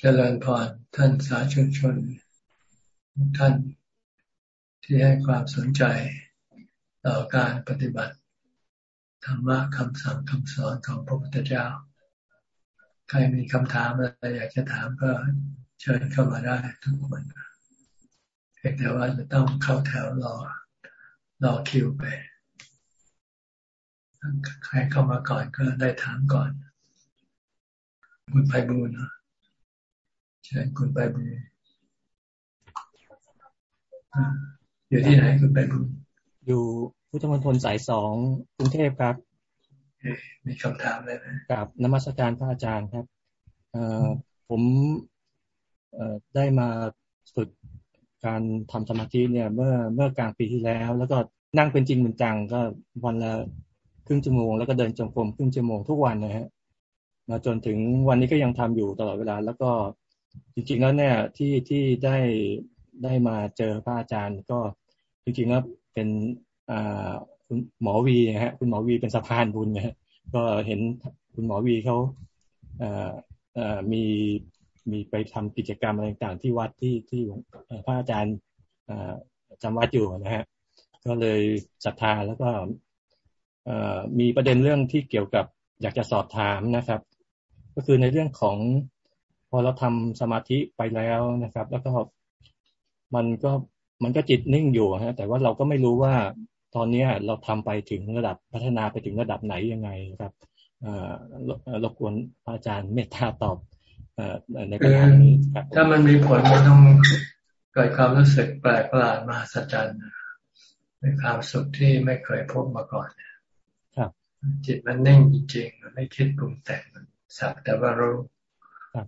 เจริญพรท่านสาธุชนท่านที่ให้ความสนใจต่อการปฏิบัติ ธรรมะคำสั่งคำสอนของพระพุทธเจ้า ใครมีคำถามอะไรอยากจะถามก็เชิญเข้ามาได้ทุกคนเพียงแต่ว่าจะต้องเข้าแถวรอรอคิวไป ใครเข้ามาก่อนก็ได้ถามก่อน คุณไพบูลนะ เชิญคุณไปบุญอยู่ที่ไหนคุณไปบุญอยู่พุทธมณฑลสายสองกรุงเทพครับ มีคำถามอะไรไหมกับนมัสการพระอาจารย์ครับเอผมเอได้มาฝึกการทำสมาธิเนี่ยเมื่อเมื่อกลางปีที่แล้ว แล้วก็นั่งเป็นจริงเป็นจังก็วันละครึ่งชั่วโมงแล้วก็เดินจงกรมครึ่งชั่วโมงทุกวันนะฮะมาจนถึงวันนี้ก็ยังทำอยู่ตลอดเวลา แล้วก็ จริงๆแล้วเนี่ยที่ที่ได้ได้มาเจอพระอาจารย์ ก็จริงๆแล้วเป็นอ่าคุณหมอวีนะฮะคุณหมอวีเป็นสะพานบุญนะฮะก็เห็นคุณหมอวีเขาอ่าอ่ามีมีไปทำกิจกรรมอะไรต่างๆที่วัดที่ที่พระอาจารย์จำวัดอยู่นะฮะก็เลยศรัทธาแล้วก็มีประเด็นเรื่องที่เกี่ยวกับอยากจะสอบถามนะครับ ก็คือในเรื่องของ พอเราทำสมาธิไปแล้วนะครับ แล้วก็มันก็มันก็จิตนิ่งอยู่ฮะแต่ว่าเราก็ไม่รู้ว่าตอนนี้เราทำไปถึงระดับพัฒนาไปถึงระดับไหนยังไงครับรบกวนอาจารย์เมตตาตอบในปัญหานี้ครับถ้ามันมีผลมันต้องเกิดความรู้สึกแปลกประหลาดมาสัจจันเป็นความสุขที่ไม่เคยพบมาก่อนครับ จิตมันนิ่งจริงๆมันไม่คิดปรุงแต่งสักแต่ว่ารู้ ครับ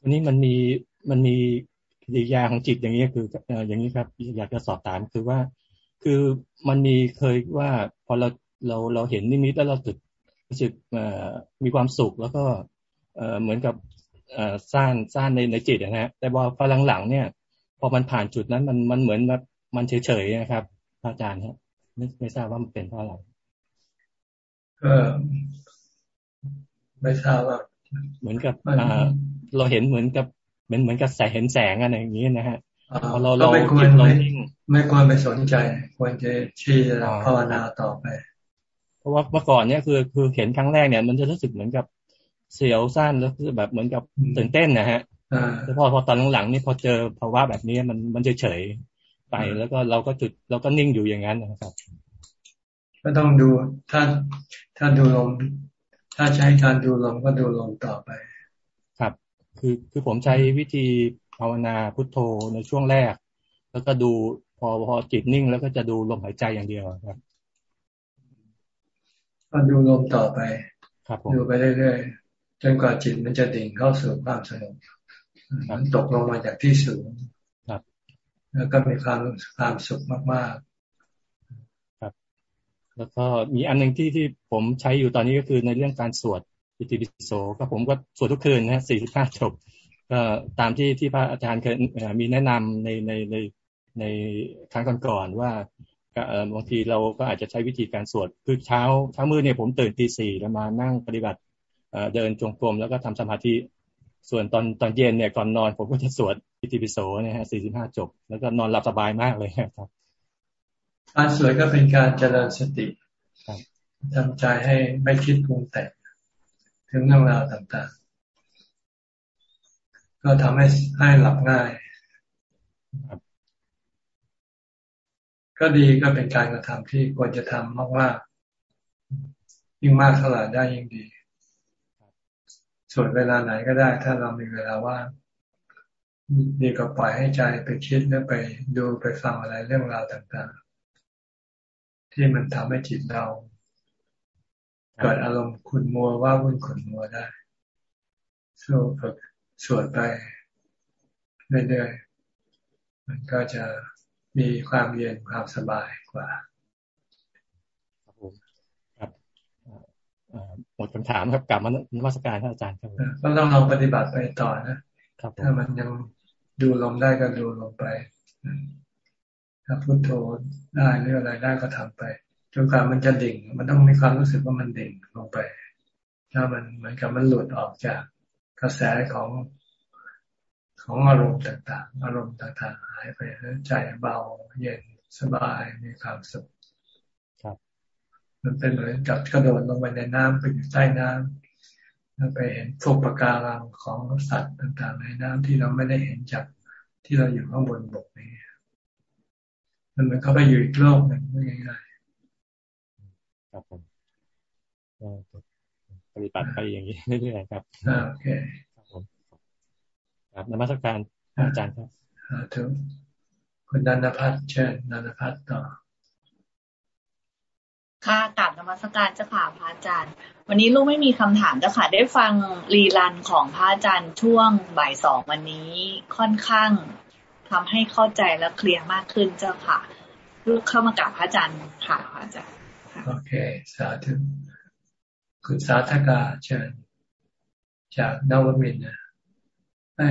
วันนี้มันมีมันมีกิริยาของจิตอย่างนี้คืออย่างนี้ครับ อยากจะสอบถามคือว่า คือมันมีเคยว่าพอเราเราเราเห็นนิมิตแล้วเราตึกรู้สึกมีความสุขแล้วก็เหมือนกับสร้างสร้างในในจิตนะฮะแต่พอพอหลังๆเนี่ย พอมันผ่านจุดนั้นมันมันเหมือนแบบมันเฉยๆนะครับอาจารย์ครับไม่ไม่ทราบว่ามันเป็นเพราะอะไรก็ไม่ทราบว่า เหมือนกับอ่าเราเห็นเหมือนกับเหมือนเหมือนกับแสงเห็นแสงอะไรอย่างนี้นะฮะพอเราเราไม่ควรไม่ไม่ควรไปสนใจ ควรจะชี้ภาวนาต่อไป เพราะว่าเมื่อก่อนเนี่ยคือคือเห็นครั้งแรกเนี่ย มันจะรู้สึกเหมือนกับเสียวสั้นแล้วคือแบบเหมือนกับตื่นเต้นนะฮะแต่พอพอตอนหลังๆนี่พอเจอภาวะแบบนี้มันมันจะเฉยไปแล้วก็เราก็จุดเราก็นิ่งอยู่อย่างนั้นนะครับ ก็ต้องดูถ้าถ้าดูลม ถ้าใช้การดูลมก็ดูลมต่อไป ครับ คือคือผมใช้วิธีภาวนาพุทโธในช่วงแรก แล้วก็ดูพอพอจิตนิ่ง แล้วก็จะดูลมหายใจอย่างเดียวครับก็ดูลมต่อไป ครับดูไปเรื่อยๆจนกว่าจิตมันจะดิ่งเข้าสู่ความสงบมันตกลงมาจากที่สูง ครับ แล้วก็มีความความสุขมากๆ แล้วก็มีอันหนึ่งที่ที่ผมใช้อยู่ตอนนี้ก็คือในเรื่องการสวดอิติปิโสก็ผมก็สวดทุกคืนนะสี่สิบห้าจบก็ตามที่ที่พระอาจารย์เคยมีแนะนำในในในในครั้งก่อนๆว่าบางทีเราก็อาจจะใช้วิธีการสวดคือเช้าเช้ามืดเนี่ยผมตื่นตีสี่แล้วมานั่งปฏิบัติเดินจงกรมแล้วก็ทำสมาธิส่วนตอนตอนเย็นเนี่ยก่อนนอนผมก็จะสวดอิติปิโสนะฮะสี่สิบห้าจบ แล้วก็นอนหลับสบายมากเลยครับ การสวดก็เป็นการเจริญสติทำใจให้ไม่คิดปรุงแต่งถึงเรื่องราวต่างๆ ก็ทำให้ให้หลับง่าย ก็ดีก็เป็นการกระทำที่ควรจะทำมากๆ ยิ่งมากเท่าไหร่ได้ยิ่งดี ส่วนเวลาไหนก็ได้ ถ้าเรามีเวลาว่างดีก็ปล่อยให้ใจไปคิดแล้วไปดูไปฟังอะไรเรื่องราวต่าง ที่มันทำให้จิตเราเกิดอารมณ์ขุนมัวว่าวุ่นขุนมัวได้สู้ฝึกสวดไปเรื่อยๆมันก็จะมีความเย็นความสบายกว่าครับผมครับหมดคำถามครับกลับมานวัตการท่านอาจารย์ครับก็ต้องลองปฏิบัติไปต่อนะถ้ามันยังดูลมได้ก็ดูลมไป ถ้าพุโทโธได้หรืออะไรได้ก็ทำไปจนกว่ามันจะดิ่ง มันต้องมีความรู้สึกว่ามันดิ่งลงไป ถ้ามันเหมือนกับมันหลุดออกจากกระแสของของอารมณ์ต่างๆ อารมณ์ต่างๆ หายไปแล้วใจเบาเย็นสบายมีความสุขครับ มันเป็นเหมือนกับกระโดดลงไปในน้ำไปอยู่ใต้น้ำแล้วไปเห็นพวกปะการังของสัตว์ต่างๆ ในน้ำที่เราไม่ได้เห็นจากที่เราอยู่ข้างบนบกนี้ มันเหมือนเขาไปอยู่อีกโลกหนึ่งง่ายๆครับผมปฏิบัติไปอย่างนี้เรื่อยๆครับโอเคครับผมครับนมัสการอาจารย์ครับทุกคุณนันพัฒน์เชิญนันพัฒน์ต่อค่ะกลับนมัสการเจ้าค่ะพระอาจารย์ วันนี้ลูกไม่มีคำถามเจ้าค่ะได้ฟังรีลันของพระอาจารย์ช่วงบ่ายสองวันนี้ค่อนข้าง ทำให้เข้าใจและเคลียร์มากขึ้นเจ้าค่ะลูกเข้ามากราบพระอาจารย์ค่ะพระอาจารย์โอเค สาธุคุณสาธกาเชิญจากนวมินนะ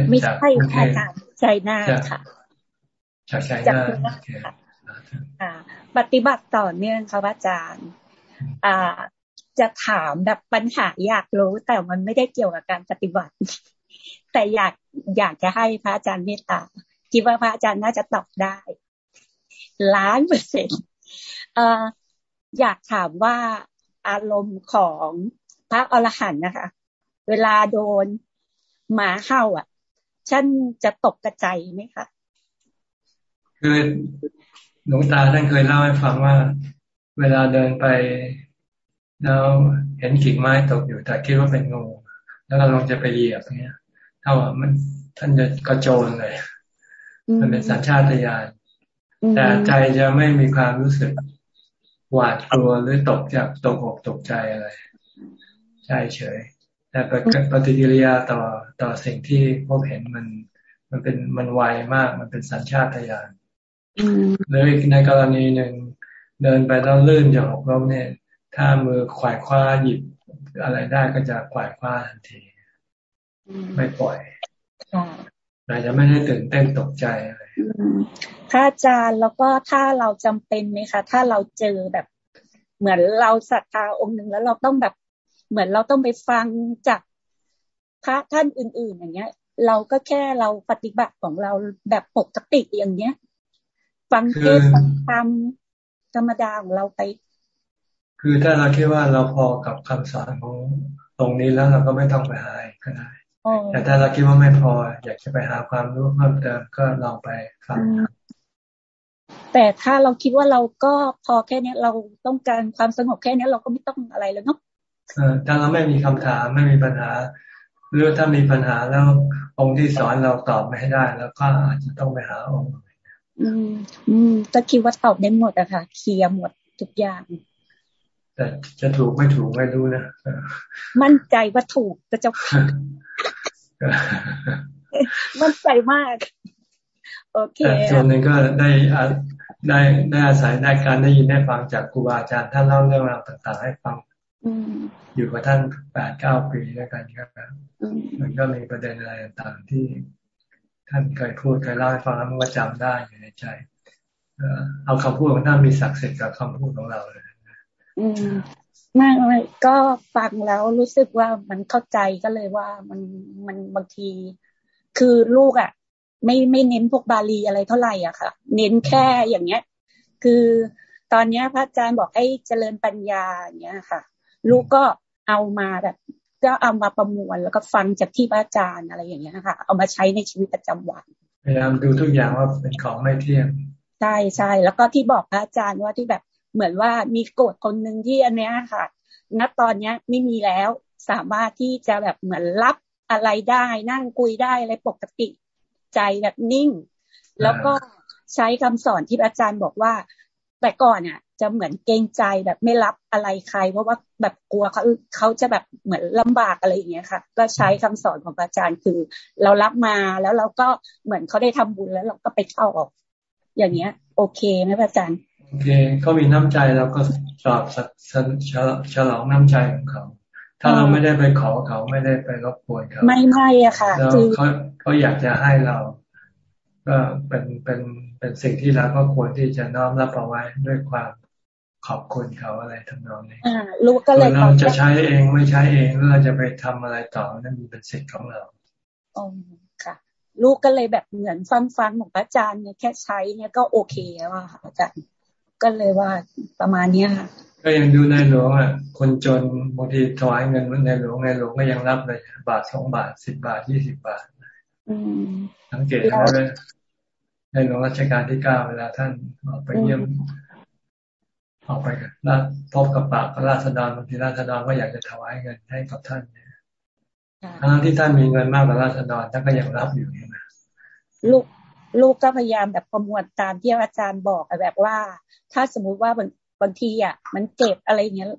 ไม่ใช่ค่ะจากใจหน้าค่ะจากใจหน้าปฏิบัติต่อเนื่องค่ะอาจารย์ อ่า จะถามแบบปัญหาอยากรู้ แต่มันไม่ได้เกี่ยวกับการปฏิบัติ แต่อยากอยากจะให้พระอาจารย์เมตตา คิดว่าพระอาจารย์น่าจะตอบได้ ล้านเปอร์เซ็นต์อยากถามว่าอารมณ์ของพระอรหันต์นะคะ เวลาโดนหมาเห่าอะฉันจะตกกระใจไหมคะคือหลวงตาท่านเคยเล่าให้ฟังว่า เวลาเดินไปแล้วเห็นกิ่งไม้ตกอยู่แต่คิดว่าเป็นงู แล้วก็ลองจะไปเหยียบเนี้ยถ้าว่ามันท่านจะกระโจนเลย มันเป็นสัญชาตญาณแต่ใจจะไม่มีความรู้สึกหวาดกลัวหรือตกจากตกอกตกใจอะไรใจเฉย แต่ปฏิกิริยาต่อต่อสิ่งที่พบเห็นมัน มันเป็นมันไวมาก มันเป็นสัญชาตญาณหรืออีกในกรณีหนึ่งเดินไปแล้วลื่นจะหกล้มเนี่ย ถ้ามือขวายคว้าหยิบอะไรได้ก็จะขวายคว้าทันที ไม่ปล่อย อาจจะไม่ได้ตื่นเต้นตกใจอะไรพระอาจารย์แล้วก็ถ้าเราจำเป็นไหมคะ ถ้าเราเจอแบบ เหมือนเราศรัทธาองค์หนึ่งแล้วเราต้องแบบ เหมือนเราต้องไปฟังจากพระท่านอื่น ๆ อย่างเงี้ย เราก็แค่เราปฏิบัติของเราแบบปกติอย่างเงี้ย ฟังเทศฟังธรรมธรรมดาของเราไป คือถ้าเราคิดว่าเราพอกับคำสอนของตรงนี้แล้วเราก็ไม่ต้องไปหาก็ได้ แต่ถ้าเราคิดว่าไม่พอ อยากจะไปหาความรู้เพิ่มเติมก็ลองไปฟังแต่ถ้าเราคิดว่าเราก็พอแค่นี้เราต้องการความสงบแค่นี้เราก็ไม่ต้องอะไรแล้วเนาะถ้าเราไม่มีคำถามไม่มีปัญหา หรือถ้ามีปัญหาแล้วองค์ที่สอนเราตอบไม่ได้ แล้วก็อาจจะต้องไปหาองค์อืม อืมก็คิดว่าตอบได้หมดอะค่ะเคลียร์หมดทุกอย่าง แต่จะถูกไม่ถูกไม่รู้นะมั่นใจว่าถูกก็จะมั่นใจมาก โอเคส่วนหนึ่งก็ได้ได้ได้อาศัยได้การได้ยินได้ฟังจากครูบาอาจารย์ท่านเล่าเรื่องราวต่าง ๆ ให้ฟังอยู่กับท่านแปดเก้าปีด้วยกันครับมันก็มีประเด็นอะไรต่างๆที่ ท่านเคยพูดเคยเล่าให้ฟังแล้วมันก็จำได้อยู่ในใจเอาคำพูดของท่านมีศักดิ์สิทธิ์กับคำพูดของเราเลย อืมไม่ไม่ก็ฟังแล้วรู้สึกว่ามันเข้าใจก็เลยว่ามันมันบางที คือลูกอะ ไม่ไม่เน้นพวกบาลีอะไรเท่าไหร่อะค่ะ เน้นแค่อย่างเงี้ย คือตอนเนี้ยพระอาจารย์บอกให้เจริญปัญญาอย่างเงี้ยค่ะ ลูกก็เอามาแบบก็เอามาประมวลแล้วก็ฟังจากที่พระอาจารย์อะไรอย่างเงี้ยค่ะ เอามาใช้ในชีวิตประจำวันพยายามดูทุกอย่างว่าเป็นของไม่เที่ยงใช่ใช่แล้วก็ที่บอกพระอาจารย์ว่าที่แบบ เหมือนว่ามีโกดคนหนึ่งที่อันเนี้ยค่ะ ณตอนเนี้ยไม่มีแล้วสามารถที่จะแบบเหมือนรับอะไรได้ นั่งคุยได้อะไรปกติใจแบบนิ่ง แล้วก็ใช้คำสอนที่อาจารย์บอกว่า แต่ก่อนเนี่ยจะเหมือนเกรงใจแบบไม่รับอะไรใคร เพราะว่าแบบกลัวเขาเขาจะแบบเหมือนลำบากอะไรอย่างเงี้ยค่ะ ก็ใช้คำสอนของอาจารย์คือ เรารับมาแล้วเราก็เหมือนเขาได้ทำบุญแล้วเราก็ไปเข้าออก อย่างเงี้ย โอเคไหมอาจารย์ โอเคเขามีน้ำใจเราก็สอบฉลองน้ำใจของเขา ถ้าเราไม่ได้ไปขอเขาไม่ได้ไปรบกวนเขาไม่ไม่อะค่ะแล้วเขาเขาอยากจะให้เรา ก็เป็นเป็นเป็นสิ่งที่เราก็ควรที่จะน้อมรับเอาไว้ด้วยความขอบคุณเขาอะไรทำนองนี้อ่ารู้ก็เลยเราจะใช้เองไม่ใช้เองหรือเราจะไปทำอะไรต่อนั่นเป็นสิทธิ์ของเราอ๋อค่ะ ลูกก็เลยแบบเหมือนฟังฟังของอาจารย์เนี่ยแค่ใช้เนี่ยก็โอเคแล้วค่ะอาจารย์ ก็เลยว่าประมาณเนี้ยค่ะ ก็ยังดูในหลวงอะ คนจในบางทีถวายเงินในหลวงในหลวงก็ยังรับเลย บาทสองบาทสิบบาทยี่สิบบาทสังเกตแล้วเลยในหลวงรัชกาลที่เก้าเวลาท่านออกไปเยี่ยมออกไปกันแล้วพบกับปากพระราษฎรบางทีราษฎรก็อยากจะถวายเงินให้กับท่านเนี่ยทั้งที่ท่านมีเงินมากกว่าราษฎรท่านก็ยังรับอยู่นี่นะลูก ลูกก็พยายามแบบประมวลตามที่อาจารย์บอกแบบว่า ถ้าสมมุติว่าบางบางทีอะมันเจ็บอะไรเงี้ย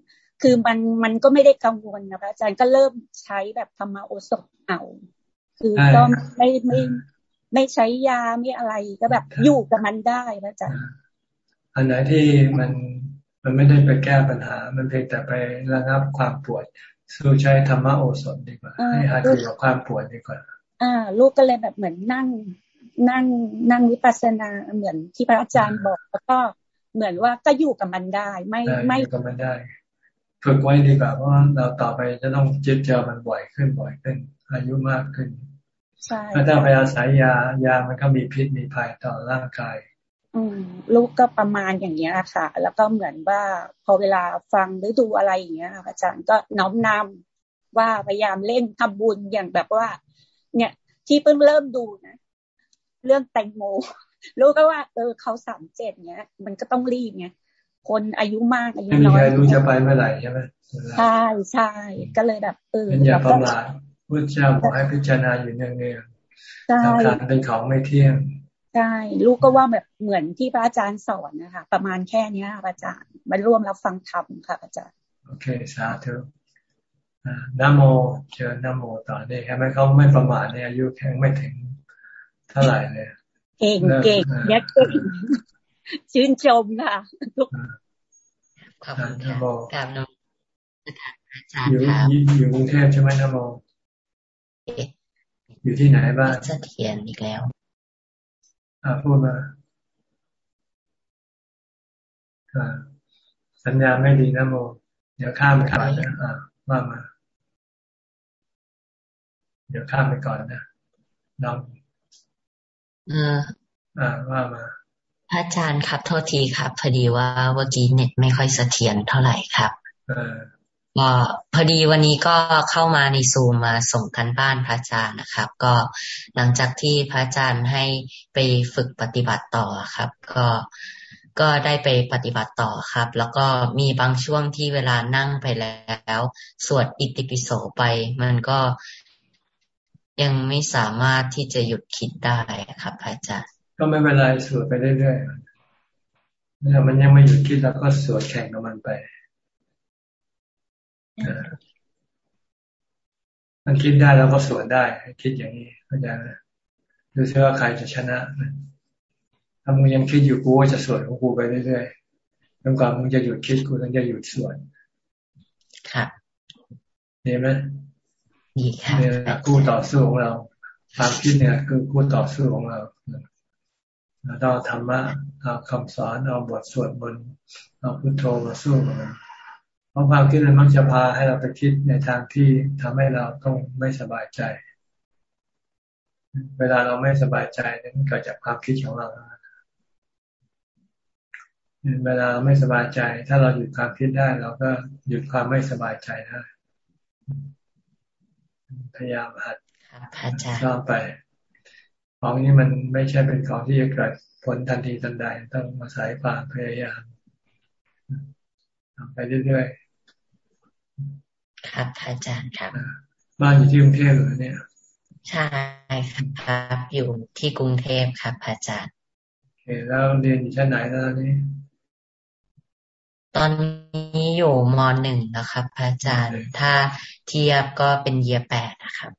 คือมันมันก็ไม่ได้กังวลนะคะอาจารย์ก็เริ่มใช้แบบธรรมโอสถเอา คือก็ไม่ไม่ไม่ใช้ยาไม่อะไรก็แบบอยู่กับมันได้พระอาจารย์อันไหนที่มันมันไม่ได้ไปแก้ปัญหา มันเพียงแต่ไประงับความปวด สู้ใช้ธรรมโอสถดีกว่า ให้หายจากความปวดดีกว่า อ่า ลูกก็เลยแบบเหมือนนั่ง นั่งนั่งวิปัสสนาเหมือนที่พระอาจารย์บอก แล้วก็เหมือนว่าก็อยู่กับมันได้ ไม่ไม่อยู่กับมันได้ฝึกไว้ดีกว่าเพราะเราต่อไปจะต้องเจอเจอมันบ่อยขึ้นบ่อยขึ้น อายุมากขึ้นถ้าไปอาศัยยายามันก็มีพิษมีภัยต่อร่างกาย อืมลูกก็ประมาณอย่างเงี้ยค่ะ แล้วก็เหมือนว่าพอเวลาฟังหรือดูอะไรอย่างเงี้ยอาจารย์ก็น้อมนำว่าพยายามเล่นทำบุญอย่างแบบว่า เนี่ยที่เพิ่งเริ่มดูนะ เรื่องแตงโม รู้ก็ว่า เออเขาสามเจ็ดเนี้ย มันก็ต้องรีบไงคนอายุมากอายุน้อยไม่มีใครรู้จะไปเมื่อไหร่ใช่ไหมใช่ใช่ก็เลยแบบเอออย่าประมาทพุทธเจ้าบอกให้พิจารณาอยู่เนืองๆทำการเป็นของไม่เที่ยงใช่ลูกก็ว่าแบบเหมือนที่พระอาจารย์สอนนะคะ ประมาณแค่นี้พระอาจารย์มาร่วมรับฟังธรรมค่ะอาจารย์ โอเคสาธุนโมเชิญนโมต่อได้ใช่ไหมเขาไม่ประมาทเนี่ยอายุแค่ไม่ถึง เท่าไหร่เลยเก่งเก่งยักเก่งชื่นชมค่ะทุกขอบคุณค่ะกราบนมอาจารย์ครับอยู่กรุงเทพใช่ไหมนโมอยู่ที่ไหนบ้างเสถียรอีกแล้ว อ่าพูดมาสัญญาไม่ดีนะโม เดี๋ยวข้ามไปก่อนนะอ่าว่ามา เดี๋ยวข้ามไปก่อนนะลองเอออ่าว่ามาพระอาจารย์ครับ โทษทีครับ พอดีว่าเมื่อกี้เน็ตไม่ค่อยเสถียรเท่าไหร่ครับเออก็พอดีวันนี้ก็เข้ามาในซูมมาส่งกันบ้านพระอาจารย์นะครับ ก็หลังจากที่พระอาจารย์ให้ไปฝึกปฏิบัติต่อครับ ก็ก็ได้ไปปฏิบัติต่อครับ แล้วก็มีบางช่วงที่เวลานั่งไปแล้ว สวดอิติปิโสไป มันก็ ยังไม่สามารถที่จะหยุดคิดได้ครับอาจารย์ ก็ไม่เป็นไรสวดไปเรื่อยๆเมื่อมันยังไม่หยุดคิดแล้วก็สวดแข่งกับมันไปมันคิดได้แล้วก็สวดได้คิดอย่างนี้เข้าใจไหมดูซิว่าใครจะชนะถ้ามึงยังคิดอยู่กูก็จะสวดของกูไปเรื่อยๆจนกว่ามึงจะหยุดคิดกูต้องจะหยุดสวดครับเห็นไหม ดีค่ะเนี่ยคู่ต่อสู้ของเราความคิดเนี่ย คือคู่ต่อสู้ของเราเราต้องธรรมะเอาคำสอนเอาบทสวดบนเอาพุทโธมาสู้มันเพราะความคิดมันมักจะพาให้เราไปคิดในทางที่ทำให้เราต้องไม่สบายใจ เวลาเราไม่สบายใจนั่นเกิดจากความคิดของเราเวลาเราไม่สบายใจ ถ้าเราหยุดความคิดได้ เราก็หยุดความไม่สบายใจได้ พยายามหัดสร้างไปของนี้มันไม่ใช่เป็นของที่จะเกิดผลทันทีทันใดต้องมาสายความพยายามทำไปเรื่อยๆ ครับอาจารย์ครับ บ้านอยู่ที่กรุงเทพเหรอเนี่ย ใช่ครับอยู่ที่กรุงเทพครับอาจารย์โอเคแล้วเรียนอยู่ชั้นไหนแล้วนี่ ตอนนี้อยู่มหนึ่งนะครับอาจารย์ ถ้าเทียบก็เป็นเยียแปดนะครับ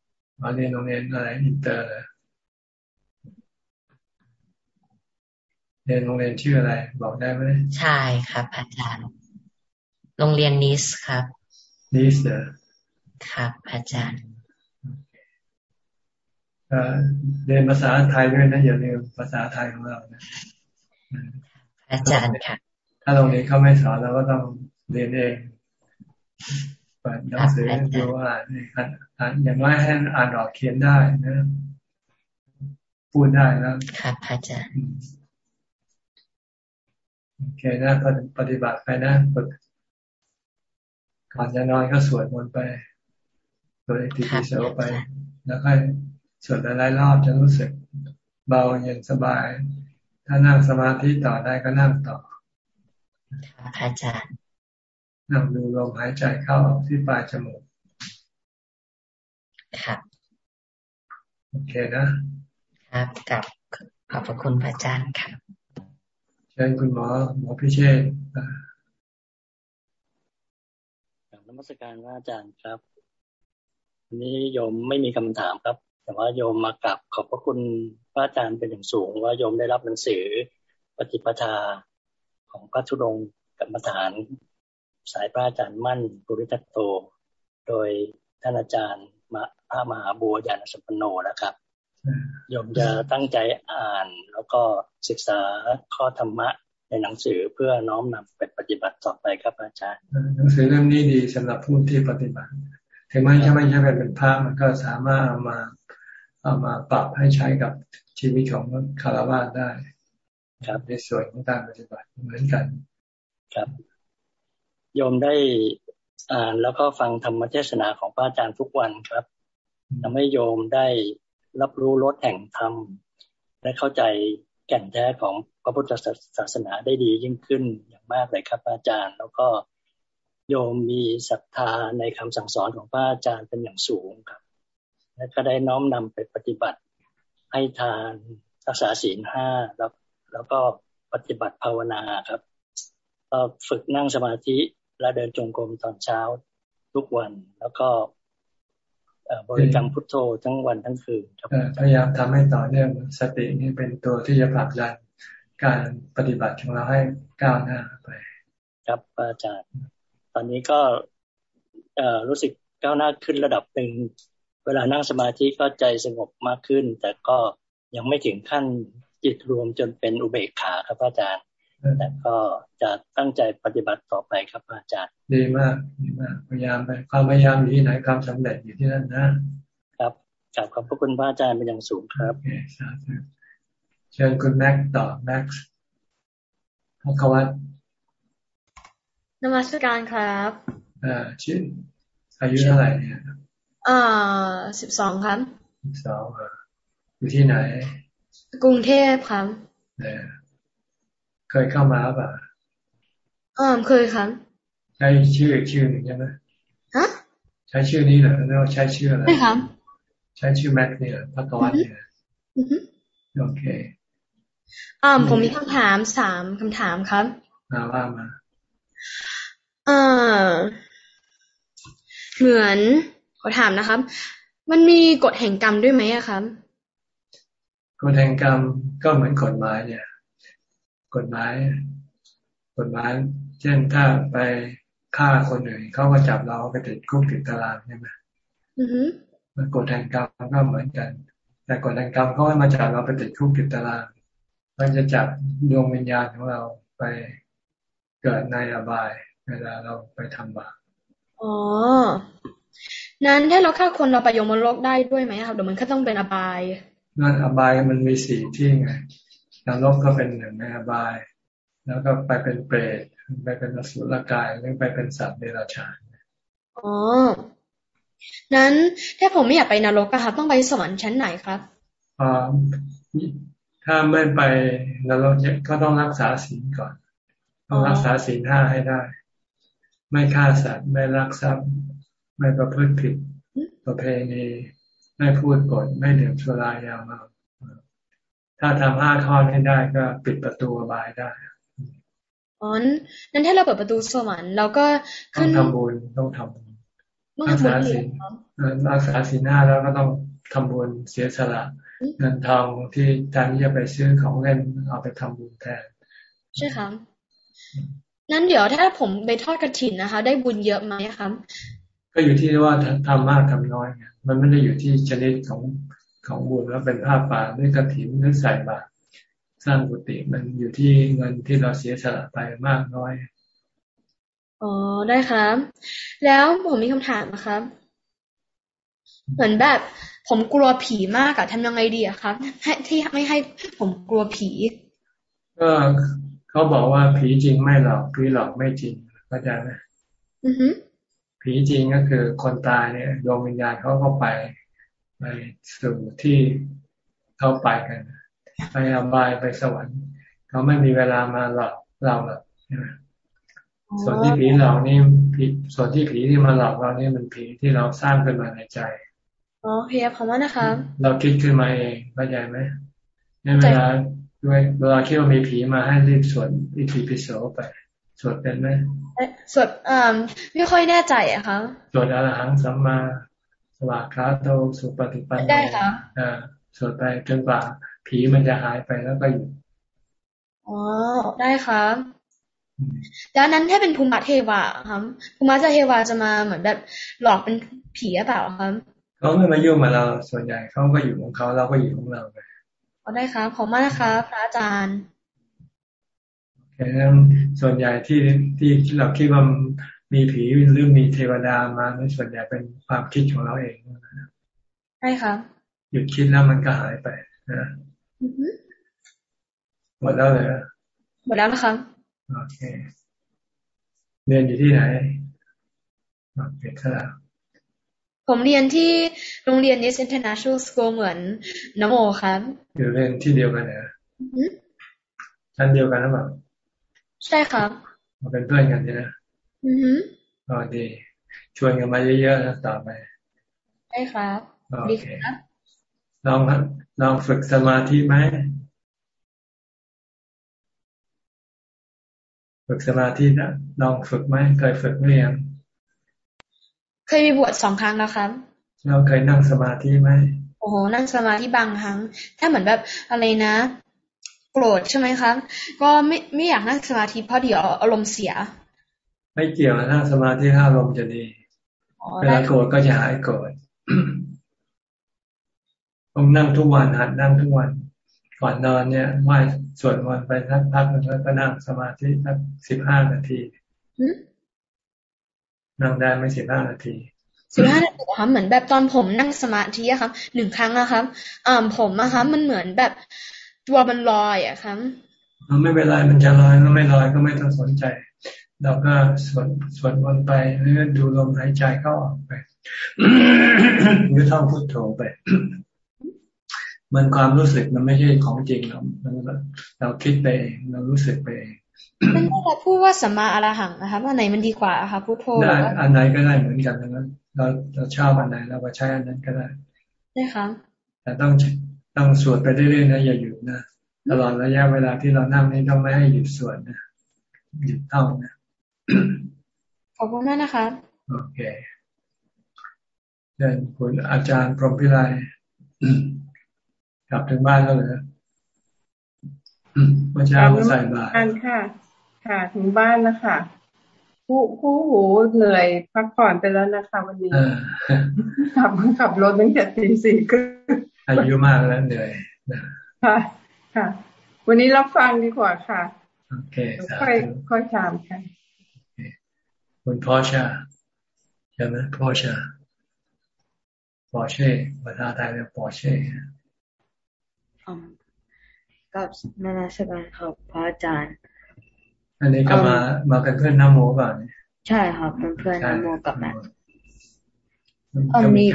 เรียนโรงเรียนอะไรอินเตอร์เรียนโรงเรียนชื่ออะไร บอกได้ไหมใช่ครับอาจารย์ โรงเรียน NIST ครับนิสเหรอครับ อาจารย์เรียนภาษาไทยด้วยนะอย่าลืมภาษาไทยของเรานะอาจารย์ค่ะ ถ้าโรงเรียนเขาไม่สอนเราก็ต้องเรียนเองเปิดหนังสือดูอ่านอ่านอย่างน้อยให้อ่านออกเขียนได้นะพูดได้แล้วครับอาจารย์โอเคนะปฏิบัติไปนะฝึกก่อนจะนอนก็สวดมนต์ไปสวดอิติปิโสไป แล้วค่อยสวดหลายรอบจะรู้สึกเบาเย็นสบาย ถ้านั่งสมาธิต่อได้ก็นั่งต่อ ครับอาจารย์นั่งดูลมหายใจเข้าที่ปลายจมูกครับโอเคนะ ครับกับขอบพระคุณพระอาจารย์ครับเชิญคุณหมอหมอพิเชษกนมัสการพระอาจารย์ครับวันนี้โยมไม่มีคำถามครับ แต่ว่าโยมมากับขอบพระคุณพระอาจารย์เป็นอย่างสูง ว่าโยมได้รับหนังสือปฏิปทา ของพระธุดงกรรมฐาน สายพระอาจารย์มั่นปุริทัตโต โดยท่านอาจารย์มพระมหาบัวยานสัมปันโนนะครับโยมจะตั้งใจอ่านแล้วก็ศึกษาข้อธรรมะในหนังสือเพื่อน้อมนำไปปฏิบัติต่อไปครับอาจารย์หนังสือเล่มนี้ดีสำหรับผู้ที่ปฏิบัติถึงแม้จะไม่ใช่เป็นพระมันก็สามารถเอามาเอามาปรับให้ใช้กับชีวิตของคารวะได้ ครับในส่วนของการปฏิบัติเหมือนกันครับโยมได้อ่านแล้วก็ฟังธรรมเทศนาของพระอาจารย์ทุกวันครับทำให้โยมได้รับรู้รสแห่งธรรม และเข้าใจแก่นแท้ของพระพุทธศาสนาได้ดียิ่งขึ้นอย่างมากเลยครับอาจารย์ แล้วก็โยมมีศรัทธาในคำสั่งสอนของพระอาจารย์เป็นอย่างสูงครับ และก็ได้น้อมนำไปปฏิบัติให้ทานรักษาศีลห้าแล้ว แล้วก็ปฏิบัติภาวนาครับก็ฝึกนั่งสมาธิและเดินจงกรมตอนเช้าทุกวัน แล้วก็บริกรรมพุทโธทั้งวันทั้งคืนครับพยายามทำให้ต่อเนื่องสตินี่เป็นตัวที่จะผลักดันการปฏิบัติของเราให้ก้าวหน้าไป ครับอาจารย์ ตอนนี้ก็รู้สึกก้าวหน้าขึ้นระดับหนึ่งเวลานั่งสมาธิก็ใจสงบมากขึ้น แต่ก็ยังไม่ถึงขั้น จิตรวมจนเป็นอุเบกขาครับอาจารย์ แต่ก็จะตั้งใจปฏิบัติต่อไปครับอาจารย์ ดีมากดีมากพยายามไปความพยายามอยู่ที่ไหนความสำเร็จอยู่ที่นั่นนะ ครับกลับขอบพระคุณพระอาจารย์เป็นอย่างสูงครับเชิญคุณแม็กต่อแม็กซ์พระควัตนมัสการครับอ่าชื่ออายุเท่าไหร่เนี่ยอ่าสิบสองครับสิบสองอ่าอยู่ที่ไหน กรุงเทพครับเนี่ยเคยเข้ามาป่ะอ่าเคยครับ ใช้ชื่อชื่อหนึ่งใช่ไหมฮะใช้ชื่อนี้เหรอแล้วใช้ชื่ออะไรใช่ครับ ใช้ชื่อแม็กเนี่ยพักวันเนี่ยโอเคอ่าผมมีคำถามสามคำถามครับมาว่ามาอ่าเหมือนขอถามนะครับ มันมีกฎแห่งกรรมด้วยไหมอะครับ กฎแห่งกรรมก็เหมือนกฎหมายเนี่ย กฎหมาย กฎหมาย เช่นถ้าไปฆ่าคนอื่นเขาก็จับเราไปติดคุกติดตารางใช่ไหมมันกฎแห่งกรรมก็เหมือนกัน แต่กฎแห่งกรรมเขาไม่มาจับเราไปติดคุกติดตาราง มันจะจับดวงวิญญาณของเราไปเกิดในอบาย เวลาเราไปทำบาปอ๋อ นั้นถ้าเราฆ่าคนเราไปยมโลกได้ด้วยไหมครับเดี๋ยวมันก็ต้องเป็นอบาย นั่นอบายมันมีสี่ที่ไงนรกก็เป็นหนึ่งในอบาย แล้วก็ไปเป็นเปรตไปเป็นอสุรกายหรือไปเป็นสัตว์เดรัจฉานอ๋อนั้นถ้าผมไม่อยากไปนรกอะครับต้องไปสวรรค์ชั้นไหนครับอ่าถ้าไม่ไปนรกก็ต้องรักษาศีลก่อน ต้องรักษาศีลห้าให้ได้ ไม่ฆ่าสัตว์ไม่รักทรัพย์ ไม่ประพฤติผิดประเพณี ไม่พูดปดไม่ดื่มสุรายาเมาถ้าทำห้าข้อนี้ได้ก็ปิดประตูอบายได้อ๋อนั้นถ้าเราเปิดประตูสวรรค์เราก็ขึ้นต้องทำบุญต้องทำบุญรักษาศีลรักษาศีลหน้าแล้วก็ต้องทำบุญเสียสละเงินทองที่แทนที่จะไปซื้อของเล่นเอาไปทำบุญแทนใช่ครับนั้นเดี๋ยวถ้าผมไปทอดกระถินนะคะ ได้บุญเยอะไหมครับ ก็อยู่ที่ว่าทำมากทำน้อยไงมันไม่ได้อยู่ที่ชนิดของของบุญแล้วเป็นผ้าป่าด้วยกระถิ่นหรือใส่บาตรสร้างกุฏิมันอยู่ที่เงินที่เราเสียสละไปมากน้อย อ๋อได้ครับ แล้วผมมีคำถามนะครับ เหมือนแบบ ผมกลัวผีมากอะทำยังไงดีอะครับให้ที่ไม่ให้ผมกลัวผี ก็เขาบอกว่าผีจริงไม่หลอกผีหลอกไม่จริงเข้าใจไหมอือฮึ ผีจริงก็คือคนตายเนี่ยดวงวิญญาณเขาก็ไปไปสู่ที่เขาไปกันไปอบายไปสวรรค์เขาไม่มีเวลามาหลอกเราหรอกใช่ไหมส่วนที่ผีหลอกนี่ผีส่วนที่ผีที่มาหลอกเรานี่มันผีที่เราสร้างขึ้นมาในใจอ๋อโอเคขอบคุณนะคะ เราคิดขึ้นมาเองเข้าใจไหมในเวลาด้วยเวลาคิดว่ามีผีมาให้รีบสวดอิติปิโสไป สวดเป็นไหมเอ๊ะสวดอ่าไม่ค่อยแน่ใจอะค่ะสวดอรหังสัมมาสวากขาโตสุปฏิปันโนได้ค่ะอ่าสวดไปจนกว่าผีมันจะหายไปแล้วก็หยุดอ๋อได้ครับแล้วนั้นถ้าเป็นภูมิเทวาครับภูมิเทวาจะมาเหมือนแบบหลอกเป็นผีหรือเปล่าครับเขาไม่มายุ่งมาเราส่วนใหญ่เขาก็อยู่ของเขาเราก็อยู่ของเราไปอ๋อได้ครับขอบมากนะครับพระอาจารย์ แค่นั้นส่วนใหญ่ที่ที่ที่เราคิดว่ามีผีหรือมีเทวดามานั้นส่วนใหญ่เป็นความคิดของเราเองใช่ครับหยุดคิดแล้วมันก็หายไปนะอือฮึหมดแล้วเลยหมดแล้วนะครับโอเคเรียนอยู่ที่ไหนโอเคครับผมเรียนที่โรงเรียน Yes International School เหมือนนโมครับอยู่เรียนที่เดียวกันเหรออือฮึชั้นเดียวกันหรือเปล่า ใช่ครับมาเป็นเพื่อนกันใช่ไหมอือฮึอ๋อดี ชวนกันมาเยอะๆนะต่อไปใช่ครับโอดีเคครับลองลองฝึกสมาธิไหมฝึกสมาธินะลองฝึกไหมเคยฝึกหรือยังเคยไปบวชสองครั้งแล้วครับเราเคยนั่งสมาธิไหมโอ้โหนั่งสมาธิบางครั้ง ถ้าเหมือนแบบอะไรนะ โกรธใช่ไหมครับก็ไม่ไม่อยากนั่งสมาธิเพราะเดี๋ยวอารมณ์เสีย ไม่เกี่ยวนั่งสมาธิถ้าอารมณ์จะดีอ๋อเวได้ลาโกรธก็จะหายโกรธต้องนั่งทุกวันหัดนั่งทุกวัน ก่อนนอนเนี่ยไหว้สวดมนต์ไปสักพักหนึงแล้วก็นั่งสมาธิสักสิบห้านาทีหืมนั่งได้ไม่สิบห้านาทีสิบห้านาทีครับเหมือนแบบตอนผมนั่งสมาธิอะครับหนึ่งครั้งอะครับอ่าผมอะครับมันเหมือนแบบ ตัวมันลอยอะครับมันไม่เป็นไรมันจะลอยก็ไม่ลอยก็ไม่ต้องสนใจ เราก็สวดสวดมนต์ไปหรือดูลมหายใจเข้าออกไปหรือท่องพุทโธไป มันความรู้สึกมันไม่ใช่ของจริงเรามันเราคิดไปเองเรารู้สึกไปเองมันไม่ได้พูดว่าสัมมาอรหังนะครับอันไหนมันดีกว่าอะครับพุทโธหได้รือว่าอันไหนก็ได้เหมือนกันทั้งนั้นเราเราชอบอันไหนเราก็ใช้อันนั้นก็ได้ได้ครับแต่ต้อง ต้องสวดไปเรื่อยๆนะอย่าหยุดนะตลอดระยะเวลาที่เรานั่งนี่ต้องไม่ให้หยุดสวดนะหยุดต้องนะขอบคุณมากนะครับโอเคเดินคุณอาจารย์พรหมพิไลกลับถึงบ้านแล้วเหรอเมื่อเช้ามาใส่บาตรกันค่ะ ค่ะถึงบ้านแล้วค่ะคู่คู่หูเหนื่อยพักผ่อนไปแล้วนะคะ วันนี้เออขับขับรถตั้งแต่ตีสี่ครึ่ง อายุมากแล้วเหนื่อยนะค่ะค่ะ วันนี้รับฟังดีกว่าค่ะโอเคสาค่อยธุค่อยถามค่ะคุณพ่อชาใช่ไหมพ่อชาปอเช่ภาษาไทยเรียกปอเช่อืมกับนานาสการครับพระอาจารย์ อันนี้ก็มามาเป็นเพื่อนน้ำโมก่อนใช่ครับเพื่อนๆนโมกับแม่ก็มี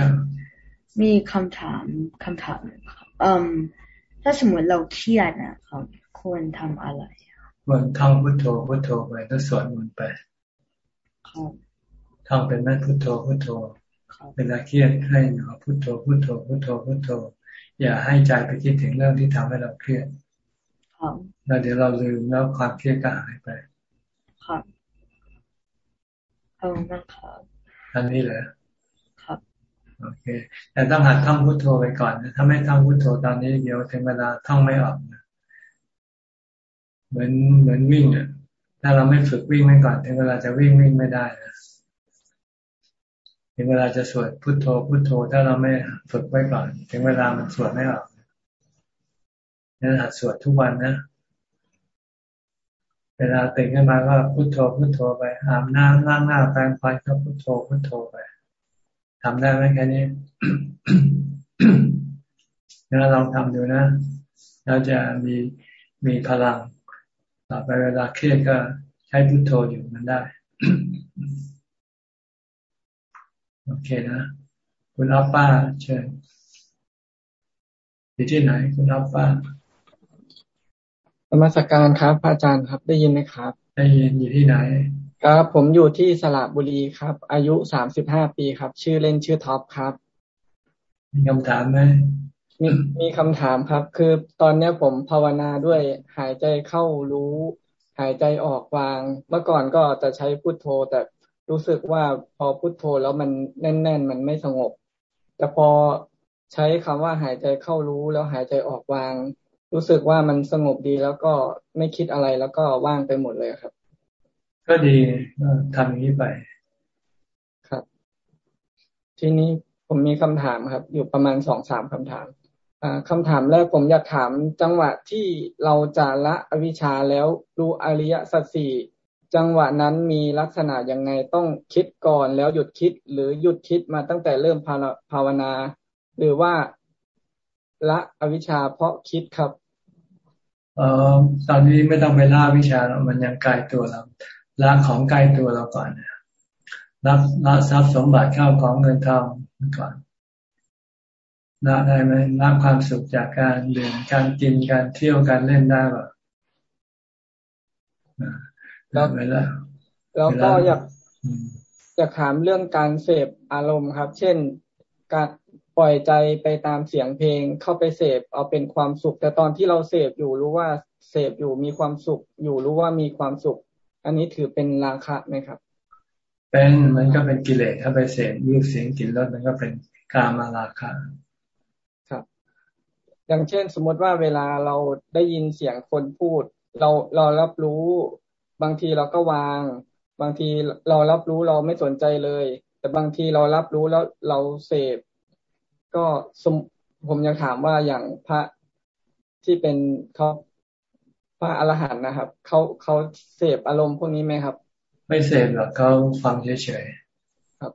มีคำถามคำถามหนึ่งครับอืมถ้าสมมติเราเครียดนะครับควรทำอะไรวันท่องพุทโธพุทโธไปแล้วสวดมนต์ไปครับท่องเป็นแม่พุทโธพุทโธครับเวลาเครียดให้หนอพุทโธพุทโธพุทโธพุทโธ อย่าให้ใจไปคิดถึงเรื่องที่ทำให้เราเครียดครับแล้วเดี๋ยวเราลืมแล้วความเครียดก็หายไปครับเอานะครับอันนี้แหละครับ โอเค แต่ต้องหัดท่องพุทโธไปก่อนนะถ้าไม่ท่องพุทโธตอนนี้เดี๋ยวถึงเวลาท่องไม่ออกนะเหมือนเหมือนวิ่งอะถ้าเราไม่ฝึกวิ่งไว้ก่อนถึงเวลาจะวิ่งวิ่งไม่ได้นะถึงเวลาจะสวดพุทโธพุทโธ ถ้าเราไม่ฝึกไว้ก่อน ถึงเวลามันสวดไม่ออกนั่นหัดสวดทุกวันนะเวลาตื่นขึ้นมาก็พุทโธพุทโธไปอาบน้ำล้างหน้าแปรงฟันก็พุทโธพุทโธไป ทำได้ไหมแค่นี้นะลองทำดูนะแล้วจะมีมีพลังต่อไปเวลาเครียดก็ใช้พุทโธอยู่มันได้ โอเคนะ คุณอัปป้าเชิญอยู่ที่ไหน คุณอัปป้านมัสการครับ พระอาจารย์ครับ ได้ยินไหมครับ ได้ยินอยู่ที่ไหน ครับผมอยู่ที่สระบุรีครับ อายุสามสิบห้าปีครับ ชื่อเล่นชื่อท็อปครับ มีคำถามไหมมีมีคำถามครับ คือตอนเนี้ยผมภาวนาด้วยหายใจเข้ารู้ หายใจออกวาง เมื่อก่อนก็จะใช้พุทโธ แต่รู้สึกว่าพอพุทโธแล้วมันแน่น ๆ มันไม่สงบ แต่พอใช้คำว่าหายใจเข้ารู้แล้วหายใจออกวาง รู้สึกว่ามันสงบดีแล้วก็ไม่คิดอะไรแล้วก็ว่างไปหมดเลยครับ ก็ดีทำอย่างนี้ไป ครับ ทีนี้ผมมีคำถามครับ อยู่ประมาณสองสามคำถามคำถามแรกผมอยากถามจังหวะที่เราจะละอวิชชาแล้วรู้อริยสัจสี่จังหวะนั้นมีลักษณะยังไงต้องคิดก่อนแล้วหยุดคิด หรือหยุดคิดมาตั้งแต่เริ่มภาวนา หรือว่าละอวิชชาเพราะคิดครับเออตอนนี้ไม่ต้องไปล่าวิชาแล้วมันยังไกลตัวเรา ละของใกล้ตัวเราก่อนรับละทรัพย์สมบัติเข้าของเงินทองก่อนละได้ไหมละความสุขจากการดื่มการกินการเที่ยวการเล่นได้ป่ะแล้วแล้วก็อยากจะถามเรื่องการเสพอารมณ์ครับ เช่น การปล่อยใจไปตามเสียงเพลงเข้าไปเสพเอาเป็นความสุข แต่ตอนที่เราเสพอยู่รู้ว่าเสพอยู่มีความสุข อยู่รู้ว่ามีความสุข อันนี้ถือเป็นราคะไหมครับ เป็นมันก็เป็นกิเลสถ้าไปเสพรูปเสียงกลิ่นรสมันก็เป็นกามาราคะอย่างเช่น สมมติว่าเวลาเราได้ยินเสียงคนพูด เราเรารับรู้บางทีเราก็วาง บางทีเรารับรู้เราไม่สนใจเลย แต่บางทีเรารับรู้แล้วเราเสพก็สมผมยังถามว่าอย่างพระที่เป็นเขา พระอรหันต์นะครับเขาเขาเสพอารมณ์พวกนี้ไหมครับ ไม่เสพหรอกเขาฟังเฉยๆครับ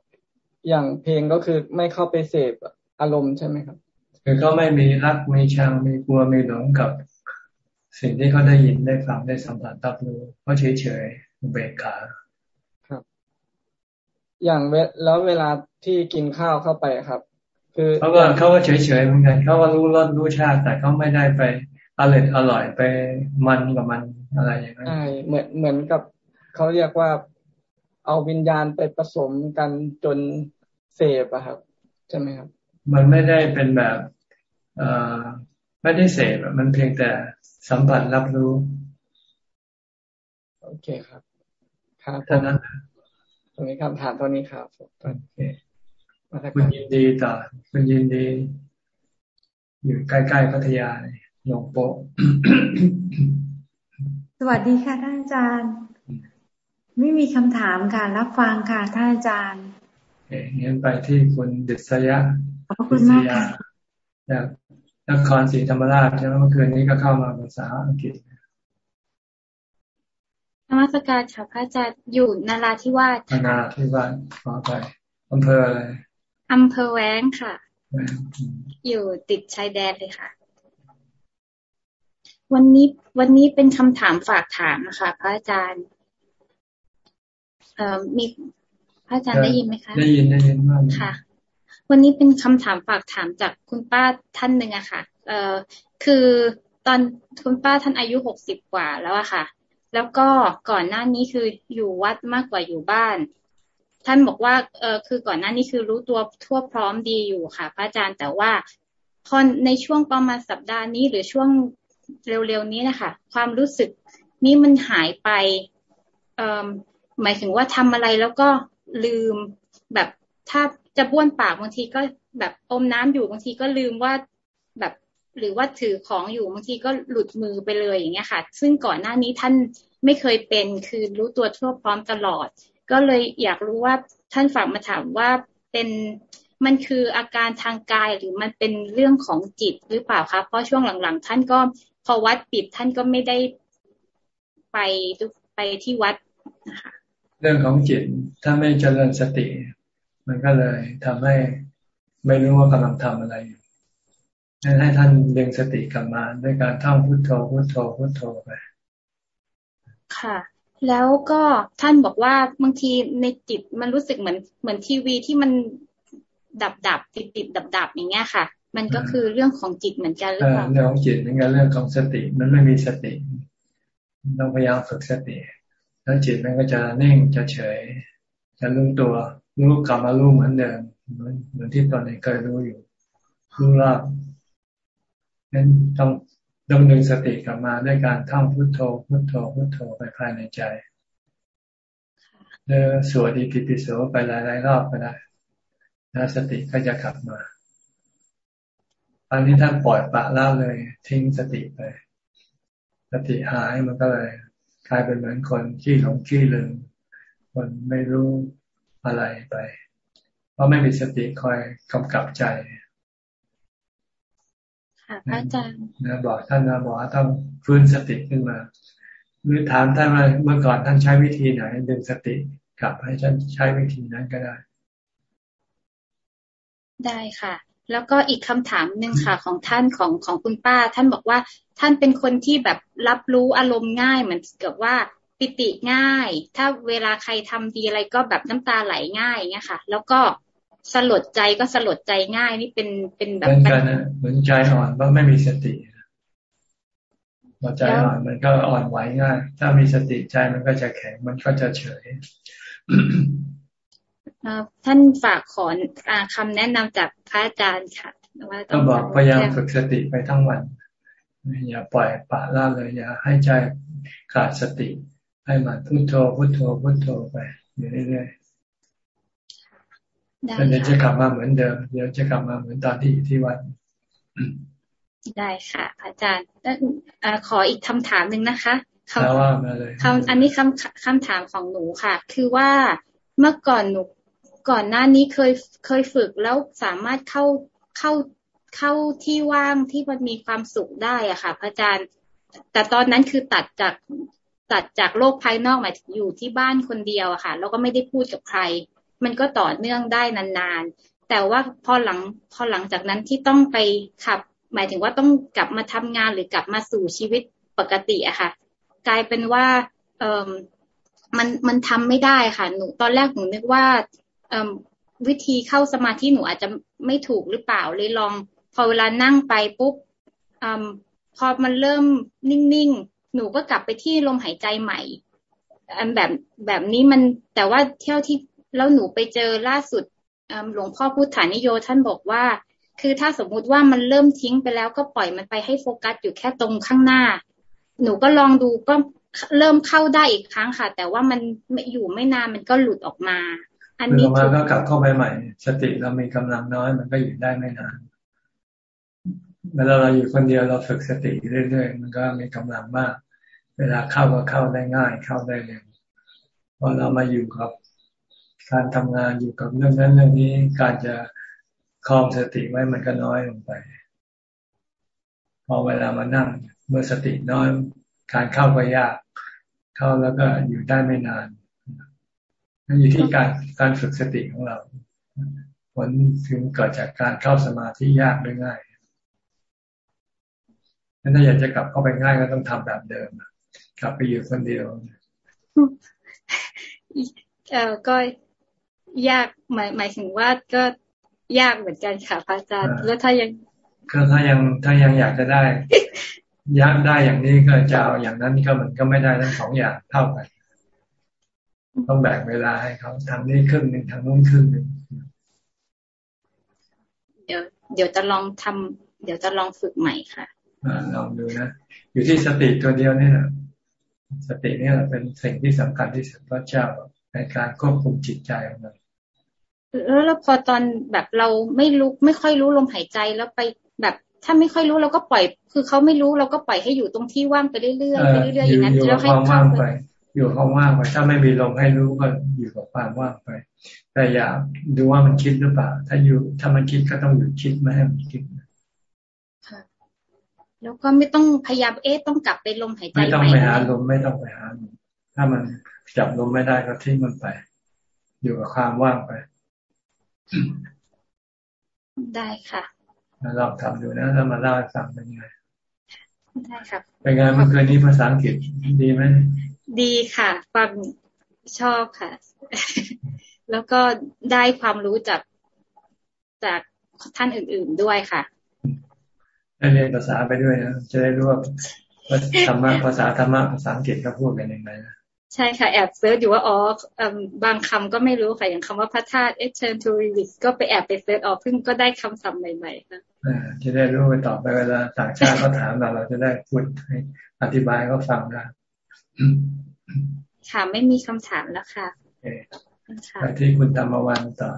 อย่างเพลงก็คือไม่เข้าไปเสพอารมณ์ใช่ไหมครับ คือเขาไม่มีรักมีชังมีกลัวมีหลงกับ สิ่งที่เขาได้ยินได้ฟังได้สัมผัสรับรู้เขาเฉยเฉยเบกขาครับ อย่างเวแล้วเวลาที่กินข้าวเข้าไปครับ คือเขาก็เขาก็เฉยเฉยเหมือนกันเขาก็รู้รสรู้ชาติแต่เขาไม่ได้ไป อร่อยอร่อยไปมันกับมันอะไรอย่างนั้นใช่เหมือนเหมือนกับเขาเรียกว่าเอาวิญญาณไปผสมกันจนเสพอะครับใช่ไหมครับ มันไม่ได้เป็นแบบไม่ได้เสพมันเพียงแต่สัมผัสรับรู้ โอเคครับ ครับเท่านั้นตรงนี้คำถามตัวนี้ครับโอเคคุณยินดีต่อคุณยินดี อยู่ใกล้ๆพัทยา หลงโปสวัสดีค่ะท่านอาจารย์ ไม่มีคำถามค่ะ รับฟังค่ะท่านอาจารย์เอ้งั้นไปที่คุณดิษยะขอบคุณมากค่ะจากนครศรีธรรมราชใช่ไหมเมื่อคืนนี้ก็เข้ามาภาษาอังกฤษนมัสการค่ะพระอาจารย์อยู่นาราธิวาสนาราธิวาสขอไปอำเภออะไรอำเภอแว้งค่ะ อยู่ติดชายแดนเลยค่ะ วันนี้วันนี้เป็นคำถามฝากถามนะคะพระอาจารย์ เอ่อมีพระอาจารย์ได้ยินไหมคะ ได้ยินได้ยินมากค่ะ วันนี้เป็นคำถามฝากถามจากคุณป้าท่านหนึ่งอะค่ะ เอ่อคือตอนคุณป้าท่านอายุหกสิบกว่าแล้วอะค่ะ แล้วก็ก่อนหน้านี้คืออยู่วัดมากกว่าอยู่บ้าน ท่านบอกว่าเออคือก่อนหน้านี้คือรู้ตัวทั่วพร้อมดีอยู่ค่ะ พระอาจารย์แต่ว่าพอในช่วงประมาณสัปดาห์นี้หรือช่วง เร็วๆนี้นะคะความรู้สึกนี้มันหายไปหมายถึงว่าทำอะไรแล้วก็ลืมแบบถ้าจะบ้วนปากบางทีก็แบบอมน้ำอยู่บางทีก็ลืมว่าแบบหรือว่าถือของอยู่บางทีก็หลุดมือไปเลยอย่างเงี้ยค่ะ ซึ่งก่อนหน้านี้ท่านไม่เคยเป็นคือรู้ตัวทั่วพร้อมตลอด ก็เลยอยากรู้ว่าท่านฝากมาถามว่าเป็นมันคืออาการทางกายหรือมันเป็นเรื่องของจิตหรือเปล่าคะเพราะช่วงหลังๆ ท่านก็ พอวัดปิดท่านก็ไม่ได้ไปไปที่วัดนะคะเรื่องของจิตถ้าไม่เจริญสติ มันก็เลยทำให้ไม่รู้ว่ากำลังทำอะไรอยู่ให้ท่านดึงสติกลับมาด้วยการท่องพุทโธพุทโธพุทโธไปค่ะ แล้วก็ท่านบอกว่าบางทีในจิตมันรู้สึกเหมือนเหมือนทีวีที่มันดับดับติดติดดับดับอย่างเงี้ยค่ะ มันก็คือเรื่องของจิตเหมือนกันหรือเปล่าเรื่องของจิตเหมือนกันเรื่องของสติ มันไม่มีสติต้องพยายามฝึกสติ แล้วจิตมันก็จะนิ่งจะเฉย จะรู้ตัวรู้กลับมารู้เหมือนเดิมเหมือนเหมือนที่ตอนนี้เคยรู้อยู่รู้รอบนั้นต้องต้องดึงสติกลับมาด้วยการท่องพุทโธพุทโธพุทโธไปภายในใจเล้วสวดอิติปิโสไปหลายๆรอบก็ได้แล้วสติก็จะกลับมาต อนนี้ท่านปล่อยปะเล่าเลย ทิ้งสติไป สติหายมันก็เลยกลายเป็นเหมือนคนขี้หลงขี้ลืมคนไม่รู้อะไรไป เพราะไม่มีสติคอยกำกับใจค่ะพระอาจารย์นะบอกท่านนะบอกว่าต้องฟื้นสติขึ้นมาหรือถามท่านว่าเมื่อก่อนท่านใช้วิธีไหนดึงสติกลับให้ท่านใช้วิธีนั้นก็ได้ ได้ค่ะ แล้วก็อีกคำถามหนึ่งค่ะของท่านของของคุณป้า ท่านบอกว่าท่านเป็นคนที่แบบรับรู้อารมณ์ง่ายเหมือนกับว่าปิติง่าย ถ้าเวลาใครทำดีอะไรก็แบบน้ำตาไหลง่ายเงี้ยค่ะ แล้วก็สลดใจก็สลดใจง่ายนี่เป็นเป็นแบบเหมือนกันนะเหมือนใจอ่อนว่าไม่มีสติพอใจอ่อนมันก็อ่อนไหวง่าย ถ้ามีสติใจมันก็จะแข็งมันก็จะเฉย ท่านฝากขอคำแนะนำจากพระอาจารย์ค่ะว่าต้องบอกพยายามฝึกสติไปทั้งวัน อย่าปล่อยปะล่าเลย อย่าให้ใจขาดสติ ให้มันพุโทโธพุโทโธพุโทโธไปอยู่เรื่อยๆแล้วเดี๋ยวจะกลับมาเหมือนเดิม เดี๋ยวจะกลับมาเหมือนตอนที่อยู่ที่วัดได้ค่ะอาจารย์ขออีกคำถามหนึ่งนะคะคำว่ามาเลยคำอันนี้คำคำถามของหนูค่ะ คือว่าเมื่อก่อนหนู ก่อนหน้านี้เคยเคยฝึกแล้วสามารถเข้าเข้าเข้าที่ว่างที่มันมีความสุขได้อะค่ะ พระอาจารย์ แต่ตอนนั้นคือตัดจากตัดจากโลกภายนอกหมายถึงอยู่ที่บ้านคนเดียวอะค่ะแล้วก็ไม่ได้พูดกับใคร มันก็ต่อเนื่องได้นานๆ แต่ว่าพอหลังพอหลังจากนั้นที่ต้องไปขับ หมายถึงว่าต้องกลับมาทำงานหรือกลับมาสู่ชีวิตปกติอะค่ะ กลายเป็นว่าเออมันมันทำไม่ได้ค่ะ หนูตอนแรกหนูนึกว่า วิธีเข้าสมาธิหนูอาจจะไม่ถูกหรือเปล่าเลยลอง พอเวลานั่งไปปุ๊บอพอมันเริ่มนิ่งๆ หนูก็กลับไปที่ลมหายใจใหม่อันแบบแบบนี้มันแต่ว่าเที่ยวที่แล้วหนูไปเจอล่าสุดหลวงพ่อพุทธานิโยท่านบอกว่า คือถ้าสมมุติว่ามันเริ่มทิ้งไปแล้วก็ปล่อยมันไปให้โฟกัสอยู่แค่ตรงข้างหน้า หนูก็ลองดูก็เริ่มเข้าได้อีกครั้งค่ะ แต่ว่ามันอยู่ไม่นานมันก็หลุดออกมา อันนี้มาก็กลับเข้าไปใหม่ สติเรามีกำลังน้อย มันก็อยู่ได้ไม่นานเวลาเราอยู่คนเดียวเราฝึกสติเรื่อยๆมันก็มีกำลังมาก เวลาเข้าก็เข้าได้ง่าย เข้าได้เร็วพอเรามาอยู่กับการทำงานอยู่กับเรื่องนั้นเรื่องนี้การจะคลองสติไว้มันก็น้อยลงไป พอเวลามานั่ง เมื่อสติน้อย การเข้าก็ยาก เข้าแล้วก็อยู่ได้ไม่นาน นั่นอยู่ที่การการฝึกสติของเราผลถึงเกิดจากการเข้าสมาธิยากหรือง่ายถ้าอยากจะกลับเข้าไปง่ายก็ต้องทำแบบเดิมกลับไปอยู่คนเดียวเออก็ยากหมายหมายถึงว่าก็ยากเหมือนกันค่ะพระอาจารย์แล้วถ้ายังก็ถ้ายังถ้ายังอยากจะได้ยากได้อย่างนี้ก็จะเอาอย่างนั้นก็มันก็ไม่ได้ทั้งสองอย่างเท่ากัน ต้องแบ่งเวลาให้เขาทางนี้ครึ่งหนึ่งทางนู้นครึ่งหนึ่งเดี๋ยวเดี๋ยวจะลองทำเดี๋ยวจะลองฝึกใหม่ค่ะอลองดูนะอยู่ที่สติตัวเดียวนี่แหละสตินี่แหละเป็นสิ่งที่สำคัญที่สุดพระเจ้าในการควบคุมจิตใจของเราแล้วแล้วพอตอนแบบเราไม่รู้ไม่ค่อยรู้ลมหายใจแล้วไปแบบถ้าไม่ค่อยรู้เราก็ปล่อย คือเขาไม่รู้เราก็ปล่อยให้อยู่ตรงที่ว่างไปเรื่อยๆไปเรื่อยๆอย่างนั้นแล้วให้เข้าไป อยู่ห้องว่างไป ถ้าไม่มีลมให้รู้ก็อยู่กับความว่างไป แต่อย่าดูว่ามันคิดหรือเปล่า ถ้าอยู่ถ้ามันคิดก็ต้องหยุดคิดไม่ให้มันคิดค่ะแล้วก็ไม่ต้องพยายามเอ๊ะต้องกลับไปลมหายใจไม่ต้องไปหาลมไม่ต้องไปหาลมถ้ามันจับลมไม่ได้ก็ทิ้งมันไป อยู่กับความว่างไป ได้ค่ะลองทำดูนะแล้วมาเล่าให้ฟังเป็นไงใช่ครับเป็นไงเมื่อคืนนี้ภาษาอังกฤษดีไหม ดีค่ะ ฟังชอบค่ะ แล้วก็ได้ความรู้จากจากท่านอื่น ๆด้วยค่ะได้เรียนภาษาไปด้วยนะจะได้รู้ว่าธรรมะภาษาธรรมะภาษาอังกฤษก็พูดกันยังไงนะใช่ค่ะ แอบเซิร์ชอยู่ว่าอ๋อบางคำก็ไม่รู้ค่ะ อย่างคำว่าพระธาตุเอเชนทูริวิสก็ไปแอบไปเซิร์ชออกเพิ่งก็ได้คำศัพท์ใหม่ๆค่ะจะได้รู้ไปต่อไปเวลาต่างชาติเขาถามเราเราจะได้พูดให้อธิบายเขาฟังได้ ค่ะไม่มีคำถามแล้วค่ะไปที่คุณธรรมวันต่อ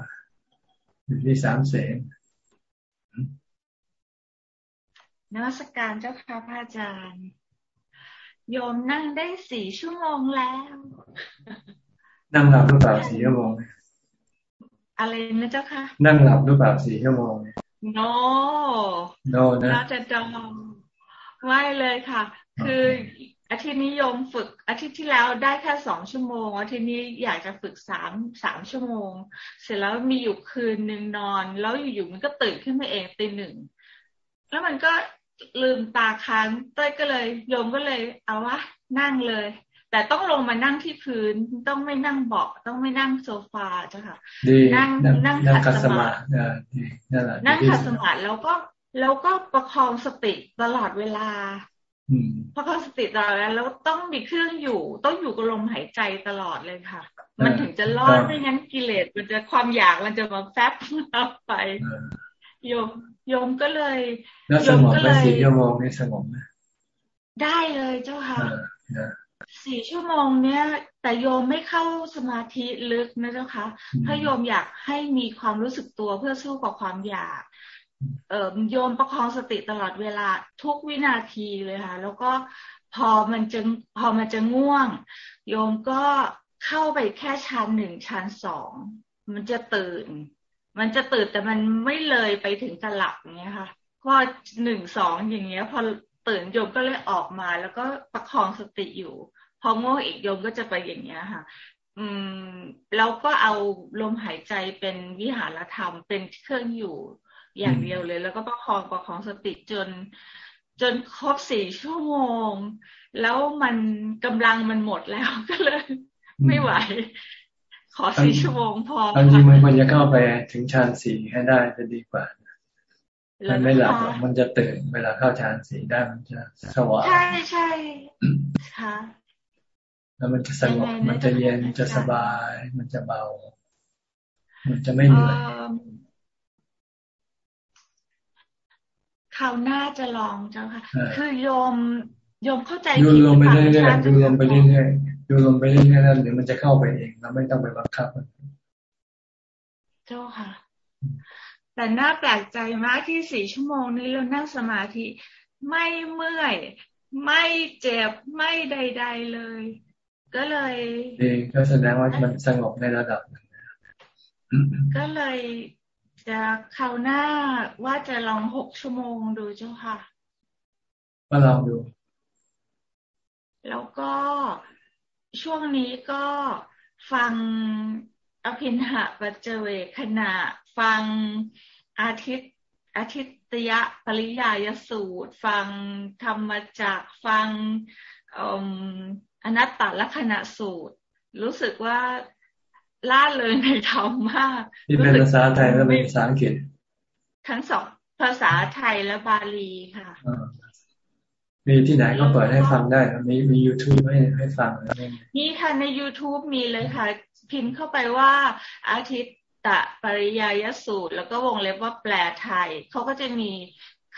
อยู่ที่สามเสนนวัตการเจ้าค่ะพระอาจารย์ โยมนั่งได้สี่ชั่วโมงแล้ว นั่งหลับหรือเปล่าสี่ชั่วโมง อะไรนะเจ้าค่ะ นั่งหลับหรือเปล่าสี่ชั่วโมงโนโนนะเราจะจองไม่เลยค่ะ คือ อาทิตย์นี้โยมฝึกอาทิตย์ที่แล้วได้แค่สองชั่วโมง อาทิตย์นี้อยากจะฝึกสามสามชั่วโมง เสร็จแล้วมีอยู่คืนหนึ่งนอน แล้วอยู่ๆมันก็ตื่นขึ้นมาเองตีหนึ่งแล้วมันก็ลืมตาค้างเต้ยก็เลย โยมก็เลย เอาวะนั่งเลย แต่ต้องลงมานั่งที่พื้นต้องไม่นั่งเบาะต้องไม่นั่งโซฟาจ้ะค่ะนั่งนั่งขัดสมาธินั่งขัดสมาธิแล้วก็แล้วก็ประคองสติตลอดเวลา ประคองสติตลอดแล้วต้องมีเครื่องอยู่ ต้องอยู่กับลมหายใจตลอดเลยค่ะ มันถึงจะรอดไม่งั้นกิเลสมันจะความอยากมันจะมาแฟบเราไปโยมโยมก็เลยแล้วสงบไปสี่ชั่วโมงนี่สงบไหมได้เลยเจ้าค่ะสี่ชั่วโมงเนี้ยแต่โยมไม่เข้าสมาธิลึกนะเจ้าค่ะถ้าโยมอยากให้มีความรู้สึกตัวเพื่อสู้กับความอยาก เอ่อโยมประคองสติตลอดเวลาทุกวินาทีเลยค่ะ แล้วก็พอมันจะพอมันจะง่วง โยมก็เข้าไปแค่ชั้นหนึ่งชั้นสองมันจะตื่น มันจะตื่นแต่มันไม่เลยไปถึงจะหลับอย่างเงี้ยค่ะก็หนึ่งสองอย่างเงี้ย พอตื่นโยมก็เลยออกมา แล้วก็ประคองสติอยู่ พอง่วงอีกโยมก็จะไปอย่างเงี้ยค่ะ อืมแล้วก็เอาลมหายใจเป็นวิหารธรรมเป็นเครื่องอยู่ อย่างเดียวเลย แล้วก็ประคองประคองสติจน จนครบสี่ชั่วโมง แล้วมันกำลังมันหมดแล้วก็เลย ไม่ไหว ขอสี่ชั่วโมงพอจริงมันควรจะเข้าไปถึงฌานสี่ให้ได้จะดีกว่ามันไม่หลับมันจะตื่น เวลาเข้าฌานสี่ได้มันจะสว่างใช่ใช่ค่ะแล้วมันจะสงบมันจะเย็นจะสบาย มันจะเบา มันจะไม่เหนื่อย คราวหน้าจะลองเจ้าค่ะ คือโยมโยมเข้าใจดูลงไปเรื่อยๆดูลงไปเรื่อยๆดูลมไปเรื่อยๆนั่นเดี๋ยวมันจะเข้าไปเองเราไม่ต้องไปบังคับมันเจ้าค่ะ แต่น่าแปลกใจมากที่สี่ชั่วโมงนี้เรานั่งสมาธิไม่เมื่อย ไม่เจ็บไม่ใด ๆเลย ก็เลยดีก็แสดงว่ามันสงบในระดับนึงก็เลย จะคราวหน้าว่าจะลองหกชั่วโมงดูเจ้าค่ะมาลองดู แล้วก็ช่วงนี้ก็ฟังอภินหะปัจเจเวขณะ ฟังอาทิตย์อาทิตยปริยายสูตร ฟังธรรมจักฟังอนัตตลักษณะสูตร รู้สึกว่า ล่าเลยในธรรมมากที่เป็นภาษาไทยและเป็นภาษาอังกฤษทั้งสองภาษาไทยและบาลีค่ะมีที่ไหนก็เปิดให้ฟังได้มีมี YouTube ให้ให้ฟังนี่ค่ะใน YouTube มีเลยค่ะ พิมพ์เข้าไปว่าอาทิตตะปริยายสูตร แล้วก็วงเล็บว่าแปลไทย เขาก็จะมี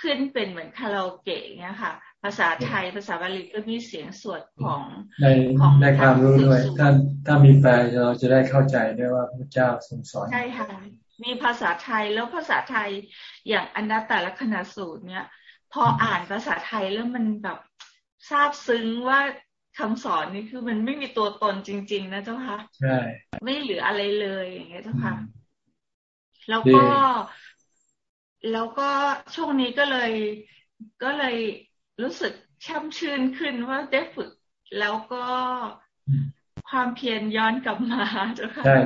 ขึ้นเป็นเหมือนคาราโอเกะเนี่ยค่ะ ภาษาไทยภาษาบาลีก็มีเสียงสวดของในของในความรู้ด้วยถ้าถ้ามีแปลเราจะได้เข้าใจได้ว่าพระเจ้าทรงสอนใช่ค่ะมีภาษาไทยแล้วภาษาไทยอย่างอนัตตลักษณะสูตรเนี่ย พออ่านภาษาไทยแล้วมันแบบซาบซึ้งว่าคำสอนนี่คือมันไม่มีตัวตนจริง ๆ นะเจ้าค่ะใช่ไม่เหลืออะไรเลยอย่างเงี้ยเจ้าค่ะแล้วก็แล้วก็ช่วงนี้ก็เลยก็เลย รู้สึกช่ำชื่นขึ้นว่าได้ฝึกแล้วก็ความเพียรย้อนกลับมาเจ้าค่ะใช่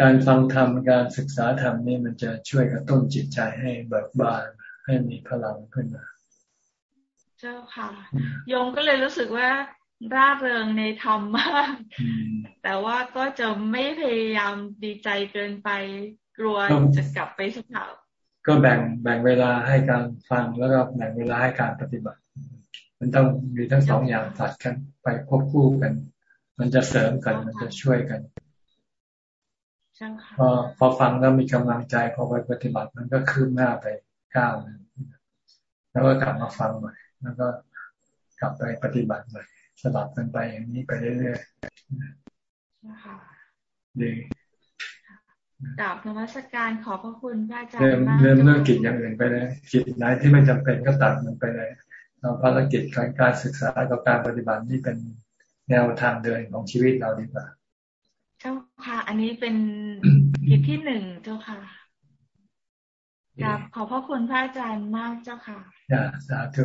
การฟังธรรมการศึกษาธรรมนี่มันจะช่วยกระตุ้นจิตใจให้เบิกบานให้มีพลังขึ้นมา เจ้าค่ะโยมก็เลยรู้สึกว่าร่าเริงในธรรมมาก แต่ว่าก็จะไม่พยายามดีใจเกินไปกลัวจะกลับไปสภาพก็แบ่งแบ่งเวลาให้การฟังแล้วก็แบ่งเวลาให้การปฏิบัติ มันต้องมีทั้งสองอย่างตัดกันไปควบคู่กัน มันจะเสริมกันมันจะช่วยกันพอพอฟังแล้วมีกำลังใจพอไปปฏิบัติมันก็คืบหน้าไปก้าวแล้วก็กลับมาฟังใหม่แล้วก็กลับไปปฏิบัติใหม่สลับกันไปอย่างนี้ไปเรื่อยๆดีกราบนมัสการขอพระคุณพระอาจารย์มากเริ่มเรื่องกิจอย่างอื่นไปเลยกิจไหนที่ไม่จำเป็นก็ตัดมันไปเลย เราภารกิจการการศึกษากับการปฏิบัตินี่เป็นแนวทางเดินของชีวิตเราดีกว่า เจ้าค่ะ อันนี้เป็นกิจที่หนึ่งเจ้าค่ะกราบขอพระคุณพระอาจารย์มากเจ้าค่ะอย่าสาธุ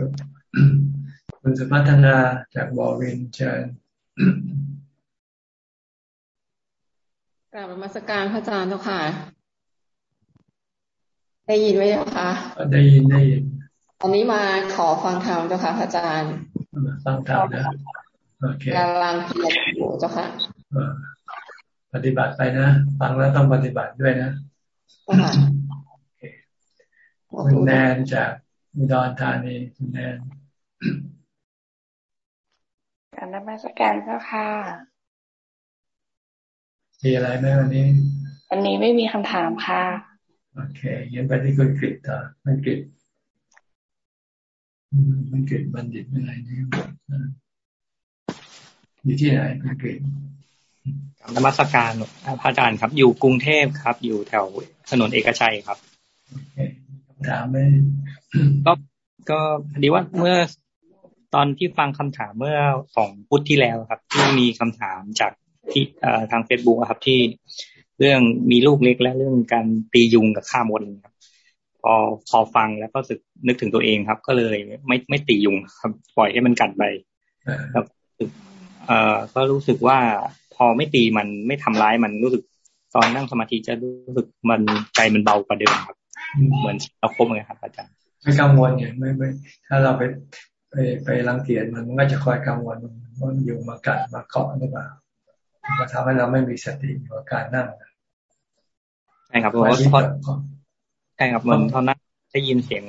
คุณสุพัฒนาจากบอวินเชิญกราบมาสการพระอาจารย์เจ้าค่ะ ได้ยินไหมเจ้าค่ะได้ยินได้ยิน อันนี้มาขอฟังธรรมเจ้าค่ะพระอาจารย์ฟังธรรมนะโอเคกำลังเพียรอยู่เจ้าค่ะปฏิบัติไปนะฟังแล้วต้องปฏิบัติด้วยนะคุณแนนจากอุดรธานีคุณแนนการนมัสการเจ้าค่ะมีอะไรไหมวันนี้ วันนี้ไม่มีคำถามค่ะ โอเค ยันไปที่คุณกฤษต่อมันกฤษ มันกฤษบัณฑิตอะไรนี่อยู่ที่ไหนมันกฤษนมัสการพระอาจารย์ครับ อยู่กรุงเทพครับ อยู่แถวถนนเอกชัยครับถามไหมก็ก็พอดีว่าเมื่อตอนที่ฟังคำถามเมื่อสองพุธที่แล้วครับ ที่มีคำถามจากที่ทางเฟซบุ๊กครับที่เรื่องมีลูกเล็กและเรื่องการตียุงกับฆ่ามดครับ พอพอฟังแล้วก็สึกนึกถึงตัวเองครับ ก็เลยไม่ไม่ตียุงครับ ปล่อยให้มันกัดไปแล้วเอ่อก็รู้สึกว่าพอไม่ตีมันไม่ทำร้ายมันรู้สึกตอนนั่งสมาธิจะรู้สึกมันใจมันเบากว่าเดิมครับ เหมือนเราคบไงครับ อาจารย์ไม่กังวลเนี่ยไม่ไม่ ถ้าเราไปไปไปรังเกียจมันมันก็จะคอยกังวลว่ามันอยู่มากัดมาเกาะหรือเปล่ามาทำให้เราไม่มีสติกับการนั่งใช่ครับเพราะใช่ครับมันเท่านั้นได้ยินเสียง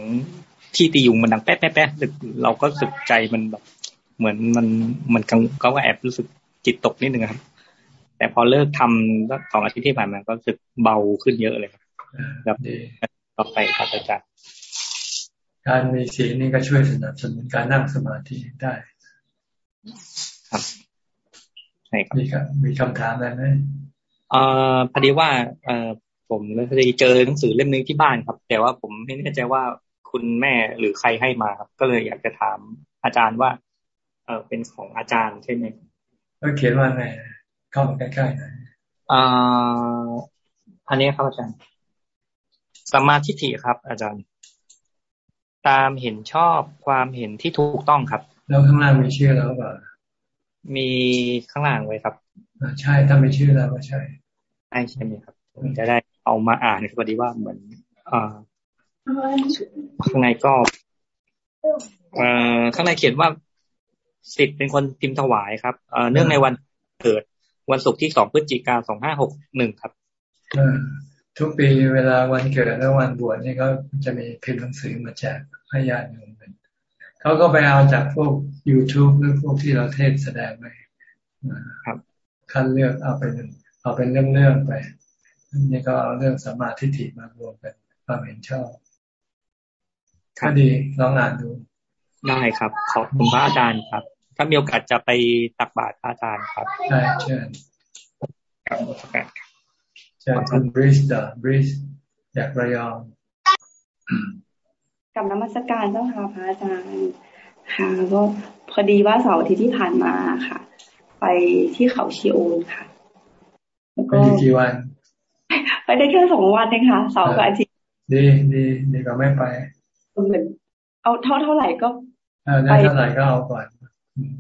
ที่ตียุงมันดังแป๊ะแป๊ะแป๊ะเราก็สึกใจมันแบบ เหมือนมันมันก็แอบรู้สึกจิตตกนิดนึงครับ แต่พอเลิกทำสองอาทิตย์ที่ผ่านมาก็รู้สึกเบาขึ้นเยอะเลยครับครับต่อไปครับอาจารย์การมีศีลนี่ก็ช่วยสนับสนุนการนั่งสมาธิได้ ครับใช่ครับมีครับมีคำถามอะไรไหมเอ่อพอดีว่าเอ่อ ผมเคยเจอหนังสือเล่มนึงที่บ้านครับ แต่ว่าผมไม่แน่ใจว่าคุณแม่หรือใครให้มาครับ ก็เลยอยากจะถามอาจารย์ว่า เออเป็นของอาจารย์ใช่ไหมก็เขียนว่าไงเข้ามาใกล้ๆหน่อยอ่าอันนี้ครับอาจารย์สมาธิฐิครับ อาจารย์ ตามเห็นชอบความเห็นที่ถูกต้องครับ แล้วข้างล่างมีชื่อแล้วเปล่ามีข้างล่างไว้ครับใช่ถ้ามีชื่อแล้วก็ใช่ใช่ใช่ไหมครับผมจะได้ เอามาอ่านพอดีว่าเหมือนอ่าข้างในก็เอ่อข้างในเขียนว่าสิทธิ์เป็นคนพิมพ์ถวายครับเอ่อเนื่องในวันเกิดวันศุกร์ที่สองพฤศจิกาสองห้าหกหนึ่งครับทุกปีเวลาวันเกิดและวันบวชนี่ก็จะมีพิมพ์หนังสือมาแจกให้ญาติโยมเขาก็ไปเอาจากพวก YouTube หรือพวกที่เราเทศแสดงไปครับคันเลือกเอาเป็นเอาเป็นเรื่องๆไป นี่ก็เอาเรื่องสมาธิถิมารวมเป็นความเห็นชอบก็ดีลองอ่านดูได้ครับ ขอบคุณพระอาจารย์ครับ ถ้ามีโอกาสจะไปตักบาตรพระอาจารย์ครับได้เชิญครับเชิญคุณบริสเดอร์บริสอยากระยองกับนมัสการเจ้าค่ะพระอาจารย์ค่ะก็พอดีว่าเสาร์อาทิตย์ที่ผ่านมาค่ะ ไปที่เขาชิโอนค่ะ แล้วก็กี่วัน ไปได้แค่สองวันเองค่ะเสาร์กับอาทิตย์ดีดีดีก็ไม่ไปเหมือนเอาเท่าเท่าไหร่ก็ได้เท่าไหร่ก็เอาก่อน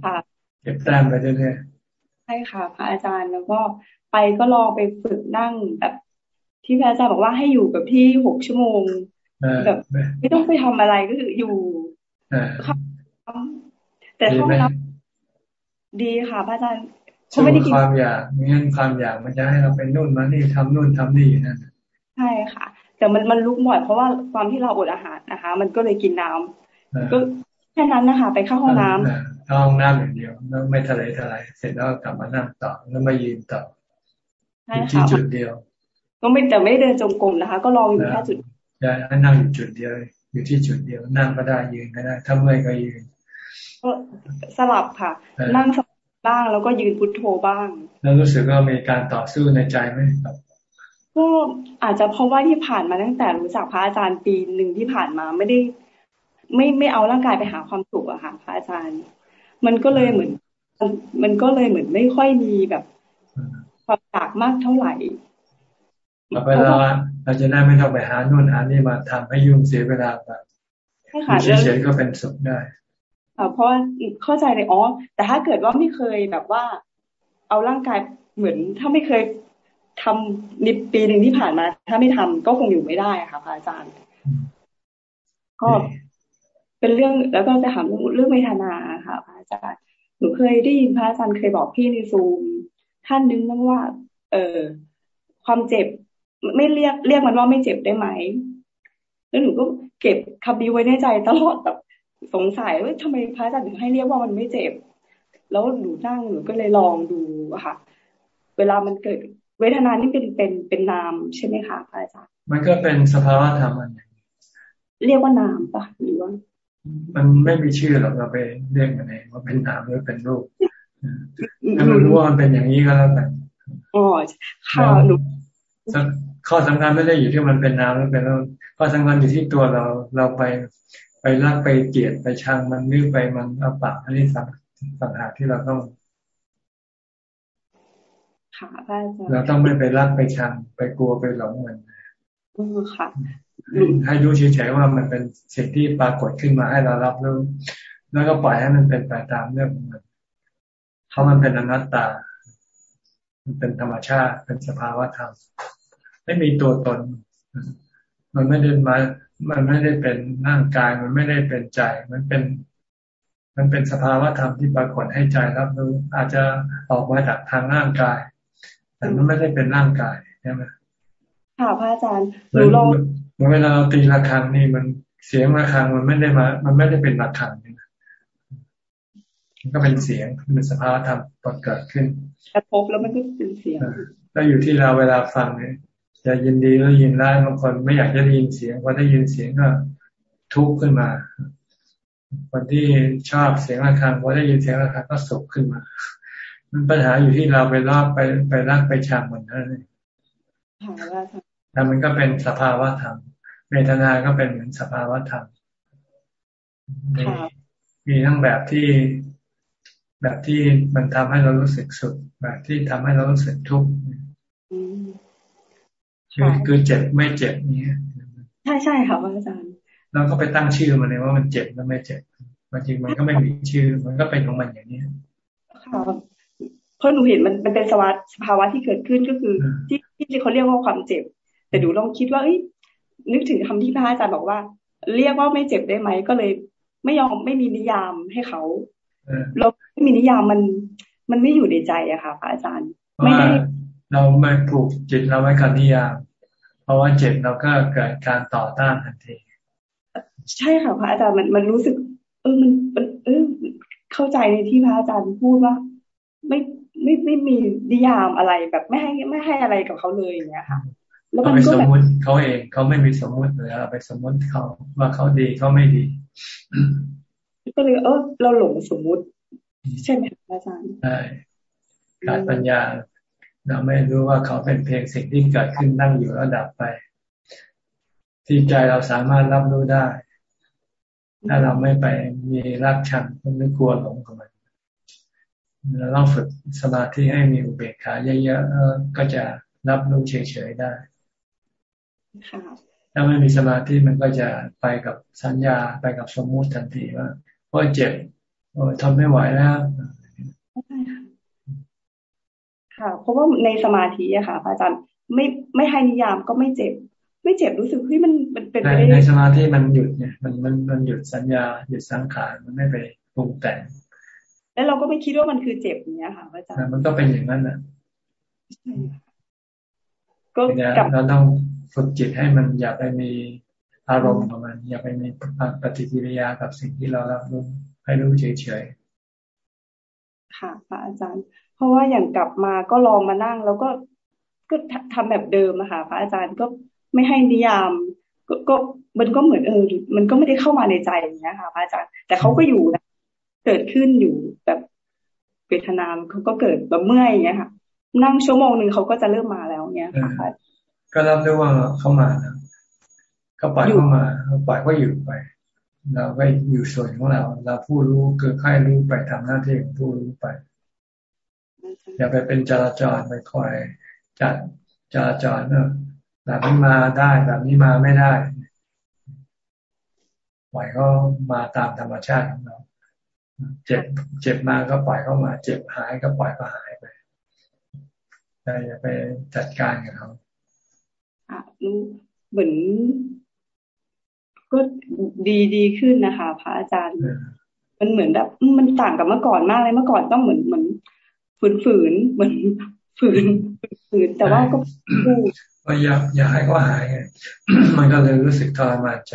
ค่ะเก็บแต้มไปเรื่อยๆใช่ค่ะ พระอาจารย์แล้วก็ไปก็ลองไปฝึกนั่งแบบที่พระอาจารย์บอกว่าให้อยู่กับที่หกชั่วโมงแบบไม่ต้องไปทำอะไรก็คืออยู่แต่ห้องน้ำดีค่ะพระอาจารย์ เขาไม่ได้กินความอยากงั้นความอยากมันจะให้เราไปนู่นมานี่ทำนู่นทำนี่นั่นใช่ค่ะ แต่มันมันลุกบ่อยเพราะว่าความที่เราอดอาหารนะคะ มันก็เลยกินน้ำก็แค่นั้นนะคะ ไปเข้าห้องน้ำเข้าห้องน้ำอย่างเดียวแล้วไม่ทะเลทลายเสร็จแล้วกลับมานั่งต่อแล้วมายืนต่อที่จุดเดียว ก็ไม่แต่ไม่เดินจงกรมนะคะ ก็ลองอยู่แค่จุดใช่นั่งอยู่จุดเดียว อยู่ที่จุดเดียว นั่งก็ได้ยืนก็ได้ถ้าเมื่อยก็ยืนก็สลับค่ะ นั่งสลับ บ้าง แล้วก็ยืนพุทโธบ้าง แล้วรู้สึกว่ามีการต่อสู้ในใจไหมครับก็อาจจะเพราะว่าที่ผ่านมาตั้งแต่รู้จักพระอาจารย์ปีหนึ่งที่ผ่านมาไม่ได้ ไม่ไม่เอาร่างกายไปหาความสุขอะค่ะพระอาจารย์ มันก็เลยเหมือน มันก็เลยเหมือนไม่ค่อยมีแบบ ความอยากมากเท่าไหร่เวลาเราจะได้ไม่ต้องไปหานู่นหานี่มาทำให้ยุ่งเสียเวลาแบบเฉยๆก็เป็นสุขได้ เพราะเข้าใจเลยอ๋อแต่ถ้าเกิดว่าไม่เคยแบบว่า เอาร่างกายเหมือน ถ้าไม่เคยทำนิปีหนึ่งที่ผ่านมา ถ้าไม่ทำก็คงอยู่ไม่ได้ค่ะพระอาจารย์ ก็เป็นเรื่องแล้วก็จะถามเรื่องเวทนาค่ะพระอาจารย์หนูเคยได้ยินพระอาจารย์เคยบอกพี่ในซูมท่านนึงนั่งว่า เออความเจ็บ ไม่เรียกเรียกมันว่าไม่เจ็บได้ไหมแล้วหนูก็เก็บคำนี้ไว้ในใจตลอดแบบ สงสัยว่าทำไมพระอาจารย์ถึงให้เรียกว่ามันไม่เจ็บ แล้วหนูนั่งหนูก็เลยลองดูค่ะ เวลามันเกิดเวทนานี่เป็นเป็นเป็นนามใช่ไหมคะพระอาจารย์มันก็เป็นสภาวะธรรมอันหนึ่งเรียกว่านามปะหรือว่า มันไม่มีชื่อหรอกเราไปเรียกมันเองว่าเป็นนามหรือเป็นรูปถ้ามันรู้ว่ามันเป็นอย่างนี้ก็แล้วกันอ๋อค่ะหนูข้อสำคัญไม่ได้อยู่ที่มันเป็นนามหรือเป็นรูปข้อสำคัญอยู่ที่ตัวเราเราไป ไปรักไปเกลียดไปชังมันนึกไปมันเอาปากอันนี้สังสังหาที่เราต้องค่ะพระอาจารย์เราต้องไม่ไปรักไปชังไปกลัวไปหลงมันอือค่ะให้รู้เฉยๆว่ามันเป็นสิ่งที่ปรากฏขึ้นมาให้เรารับรู้แล้วก็ปล่อยให้มันเป็นไปตามเรื่องของมันเพราะมันเป็นอนัตตา มันเป็นธรรมชาติเป็นสภาวะธรรมไม่มีตัวตน มันไม่ได้มา มันไม่ได้เป็นร่างกายมันไม่ได้เป็นใจ มันเป็น มันเป็นสภาวะธรรมที่ปรากฏให้ใจรับรู้อาจจะออกมาจากทางร่างกาย แต่มันไม่ได้เป็นร่างกายใช่ไหมค่ะพระอาจารย์หนูลองเวลาเราตีระฆังนี่มันเสียงระฆังมันไม่ได้มา มันไม่ได้เป็นระฆังนี่มันก็เป็นเสียงเป็นสภาวะธรรมปรเกิดขึ้นกระทบแล้วมันก็เป็นเสียงแล้วอยู่ที่เราเวลาฟังเนี่ย จะยินดีหรือยินร้ายบางคนไม่อยากจะได้ยินเสียงพอได้ยินเสียงก็ทุกข์ขึ้นมา คนที่ชอบเสียงระฆังพอได้ยินเสียงระฆังก็สุขขึ้นมา มันปัญหาอยู่ที่เราไปรอบไปไปรักไปชังมันนั่นเองแต่มันก็เป็นสภาวะธรรมเวทนาก็เป็นเหมือนสภาวะธรรมมีทั้งแบบที่แบบที่มันทำให้เรารู้สึกสุขแบบที่ทำให้เรารู้สึกทุกข์ คือคือเจ็บไม่เจ็บเนี้ยใช่ใช่ค่ะอาจารย์เราก็ไปตั้งชื่อมาเลยว่ามันเจ็บแล้วไม่เจ็บจริงมันก็ไม่มีชื่อ มันก็เป็นของมันอย่างนี้ค่ะเพราะหนูเห็นมันมันเป็นสภาวะสภาวะที่เกิดขึ้นก็คือ ที่ที่เขาเรียกว่าความเจ็บ แต่ดูลองคิดว่าเอ้ยนึกถึงคำที่พระอาจารย์บอกว่า เรียกว่าไม่เจ็บได้ไหมก็เลย ไม่ยอมไม่มีนิยามให้เขาเราไม่มีนิยามมัน มันไม่อยู่ในใจอะค่ะพระอาจารย์ ไม่ได้ เราไม่ผูกจิตเราไว้กับนิยาม เพราะว่าเจ็บเราก็เกิดการต่อต้านทันที ใช่ค่ะพระอาจารย์มันมันรู้สึก เออมันมันเออเข้าใจในที่พระอาจารย์พูดว่า ไม่ไม่ไม่มีนิยามอะไรแบบไม่ให้ไม่ให้อะไรกับเขาเลยอย่างเงี้ยค่ะแล้วมันก็แบบเขาเองเขาไม่มีสมมุติเลยเราไปสมมุติเขาว่าเขาดีเขาไม่ดี ก็เลยเออเราหลงสมมุติ ใช่ไหมอาจารย์ใช่การปัญญา เราไม่รู้ว่าเขาเป็นเพียงสิ่งที่เกิดขึ้นนั่งอยู่แล้วดับไป ที่ใจเราสามารถรับรู้ได้ ถ้าเราไม่ไปมีรักชังไม่กลัวหลงกับมันเราต้องฝึกสมาธิให้มีอุเบกขาเยอะๆก็จะรับรู้เฉยๆได้ถ้าไม่มีสมาธิมันก็จะไปกับสัญญาไปกับสมมุติทันทีว่าโอ้เจ็บโอ้ทนไม่ไหวแล้ว ค่ะ เพราะว่าในสมาธิอะค่ะพระอาจารย์ไม่ไม่ให้นิยามก็ไม่เจ็บ ไม่เจ็บรู้สึกที่มันมันเป็นในในสมาธิมันหยุดเนี่ยมันมันมันหยุดสัญญาหยุดสังขารมันไม่ไปปรุงแต่งแล้วเราก็ไม่คิดว่ามันคือเจ็บเนี้ยค่ะอาจารย์มันก็เป็นอย่างนั้นนะก็เราต้องฝึกจิตให้มันอย่าไปมีอารมณ์ของมัน อย่าไปมีปฏิกิริยากับสิ่งที่เรารับรู้ให้รู้เฉยๆค่ะพระอาจารย์ เพราะว่าอย่างกลับมาก็ลองมานั่ง แล้วก็ก็ทำแบบเดิมอะค่ะพระอาจารย์ก็ไม่ให้นิยามก็ก็มันก็เหมือนเออ มันก็ไม่ได้เข้ามาในใจอย่างเงี้ยค่ะพระอาจารย์ แต่เขาก็อยู่นะเกิดขึ้นอยู่แบบเวทนามเขาก็เกิดแบบเมื่อยอย่างเงี้ยค่ะ นั่งชั่วโมงหนึ่งเขาก็จะเริ่มมาแล้วเงี้ยค่ะก็รับได้ว่าเข้ามานะก็ปล่อยเข้ามาปล่อยก็อยู่ไป เราก็อยู่ส่วนของเรา เราผู้รู้คือค่อยรู้ไปทำหน้าที่ของผู้รู้ไป อย่าไปเป็นจราจรไปคอยจัดจราจรเนอะแบบนี้มาได้แบบนี้มาไม่ได้ปล่อยเขามาตามธรรมชาติของเราเจ็บเจ็บมาก็ปล่อยเข้ามา เจ็บหายก็ปล่อยก็หายไปอย่าไปจัดการกับเขาอะเหมือน ก็ดีดีขึ้นนะคะพระอาจารย์ มันเหมือนแบบ มันต่างกับเมื่อก่อนมากเลยเมื่อก่อนต้องเหมือนเหมือน ฝืนฝืนเหมือนฝืนฝืนแต่ว่าก็พูดก็อยากอยากให้เขาหายไงมันก็เลยรู้สึกทรมานใจ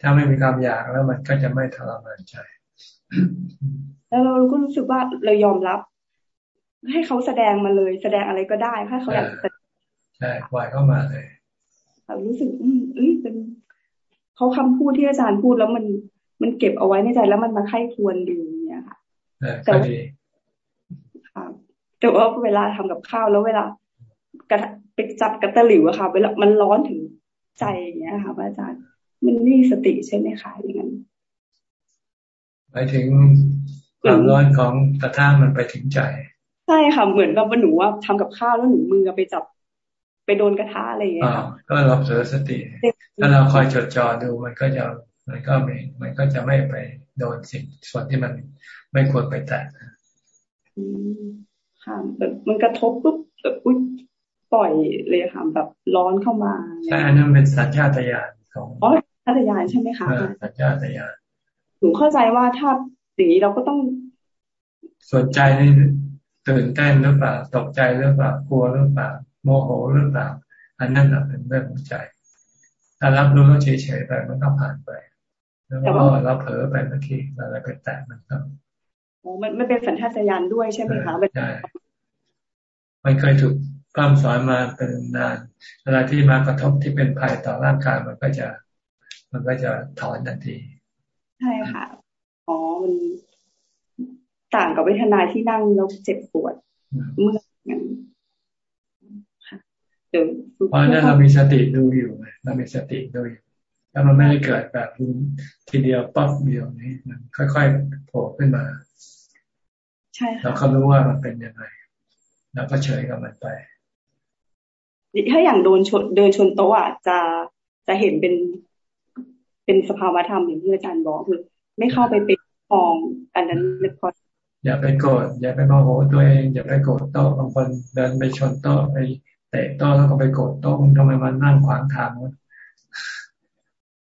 ถ้าไม่มีความอยากแล้วมันก็จะไม่ทรมานใจ แล้วเราก็รู้สึกว่าเรายอมรับ ให้เขาแสดงมาเลย แสดงอะไรก็ได้ถ้าเขาอยากใช่ปล่อยเข้ามาเลยเรารู้สึก อืมเอ้ยเป็นเขาคำพูดที่อาจารย์พูดแล้วมันมันเก็บเอาไว้ในใจแล้วมันมาไข้ควรดูเนี่ยค่ะแต่ ค่ะ แต่ว่าเวลาทำกับข้าวแล้วเวลากระไปจับกระตะหลิวอะค่ะ เวลามันร้อนถึงใจอย่างเงี้ยค่ะอาจารย์มันนี่สติใช่ไหมคะอย่างนั้นไปถึงความร้อนของกระทะมันไปถึงใจ ใช่ค่ะเหมือนกับว่าหนูว่าทำกับข้าวแล้วหนูมือไปจับไปโดนกระทะอะไรอย่างเงี้ยก็เราเผลอสติ ถ้าเราคอยจดจ่อดูมันก็จะมันก็ไม่มันก็จะไม่ไปโดนสิ่งส่วนที่มันไม่ควรไปแตะ ค่ะแบบมันกระทบปุ๊บแบบอุ้ยปล่อยเลยค่ะแบบร้อนเข้ามาใช่อันนั้นเป็นสัญชาตญาณของอ๋อสัญชาตญาณใช่ไหมคะสัญชาตญาณหนูเข้าใจว่าถ้าสิ่งนี้เราก็ต้อง สนใจนี่ตื่นเต้นหรือเปล่าตกใจหรือเปล่ากลัวหรือเปล่าโมโหหรือเปล่าอันนั้นเป็นเรื่องของใจถ้ารับรู้แล้วเฉยๆไปมันก็ผ่านไปแล้วก็เราเผลอไปเมื่อกี้อะไรไปแตะมันก็ โอ้มันมันเป็นสัญชาตญาณด้วยใช่ไหมคะใช่มันเคยถูกพร่ำสอนมาเป็นนานเวลาที่มากระทบที่เป็นภัยต่อร่างกายมันก็จะ มันก็จะถอนทันทีใช่ค่ะอ๋อมันต่างกับเวทนาที่นั่งแล้วเจ็บปวดเมื่ออย่างเพราะนั้นเรามีสติดูอยู่เรามีสติดูอยู่แล้วมันไม่ได้เกิดแบบทีเดียวป๊อบเดียวนี้มันค่อยๆโผล่ขึ้นมา ใช่ค่ะเราก็รู้ว่ามันเป็นยังไงแล้วก็เฉยกับมันไป ถ้าอย่างโดนชนเดินชนโต๊ะอะจะจะเห็นเป็นเป็นสภาวธรรมอย่างที่อาจารย์บอกคือไม่เข้าไปเป็นมองอันนั้นพออย่าไปโกรธอย่าไปโมโหตัวเองอย่าไปโกรธโต๊ะบางคนเดินไปชนโต๊ะไปเตะโต๊ะแล้วก็ไปกดโต๊ะทำไมมันนั่งขวางทางวะ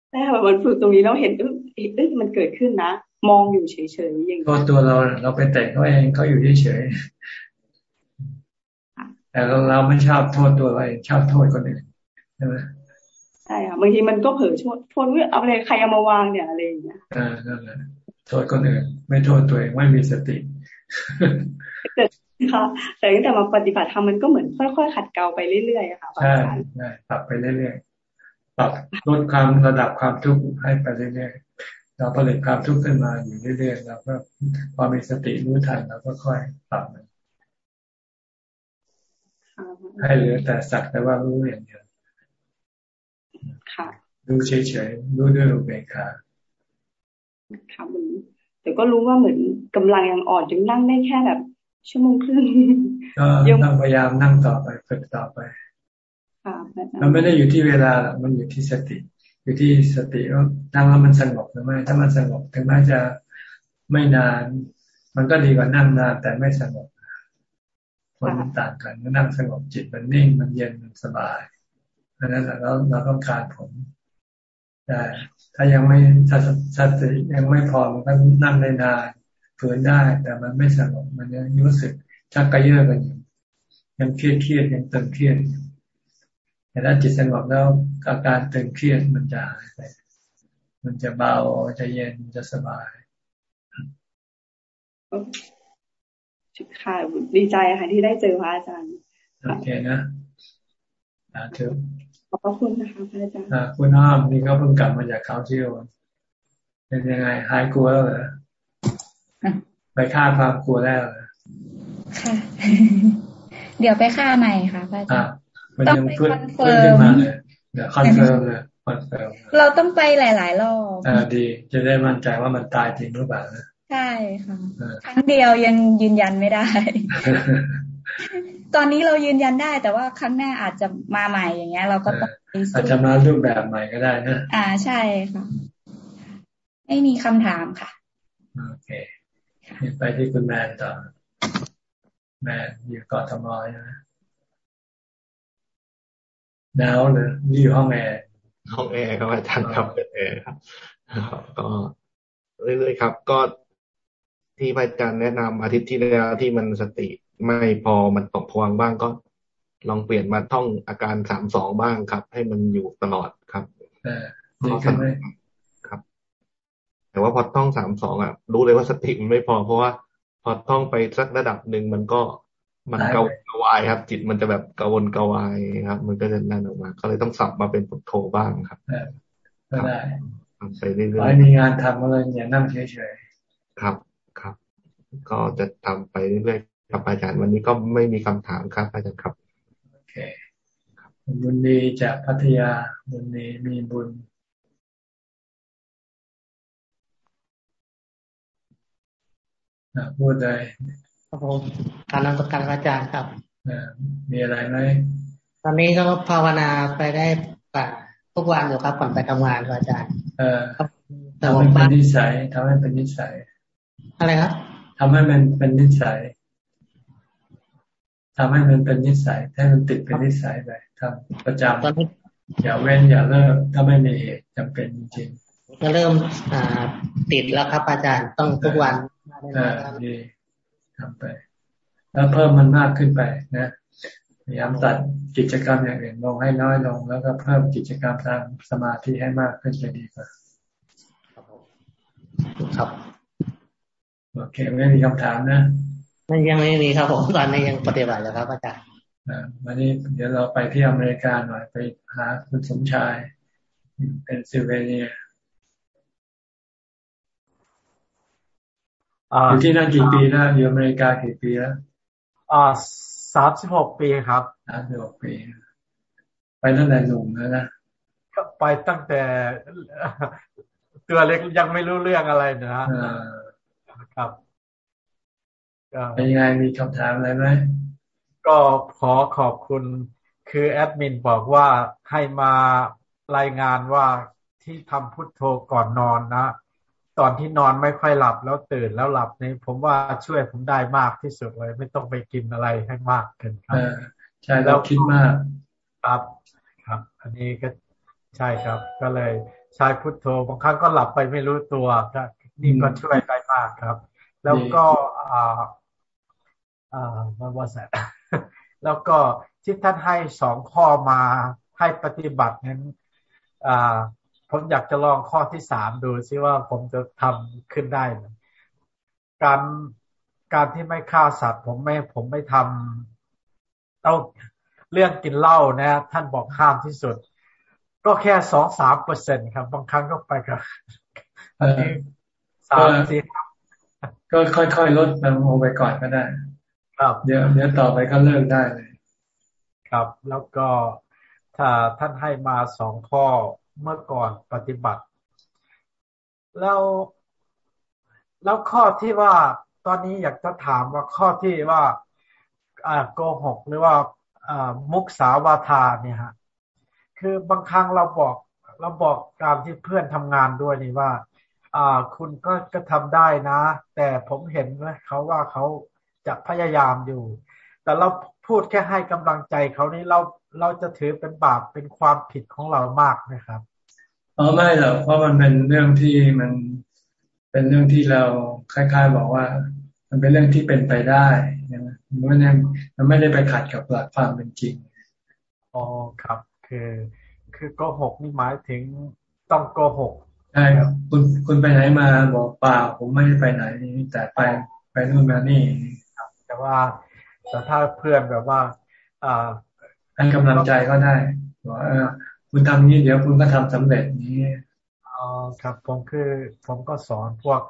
ใช่ค่ะมันฝึกตรงนี้เราเห็นเอ้ยมันเกิดขึ้นนะ มองอยู่เฉยๆอย่างตัวตัวเราเราไปเตะเขาเองเขาอยู่เฉยๆแต่เราเราไม่ชอบโทษตัวเราเองชอบโทษคนอื่นใช่ไหมใช่ค่ะบางทีมันก็เผลอโทษโทษว่าเอาอะไรใครเอามาวางเนี่ยอะไรอย่างเงี้ยอ่านั่นแหละโทษคนอื่นไม่โทษตัวเองไม่มีสติค่ะแต่ตั้งแต่มาปฏิบัติธรรมมันก็เหมือนค่อยๆขัดเกลาไปเรื่อยๆค่ะใช่ใช่ปรับไปเรื่อยๆปรับลดความระดับความทุกข์ให้ไปเรื่อยๆ เราผลิตความทุกข์ขึ้นมาอยู่เรื่อยๆเราก็พอมีสติรู้ทันเราก็ค่อยปรับมันให้เหลือแต่สักแต่ว่ารู้อย่างเดียวค่ะรู้เฉยๆรู้ด้วยอุเบกขาค่ะมันแต่ก็รู้ว่าเหมือนกำลังยังอ่อนจึงนั่งได้แค่แบบ ชั่วโมงครึ่งก็ต้องพยายามนั่งต่อไปฝึกต่อไปมันไม่ได้อยู่ที่เวลาหรอกมันอยู่ที่สติ อยู่ที่สติว่านั่งแล้วมันสงบหรือไม่ ถ้ามันสงบถึงแม้จะไม่นาน มันก็ดีกว่านั่งนานแต่ไม่สงบคนมันต่างกันนั่งสงบจิตมันนิ่งมันเย็นมันสบายอันนั้นเราเราต้องการผลแต่ถ้ายังไม่ถ้าสติยังไม่พอมันก็นั่งได้นานฝืนได้ แต่มันไม่สงบมันยังรู้สึกชักกระเยาะกันอยู่ยังเครียดเครียดยังตึงเครียดอยู่ แต่ถ้าจิตสงบแล้วอาการตึงเครียดมันจะหายไปมันจะเบาจะเย็นจะสบายค่ะดีใจค่ะที่ได้เจอพระอาจารย์โอเคนะสาธุขอบพระคุณนะคะพระอาจารย์คุณอ้อมนี่เขาเพิ่งกลับมาจากเขาเที่ยวเป็นยังไงหายกลัวแล้วเหรอไปฆ่าความกลัวแล้วเหรอค่ะ เดี๋ยวไปฆ่าใหม่ค่ะพระอาจารย์ ต้องไป confirm เดี๋ยว confirm เลย confirmเราต้องไปหลาย ๆ รอบอ่าดี จะได้มั่นใจว่ามันตายจริงหรือเปล่านะใช่ค่ะครั้งเดียวยังยืนยันไม่ได้ ตอนนี้เรายืนยันได้แต่ว่าครั้งหน้าอาจจะมาใหม่อย่างเงี้ย เราก็ต้องอาจจะมารูปแบบใหม่ก็ได้นะอ่าใช่ค่ะไม่มีคำถามค่ะโอเคไปที่คุณแมนต่อแมนอยู่เกาะทมอยนะ หนาวเลยนี่อยู่ห้องแอร์ห้องแอร์ครับอาจารย์ครับเป็นแอร์ครับก็เรื่อยๆครับ ก็ที่พระอาจารย์แนะนำอาทิตย์ที่แล้วที่มันสติไม่พอมันตกพวังบ้างก็ ลองเปลี่ยนมาท่องอาการสามสองบ้างครับ ให้มันอยู่ตลอดครับดีขึ้นไหมครับ แต่ว่าพอท่องสามสองอะ รู้เลยว่าสติมันไม่พอ เพราะว่าพอท่องไปสักระดับหนึ่งมันก็ มันเกาวายครับ จิตมันจะแบบกวนกวายครับ มันก็จะนั่นออกมา ก็เลยต้องสับมาเป็นพุทโธบ้างครับก็ได้ไปเรื่อยๆมีงานทำก็เลยอย่านั่งเฉยๆครับครับ ก็จะทำไปเรื่อยๆครับอาจารย์วันนี้ก็ไม่มีคำถามครับ อาจารย์ครับโอเคบุญดีจากพัทยาบุญดีมีบุญพูดเลย ครับผมการนำสการอาจารย์ครับมีอะไรไหมตอนนี้ก็ภาวนาไปได้ทุกวันอยู่ครับก่อนไปทำงานครับอาจารย์ เออทำให้เป็นนิสัยทำให้เป็นนิสัย อะไรครับทำให้มันเป็นนิสัยทำให้มันเป็นนิสัยให้มันติดเป็นนิสัยไปทำประจำอย่าเว้นอย่าเลิกถ้าไม่มีเหตุจำเป็นจริงก็เริ่มอ่าติดแล้วครับอาจารย์ต้องทุกวันอ่าดี ทำไป แล้วเพิ่มมันมากขึ้นไปนะพยายามตัดกิจกรรมอย่างอื่นลงให้น้อยลง แล้วก็เพิ่มกิจกรรมทางสมาธิให้มากขึ้นจะดีกว่าครับโอเคไม่มีคำถามนะมันยังไม่มีครับผมตอนนี้ยังปฏิบัติอยู่ครับอาจารย์วันนี้เดี๋ยวเราไปที่อเมริกาหน่อยไปหาคุณสมชายเป็นซิลเวเนีย อยู่ที่นั่นกี่ปีแล้วอยู่อเมริกากี่ปีแล้วอ่าสามสิบหกปีครับสามสิบหกปี ไปตั้งแต่หนุ่มแล้วนะไปตั้งแต่ตัวเล็กยังไม่รู้เรื่องอะไรนะครับเป็นยังไงมีคำถามอะไรไหมก็ขอขอบคุณคือแอดมินบอกว่าให้มารายงานว่าที่ทำพุทโธก่อนนอนนะ ตอนที่นอนไม่ค่อยหลับแล้วตื่นแล้วหลับนี่ผมว่าช่วยผมได้มากที่สุดเลย ไม่ต้องไปกินอะไรให้มากเกินครับใช่แล้วคิดมากครับครับ อันนี้ก็ใช่ครับ ก็เลยใช้พุทโธบางครั้งก็หลับไปไม่รู้ตัวก็นี่ก็ช่วยได้มากครับ แล้วก็อ่าอ่าว่าแสแล้วก็ที่ท่านให้สองข้อมาให้ปฏิบัตินั้นอ่า ผมอยากจะลองข้อที่สามดูซิว่าผมจะทำขึ้นได้การการที่ไม่ฆ่าสัตว์ ผมไม่ผมไม่ทำเอาเรื่องกินเหล้านะ ท่านบอกห้ามที่สุด ก็แค่สองสามเปอร์เซ็นครับ บางครั้งก็ไปกับอันนี้สามสี่ก็ค่อยๆลดมันลงไปก่อนก็ได้ ครับเดี๋ยวเดี๋ยวต่อไปก็เลิกได้เลย ครับ แล้วก็ถ้าท่านให้มาสองข้อ เมื่อก่อนปฏิบัติ แล้วแล้วข้อที่ว่าตอนนี้อยากจะถามว่าข้อที่ว่าโกหกหรือว่ามุกสาวาทาเนี่ยฮะคือบางครั้งเราบอกเราบอกการที่เพื่อนทำงานด้วยนี่ว่า อ่า คุณก็ก็ทำได้นะ แต่ผมเห็นว่าเขาว่าเขาจะพยายามอยู่ แต่เราพูดแค่ให้กำลังใจเขานี่เราเราจะถือเป็นบาปเป็นความผิดของเรามากนะครับ อ๋อไม่หรอกเพราะมันเป็นเรื่องที่มันเป็นเรื่องที่เราคล้ายๆบอกว่า มันเป็นเรื่องที่เป็นไปได้นะมันไม่ได้มันไม่ได้ไปขัดกับหลักความเป็นจริงอ๋อครับ คือ คือโกหกนี่หมายถึงต้องโกหกใช่ครับคุณคุณไปไหนมาบอกเปล่าผมไม่ได้ไปไหน แต่ไปไปนู่นมานี่แต่ว่าแต่ถ้าเพื่อนแบบว่า อ่าให้กำลังใจก็ได้บอกเออ คุณทำนี้เดี๋ยวคุณก็ทำสำเร็จนี้อ๋อครับผมคือผมก็สอนพวก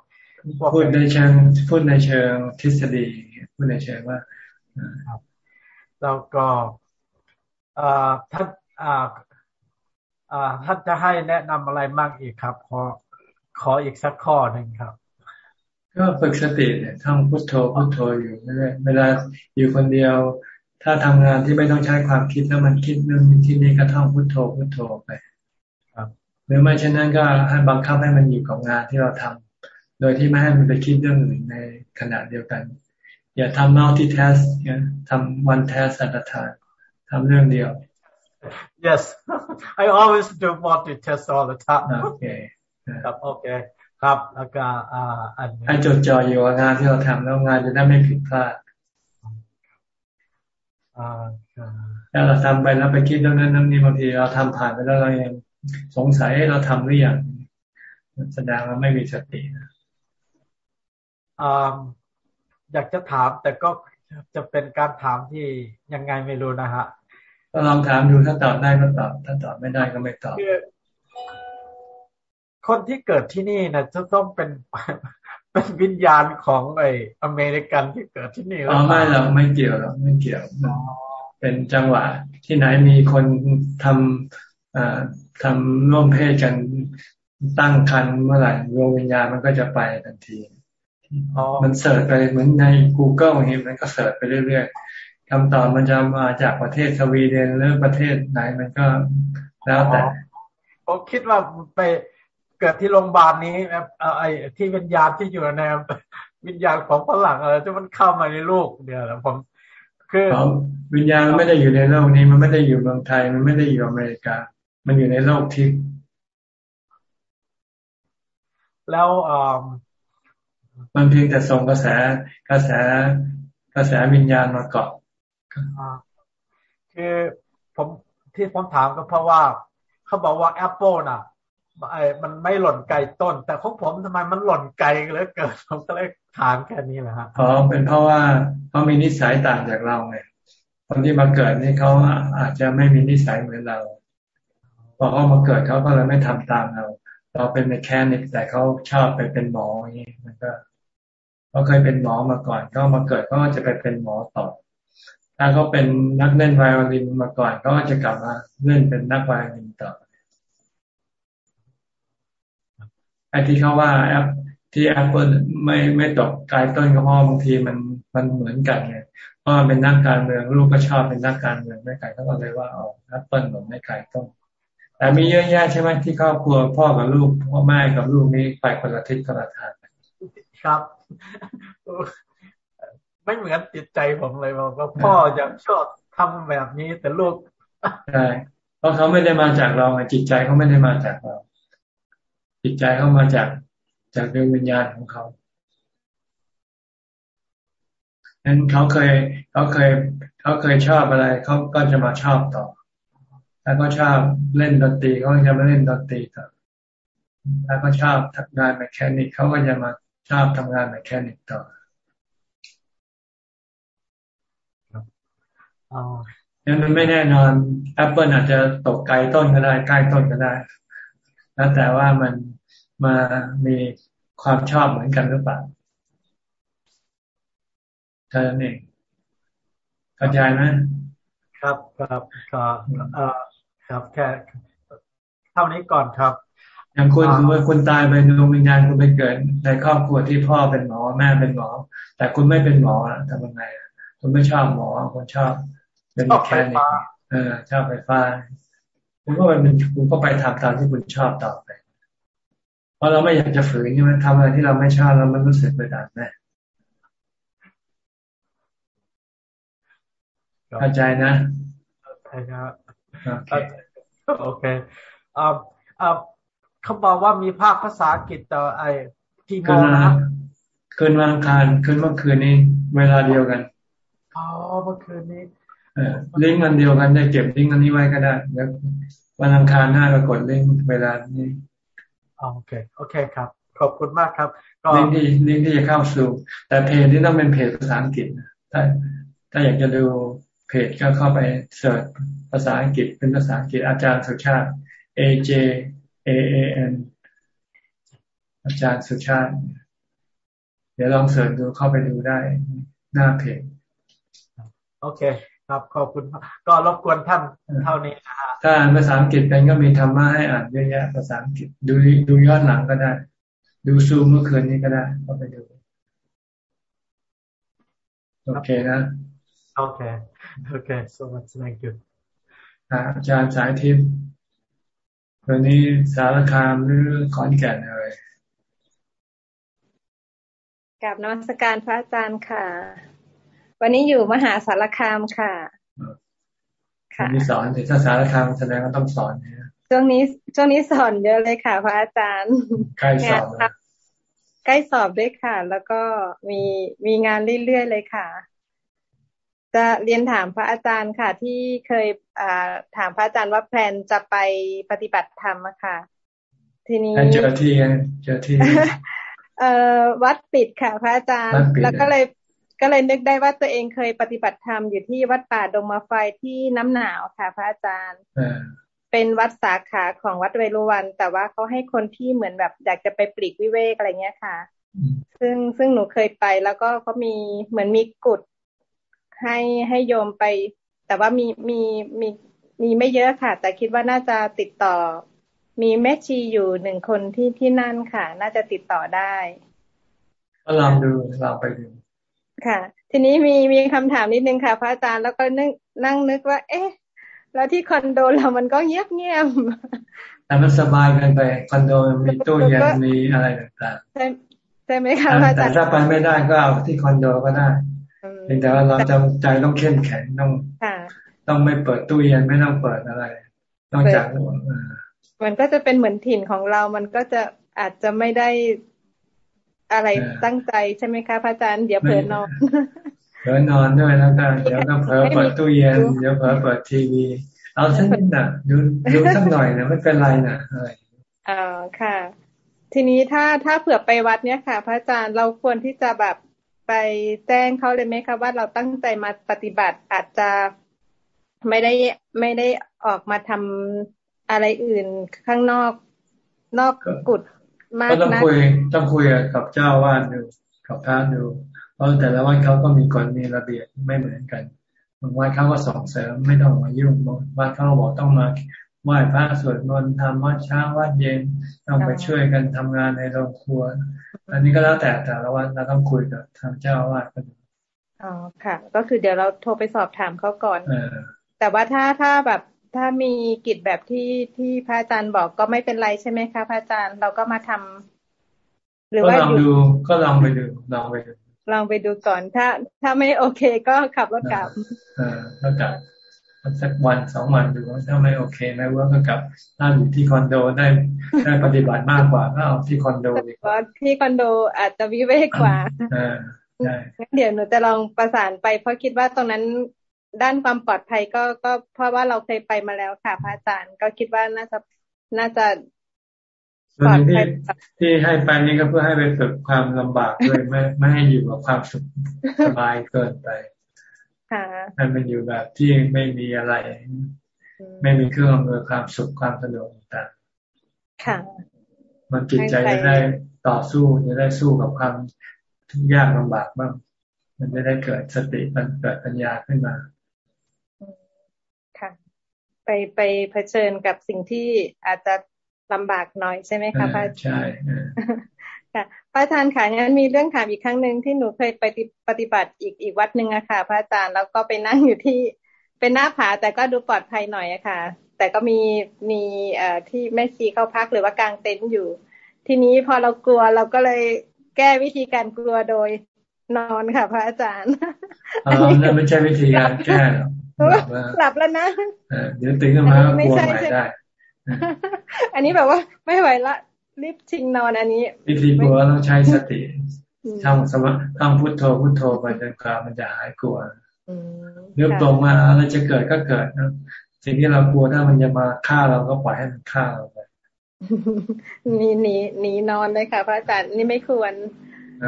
พูดในเชิงพูดในเชิงทฤษฎีพูดในเชิงว่าครับแล้วก็อ่าท่านอ่าอ่าท่านจะให้แนะนำอะไรมากอีกครับ ขอขออีกสักข้อหนึ่งครับ ก็ฝึกสติเนี่ยท่องพุทโธพุทโธอยู่เรื่อยเวลาอยู่คนเดียว ถ้าทำงานที่ไม่ต้องใช้ความคิดแล้วมันคิดเรื่องที่นี่ก็ท่องพุทโธพุทโธไปครับ หรือไม่เช่นนั้นก็ให้บังคับให้มันอยู่กับงานที่เราทำโดยที่ไม่ให้มันไปคิดเรื่องอื่นในขณะเดียวกัน อย่าทำ multitask ทำ one task at a time ทำเรื่องเดียว yes I always do multitask all the time โอเคครับโอเคครับแล้วก็อ่าอันให้จดจ่ออยู่กับงานที่เราทำแล้วงานจะได้ไม่ผิดพลาด ถ้าเราทำไปแล้วไปคิดเรื่องนั้นเรื่องนี้บางทีเราทำผ่านไปแล้วเรายังสงสัยเราทำหรือยังแสดงว่าไม่มีสตินะอยากจะถามแต่ก็จะเป็นการถามที่ยังไงไม่รู้นะฮะก็ลองถามดูถ้าตอบได้ก็ตอบถ้าตอบไม่ได้ก็ไม่ตอบคนที่เกิดที่นี่นะจะต้องเป็น เป็นวิญญาณของไออเมริกันที่เกิดที่นี่อ๋อไม่หรอกไม่เกี่ยวหรอกไม่เกี่ยวเป็นจังหวะที่ไหนมีคนทำทำร่วมเพศกันตั้งคันเมื่อไหร่ดวงวิญญาณมันก็จะไปทันทีมันเสิร์ชไปเหมือนใน Google อย่างนี้มันก็เสิร์ชไปเรื่อยๆคำตอบมันจะมาจากประเทศสวีเดนหรือประเทศไหนมันก็แล้วแต่ผมคิดว่าไป เกิดที่โรงพยาบาลนี้ไอ้ที่วิญญาณที่อยู่ในวิญญาณของฝรั่งอะไรที่มันเข้ามาในโลกเดียวแล้วผม คือวิญญาณมันไม่ได้อยู่ในโลกนี้ มันไม่ได้อยู่เมืองไทย มันไม่ได้อยู่อเมริกา มันอยู่ในโลกทิพย์แล้วมันเพียงแต่ส่งกระแสกระแสกระแสวิญญาณมาเกาะคือผมที่ผมถามก็เพราะว่า เขาบอกว่าแอปเปิลน่ะไอ้ มันไม่หล่นไกลต้น แต่ของผมทำไมมันหล่นไกลเลยเกิดผมก็เลยถามแค่นี้แหละครับอ๋อเป็นเพราะว่าเขามีนิสัยต่างจากเราไงคนที่มาเกิดนี่เขาอาจจะไม่มีนิสัยเหมือนเราพอเขามาเกิดเขาก็เลยไม่ทำตามเรา เราเป็น mechanic แต่เขาชอบไปเป็นหมออย่างนี้มันก็เขาเคยเป็นหมอมาก่อนก็มาเกิดก็จะไปเป็นหมอต่อถ้าเขาเป็นนักเล่นไวโอลินมาก่อนก็จะกลับมาเล่นเป็นนักไวโอลินต่อ ไอ้ที่เขาว่าแอปที่แอปเปิลไม่ไม่ตกไกลต้นก็เพราะบางทีมันมันเหมือนกันไงเพราะมันเป็นนักการเมืองลูกก็ชอบเป็นนักการเมืองไม่ไกลเขาก็เลยว่าอ๋อแอปเปิลหล่นไม่ไกลต้นแต่มีเยอะแยะใช่ไหมที่ครอบครัวพ่อกับลูกพ่อแม่กับลูกนี้ไปคนละทิศคนละทางครับ ไม่เหมือนจิตใจผมเลยบอกว่าพ่ออยากชอบทำแบบนี้แต่ลูกใช่เพราะเขาไม่ได้มาจากเราจิตใจเขาไม่ได้มาจากเรา จิตใจเข้ามาจากจากดวงวิญญาณของเขานั้นเขาเคยเขาเคยเขาเคยชอบอะไรเขาก็จะมาชอบต่อ ถ้าเขาชอบเล่นดนตรีเขาจะมาเล่นดนตรีต่อถ้าเขาชอบทำงาน mechanic เขาก็จะมาชอบทำงาน mechanic ต่อนั้นมันไม่แน่นอนแอปเปิลอาจจะตกไกลต้นก็ได้ใกล้ต้นก็ได้ แล้วแต่ว่ามันมามีความชอบเหมือนกันหรือเปล่าเท่านั้นเองเข้าใจไหมครับครับก็เอ่อครับแค่เท่านี้ก่อนครับอย่างคุณสมมติคุณตายไปดวงวิญญาณคุณไปเกิด ในครอบครัวที่พ่อเป็นหมอแม่เป็นหมอ แต่คุณไม่เป็นหมอทำยังไงคุณไม่ชอบหมอคุณชอบเป็นแค่นี้เออชอบไฟฟ้า คุณก็เป็นคุณก็ไปทำตามที่คุณชอบต่อไป เพราะเราไม่อยากจะฝืนใช่ไหมทำอะไรที่เราไม่ชอบแล้วมันรู้สึกไปดัดแน่เข้าใจนะนะครับโอเคอ่าอ่าเขาบอกว่ามีภาคภาษาอังกฤษแต่ไอ้กี่โมงนะคืนวันอังคารคืนเมื่อคืนนี้ เวลาเดียวกัน อ๋อ เมื่อคืนนี้เออ ลิงก์อันเดียวกันได้เก็บลิงก์อันนี้ไว้ก็ได้แล้ววันอังคารหน้าเรากดลิงก์เวลานี้โอเคโอเคครับ ขอบคุณมากครับลิงก์ที่ลิงก์ที่จะเข้าสู่ แต่เพจที่ต้องเป็นเพจภาษาอังกฤษถ้าถ้าอยากจะดูเพจก็เข้าไปเสิร์ชภาษาอังกฤษเป็นภาษาอังกฤษอาจารย์สุชาติ A J A A N อาจารย์สุชาติ เดี๋ยวลองเสิร์ชดูเข้าไปดูได้หน้าเพจโอเค ครับขอบคุณก็รบกวนท่านเท่านี้นะฮะถ้าอ่านภาษาอังกฤษเป็นก็มีธรรมะให้อ่านเยอะแยะภาษาอังกฤษดูดูย้อนหลังก็ได้ ดูซูมเมื่อคืนนี้ก็ได้เข้าไปดูโอเคนะโอเคโอเค so much thank you อาจารย์สายทิพย์วันนี้สารคามหรือขอนแก่นอะไรกับนวัตการพระอาจารย์ค่ะ วันนี้อยู่มหาสารคามค่ะค่ะมีสอนถ้าสารคามแสดงว่าต้องสอนเนี่ยช่วงนี้ช่วงนี้สอนเยอะเลยค่ะ พระอาจารย์ใกล้สอบใกล้สอบด้วยค่ะ แล้วก็มีมีงานเรื่อยๆเลยค่ะ จะเรียนถามพระอาจารย์ค่ะ ที่เคยถามพระอาจารย์ว่าแพลนจะไปปฏิบัติธรรมอะค่ะ ทีนี้เจอที่เจอที่เอ่อวัดปิดค่ะ พระอาจารย์ แล้วก็เลย ก็เลยนึกได้ว่าตัวเองเคยปฏิบัติธรรมอยู่ที่วัดป่าดงมาไฟที่น้ำหนาวค่ะ พระอาจารย์เป็นวัดสาขาของวัดเวรุวัน แต่ว่าเขาให้คนที่เหมือนแบบอยากจะไปปลีกวิเวกอะไรเงี้ยค่ะ ซึ่งซึ่งหนูเคยไปแล้วก็เขามีเหมือนมีกุฏให้ให้โยมไป แต่ว่ามีมีมีมีไม่เยอะค่ะ แต่คิดว่าน่าจะติดต่อ มีแม่ชีอยู่หนึ่งคนที่ที่นั่นค่ะ น่าจะติดต่อได้ก็ลองดูลองไปดู ค่ะ ทีนี้มีมีคำถามนิดนึงค่ะ พระอาจารย์แล้วก็นึกนั่งนึกว่า เอ๊ะ แล้วที่คอนโดเรามันก็เงียบเงียบแต่มันสบายกันไปคอนโดมีตู้เย็นมีอะไรต่างๆใช่ใช่ไหมคะพระอาจารย์แต่ถ้าไปไม่ได้ก็เอาที่คอนโดก็ได้แต่ว่าเราจำใจต้องเข้มแข็งต้องต้องไม่เปิดตู้เย็นไม่ต้องเปิดอะไร นอกจากมันก็จะเป็นเหมือนถิ่นของเรา มันก็จะอาจจะไม่ได้ อะไรตั้งใจใช่ไหมคะพระอาจารย์เดี๋ยวเผลอนอนเผลอนอนด้วยแล้วก็เดี๋ยวก็เผลอเปิดตู้เย็นเดี๋ยวเผลอเปิดทีวี เอาสักนิดน่ะดูดูสักหน่อยนะไม่เป็นไรนะอะไรอ๋อค่ะ ทีนี้ถ้าถ้าเผื่อไปวัดเนี้ยค่ะ พระอาจารย์เราควรที่จะแบบไปแจ้งเขาเลยไหมคะว่าเราตั้งใจมาปฏิบัติอาจจะไม่ได้ไม่ได้ออกมาทำอะไรอื่นข้างนอกนอกกุฏ มากนะก็ต้องคุยต้องคุยกับเจ้าวาดดูกับพระดูเพราะแต่ละวัดเขาก็มีกฎมีระเบียบไม่เหมือนกันบางวัดเขาก็ส่งเสริมไม่ต้องมายุ่งบางวัดเขาบอกต้องมาไหว้พระสวดมนต์ทำวัดเช้าวัดเย็นต้องไปช่วยกันทำงานในโรงครัว อันนี้ก็แล้วแต่แต่ละวันเราต้องคุยกับทางเจ้าอาวาสกันอ๋อค่ะ ก็คือเดี๋ยวเราโทรไปสอบถามเขาก่อนแต่ว่าถ้าถ้าแบบ ถ้ามีกิจแบบที่ที่พระอาจารย์บอกก็ไม่เป็นไรใช่ไหมคะพระอาจารย์เราก็มาทำหรือว่าลองดูก็ลองไปดูลองไปดูลองไปดูก่อนถ้า ถ้าไม่โอเคก็ขับรถกลับอ่าแล้วกลับสักวันสองวันดูว่าถ้าไม่โอเคไม่ว่าก็กลับถ้าอยู่ที่คอนโดได้ได้ปฏิบัติมากกว่าก็เอาที่คอนโดดีกว่าที่คอนโดอาจจะวิเวกกว่าอ่าใช่เดี๋ยวหนูจะลองประสานไปเพราะคิดว่าตรงนั้น ด้านความปลอดภัยก็ก็เพราะว่าเราเคยไปมาแล้วค่ะพระอาจารย์ก็คิดว่าน่าจะน่าจะปลอดภัยที่ให้ไปนี่ก็เพื่อให้ไปฝึกความลำบากด้วยไม่ไม่ให้อยู่กับความสุขสบายเกินไปให้มันอยู่แบบที่ไม่มีอะไร ไม่มีเครื่องอำนวยความสุขความสะดวกต่างค่ะมันจิตใจจะได้ต่อสู้จะได้สู้กับความทุกข์ยากลำบากบ้างมันจะได้เกิดสติมันเกิดปัญญาขึ้นมาค่ะ ไปไปเผชิญกับสิ่งที่อาจจะลำบากหน่อยใช่ไหมคะพระอาจารย์ใช่ค่ะพระอาจารย์ค่ะงั้นมีเรื่องถามอีกครั้งหนึ่งที่หนูเคยไปปฏิบัติอีกอีกวัดหนึ่งอะค่ะ พระอาจารย์แล้วก็ไปนั่งอยู่ที่เป็นหน้าผาแต่ก็ดูปลอดภัยหน่อยอะค่ะ แต่ก็มีมีเอ่อที่แม่ชีเข้าพักหรือว่ากางเต็นท์อยู่ ทีนี้พอเรากลัวเราก็เลยแก้วิธีการกลัวโดยนอนค่ะ พระอาจารย์อ๋อนั่นไม่ใช่วิธีการแก้ หลับแล้วนะเดี๋ยวตื่นขึ้นมาก็กลัวใหม่ได้ อันนี้แบบว่าไม่ไหวละรีบชิงนอนอันนี้วิธีกลัวต้องใช้สติท่องสมาท่องพุทโธพุทโธไปจนกว่ามันจะหายกลัวเรื่องตรงมาอะไรจะเกิดก็เกิดนะสิ่งที่เรากลัวถ้ามันจะมาฆ่าเราก็ปล่อยให้มันฆ่าเราไปหนีหนีหนีนอนเลยค่ะพระอาจารย์นี่ไม่ควร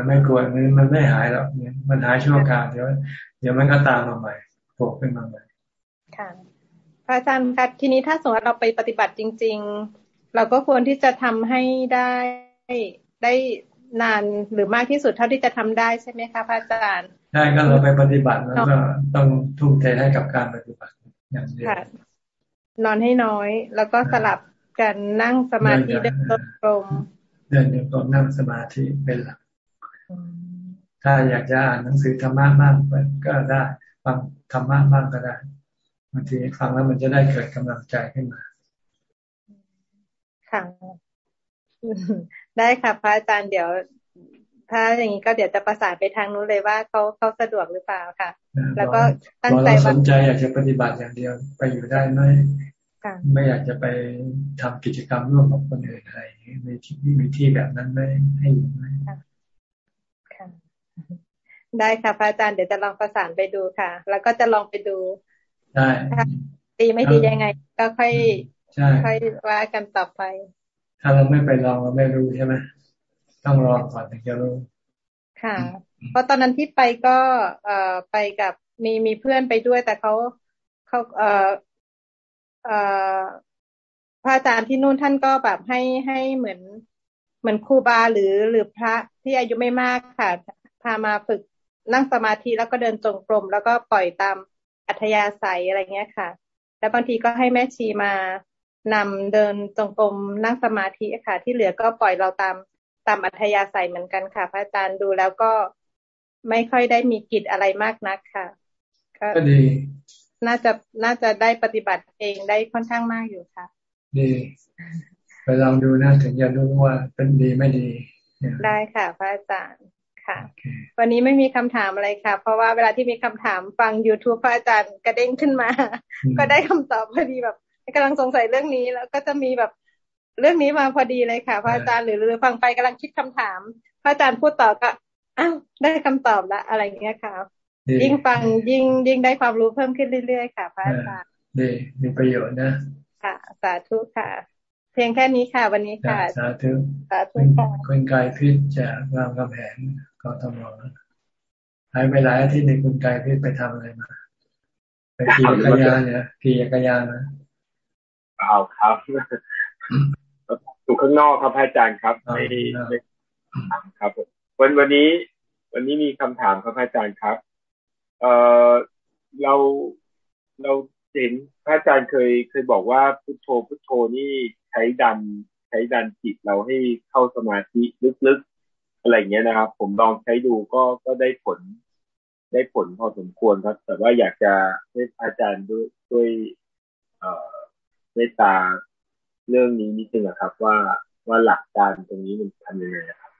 ไม่ควรมันไม่หายหรอกมันหายชั่วคราวเดี๋ยวเดี๋ยวมันก็ตามมาใหม่โผล่ขึ้นมาใหม่ ค่ะพระอาจารย์ครับทีนี้ถ้าสมมติเราไปปฏิบัติจริง ๆ เราก็ควรที่จะทำให้ได้ได้นานหรือมากที่สุดเท่าที่จะทำได้ใช่ไหมคะพระอาจารย์ใช่ก็เราไปปฏิบัติแล้วก็ต้องทุ่มเทให้กับการปฏิบัติอย่างเดียวนอนให้น้อย แล้วก็สลับกันนั่งสมาธิเดินกลมเดินโยกลมนั่งสมาธิเป็นหลักถ้าอยากจะอ่านหนังสือธรรมะมากก็ได้ฟังธรรมะมากก็ได้ บางทีฟังแล้วมันจะได้เกิดกำลังใจขึ้นมา ค่ะ ได้ค่ะพระอาจารย์เดี๋ยว ถ้าอย่างนี้ก็เดี๋ยวจะประสานไปทางนู้นเลยว่าเขาเขาสะดวกหรือเปล่าค่ะ แล้วก็ตั้งใจว่าสนใจอยากจะปฏิบัติอย่างเดียวไปอยู่ได้ไหมไม่อยากจะไปทำกิจกรรมร่วมกับคนอื่นอะไรมีที่มีที่แบบนั้นไม่ให้อยู่ไหมได้ค่ะพระอาจารย์เดี๋ยวจะลองประสานไปดูค่ะ แล้วก็จะลองไปดู ได้ดีไม่ดียังไง ก็ค่อยค่อยว่ากันต่อไป ถ้าเราไม่ไปลองเราไม่รู้ใช่ไหมต้องลองก่อนถึงจะรู้ค่ะ เพราะตอนนั้นที่ไปก็เอ่อไปกับมีมีเพื่อนไปด้วย แต่เขาเขาเอ่อเอ่อพระอาจารย์ที่นู่นท่านก็แบบให้ให้เหมือนเหมือนครูบาหรือหรือพระที่อายุไม่มากค่ะ พามาฝึกนั่งสมาธิแล้วก็เดินจงกรมแล้วก็ปล่อยตาม อัธยาศัยอะไรเงี้ยค่ะ แล้วบางทีก็ให้แม่ชีมานำเดินจงกรมนั่งสมาธิค่ะ ที่เหลือก็ปล่อยเราตามตามอัธยาศัยเหมือนกันค่ะ พระอาจารย์ดูแล้วก็ไม่ค่อยได้มีกิจอะไรมากนักค่ะ ก็ดี น่าจะน่าจะได้ปฏิบัติเองได้ค่อนข้างมากอยู่ค่ะ ดีไปลองดูนะถึงจะรู้ว่าเป็นดีไม่ดี ได้ค่ะ พระอาจารย์ ค่ะ วันนี้ไม่มีคำถามอะไรค่ะ เพราะว่าเวลาที่มีคำถามฟัง youtube พระอาจารย์กระเด้งขึ้นมา ก็ได้คำตอบพอดีแบบกำลังสงสัยเรื่องนี้แล้วก็จะมีแบบเรื่องนี้มาพอดีเลยค่ะ พระอาจารย์หรือหรือฟังไปกำลังคิดคำถาม พระอาจารย์พูดต่อก็อ้าวได้คำตอบละอะไรอย่างเงี้ยค่ะ ยิ่งฟังยิ่งยิ่งได้ความรู้เพิ่มขึ้นเรื่อยๆค่ะ พระอาจารย์ดีมีประโยชน์นะค่ะสาธุค่ะ เพียงแค่นี้ค่ะ วันนี้ค่ะ สาธุสาธุค่ะคุณกายพิษจากรามกำแหง ก็ทำหอหายไปหลายอาทิตย์ในคุณกายพิษไปทำอะไรมาไปขี่จักรยานเนี่ยขี่จักรยานนะเอาครับอยู่ข้างนอกครับอาจารย์ครับไม่ไม่ครับวันวันนี้ วันนี้มีคำถามครับอาจารย์ครับ เอ่อเราเราเห็นพระอาจารย์เคยเคยบอกว่าพุทโธพุทโธนี่ใช้ดันใช้ดันจิตเราให้เข้าสมาธิลึกๆ อะไรเงี้ยนะครับ ผมลองใช้ดูก็ก็ได้ผล ได้ผลพอสมควรครับ แต่ว่าอยากจะให้อาจารย์ด้วยด้วยเอ่อเมตตาเรื่องนี้นิดนึงครับ ว่าว่าหลักการตรงนี้มันทำยังไงครับ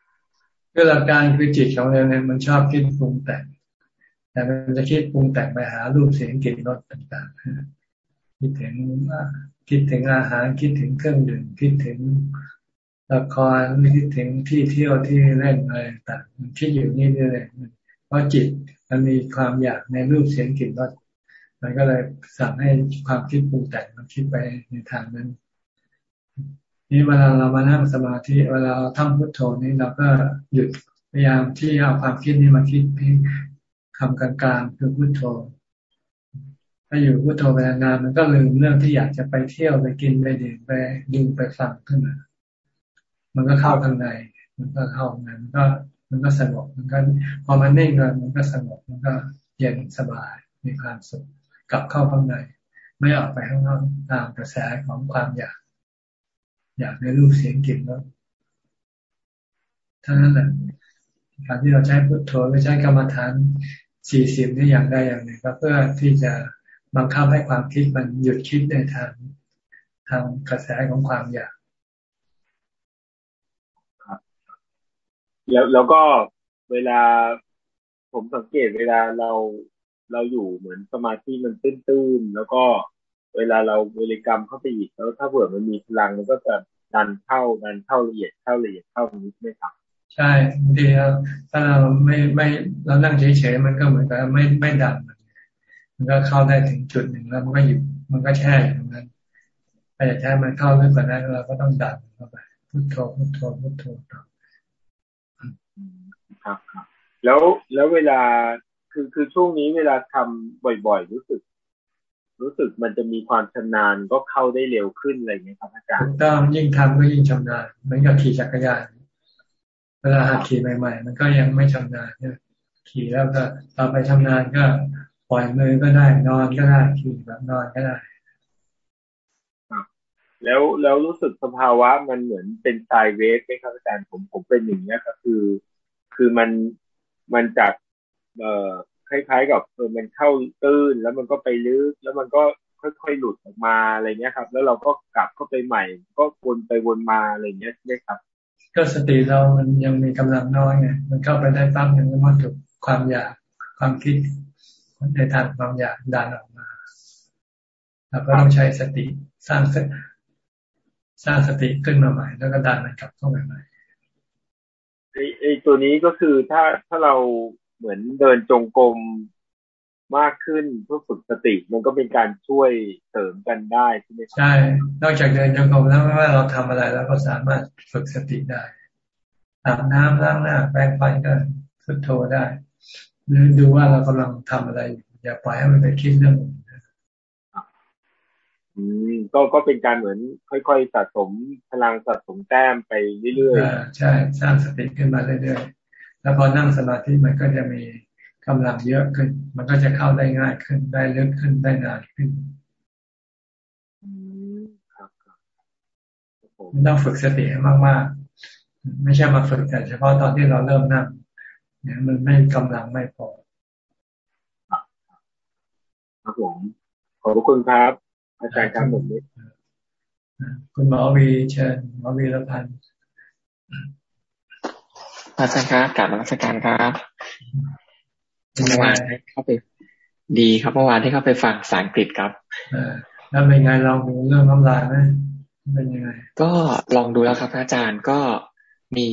ก็หลักการคือจิตของเราเนี่ยมันชอบคิดปรุงแต่ง แต่มันจะคิดปรุงแต่งไปหารูปเสียงกลิ่นรสต่างๆคิดถึงคิดถึงอาหารคิดถึงเครื่องดื่มคิดถึง ละครคิดถึงที่เที่ยวที่เล่นอะไรต่างมันคิดอยู่นี่เรื่อยเพราะจิตมันมีความอยากในรูปเสียงกลิ่นรสมันก็เลยสั่งให้ความคิดปรุงแต่งมันคิดไปในทางนั้น นี่เวลาเรามานั่งสมาธิเวลาเราทำพุทโธนี่เราก็หยุดพยายามที่เอาความคิดนี้มาคิดเพียงคำกลางๆคือพุทโธถ้าอยู่พุโทโธไปนานมันก็ลืมเรื่องที่อยากจะไปเที่ยวไปกินไปดื่มไปดึงไปฟังขึ้นมา มันก็เข้าข้างใน มันก็เข้าในมันก็มันก็สงบมันก็พอมันนิ่งแล้วมันก็สงบมันก็เย็นสบายมีความสุขกลับเข้าข้างใน ไม่ออกไปข้างนอกตามกระแสของความอยาก อยากในรูปเสียงกลิ่นแล้วทั้งนั้นแหละการที่เราใช้พุทโธหรือใช้กรรมฐานสี่สิบนี่อย่างใดอย่างหนึ่งก็เพื่อที่จะบังคับให้ความคิดมันหยุดคิดในทางทางกระแสของความอยากครับ แล้วแล้วก็เวลาผมสังเกตเวลาเราเราอยู่เหมือนสมาธิมันตื้นๆแล้วก็เวลาเราบริกรรมเข้าไปอีกแล้วถ้าเผื่อมันมีพลังมันก็จะดันเข้าดันเข้าละเอียดเข้าละเอียดเข้านี้ใช่ไหมครับใช่ดีแล้ถ้าเราไม่ไม่เรานั่งเฉยๆมันก็เหมือนกับไม่ไม่ดันมันก็เข้าได้ถึงจุดหนึ่งแล้วมันก็หยุดมันก็แช่อยู่ตรงนั้นแต่ถ้ามันเข้าลึกกว่านั้นเราก็ต้องดันเข้าไปพุทโธพุทโธพุทโธต่อ ครับครับแล้วแล้วเวลาคือคือช่วงนี้เวลาทำบ่อยๆ รู้สึก รู้สึกมันจะมีความชำนาญก็เข้าได้เร็วขึ้นอะไรเงี้ยครับอาจารย์ต้องยิ่งทำก็ยิ่งชำนาญเหมือนกับขี่จักรยานเวลาหัดขี่ใหม่ ๆ มันก็ยังไม่ชำนาญเนี่ยขี่แล้วก็ต่อไปชำนาญก็ปล่อยมือก็ได้นอนก็ได้ขี่แบบนอนก็ได้แล้วแล้วรู้สึกสภาวะมันเหมือนเป็นไซเวสไหมครับอาจารย์ผมผมเป็นอย่างนี้ก็คือ คือมันมันจากเอ่อคล้ายๆ กับเออมันเข้าตื้นแล้วมันก็ไปลึก แล้วมันก็ค่อยๆหลุดออกมาอะไรเงี้ยครับ แล้วเราก็กลับเข้าไปใหม่ ก็วนไปวนมาอะไรเงี้ยใช่ไหมครับ ก็สติเรามันยังมีกำลังน้อยไงมันเข้าไปได้ปั๊บหนึ่งแล้วมันถูกความอยากความคิดในทางความอยากดันออกมาเราก็ต้องใช้สติสร้างสสร้างสติขึ้นมาใหม่ แล้วก็ดันมันกลับเข้าไปใหม่ ไอไอตัวนี้ก็คือถ้าถ้าเราเหมือนเดินจงกรมมากขึ้นเพื่อฝึกสติ มันก็เป็นการช่วยเสริมกันได้ใช่ไหมใช่ นอกจากเดินจงกรมแล้วไม่ว่าเราทำอะไรแล้วก็สามารถฝึกสติได้อาบน้ำล้างหน้าแปรงฟันก็พุทโธได้ หรือดูว่าเรากำลังทำอะไรอย่าปล่อยให้มันไปคิดเรื่องอื มก็ก็เป็นการเหมือน ค่อยๆสะสมพลังสะสมแต้มไปเรื่อยๆใช่สร้างสติขึ้นมาเรื่อยๆแล้วพอนั่งสมาธิมันก็จะมีกำลังเยอะขึ้น มันก็จะเข้าได้ง่ายขึ้นได้ลึกขึ้นได้นานขึ้นมันต้องฝึกสติให้มากๆ ไม่ใช่มาฝึกแต่เฉพาะตอนที่เราเริ่มนั่งเนี่ยมันไม่กำลังไม่พอครับผมขอบคุณครับ อาจารย์ครับผมคุณหมอวีเชิญหมอวีละพันอาจารย์ครับกลับมาสักการครับเมื่อวานเข้าไป ดีครับเมื่อวานที่เข้าไปฟังภาษาอังกฤษครับแล้วเป็นไงลองดูเรื่องน้ำลายไหมเป็นยังไง ก็ลองดูแล้วครับ อาจารย์ก็มี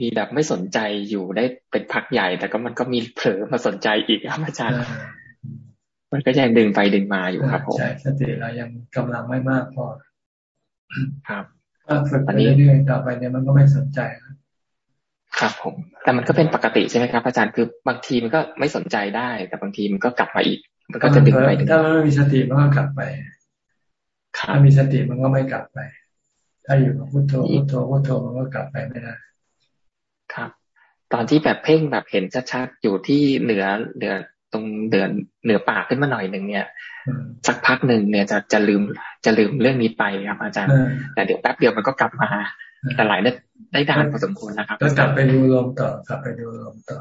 มีแบบไม่สนใจอยู่ได้เป็นพักใหญ่ แต่ก็มันก็มีเผลอมาสนใจอีกครับอาจารย์ มันก็ยังดึงไปดึงมาอยู่ครับผมใช่สติเรายังกำลังไม่มากพอครับถ้าฝึกไปเรื่อยๆต่อไปเนี่ยมันก็ไม่สนใจครับผม แต่มันก็เป็นปกติใช่ไหมครับ อาจารย์คือบางทีมันก็ไม่สนใจได้ แต่บางทีมันก็กลับมาอีก มันก็จะดึงไปถ้าไม่มีสติมันก็กลับไปถ้ามีสติมันก็ไม่กลับไป ถ้าอยู่กับพุทโธพุทโธพุทโธมันก็กลับไปไม่ได้ครับ ตอนที่แบบเพ่งแบบเห็นชัดๆอยู่ที่เหนือเหนือ ตรงเดือนเหนือปากขึ้นมาหน่อยหนึ่งเนี่ย สักพักหนึ่งเนี่ยจะจะลืมจะลืมเรื่องนี้ไปครับอาจารย์ แต่เดี๋ยวแป๊บเดียวมันก็กลับมา แต่หลายได้ได้ดานพอสมควรนะครับก็กลับไปดูลมต่อกลับไปดูลมต่อ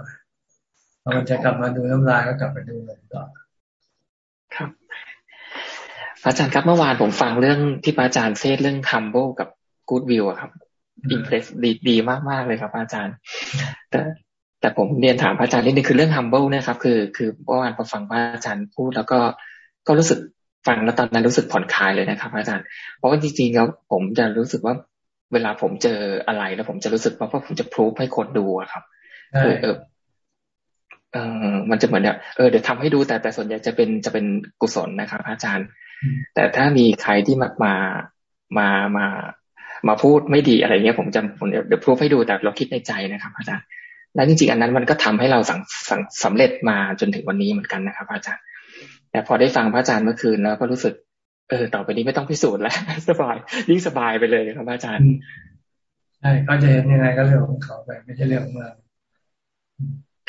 พอมันจะกลับมาดูน้ำลายก็กลับไปดูลมต่อครับอาจารย์ครับเมื่อวานผมฟังเรื่องที่อาจารย์เทศเรื่อง humble กับ good view ครับอินเพรสดีดีมากมากเลยครับ อาจารย์ แต่ แต่ผมเรียนถามพระอาจารย์นิดนึงคือเรื่อง humble นะครับ คือคือเมื่อวานพอฟังพระอาจารย์พูดแล้วก็ก็รู้สึกฟังแล้วตอนนั้นรู้สึกผ่อนคลายเลยนะครับ อาจารย์ เพราะว่าจริงๆแล้วผมจะรู้สึกว่าเวลาผมเจออะไรแล้วผมจะรู้สึกว่าว่าผมจะพรูฟให้คนดูอะครับคือเออเออมันจะเหมือนแบบเออเดี๋ยวทำให้ดูแต่แต่ส่วนใหญ่จะเป็นจะเป็นกุศลนะครับ อาจารย์ แต่ถ้ามีใครที่มามามามามาพูดไม่ดีอะไรเงี้ยผมจะผมเดี๋ยวพรูฟให้ดูแต่เราคิดในใจนะครับ อาจารย์ แล้วจริงๆอันนั้นมันก็ทำให้เราสังสงสำเร็จมาจนถึงวันนี้เหมือนกันนะครับอาจารย์ แต่พอได้ฟังพระอาจารย์เมื่อคืนแล้วก็รู้สึก เออ ต่อไปนี้ไม่ต้องพิสูจน์แล้วสบายยิ่งสบายไปเลยครับอาจารย์ใช่เขาจะเห็นยังไงก็เรื่องของเขาไปไม่ใช่เรื่องของเรา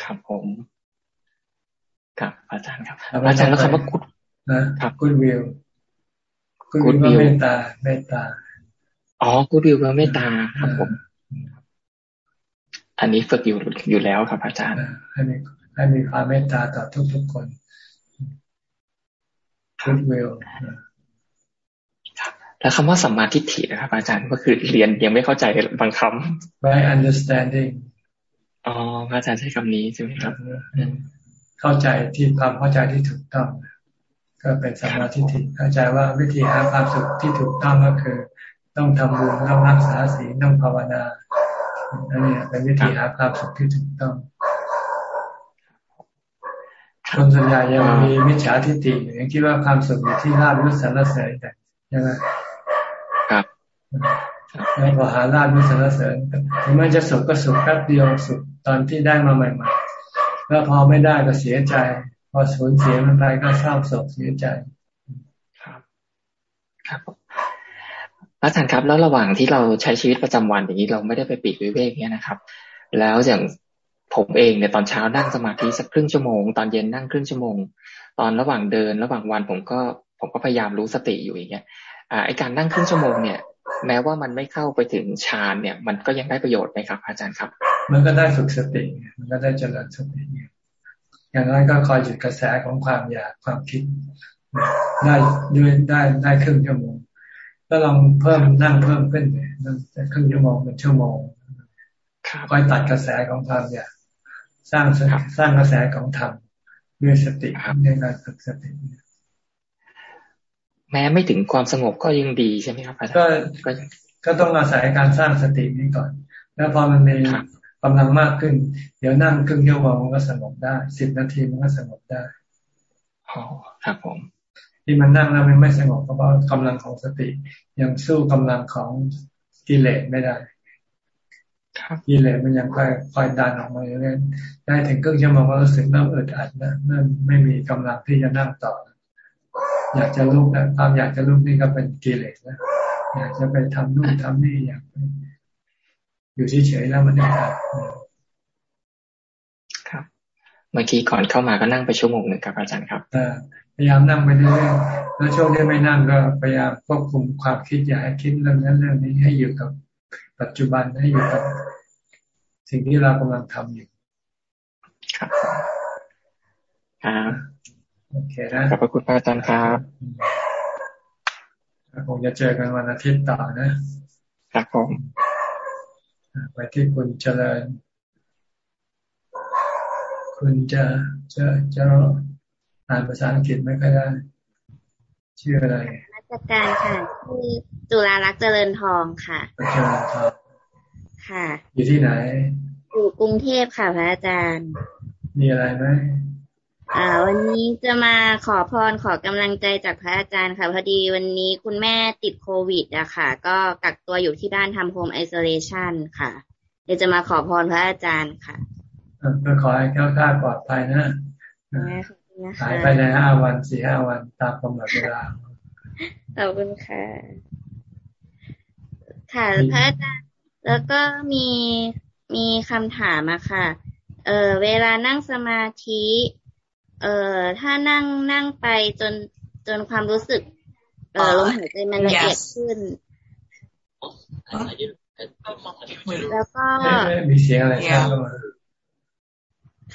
ครับผมครับอาจารย์ครับ อาจารย์แล้วคำว่ากุดครับกุดวิวกุดวิวเมตตาเมตตาอ๋อกุดวิวก็เมตตาครับผม อันนี้ฝึกอยู่อยู่แล้วครับอาจารย์ ให้มีให้มีความเมตตาต่อทุกทุกคนคุดเวลแล้วคำว่าสัมมาทิฏฐินะครับ อาจารย์ก็คือเรียนยังไม่เข้าใจบางคำ by understanding อ๋ออาจารย์ใช้คำนี้ใช่ไหมครับ เข้าใจที่ความเข้าใจที่ถูกต้อง ก็เป็นสัมมาทิฏฐิเข้าใจว่าวิธีหาความสุขที่ถูกต้องก็คือ ต้องทำบุญต้องรักษาศีลต้องภาวนา อันนี้เป็นวิธีหาความสุขที่ถูกต้องคนส่วนใหญ่ยังมีมิจฉาทิฏฐิยังคิดว่าความสุขอยู่ที่ลาบยศสรรเสริญแต่ใช่ไหมครับแล้วพอหาลาบยศสรรเสริญถึงแม้จะสุขก็สุขแป๊บเดียวสุขตอนที่ได้มาใหม่ ๆ แล้วพอไม่ได้ก็เสียใจ พอสูญเสียมันไปก็เศร้าโศกเสียใจ ครับ ครับ อาจารย์ครับ แล้วระหว่างที่เราใช้ชีวิตประจำวันอย่างนี้เราไม่ได้ไปปีกวิเวกเนี่ยนะครับ แล้วอย่างผมเองเนี่ยตอนเช้านั่งสมาธิสักครึ่งชั่วโมง ตอนเย็นนั่งครึ่งชั่วโมง ตอนระหว่างเดิน ระหว่างวันผมก็ผมก็พยายามรู้สติอยู่อย่างเงี้ยอ่าไอการนั่งครึ่งชั่วโมงเนี่ย แม้ว่ามันไม่เข้าไปถึงฌานเนี่ย มันก็ยังได้ประโยชน์ไหมครับ อาจารย์ครับ มันก็ได้ฝึกสติ มันก็ได้เจริญสติอย่างนั้นก็คอยหยุดกระแสของความอยากความคิดได้ด้วยได้ได้ครึ่งชั่วโมง ก็ลองเพิ่มนั่งเพิ่มขึ้นเลยนั่งครึ่งชั่วโมงเป็นชั่วโมงคอยตัดกระแสของความอยากสร้างสร้างกระแสของธรรมด้วยสติในการฝึกสติแม้ไม่ถึงความสงบก็ยังดีใช่ไหมครับอาจารย์ก็ก็ต้องอาศัยการสร้างสตินี้ก่อน แล้วพอมันมีกำลังมากขึ้น เดี๋ยวนั่งครึ่งชั่วโมงมันก็สงบได้สิบนาทีมันก็สงบได้อ๋อครับผม ที่มันนั่งแล้วมันไม่สงบเพราะว่ากำลังของสติ ยังสู้กำลังของกิเลสไม่ได้กิเลสมันยังค่อยค่อยดันออกมาเรื่อยๆได้ถึงครึ่งชั่วโมงก็รู้สึกเริ่มอึดอัดนะเริ่มไม่มีกำลังที่จะนั่งต่อ อยากจะลุกนะความอยากจะลุกนี่ก็เป็นกิเลสนะอยากจะไปทำนู่นทำนี่อยากอยู่เฉยๆแล้วมันไม่ได้ครับ เมื่อกี้ก่อนเข้ามาก็นั่งไปชั่วโมงหนึ่งครับอาจารย์ครับพ ยายามนั่งไปเรื่อยๆแล้วช่วงที่ไม่นั่งก็พยายามควบคุมความคิดอย่าให้คิดเรื่องนั้นเรื่องนี้ให้อยู่กับปัจจุบันให้อยู่กับสิ่งที่เรากำลังทำอยู่ครับครับโอเคนะขอบพระคุณอาจารย์ครับคงจะเจอกันวันอาทิตย์ต่อนะครับผมไปที่คุณเจริญ คุณจะจะจะ อ่านภาษาอังกฤษไม่ค่อยได้ ชื่ออะไรราชการค่ะที่จุฬาลักษณ์เจริญทองค่ะเจริญทองค่ะ อยู่ที่ไหน อยู่กรุงเทพค่ะพระอาจารย์ มีอะไรไหมอ่า วันนี้จะมาขอพรขอกำลังใจจากพระอาจารย์ค่ะ พอดีวันนี้คุณแม่ติดโควิดอะค่ะ ก็กักตัวอยู่ที่บ้านทำโฮมไอโซเลชันค่ะเดี๋ยวจะมาขอพรพระอาจารย์ค่ะก็ขอให้แก้วคาดปลอดภัยนะ หายไปในห้าวันสี่ห้าวันตามกำหนดเวลาขอบคุณค่ะ ค่ะพระอาจารย์แล้วก็มีมีคำถามอะค่ะ เออเวลานั่งสมาธิ เออถ้านั่งนั่งไปจนจนความรู้สึก เออลมหายใจมันละเอียดขึ้น แล้วก็มีเสียงอะไรครับ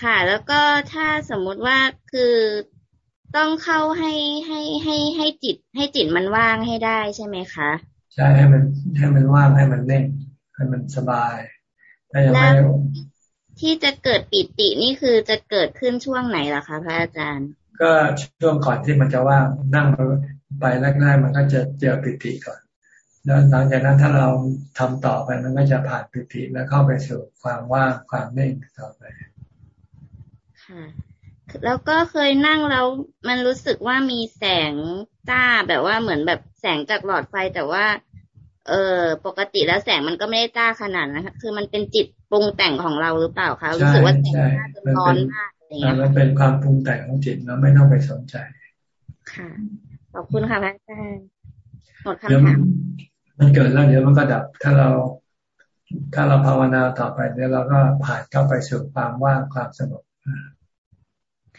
ค่ะ แล้วก็ถ้าสมมุติว่าคือต้องเข้าให้ให้ให้ให้จิต ให้จิตมันว่างให้ได้ใช่ไหมคะ ใช่ให้มันให้มันว่างให้มันเน่งให้มันสบายถ้ายังไม่ที่จะเกิดปิตินี่คือจะเกิดขึ้นช่วงไหนล่ะคะพระอาจารย์ ก็ช่วงก่อนที่มันจะว่างนั่งไปแรกๆมันก็จะเจอปิติก่อน แล้วหลังจากนั้นถ้าเราทำต่อไปมันก็จะผ่านปิติแล้วเข้าไปสู่ความว่างความเน่งต่อไป ค่ะ แล้วก็เคยนั่งแล้วมันรู้สึกว่ามีแสงจ้าแบบว่าเหมือนแบบแสงจากหลอดไฟแต่ว่า เออปกติแล้วแสงมันก็ไม่ได้จ้าขนาดนะคะคือมันเป็นจิตปรุงแต่งของเราหรือเปล่าคะรู้สึกว่าแสงจ้าจนร้อนมากอะไรเงี้ยมันเป็นความปรุงแต่งของจิตเราไม่ต้องไปสนใจ ค่ะ ขอบคุณค่ะพระอาจารย์หมดคำถามมันเกิดแล้วเดี๋ยวมันก็ดับถ้าเราถ้าเราภาวนาต่อไปเดี๋ยวเราก็ผ่านเข้าไปสู่ความว่างความสงบ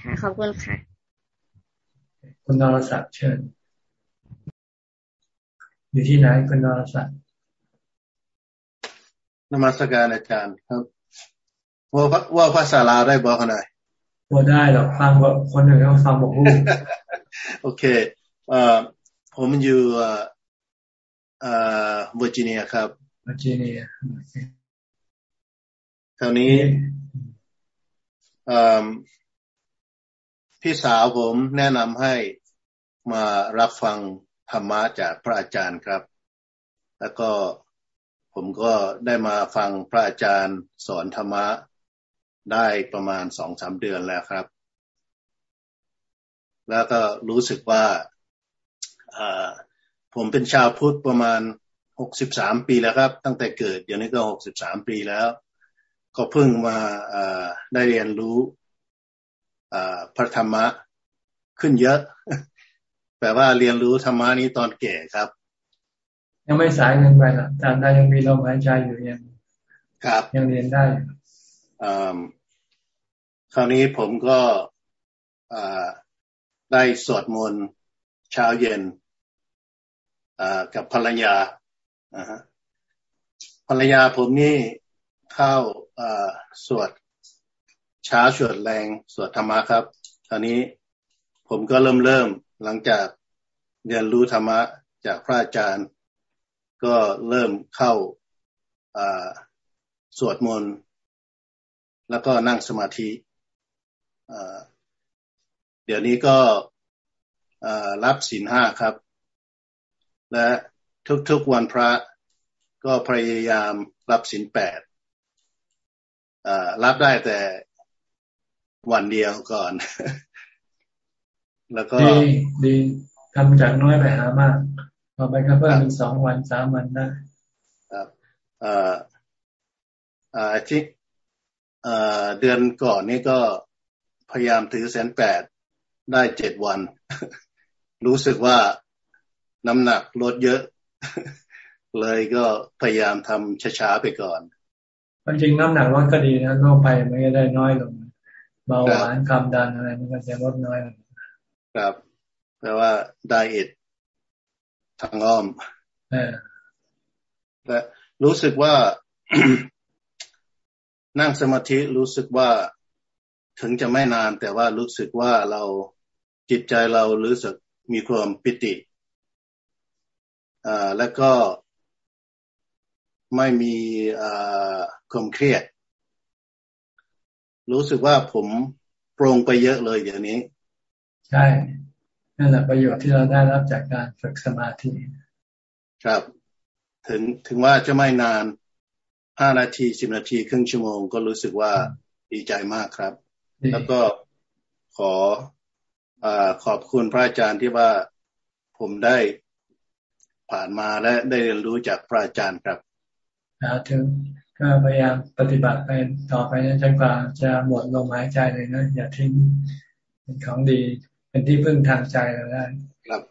ค่ะ ขอบคุณค่ะ คุณนรศักดิ์เชิญ อยู่ที่ไหนคุณนรศักดิ์นมัสการอาจารย์ครับ ว่าว่าภาษาลาวได้บอกหน่อยว่าได้หรอกฟังว่าคนหนึ่งต้องฟังบอกรู้โอเคเอ่อผมอยู่เอ่อเอ่อเวอร์จิเนียครับเวอร์จิเนียคราวนี้เอ่อ พี่สาวผมแนะนำให้มารับฟังธรรมะจากพระอาจารย์ครับ แล้วก็ผมก็ได้มาฟังพระอาจารย์สอนธรรมะได้ประมาณสองสามเดือนแล้วครับ แล้วก็รู้สึกว่าผมเป็นชาวพุทธประมาณหกสิบสามปีแล้วครับ ตั้งแต่เกิดเดี๋ยวนี้ก็หกสิบสามปีแล้ว ก็เพิ่งมาได้เรียนรู้ พระธรรมะขึ้นเยอะ แปลว่าเรียนรู้ธรรมะนี้ตอนแก่ครับ ยังไม่สายเงินไปนะตามได้ยังมีลมหายใจอยู่ยังครับ ยังเรียนได้คราวนี้ผมก็ได้สวดมนต์เช้าเย็นกับภรรยาภรรยาผมนี่เข้าสวดเช้าสวดแรงสวดธรรมะครับคราวนี้ผมก็เริ่มเริ่มหลังจากเรียนรู้ธรรมะจากพระอาจารย์ ก็เริ่มเข้าสวดมนต์แล้วก็นั่งสมาธิเดี๋ยวนี้ก็รับศีลห้าครับ และทุกๆวันพระก็พยายามรับศีลแปดรับได้แต่ วันเดียวก่อน แล้วก็ดีดีทำจากน้อยไปหามากต่อไปก็เพิ่มเป็นสองวันสามวันได้ครับเอ่ออ่าที่เอ่อเดือนก่อนนี่ก็พยายามถือแสนแปดได้เจ็ดวัน รู้สึกว่าน้ำหนักลดเยอะ เลยก็พยายามทำช้าๆไปก่อนจริงน้ำหนักลดก็ดีนะโรคภัยมันก็ได้น้อยลง เบาหวานความดันอะไรมันก็จะลดน้อยลงครับแปลว่าไดเอททางอ้อมและรู้สึกว่านั่งสมาธิรู้สึกว่าถึงจะไม่นาน แต่ว่ารู้สึกว่าเราจิตใจเรารู้สึกมีความปิติอ่าแล้วก็ไม่มีอ่าความเครียด รู้สึกว่าผมโปร่งไปเยอะเลยเดี๋ยวนี้ ใช่นั่นแหละประโยชน์ที่เราได้รับจากการฝึกสมาธิครับ ถึงถึงว่าจะไม่นานห้านาทีสิบนาทีครึ่งชั่วโมงก็รู้สึกว่าดีใจมากครับ แล้วก็ขออขอบคุณพระอาจารย์ที่ว่าผมได้ผ่านมาและได้เรียนรู้จากพระอาจารย์ครับนะถึง ก็พยายามปฏิบัติไปต่อไปนะจนกว่าจะหมดลมหายใจเลยนะอย่าทิ้งเป็นของดี เป็นที่พึ่งทางใจเราได้ ครับ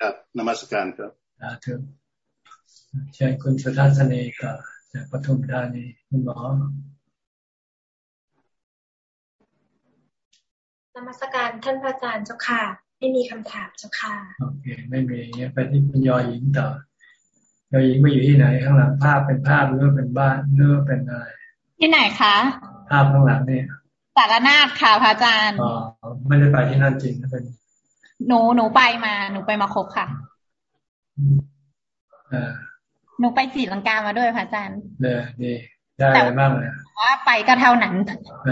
ครับนมัสการครับนะถึงเชิญคุณสุทัศนีกับจากปทุมธานีคุณหมอนมัสการท่านพระอาจารย์เจ้าค่ะ ไม่มีคำถามเจ้าค่ะ โอเค ไม่มีไปที่คุณยอหญิงต่อ ยอหญิงไม่อยู่ที่ไหนข้างหลังภาพเป็นภาพหรือเป็นบ้านหรือเป็นอะไรที่ไหนคะ ภาพข้างหลังนี่สารนาฏค่ะพระอาจารย์อ๋อไม่ได้ไปที่นั่นจริงนะเป็นหนูหนูไปมา หนูไปมาครบค่ะอ่าหนูไปสีลังกามาด้วยพระอาจารย์เนีดีได้อะไรบ้างเลยว่าไปก็เท่านั้น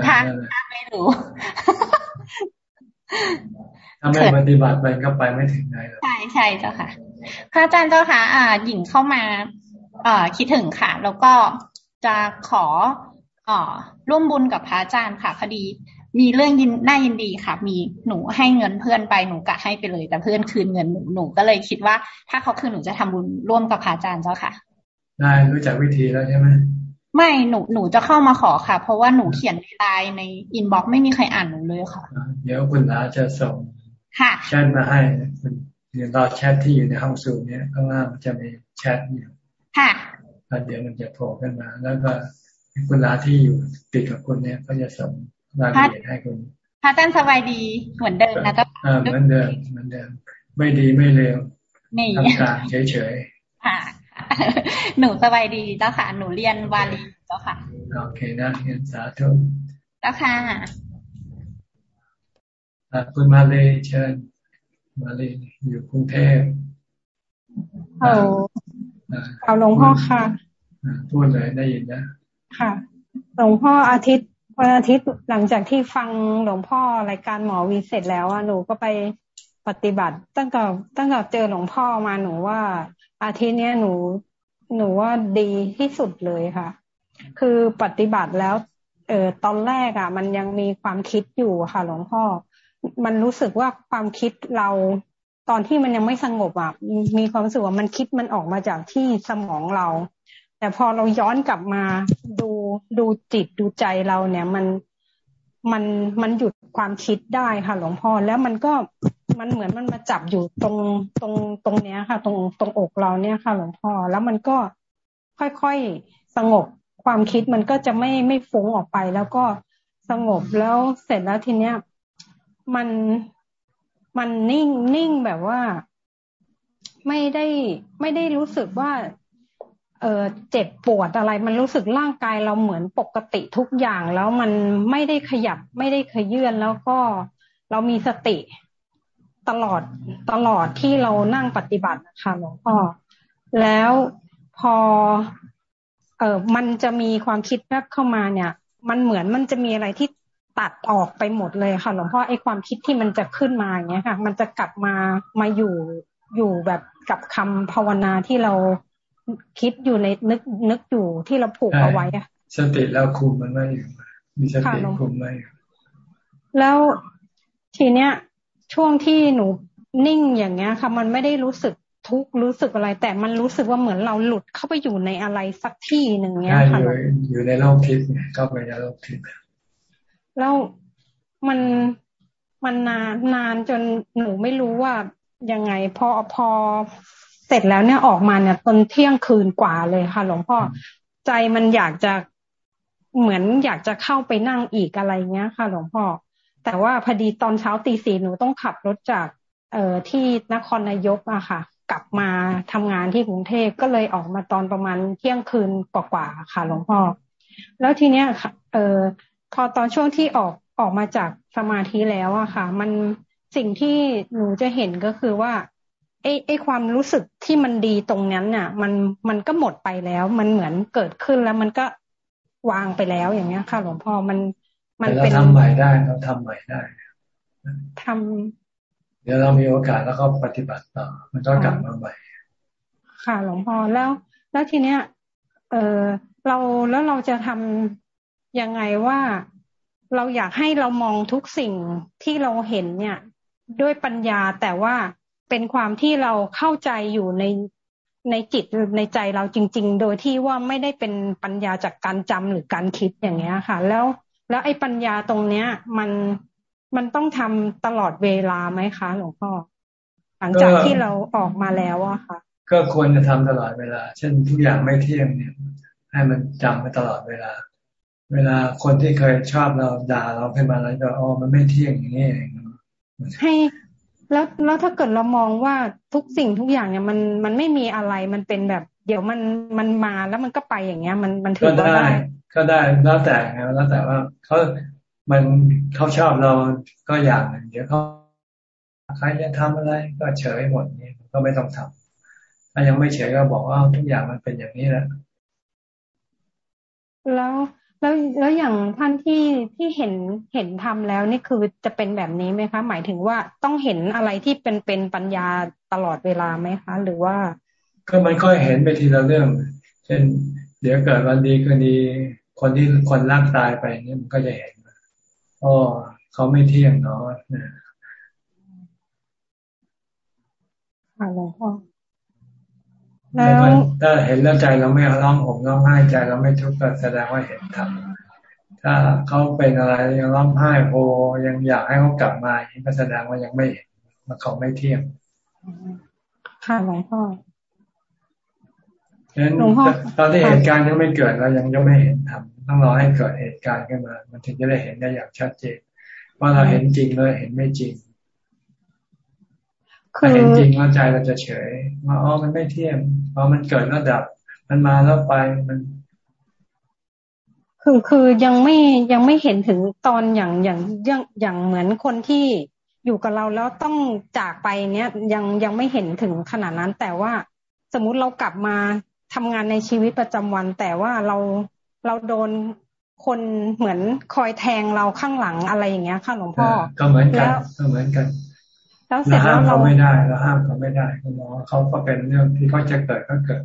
ทางไม่รู้ถ้าไม่ปฏิบัติไปก็ไปไม่ถึงไหนใช่ใช่เจ้าค่ะ พระอาจารย์เจ้าค่ะอ่าหญิงเข้ามาอ่าคิดถึงค่ะ แล้วก็จะขออ่าร่วมบุญกับพระอาจารย์ค่ะพอดี มีเรื่องยินน่ายินดีค่ะ มีหนูให้เงินเพื่อนไปหนูกะให้ไปเลย แต่เพื่อนคืนเงินหนูหนูก็เลยคิดว่า ถ้าเขาคืนหนูจะทำบุญร่วมกับพระอาจารย์เจ้าค่ะ ได้รู้จักวิธีแล้วใช่ไหมไม่หนูหนูจะเข้ามาขอค่ะ เพราะว่าหนูเขียนในไลน์ใน inbox ไม่มีใครอ่านหนูเลยค่ะ เดี๋ยวคุณลาจะส่งค่ะแชทมาให้คุณ เดี๋ยวรอแชทที่อยู่ในห้องสูงเนี้ยข้างล่างมันจะมีแชทอยู่ค่ะแล้วเดี๋ยวมันจะโผล่ขึ้นมา แล้วก็คุณลาที่อยู่ติดกับคุณเนี่ย ก็จะส่งรายละเอียดให้คุณพระท่านสบายดีเหมือนเดิมนะจ๊ะเหมือนเดิมเหมือนเดิม ไม่ดีไม่เลวทำกลางเฉยๆค่ะหนูสบายดีเจ้าค่ะ หนูเรียนวาลีเจ้าค่ะ โอเคนะเรียนสาธุเจ้าค่ะคุณมาเลยเชิญ มาเลยอยู่กรุงเทพเอาเอาหลวงพ่อค่ะพูดเลยได้ยินนะ ค่ะ หลวงพ่ออาทิตย์วันอาทิตย์หลังจากที่ฟังหลวงพ่อรายการหมอวีเสร็จแล้วอะหนูก็ไปปฏิบัติ ตั้งแต่ตั้งแต่เจอหลวงพ่อมาหนูว่า อาทิตย์เนี้ยหนู หนูว่าดีที่สุดเลยค่ะ คือปฏิบัติแล้ว เออตอนแรกอะ มันยังมีความคิดอยู่ค่ะ หลวงพ่อ มันรู้สึกว่าความคิดเราตอนที่มันยังไม่สงบอะมีความรู้สึกว่ามันคิดมันออกมาจากที่สมองเรา แต่พอเราย้อนกลับมาดูดูจิตดูใจเราเนี่ย มันมันมันหยุดความคิดได้ค่ะ หลวงพ่อแล้วมันก็มันเหมือนมันมาจับอยู่ตรงตรงตรงเนี้ยค่ะ ตรงตรงอกเราเนี่ยค่ะ หลวงพ่อแล้วมันก็ค่อยๆสงบความคิดมันก็จะไม่ไม่ฟุ้งออกไป แล้วก็สงบแล้วเสร็จแล้วทีเนี้ย มันมันนิ่งนิ่งแบบว่าไม่ได้ไม่ได้รู้สึกว่า เออเจ็บปวดอะไร มันรู้สึกร่างกายเราเหมือนปกติทุกอย่างแล้วมันไม่ได้ขยับไม่ได้ขยื่นแล้วก็เรามีสติตลอดตลอดที่เรานั่งปฏิบัตินะคะหลวงพ่อแล้วพอ เออมันจะมีความคิดแวบเข้ามาเนี่ย มันเหมือนมันจะมีอะไรที่ ตัดออกไปหมดเลยค่ะหลวงพ่อไอ้ความคิดที่มันจะขึ้นมาอย่างเงี้ยค่ะ มันจะกลับมามาอยู่อยู่แบบกับคำภาวนาที่เราคิดอยู่ในนึกนึกอยู่ที่เราผูกเอาไว้อะสติแล้วคุมมันไม่อยู่มีสติคุมไม่อยู่แล้วทีเนี้ยช่วงที่หนูนิ่งอย่างเงี้ยค่ะ มันไม่ได้รู้สึกทุกรู้สึกอะไร แต่มันรู้สึกว่าเหมือนเราหลุดเข้าไปอยู่ในอะไรสักที่หนึ่งเงี้ยค่ะอยู่อยู่ในโลกทิพย์เข้าไปในโลกทิพย์ แล้วมันมันนานนานจนหนูไม่รู้ว่ายังไง พอพอเสร็จแล้วเนี่ยออกมาเนี่ยตอนเที่ยงคืนกว่าเลยค่ะ หลวงพ่อใจมันอยากจะเหมือนอยากจะเข้าไปนั่งอีกอะไรเงี้ยค่ะ หลวงพ่อแต่ว่าพอดีตอนเช้าตีสี่หนูต้องขับรถจาก เอ่อที่นครนายกอะค่ะ กลับมาทำงานที่กรุงเทพก็เลยออกมาตอนประมาณเที่ยงคืนกว่าๆค่ะ หลวงพ่อแล้วทีเนี้ยเอ่อ พอตอนช่วงที่ออกออกมาจากสมาธิแล้วอะค่ะ มันสิ่งที่หนูจะเห็นก็คือว่าไอ้ไอ้ความรู้สึกที่มันดีตรงนั้นน่ะ มันมันก็หมดไปแล้ว มันเหมือนเกิดขึ้นแล้วมันก็วางไปแล้วอย่างเงี้ยค่ะ หลวงพ่อมันมันเป็นเราทำใหม่ได้เราทำใหม่ได้ทำเดี๋ยวเรามีโอกาสแล้วก็ปฏิบัติต่อ มันก็กลับมาใหม่ ค่ะ หลวงพ่อแล้ว แล้วทีเนี้ย เออเราแล้วเราจะทำ ยังไงว่าเราอยากให้เรามองทุกสิ่งที่เราเห็นเนี่ย ด้วยปัญญาแต่ว่าเป็นความที่เราเข้าใจอยู่ในในจิตในใจเราจริง ๆ โดยที่ว่าไม่ได้เป็นปัญญาจากการจำหรือการคิดอย่างเงี้ยค่ะ แล้วแล้วไอ้ปัญญาตรงเนี้ย มันมันต้องทำตลอดเวลาไหมคะ หลวงพ่อหลังจากที่เราออกมาแล้วอะค่ะ ก็ควรจะทำตลอดเวลา เช่นทุกอย่างไม่เที่ยงเนี่ย ให้มันจำไปตลอดเวลา เวลาคนที่เคยชอบเราด่าเราขึ้นมาแล้วก็อ๋อมันไม่เที่ยงอย่างนี้เองให้แล้วแล้วถ้าเกิดเรามองว่าทุกสิ่งทุกอย่างเนี่ยมันมันไม่มีอะไรมันเป็นแบบ เดี๋ยวมันมันมาแล้วมันก็ไปอย่างเงี้ย มันมันถือว่าได้ ก็ได้แล้วแต่ไงแล้วแต่ว่าเขามันเขาชอบเราก็อย่างหนึ่งเดี๋ยวเขาใครจะทำอะไรก็เฉยหมดนี่ก็ไม่ต้องทำถ้ายังไม่เฉยก็บอกว่าทุกอย่างมันเป็นอย่างนี้แหละแล้ว แล้วแล้วอย่างท่านที่ที่เห็นเห็นทำแล้วนี่คือจะเป็นแบบนี้ไหมคะ หมายถึงว่าต้องเห็นอะไรที่เป็นเป็นปัญญาตลอดเวลาไหมคะ หรือว่า ก็มันก็เห็นไปทีละเรื่อง เช่น เดี๋ยวเกิดวันดีก็ดีคนที่คนรักตายไปนี่มันก็จะเห็นอ๋อเขาไม่เที่ยงเนาะค่ะหลวงพ่อ แล้วถ้าเห็นแล้วใจเราไม่ร้องห่มร้องไห้ใจเราไม่ทุกข์ก็แสดงว่าเห็นธรรมถ้าเขาเป็นอะไรยังร้องไห้โอยังอยากให้เขากลับมาอย่างนี้ก็แสดงว่ายังไม่เห็นว่าเขาไม่เที่ยงค่ะหลวงพ่อฉะนั้นตอนที่เหตุการณ์ยังไม่เกิดเรายังยังไม่เห็นธรรมต้องรอให้เกิดเหตุการณ์ขึ้นมา มันถึงจะได้เห็นได้อย่างชัดเจนว่าเราเห็นจริงเลยเห็นไม่จริง คือเห็นจริงว่าใจเราจะเฉยว่าอ๋อมันไม่เที่ยงพอมันเกิดแล้วดับ มันมาแล้วไปมันคือคือยังไม่ยังไม่เห็นถึงตอนอย่างอย่างอย่างอย่างเหมือนคนที่อยู่กับเราแล้วต้องจากไปเนี้ยยังยังไม่เห็นถึงขนาดนั้น แต่ว่าสมมุติเรากลับมาทำงานในชีวิตประจำวัน แต่ว่าเราเราโดนคนเหมือนคอยแทงเราข้างหลังอะไรอย่างเงี้ยค่ะหลวงพ่อก็เหมือนกันก็เหมือนกัน แล้วเสร็จแล้วเราไม่ได้เราห้ามเขาไม่ได้เขาบอกเขาก็เป็นเรื่องที่เขาจะเกิดก็เกิด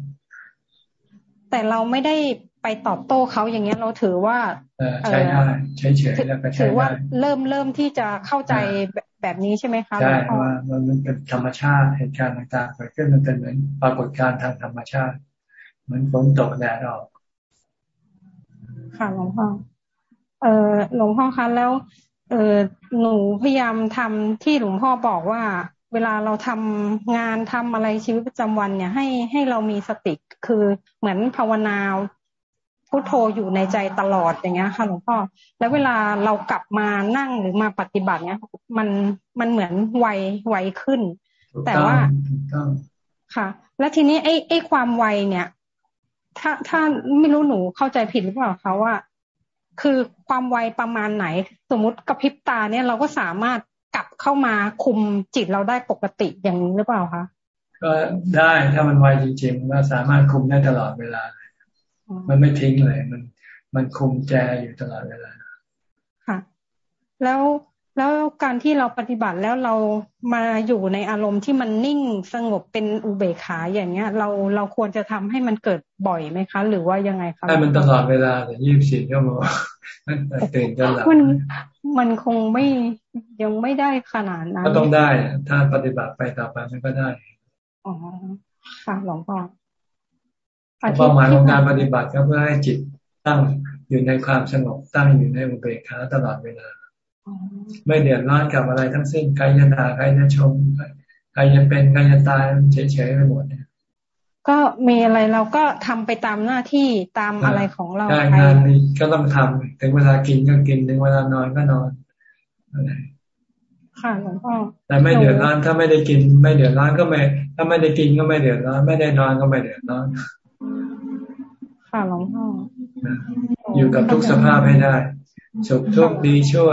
แต่เราไม่ได้ไปตอบโต้เขาอย่างเงี้ยเราถือว่าใช้ได้ใช้เฉยแล้วก็ใช้ถือว่าเริ่มเริ่มที่จะเข้าใจแบบนี้ใช่ไหมคะใช่ว่ามันเป็นธรรมชาติเหตุการณ์ต่างๆเกิดขึ้นมันเป็นเหมือนปรากฏการณ์ทางธรรมชาติ เหมือนฝนตกแดดออกค่ะหลวงพ่อเออหลวงพ่อคะแล้ว เออหนูพยายามทำที่หลวงพ่อบอกว่า เวลาเราทำงานทำอะไรชีวิตประจำวันเนี่ย ให้ให้เรามีสติคือเหมือนภาวนาพุทโธอยู่ในใจตลอดอย่างเงี้ยค่ะหลวงพ่อ แล้วเวลาเรากลับมานั่งหรือมาปฏิบัติเนี้ยมันมันเหมือนไวไวขึ้น แต่ว่าค่ะ แล้วทีนี้ไอ้ไอ้ความไวเนี่ย ถ้าถ้าไม่รู้หนูเข้าใจผิดหรือเปล่าคะว่า คือความไวประมาณไหน สมมติกระพริบตาเนี่ยเราก็สามารถกลับเข้ามาคุมจิตเราได้ปกติอย่างนี้หรือเปล่าคะก็ได้ถ้ามันไวจริงๆเราสามารถคุมได้ตลอดเวลา มันไม่ทิ้งเลย มันมันคุมแจอยู่ตลอดเวลาค่ะ แล้ว แล้วการที่เราปฏิบัติแล้วเรามาอยู่ในอารมณ์ที่มันนิ่งสงบเป็นอุเบกขาอย่างเงี้ย เราเราควรจะทำให้มันเกิดบ่อยไหมคะ หรือว่ายังไงคะให้มันตลอดเวลาแต่ยี่สิบสี่ชั่วโมงตื่นจนหลับมันมันคงไม่ยังไม่ได้ขนาดนั้นก็ต้องได้ ถ้าปฏิบัติไปต่อไปมันก็ได้อ๋อค่ะหลวงพ่อเป้าหมายของการปฏิบัติก็เพื่อให้จิตตั้งอยู่ในความสงบตั้งอยู่ในอุเบกขาตลอดเวลา ไม่เดือดร้อนกับอะไรทั้งสิ้นใครจะด่าใครจะชมใครจะเป็นใครจะตายเฉยๆไปหมดเนี่ยก็มีอะไรเราก็ทำไปตามหน้าที่ตามอะไรของเราใช่งานนี้ก็ต้องทำถึงเวลากินก็กินถึงเวลานอนก็นอนอะไรค่ะหลวงพ่อแต่ไม่เดือดร้อนถ้าไม่ได้กิน ไม่เดือดร้อนก็ไม่ ถ้าไม่ได้กินก็ไม่เดือดร้อน ไม่ได้นอนก็ไม่เดือดร้อน ค่ะหลวงพ่ออยู่กับทุกสภาพให้ได้สุขทุกข์ดีชั่ว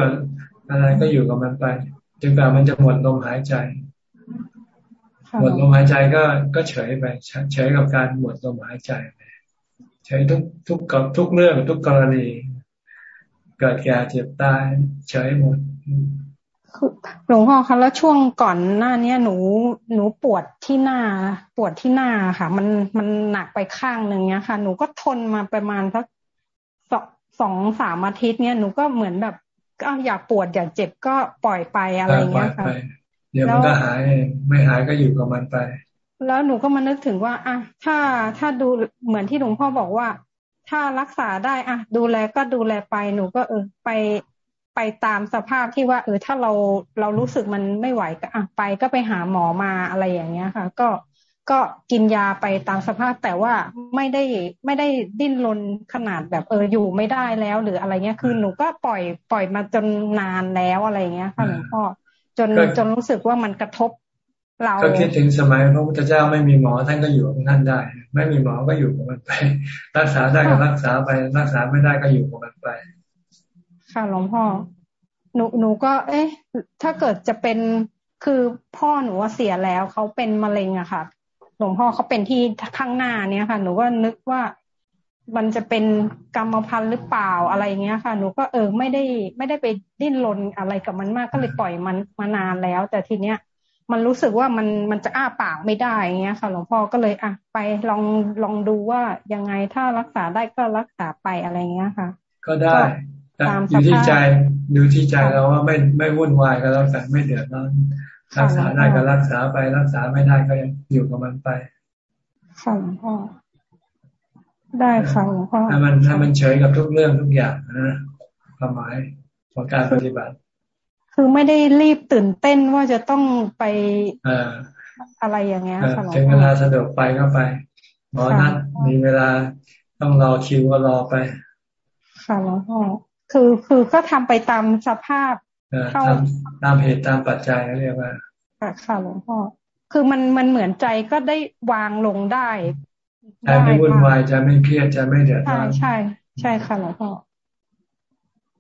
อะไรก็อยู่กับมันไปจนกว่ามันจะหมดลมหายใจ หมดลมหายใจก็ก็เฉยไปเฉยกับการหมดลมหายใจเฉยทุกทุกกับทุกเรื่องทุกกรณีเกิดแก่เจ็บตายเฉยหมดหลวงพ่อคะแล้วช่วงก่อนหน้าเนี้ยหนูหนูปวดที่หน้า ปวดที่หน้าค่ะ มันมันหนักไปข้างหนึ่งเนี้ยค่ะ หนูก็ทนมาประมาณสักสองสองสามอาทิตย์เนี้ยหนูก็เหมือนแบบ ก็อยากปวดอยากเจ็บก็ปล่อยไปอะไรเงี้ยค่ะเดี๋ยวมันก็หายไม่หายก็อยู่กับมันไป แล้วหนูก็มานึกถึงว่าอะถ้าถ้าดูเหมือนที่หลวงพ่อบอกว่า ถ้ารักษาได้อะดูแลก็ดูแลไปหนูก็เออไปไปตามสภาพที่ว่า เออถ้าเราเรารู้สึกมันไม่ไหวก็อะไปก็ไปหาหมอมาอะไรอย่างเงี้ยค่ะ ก็ ก็กินยาไปตามสภาพแต่ว่าไม่ได้ไม่ได้ดิ้นรนขนาดแบบเอออยู่ไม่ได้แล้ว หรืออะไรเงี้ยคือหนูก็ปล่อยปล่อยมาจนนานแล้วอะไรเงี้ยค่ะหลวงพ่อจนจนรู้สึกว่ามันกระทบเราก็คิดถึงสมัยพระพุทธเจ้าไม่มีหมอท่านก็อยู่ของท่านได้ ไม่มีหมอก็อยู่กับมันไป รักษาได้ก็รักษาไปรักษาไม่ได้ก็อยู่กับมันไป ค่ะหลวงพ่อหนูหนูก็ เอ๊ะ ถ้าเกิดจะเป็นคือพ่อหนูว่าเสียแล้วเขาเป็นมะเร็งอะค่ะ หลวงพ่อเขาเป็นที่ข้างหน้าเนี้ยค่ะ หนูก็นึกว่ามันจะเป็นกรรมพันธุ์หรือเปล่าอะไรเงี้ยค่ะ หนูก็เออไม่ได้ไม่ได้ไปดิ้นรนอะไรกับมันมากก็เลยปล่อยมันมานานแล้ว แต่ทีเนี้ยมันรู้สึกว่ามันมันจะอ้าปากไม่ได้เงี้ยค่ะหลวงพ่อก็เลยอะไปลองลองดูว่ายังไงถ้ารักษาได้ก็รักษาไปอะไรเงี้ยค่ะ ก็ได้อยู่ที่ใจดูที่ใจเราว่าไม่ไม่วุ่นวายก็แล้วกันไม่เดือดร้อน รักษาได้ก็รักษาไปรักษาไม่ได้ก็ยังอยู่กับมันไปค่ะหลวงพ่อได้ค่ะหลวงพ่อถ้ามันถ้ามันเฉยกับทุกเรื่องทุกอย่างนะความหมายของการปฏิบัติ คือไม่ได้รีบตื่นเต้นว่าจะต้องไปอะไรอย่างเงี้ยค่ะหลวงพ่อถึงเวลาสะดวกไปก็ไปหมอนัดมีเวลาต้องรอคิวก็รอไป ค่ะหลวงพ่อคือคือก็ทำไปตามสภาพ เข้าตามเหตุตามปัจจัยเรียกว่าค่ะหลวงพ่อคือมันมันเหมือนใจก็ได้วางลงได้ใจไม่วุ่นวายจะไม่เครียดจะไม่เดือดร้อนใช่ ใช่ค่ะหลวงพ่อ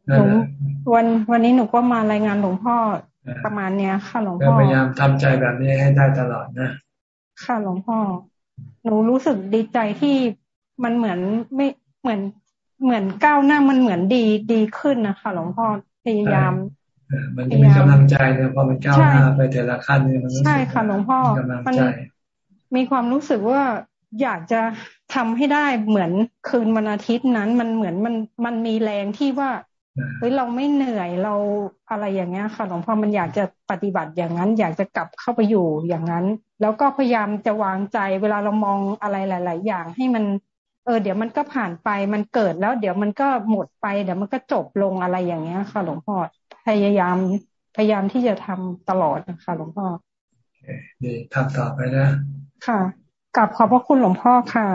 หนูวันวันนี้หนูก็มารายงานหลวงพ่อประมาณเนี้ยค่ะหลวงพ่อพยายามทำใจแบบนี้ให้ได้ตลอดนะค่ะหลวงพ่อ หนูรู้สึกดีใจที่มันเหมือนไม่เหมือนเหมือนก้าวหน้ามันเหมือนดีดีขึ้นนะคะหลวงพ่อพยายาม มันจะมีกำลังใจเนี่ยพอมันก้าวหน้าไปแต่ละขั้นเนี่ยมันใช่ค่ะหลวงพ่อมันมีความรู้สึกว่าอยากจะทำให้ได้เหมือนคืนวันอาทิตย์นั้น มันเหมือนมันมันมีแรงที่ว่าเฮ้ยเราไม่เหนื่อยเราอะไรอย่างเงี้ยค่ะหลวงพ่อมันอยากจะปฏิบัติอย่างนั้น อยากจะกลับเข้าไปอยู่อย่างนั้น แล้วก็พยายามจะวางใจเวลาเรามองอะไรหลาย ๆ อย่างให้มัน เออ เดี๋ยวมันก็ผ่านไปมันเกิดแล้ว เดี๋ยวมันก็หมดไปเดี๋ยวมันก็จบลงอะไรอย่างเงี้ยค่ะหลวงพ่อ พยายามพยายามที่จะทำตลอดนะคะหลวงพ่อดีทำต่อไปนะ ค่ะกลับขอบพระคุณหลวงพ่อค่ะ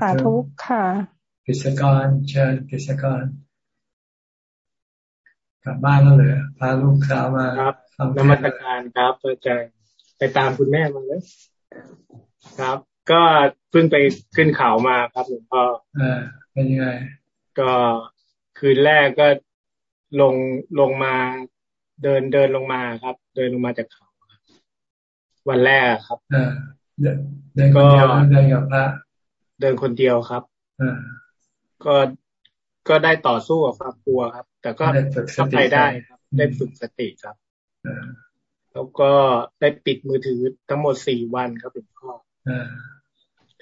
สาธุค่ะกิจกรเชิญกิจกรกลับบ้านแล้วเหรอพาลูกสาวมาครับนมัสการครับอาจารย์ไปตามคุณแม่มาเลย ครับ ก็เพิ่งไปขึ้นเขามาครับหลวงพ่ออเป็นยังไงก็คืนแรกก็ ลงลงมาเดินเดินลงมาครับ เดินลงมาจากเขาวันแรกครับอเดินคนเดียวเดินกับพระเดินคนเดียวครับอก็ก็ได้ต่อสู้กับความกลัวครับ แต่ก็ทำไปได้ครับ ได้ฝึกสติครับแล้วก็ได้ปิดมือถือทั้งหมดสี่วันครับหลวงพ่อ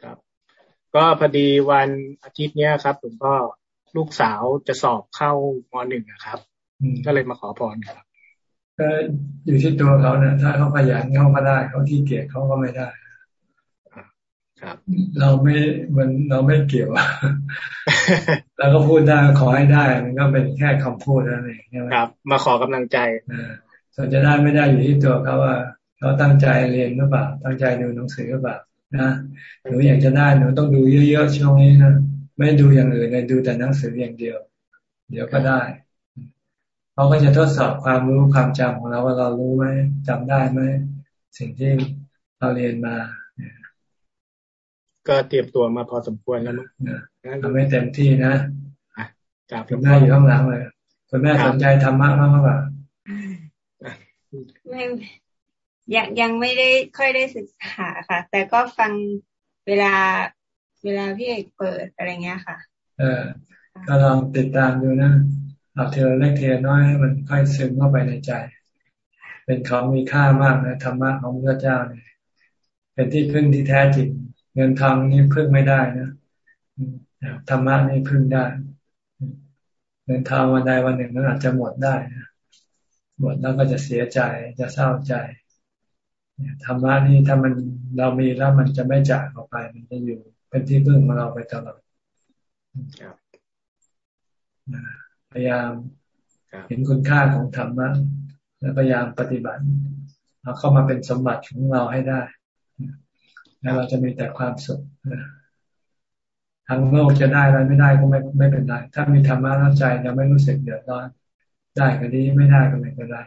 ครับ ก็พอดีวันอาทิตย์เนี้ยครับหลวงพ่อ ลูกสาวจะสอบเข้ามหนึ่งนะครับ ก็เลยมาขอพรครับก็อยู่ที่ตัวเขาเนี่ยถ้าเขาขยันเขาก็ได้เขาที่เกียจเขาก็ไม่ได้ครับ เราไม่มันเราไม่เกี่ยวแล้วก็พูดได้ขอให้ได้ มันก็เป็นแค่คำพูดนั่นเองใช่ไหมครับ มาขอกำลังใจส่วนจะได้ไม่ได้อยู่ที่ตัวเขาว่าเขาตั้งใจเรียนหรือเปล่าตั้งใจดูหนังสือหรือเปล่านะหนูอยากจะได้หนูต้องดูเยอะๆช่วงนี้นะ ไม่ดูอย่างอื่นเลยดูแต่หนังสืออย่างเดียว เดี๋ยวก็ได้เขาก็จะทดสอบความรู้ความจำของเราว่าเรารู้ไหมจำได้ไหมสิ่งที่เราเรียนมาก็เตรียมตัวมาพอสมควรแล้วมั้งทำให้เต็มที่นะคุณแม่อยู่ข้างหลังเลยคุณแม่สนใจธรรมะมากกว่าไม่ยังยังไม่ได้ค่อยได้ศึกษาค่ะ แต่ก็ฟังเวลา เวลาพี่เอกเปิดอะไรเงี้ยค่ะ เออก็ลองติดตามดูนะเอาเทเลเล็กเทน้อยมันค่อยซึมเข้าไปในใจ เป็นของมีค่ามากนะธรรมะของพระเจ้าเนี่ยเป็นที่พึ่งที่แท้จริงเงินทองนี่พึ่งไม่ได้นะธรรมะนี่พึ่งได้ เงินทองวันใดวันหนึ่งมันอาจจะหมดได้นะหมดแล้วก็จะเสียใจจะเศร้าใจธรรมะนี่ถ้ามันเรามีแล้วมันจะไม่จากออกไปมันจะอยู่ เป็นที่พึ่งของเราไปตลอดพยายามเห็นคุณค่าของธรรมะแล้วพยายามปฏิบัติเอาเข้ามาเป็นสมบัติของเราให้ได้ แล้วเราจะมีแต่ความสุขทางโลกจะได้อะไรไม่ได้ก็ไม่ไม่เป็นไร ถ้ามีธรรมะแล้วใจจะไม่รู้สึกเดือดร้อน ได้ก็ดีไม่ได้ก็ไม่เป็นไร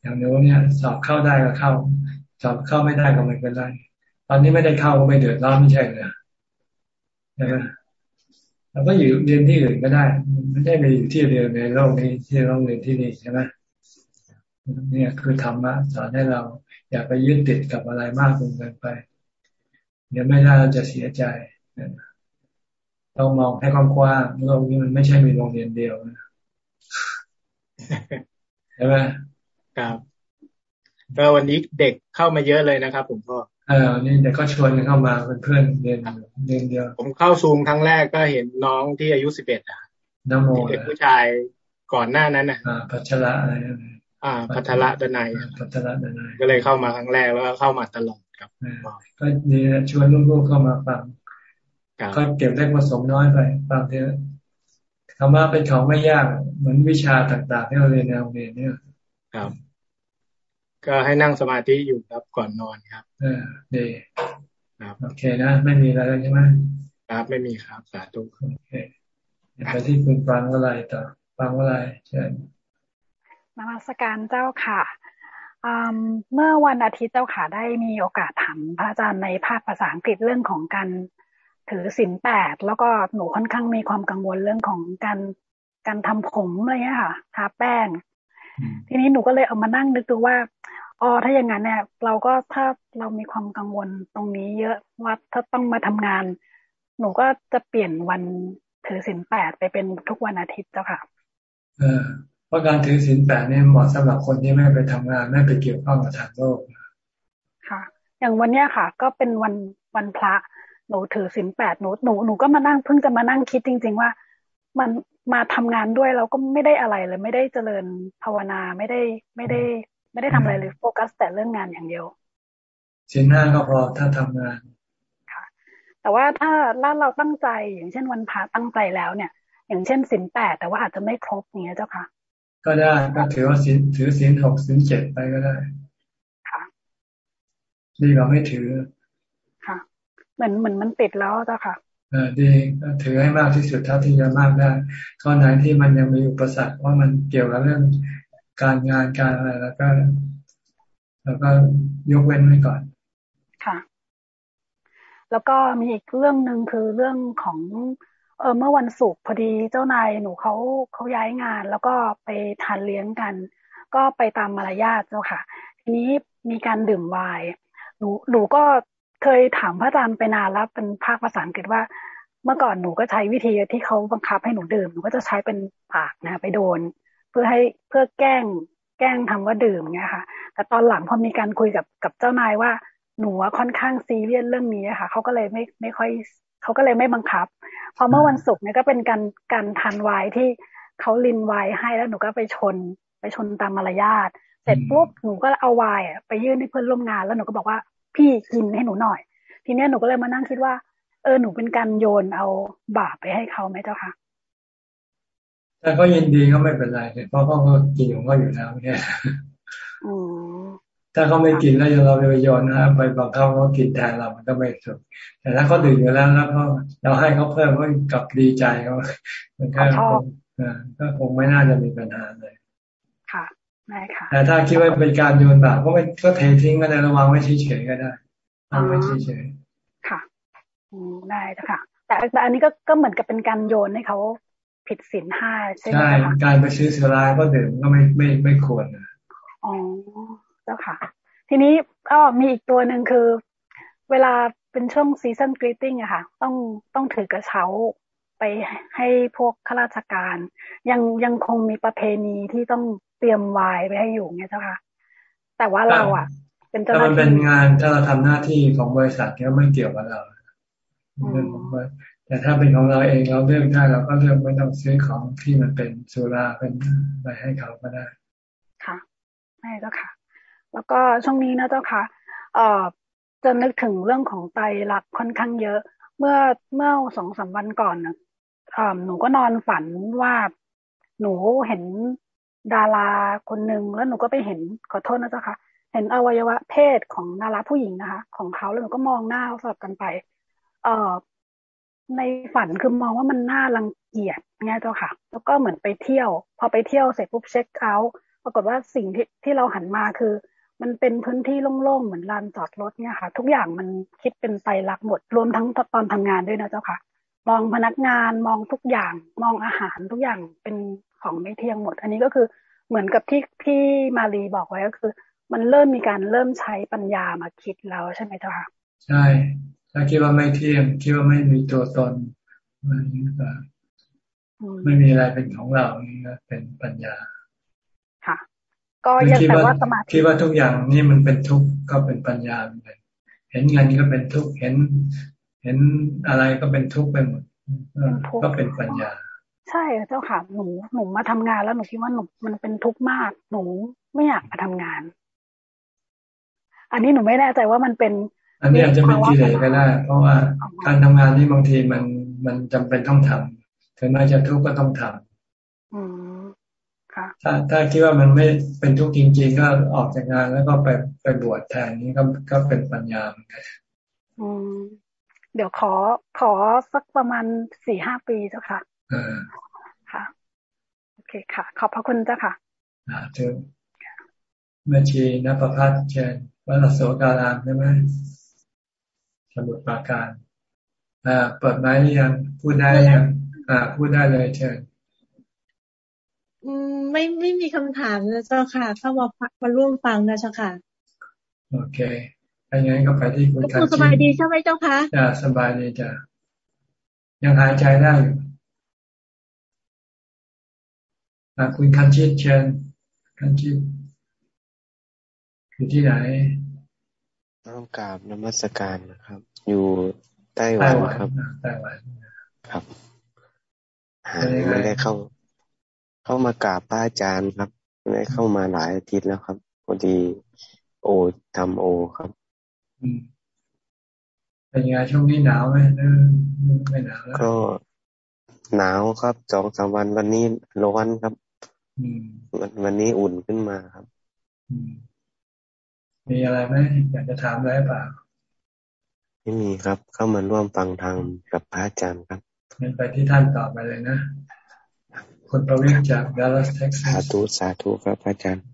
อย่างโน้นเนี่ยสอบเข้าได้ก็เข้า สอบเข้าไม่ได้ก็ไม่เป็นไร ตอนนี้ไม่ได้เข้าก็ไม่เดือดร้อนไม่ใช่เลยใช่ไหมเราก็อยู่เรียนที่อื่นก็ได้ ไม่ได้ไปอยู่ที่เดียวในโลกนี้ที่ต้องเรียนที่นี่ใช่ไหมเนี่ยคือธรรมะสอนให้เราอย่าไปยึดติดกับอะไรมากจนเกินไป เดี๋ยวไม่ได้เราจะเสียใจต้องมองให้กว้างๆโลกนี้มันไม่ใช่มีโรงเรียนเดียวนะใช่ไหมครับก็วันนี้เด็กเข้ามาเยอะเลยนะครับผมพ่อ เออนี่เด็กก็ชวนเข้ามาเป็นเพื่อนเรียนเรียนเดียว ผมเข้าซูมครั้งแรกก็เห็นน้องที่อายุสิบเอ็ดอะน้ำโมเด็กผู้ชายก่อนหน้านั้นอะพัชระอะไรอ่าพัทระดนัยพัทระดนัยก็เลยเข้ามาครั้งแรกแล้วก็เข้ามาตลอดครับก็ดีชวนลูกๆเข้ามาฟังก็เก็บเล็กผสมน้อยไปฟังเถอะธรรมะเป็นของไม่ยากเหมือนวิชาต่างๆที่เราเรียนในโรงเรียนเนี่ยครับ ก็ให้นั่งสมาธิอยู่ครับก่อนนอนครับ เออดีครับ โอเคนะ ไม่มีอะไรใช่ไหมครับ ไม่มีครับ สาธุโอเคไปที่คุณฟังอะไรต่อฟังอะไรเชิญนมัสการเจ้าค่ะเมื่อวันอาทิตย์เจ้าค่ะได้มีโอกาสถามพระอาจารย์ในภาคภาษาอังกฤษเรื่องของการถือศีลแปดแล้วก็หนูค่อนข้างมีความกังวลเรื่องของการการทำผมอะไรเงี้ยค่ะ ทาแป้ง ทีนี้หนูก็เลยเอามานั่งนึกดูว่าอ๋อถ้าอย่างนั้นเนี่ย เราก็ถ้าเรามีความกังวลตรงนี้เยอะว่าถ้าต้องมาทำงาน หนูก็จะเปลี่ยนวันถือศีลแปดไปเป็นทุกวันอาทิตย์เจ้าค่ะเออเพราะการถือศีลแปดนี่เหมาะสำหรับคนที่ไม่ไปทำงานไม่ไปเกี่ยวข้องกับทางโลกค่ะ อย่างวันเนี้ยค่ะ ก็เป็นวันวันพระหนูถือศีลแปดหนูหนูหนูก็มานั่งเพิ่งจะมานั่งคิดจริง ๆ ว่า มัน มาทำงานด้วยเราก็ไม่ได้อะไรเลย ไม่ได้เจริญภาวนาไม่ได้ไม่ได้ ไม่ได้ทำอะไรเลยโฟกัสแต่เรื่องงานอย่างเดียวศีลห้าก็พอถ้าทำงานค่ะ แต่ว่าถ้าถ้าเราตั้งใจอย่างเช่นวันพระตั้งใจแล้วเนี่ย อย่างเช่นศีลแปดแต่ว่าอาจจะไม่ครบอย่างเงี้ยเจ้าค่ะ ก็ได้ก็ถือว่าศีลถือศีลหกศีลเจ็ดไปก็ได้ค่ะดีกว่าไม่ถือค่ะ เหมือนเหมือนมันติดแล้วเจ้าค่ะเออ ดีถือให้มากที่สุดเท่าที่จะมากได้ข้อไหนที่มันยังมีอุปสรรคว่ามันเกี่ยวกับเรื่องการงานการอะไรแล้วก็ แล้วก็ยกเว้นไว้ก่อนค่ะ แล้วก็มีอีกเรื่องหนึ่งคือเรื่องของเออเมื่อวันศุกร์พอดีเจ้านายหนูเขาเขาย้ายงาน แล้วก็ไปทานเลี้ยงกัน ก็ไปตามมารยาทเจ้าค่ะ ทีนี้มีการดื่มไวน์หนูหนูก็ เคยถามพระอาจารย์ไปนานแล้วเป็นภาคภาษาอังกฤษว่า เมื่อก่อนหนูก็ใช้วิธีที่เขาบังคับให้หนูดื่มหนูก็จะใช้เป็นปากนะไปโดน เพื่อให้เพื่อแกล้งแกล้งทำว่าดื่มเงี้ยค่ะ แต่ตอนหลังพอมีการคุยกับกับเจ้านายว่าหนูค่อนข้างซีเรียสเรื่องนี้ค่ะ เขาก็เลยไม่ไม่ค่อยเขาก็เลยไม่บังคับ พอเมื่อวันศุกร์เนี่ยก็เป็นการการทานวายที่เขาลินวายให้แล้วหนูก็ไปชน ไปชนตามมารยาท เสร็จปุ๊บหนูก็เอาวายไปยื่นให้เพื่อนร่วมงาน แล้วหนูก็บอกว่า พี่กินให้หนูหน่อย ทีนี้หนูก็เลยมานั่งคิดว่า เออหนูเป็นการโยนเอาบาปไปให้เขาไหมเจ้าค่ะแต่ก็ยินดีก็ไม่เป็นไรเพราะเขาก็กินของเขาอยู่แล้วเนี่ยถ้าเขาไม่กินแล้วเราไปโยนนะไปบังคับเขากินแทนเรามันก็ไม่ถูกแต่ถ้าเขาดื่มอยู่แล้วแล้วก็เราให้เขาเพิ่มก็กับดีใจเขามันก็คงก็คงไม่น่าจะมีปัญหาเลยค่ะ ได้ค่ะแต่ถ้าคิดว่าเป็นการโยนบาปก็ไม่ก็เททิ้งก็ได้ระวังไว้เฉยๆก็ได้วางไว้เฉยๆค่ะอืมได้ค่ะ แต่แต่อันนี้ก็ก็เหมือนกับเป็นการโยนให้เขาผิดศีลห้าใช่ไหมคะใช่การไปซื้อสุราก็ดื่มก็ไม่ไม่ไม่ควรอ๋อเจ้าค่ะ ทีนี้ก็มีอีกตัวหนึ่งคือ เวลาเป็นช่วง season greeting อะค่ะ ต้องต้องถือกระเช้าไปให้พวกข้าราชการ ยังยังคงมีประเพณีที่ต้อง เตรียมไวน์ไปให้อยู่เนี่ยเจ้าค่ะ แต่ว่าเราอะ เป็นเจ้าหน้าที่ถ้ามันเป็นงานถ้าเราทำหน้าที่ของบริษัทก็ไม่เกี่ยวกับเราเรื่องของแต่ถ้าเป็นของเราเองเราเลือกได้เราก็เลือกไม่ต้องซื้อของที่มันเป็นสุราเป็นไปให้เขาก็ได้ ค่ะใช่เจ้าค่ะ แล้วก็ช่วงนี้นะเจ้าค่ะ เอ่อจะนึกถึงเรื่องของไตหลักค่อนข้างเยอะ เมื่อเมื่อสองสามวันก่อนนะหนูก็นอนฝันว่าหนูเห็น ดาราคนหนึ่งแล้วหนูก็ไปเห็นขอโทษนะเจ้าค่ะ เห็นอวัยวะเพศของดาราผู้หญิงนะคะ ของเขาแล้วหนูก็มองหน้าสลับกันไป เอ่อในฝันคือมองว่ามันน่ารังเกียจไงเจ้าค่ะ แล้วก็เหมือนไปเที่ยว พอไปเที่ยวเสร็จปุ๊บเช็คเอาท์ปรากฏว่าสิ่งที่ที่เราหันมาคือ มันเป็นพื้นที่โล่งๆเหมือนลานจอดรถเนี่ยค่ะ ทุกอย่างมันคิดเป็นไตรลักษณ์หมดรวมทั้งตอนทำงานด้วยนะเจ้าค่ะ มองพนักงานมองทุกอย่าง มองอาหารทุกอย่างเป็น ของไม่เที่ยงหมด อันนี้ก็คือเหมือนกับที่ที่มารีบอกไว้ก็คือ มันเริ่มมีการเริ่มใช้ปัญญามาคิดแล้วใช่ไหมเจ้าค่ะใช่ถ้าคิดว่าไม่เที่ยงคิดว่าไม่มีตัวตนมันก็ไม่มีอะไรเป็นของเรานี่ก็เป็นปัญญา ค่ะ ก็ยังแต่ว่าสมาธิคิดว่าทุกอย่างนี่มันเป็นทุกข์ก็เป็นปัญญาเหมือนกันเห็นเงินก็เป็นทุกข์เห็น เห็นอะไรก็เป็นทุกข์ไปหมดก็เป็นปัญญา ใช่เจ้าค่ะหนูหนูมาทำงานแล้วหนูคิดว่าหนูมันเป็นทุกข์มาก หนูไม่อยากมาทำงาน อันนี้หนูไม่แน่ใจว่ามันเป็น อันนี้อาจจะเป็นกิเลสก็ได้ เพราะว่าการทำงานนี่บางทีมันมันจำเป็นต้องทำถึงแม้จะทุกข์ก็ต้องทำอืมค่ะ ถ้าถ้าคิดว่ามันไม่เป็นทุกข์จริง ๆ ก็ออกจากงานแล้วก็ไปไปบวชแทนนี้ก็ก็เป็นปัญญาเหมือนกันอืมเดี๋ยวขอขอสักประมาณสี่ห้าปีเจ้าค่ะอ่า ค่ะ โอเคค่ะ ขอบพระคุณเจ้าค่ะอ่าเจอแม่ชีนภพัฒน์เชิญวัดโสการามใช่ไหมมุทรปราการอ่าเปิดไม้หรือยังพูดได้ยังอ่าพูดได้เลยเชิญไม่ไม่มีคำถามนะเจ้าค่ะ เข้ามามาร่วมฟังนะเจ้าค่ะ โอเคถ้างั้นก็ไปที่คุณคันสบายดีใช่ไหมเจ้าค่ะจ้าสบายดีจ้ะยังหายใจได้อยู่ คุณคันชิตเชิญคันชิตอยู่ที่ไหนต้องกราบนมัสการนะครับ อยู่ไต้หวันครับไต้หวันครับหาไม่ได้เข้า เข้ามากราบพระอาจารย์ครับไม่ได้เข้ามาหลายอาทิตย์แล้วครับพอดีโอทำโอครับเป็นยังไงช่วงนี้หนาวไหมไม่หนาวแล้วก็หนาวครับสองสามวันวันนี้ร้อนครับ วันวันนี้อุ่นขึ้นมาครับ มีอะไรไหมอยากจะถามอะไรเปล่าไม่มีครับ เข้ามาร่วมฟังธรรมกับพระอาจารย์ครับงั้นไปที่ท่านต่อไปเลยนะคุณประวิทย์จากดัลลัสเท็กซัสสาธุสาธุครับอาจารย์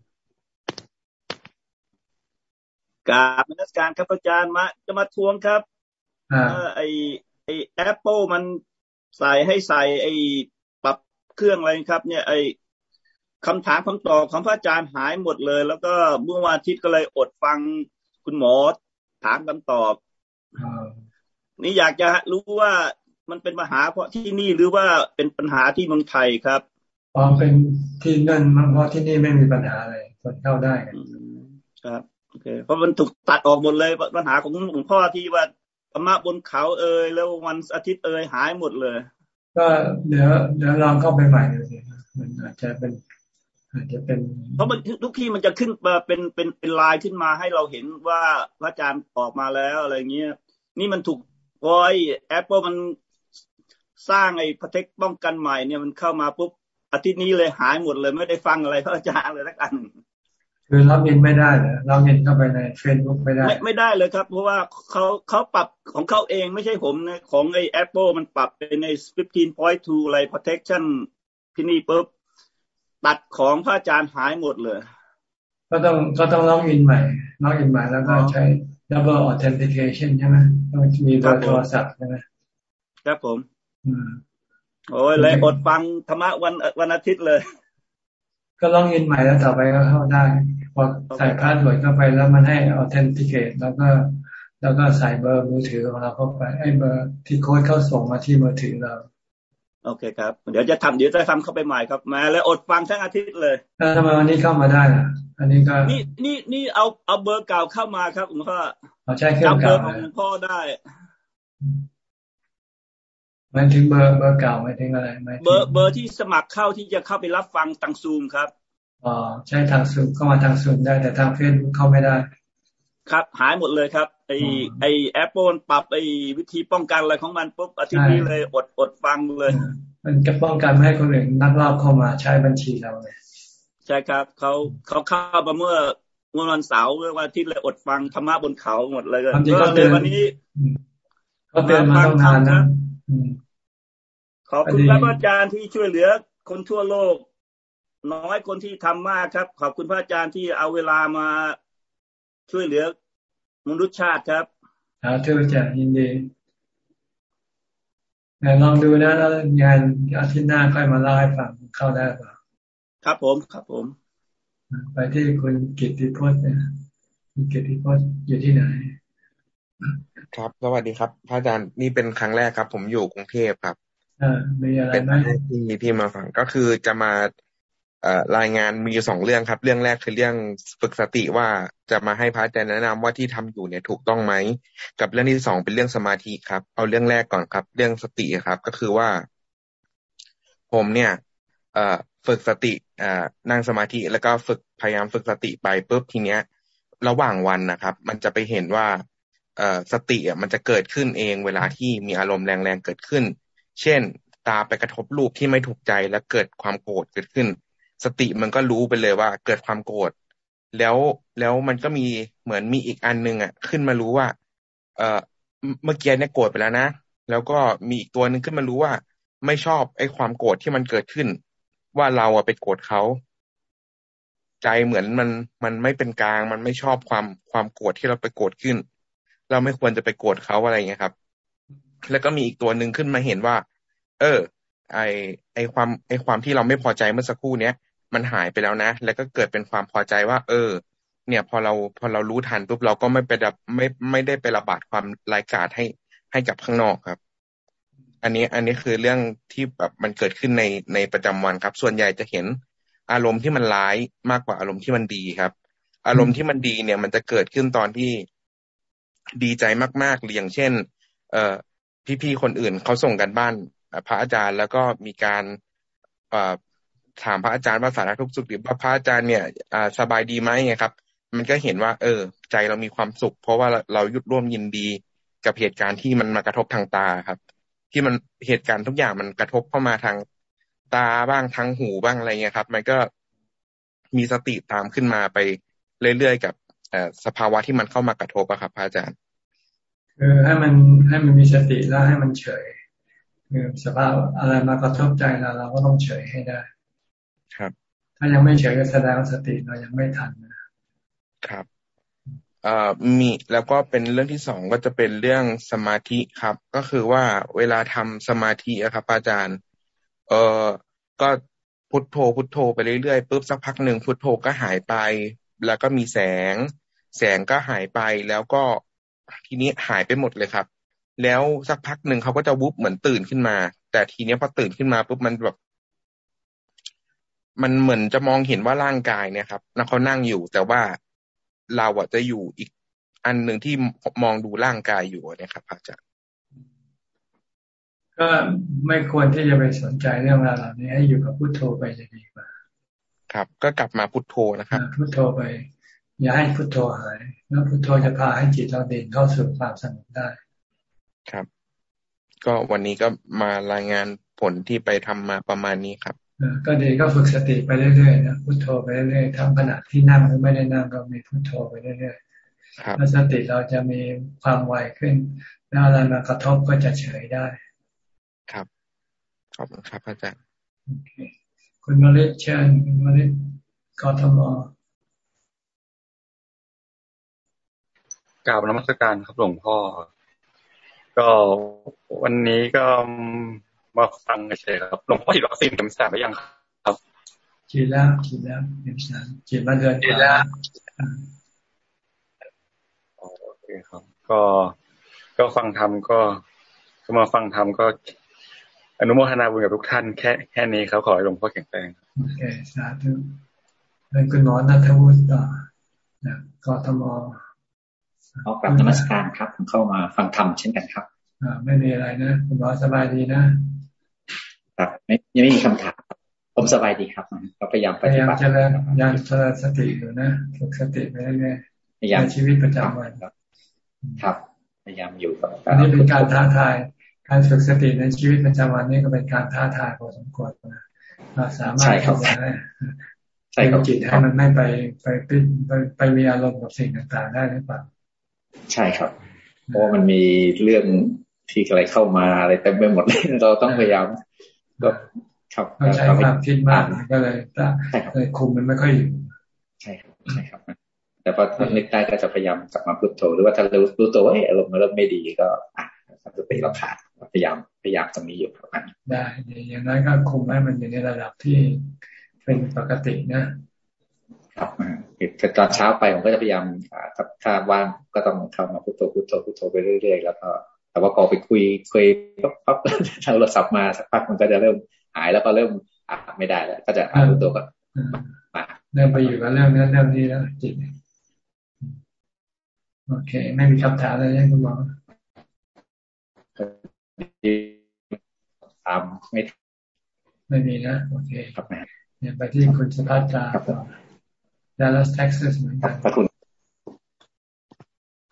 กราบนักการครับอาจารย์มา จะมาทวงครับไอไอแอปเปิลมันใส่ให้ใส่ไอปรับเครื่องอะไรครับ เนี่ยไอ คำถามคำตอบของพระอาจารย์หายหมดเลย แล้วก็เมื่อวันอาทิตย์ก็เลยอดฟังคุณหมอถามคำตอบนี่อยากจะรู้ว่ามันเป็นปัญหาเพราะที่นี่หรือว่าเป็นปัญหาที่เมืองไทยครับอ๋อเป็นที่นั่นเพราะที่นี่ไม่มีปัญหาอะไรคนเข้าได้ครับโอเคเพราะมันถูกตัดออกหมดเลยปัญหาของหลวงพ่อที่ว่าธรรมะบนเขาเอ่ยแล้ววันอาทิตย์เอ่ยหายหมดเลย ก็เดี๋ยวเดี๋ยวลองเข้าไปใหม่ดูสิมันอาจจะเป็น อาจจะเป็นเพราะมันทุกที่มันจะขึ้นมาเป็นเป็นเป็นลายขึ้นมาให้เราเห็นว่าพระอาจารย์ออกมาแล้วอะไรเงี้ย นี่มันถูกพอยแอปเปิลมันสร้างไอ้ protect ป้องกันใหม่เนี่ยมันเข้ามาปุ๊บอาทิตย์นี้เลยหายหมดเลยไม่ได้ฟังอะไรพระอาจารย์เลยสักอันคือเรา log in ไม่ได้เลยเรา log in เข้าไปในเฟซบุ๊กไม่ได้ไม่ไม่ได้เลยครับ เพราะว่าเขาเขาปรับของเขาเองไม่ใช่ผมนะของไอ้ Apple มันปรับเป็นใน 15.2 อะไร protection ที่นี่ปุ๊บ ตัดของพระอาจารย์หายหมดเลย ก็ต้องก็ต้อง log in ใหม่ log in ใหม่แล้วก็ใช้ double authentication ใช่ไหมต้องมีเบอร์โทรศัพท์ใช่ไหมครับผมโอ้ยเลยอดฟังธรรมะวันวันอาทิตย์เลย ก็ log in ใหม่แล้วต่อไปก็เข้าได้พอใส่ password เข้าไปแล้วมันให้ authenticate แล้วก็แล้วก็ใส่เบอร์มือถือของเราเข้าไปไอ้เบอร์ที่โค้ดเขาส่งมาที่มือถือเรา โอเคครับ เดี๋ยวจะทำเดี๋ยวจะทำเข้าไปใหม่ครับ มา แล้วอดฟังทั้งอาทิตย์เลยแล้วทำไมวันนี้เข้ามาได้ล่ะอันนี้ก็นี่นี่นี่เอาเอาเบอร์เก่าเข้ามาครับหลวงพ่อเอาใช้เครื่องเก่าของหลวงพ่อได้หมายถึงเบอร์เบอร์เก่าหมายถึงอะไรหมายเบอร์เบอร์ที่สมัครเข้าที่จะเข้าไปรับฟังทางซูมครับอ๋อใช้ทางซูมเข้ามาทางซูมได้แต่ทางเฟซบุ๊กเข้าไม่ได้ ครับ หายหมดเลยครับ ไอไอแอปเปิลปรับไอวิธีป้องกันอะไรของมันปุ๊บอาทิตย์นี้เลยอดอดฟังเลย มันจะป้องกันไม่ให้คนอื่นลักลอบเข้ามาใช้บัญชีเราเลยใช่ครับเขาเขาเข้ามาเมื่อเมื่อวันเสาร์เมื่อวันอาทิตย์เลยอดฟังธรรมะบนเขาหมดเลยก็เลยวันนี้ก็เตือนมาตั้งนานนะขอบคุณพระอาจารย์ที่ช่วยเหลือคนทั่วโลก น้อยคนที่ทำมากครับ ขอบคุณพระอาจารย์ที่เอาเวลามา ช่วยเหลือมนุษยชาติครับสาธุจ้ะยินดีงานลองดูนะแล้วงานอาทิตย์หน้าค่อยมาเล่าให้ฟังเข้าได้ป่ะครับผมครับผม ไปที่คุณกิตติพจน์เนี่ยคุณกิตติพจน์อยู่ที่ไหน ครับสวัสดีครับ พระอาจารย์นี่เป็นครั้งแรกครับ ผมอยู่กรุงเทพครับเป็นที่ที่มาฟังก็คือจะมาเอ่อ รายงานมีสองเรื่องครับ เรื่องแรกคือเรื่องฝึกสติว่าจะมาให้พระอาจารย์แนะนำว่าที่ทำอยู่เนี่ยถูกต้องไหม กับเรื่องที่สองเป็นเรื่องสมาธิครับ เอาเรื่องแรกก่อนครับ เรื่องสติครับ ก็คือว่า ผมเนี่ย เอ่อฝึกสติอ่านั่งสมาธิแล้วก็ฝึกพยายามฝึกสติไปปุ๊บทีเนี้ย ระหว่างวันนะครับ มันจะไปเห็นว่า เอ่อสติอะมันจะเกิดขึ้นเองเวลาที่มีอารมณ์แรงๆเกิดขึ้น เช่น ตาไปกระทบรูปที่ไม่ถูกใจแล้วเกิดความโกรธเกิดขึ้น สติมันก็รู้ไปเลยว่า เกิดความโกรธแล้วแล้วมันก็มีเหมือนมีอีกอันนึงอะ ขึ้นมารู้ว่า เออเมื่อกี้เนี่ยโกรธไปแล้วนะแล้วก็มีอีกตัวหนึ่งขึ้นมารู้ว่า ไม่ชอบไอ้ความโกรธที่มันเกิดขึ้น ว่าเราอะไปโกรธเขาใจเหมือนมันมันไม่เป็นกลาง มันไม่ชอบความความโกรธที่เราไปโกรธขึ้น เราไม่ควรจะไปโกรธเขาอะไรเงี้ยครับ แล้วก็มีอีกตัวหนึ่งขึ้นมาเห็นว่า เออ ไอไอความไอความที่เราไม่พอใจเมื่อสักครู่เนี้ยมันหายไปแล้วนะ แล้วก็เกิดเป็นความพอใจว่า เออ เนี่ย พอเราพอเรารู้ทันปุ๊บเราก็ไม่ไปดับไม่ไม่ได้ไประบาดความรายกาดให้ให้กับข้างนอกครับ อันนี้อันนี้คือเรื่องที่แบบมันเกิดขึ้นในในประจำวันครับ ส่วนใหญ่จะเห็นอารมณ์ที่มันร้ายมากกว่าอารมณ์ที่มันดีครับ อารมณ์ที่มันดีเนี่ย มันจะเกิดขึ้นตอนที่ดีใจมากๆอย่างเช่น เอ่อพี่ๆคนอื่นเขาส่งกันบ้าน พระอาจารย์แล้วก็มีการถามพระอาจารย์ว่าสารทุกสุขดิบว่าพระอาจารย์เนี่ยสบายดีไหมไงครับ มันก็เห็นว่า เออ ใจเรามีความสุข เพราะว่าเรายุดร่วมยินดีกับเหตุการณ์ที่มันมากระทบทางตาครับ ที่มันเหตุการณ์ทุกอย่างมันกระทบเข้ามาทางตาบ้างทางหูบ้างอะไรเงี้ยครับ มันก็มีสติตามขึ้นมาไปเรื่อยๆกับสภาวะที่มันเข้ามากระทบอะครับพระอาจารย์คือให้มันให้มันมีสติแล้วให้มันเฉย คือสภาพอะไรมากระทบใจเราเราก็ต้องเฉยให้ได้ ครับ ถ้ายังไม่เฉยก็แสดงว่าสติเรายังไม่ทันนะครับเอ่อมีแล้วก็เป็นเรื่องที่สองก็จะเป็นเรื่องสมาธิครับ ก็คือว่าเวลาทำสมาธิอะครับ อาจารย์ เอ่อก็พุทโธพุทโธไปเรื่อยๆปุ๊บสักพักหนึ่งพุทโธก็หายไป แล้วก็มีแสง แสงก็หายไปแล้วก็ทีนี้หายไปหมดเลยครับ แล้วสักพักหนึ่งเขาก็จะวุบเหมือนตื่นขึ้นมา แต่ทีนี้พอตื่นขึ้นมาปุ๊บมันแบบ มันเหมือนจะมองเห็นว่าร่างกายเนี่ยครับนักเขานั่งอยู่ แต่ว่าเราอะจะอยู่อีกอันหนึ่งที่มองดูร่างกายอยู่เนี่ยครับอาจารย์ก็ไม่ควรที่จะไปสนใจเรื่องราวเหล่านี้ให้อยู่กับพุทโธไปจะดีกว่า ครับ ก็กลับมาพุทโธนะครับ พุทโธไป อย่าให้พุทโธหายแล้วพุทโธจะพาให้จิตเราเด่นเข้าสู่ความสงบได้ ครับ ก็วันนี้ก็มารายงานผลที่ไปทำมาประมาณนี้ครับก็ดีก็ฝึกสติไปเรื่อยๆนะพุทโธไปเรื่อยๆทั้งขณะที่นั่งหรือไม่ได้นั่งก็มีพุทโธไปเรื่อยๆแล้วสติเราจะมีความไวขึ้น แล้วอะไรมากระทบก็จะเฉยได้ ครับขอบคุณครับอาจารย์คุณมาเลเชิญคุณมาเลกทมกราบนมัสการครับหลวงพ่อ ก็วันนี้ก็มาฟังเฉยครับหลวงพ่อฉีดวัคซีนเข็มสามไปยังครับฉีดแล้วฉีดแล้วเข็มสามฉีดมาเดือนฉีดแล้วโอเคครับ ก็ก็ฟังธรรมก็ก็มาฟังธรรมก็ อนุโมทนาบุญกับทุกท่านแค่แค่นี้ครับขอให้หลวงพ่อแข็งแรงโอเคสาธุเป็นคุณหมอนัทวุฒิต่อนะกทม ขอกลับนมัสการครับผมเข้ามาฟังธรรมเช่นกันครับอ่าไม่มีอะไรนะคุณหมอสบายดีนะครับไม่ยังไม่มีคำถามผมสบายดีครับก็พยายามพยายามเจริญพยายามเจริญสติอยู่นะฝึกสติไปเรื่อยๆพยายามชีวิตประจำวันครับ ครับพยายามอยู่กับอันนี้เป็นการท้าทาย การฝึกสติในชีวิตประจำวันนี้ก็เป็นการท้าทายพอสมควรนะเราสามารถทำได้ใช่ครับจิตให้มันไม่ไปไปไปไปมีอารมณ์กับสิ่งต่างๆ ได้หรือเปล่า ใช่ครับ เพราะมันมีเรื่องที่อะไรเข้ามาอะไรเต็มไปหมดเลยเราต้องพยายามก็ครับใช้ความคิดมากก็เลยเลยคุมมันไม่ค่อยอยู่ใช่ครับใช่ครับ แต่พอถ้านึกได้ก็จะพยายามกลับมาพุทโธหรือว่าถ้ารู้รู้ตัวว่าอารมณ์มันเริ่มไม่ดีก็อะสติเราขาดพยายามพยายามตรงนี้อยู่ครับได้อย่างนั้นก็คุมให้มันอยู่ในระดับที่เป็นปกตินะ ครับตอนเช้าไปผมก็จะพยายามถ้าว่างก็ต้องเข้ามาพุทโธพุทโธพุทโธไปเรื่อยๆแล้วก็แต่ว่าพอไปคุยคุยปั๊บปั๊บโทรศัพท์มาสักพักมันก็จะเริ่มหายแล้วก็เริ่มอ่าไม่ได้แล้ว ก็จะอ่านตัวก็มาเริ่มไปอยู่กับเรื่องนั้นเรื่องนี้แล้วจิตโอเค ไม่มีคำถามอะไรใช่คุณหมอตามไม่ไม่มีนะ โอเคครับเนี่ยไปที่คุณสุภัตราต่อ ดัลลัสเท็กซัสเหมือนกัน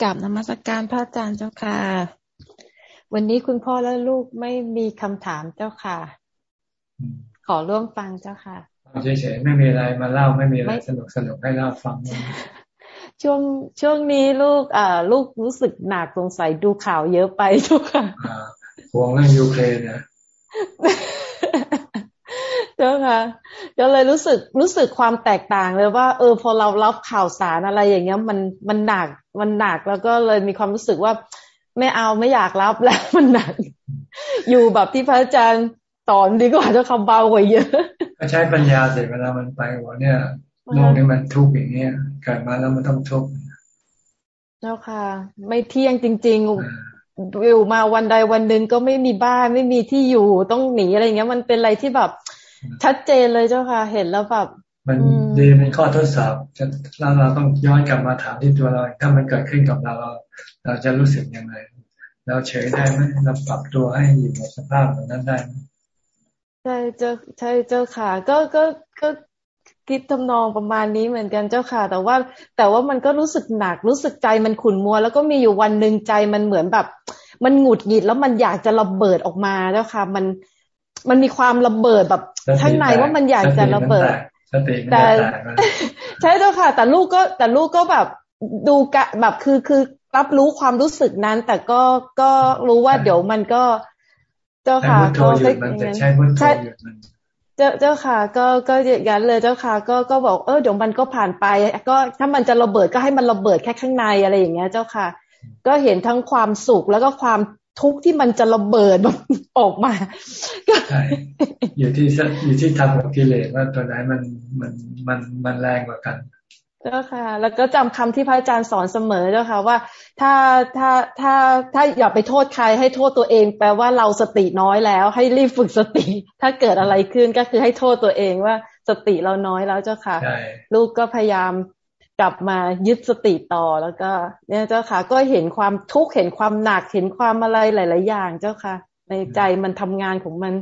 กับนมัสการพระอาจารย์เจ้าค่ะ วันนี้คุณพ่อและลูกไม่มีคำถามเจ้าค่ะ ขอร่วมฟังเจ้าค่ะเฉยๆไม่มีอะไรมาเล่าไม่มีอะไรสนุกสนุกให้เล่าฟัง ช่วงช่วงนี้ลูกอ่าลูกรู้สึกหนักสงสัยดูข่าวเยอะไปเจ้าค่ะห่วงเรื่องยูเครนนะเจ้าค่ะก็เลยรู้สึกรู้สึกความแตกต่างเลยว่า เออ พอเรารับข่าวสารอะไรอย่างเงี้ย มันมันหนักมันหนักแล้วก็เลยมีความรู้สึกว่าไม่เอาไม่อยากรับแล้วมันหนัก อยู่แบบที่พระอาจารย์สอนดีกว่าจะคำเบากว่าเยอะก็ใช้ปัญญาเสร็จเวลามันไปว่าเนี่ยโลกนี้มันทุกข์อย่างเงี้ยเกิดมาแล้วมันต้องทุกข์เจ้าค่ะ ไม่เที่ยงจริง ๆ อยู่มาวันใดวันหนึ่งก็ไม่มีบ้านไม่มีที่อยู่ต้องหนีอะไรเงี้ย มันเป็นอะไรที่แบบ ชัดเจนเลยเจ้าค่ะ เห็นแล้วแบบมันดีเป็นข้อทดสอบจะแล้วเราต้องย้อนกลับมาถามที่ตัวเรา ถ้ามันเกิดขึ้นกับเราเรา เราจะรู้สึกยังไงเราเฉยได้ไหมเราปรับตัวให้อยู่กับสภาพแบบนั้นได้ไหมใช่เจ้าใช่เจ้าค่ะ ก็ก็ก็คิดทำนองประมาณนี้เหมือนกันเจ้าค่ะ แต่ว่า แต่ว่ามันก็รู้สึกหนักรู้สึกใจมันขุ่นมัว แล้วก็มีอยู่วันหนึ่งใจมันเหมือนแบบ มันหงุดหงิดแล้วมันอยากจะระเบิดออกมาเจ้าค่ะ มัน มันมีความระเบิดแบบข้างในว่ามันอยากจะระเบิดแต่ใช่เจ้าค่ะ แต่ลูกก็แต่ลูกก็แบบดูกะแบบคือคือรับรู้ความรู้สึกนั้น แต่ก็ก็รู้ว่าเดี๋ยวมันก็เจ้าค่ะก็ใช้พุทโธหยุดมันเจ้าเจ้าค่ะ ก็ก็ยันเลยเจ้าค่ะ ก็ก็บอกเออเดี๋ยวมันก็ผ่านไป ก็ถ้ามันจะระเบิดก็ให้มันระเบิดแค่ข้างในอะไรอย่างเงี้ย เจ้าค่ะ ก็เห็นทั้งความสุขแล้วก็ความ ทุกข์ที่มันจะระเบิดออกมาใช่อยู่ที่อยู่ที่ทำกับกิเลสว่าตัวไหนมันมันมันมันแรงกว่ากันเจ้าค่ะ แล้วก็จำคำที่พระอาจารย์สอนเสมอเจ้าค่ะว่า ถ้าถ้าถ้าถ้าอย่าไปโทษใครให้โทษตัวเอง แปลว่าเราสติน้อยแล้ว ให้รีบฝึกสติ ถ้าเกิดอะไรขึ้นก็คือให้โทษตัวเองว่าสติเราน้อยแล้วเจ้าค่ะ ลูกก็พยายาม กลับมายึดสติต่อแล้วก็ เนี่ยเจ้าค่ะ ก็เห็นความทุกข์เห็นความหนักเห็นความอะไรหลาย ๆ อย่างเจ้าค่ะ ในใจมันทำงานของมัน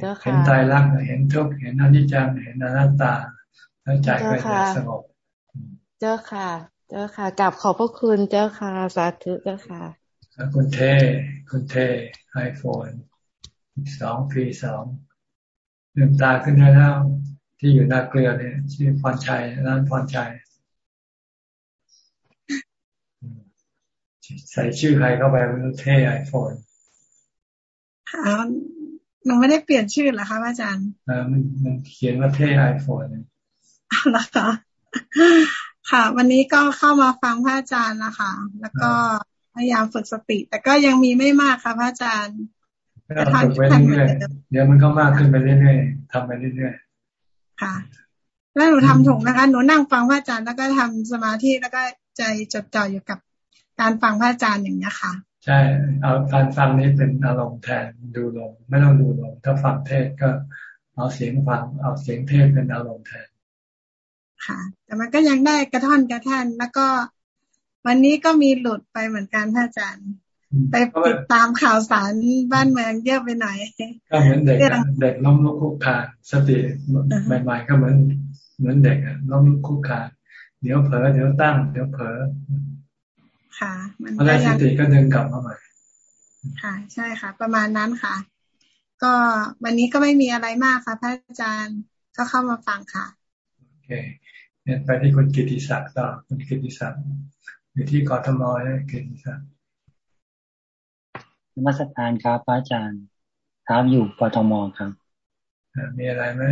เจ้าค่ะเห็นตายรักเห็นทุกข์เห็นอนิจจังเห็นอนัตตาแล้วใจก็จะสงบเจ้าค่ะ เจ้าค่ะกลับขอบพระคุณเจ้าค่ะสาธุเจ้าค่ะคุณเทคุณเทไอโฟนสองฟีสองลืมตาขึ้นได้แล้วที่อยู่หน้าเกลือเนี่ยชื่อพรชัยร้านพรชัย ใส่ชื่อใครเข้าไปมันเท่ไอโฟนค่ะหนูไม่ได้เปลี่ยนชื่อหรอคะอาจารย์อ่ามันมันเขียนว่าเท่ไอโฟนอ้าวเหรอคะค่ะ วันนี้ก็เข้ามาฟังพระอาจารย์นะคะ แล้วก็พยายามฝึกสติ แต่ก็ยังมีไม่มากค่ะพระอาจารย์จะทำไปเรื่อยๆเดี๋ยวมันก็มากขึ้นไปเรื่อยๆทำไปเรื่อยๆค่ะ แล้วหนูทำถูกนะคะ หนูนั่งฟังพระอาจารย์แล้วก็ทำสมาธิแล้วก็ใจจดจ่ออยู่กับ การฟังพระอาจารย์อย่างนี้ค่ะ ใช่ เอาการฟังนี้เป็นอารมณ์แทนดูลมไม่ต้องดูลมถ้าฟังเทศก็เอาเสียงฟังเอาเสียงเทศเป็นอารมณ์แทนค่ะ แต่มันก็ยังได้กระท่อนกระท่านแล้วก็ วันนี้ก็มีหลุดไปเหมือนกันท่านอาจารย์ไปติดตามข่าวสารบ้านเมืองเยอะไปหน่อยก็เหมือนเด็กเด็กล้มลุกคุกคานสติใหม่ๆก็เหมือนเหมือนเด็กล้มลุกคุกคานเดี๋ยวเผลอเดี๋ยวตั้ง เดี๋ยวเผลอ ค่ะ มันก็ยังสติก็ดึงกลับมาใหม่ค่ะ ใช่ค่ะ ประมาณนั้นค่ะ ก็วันนี้ก็ไม่มีอะไรมากค่ะพระอาจารย์ก็เข้ามาฟังค่ะโอเคเนี่ยไปที่คุณกิติศักดิ์ต่อคุณกิติศักดิ์อยู่ที่กรทมนะกิติศักดิ์นมัสการครับพระอาจารย์ครับอยู่กทมครับมีอะไรไหม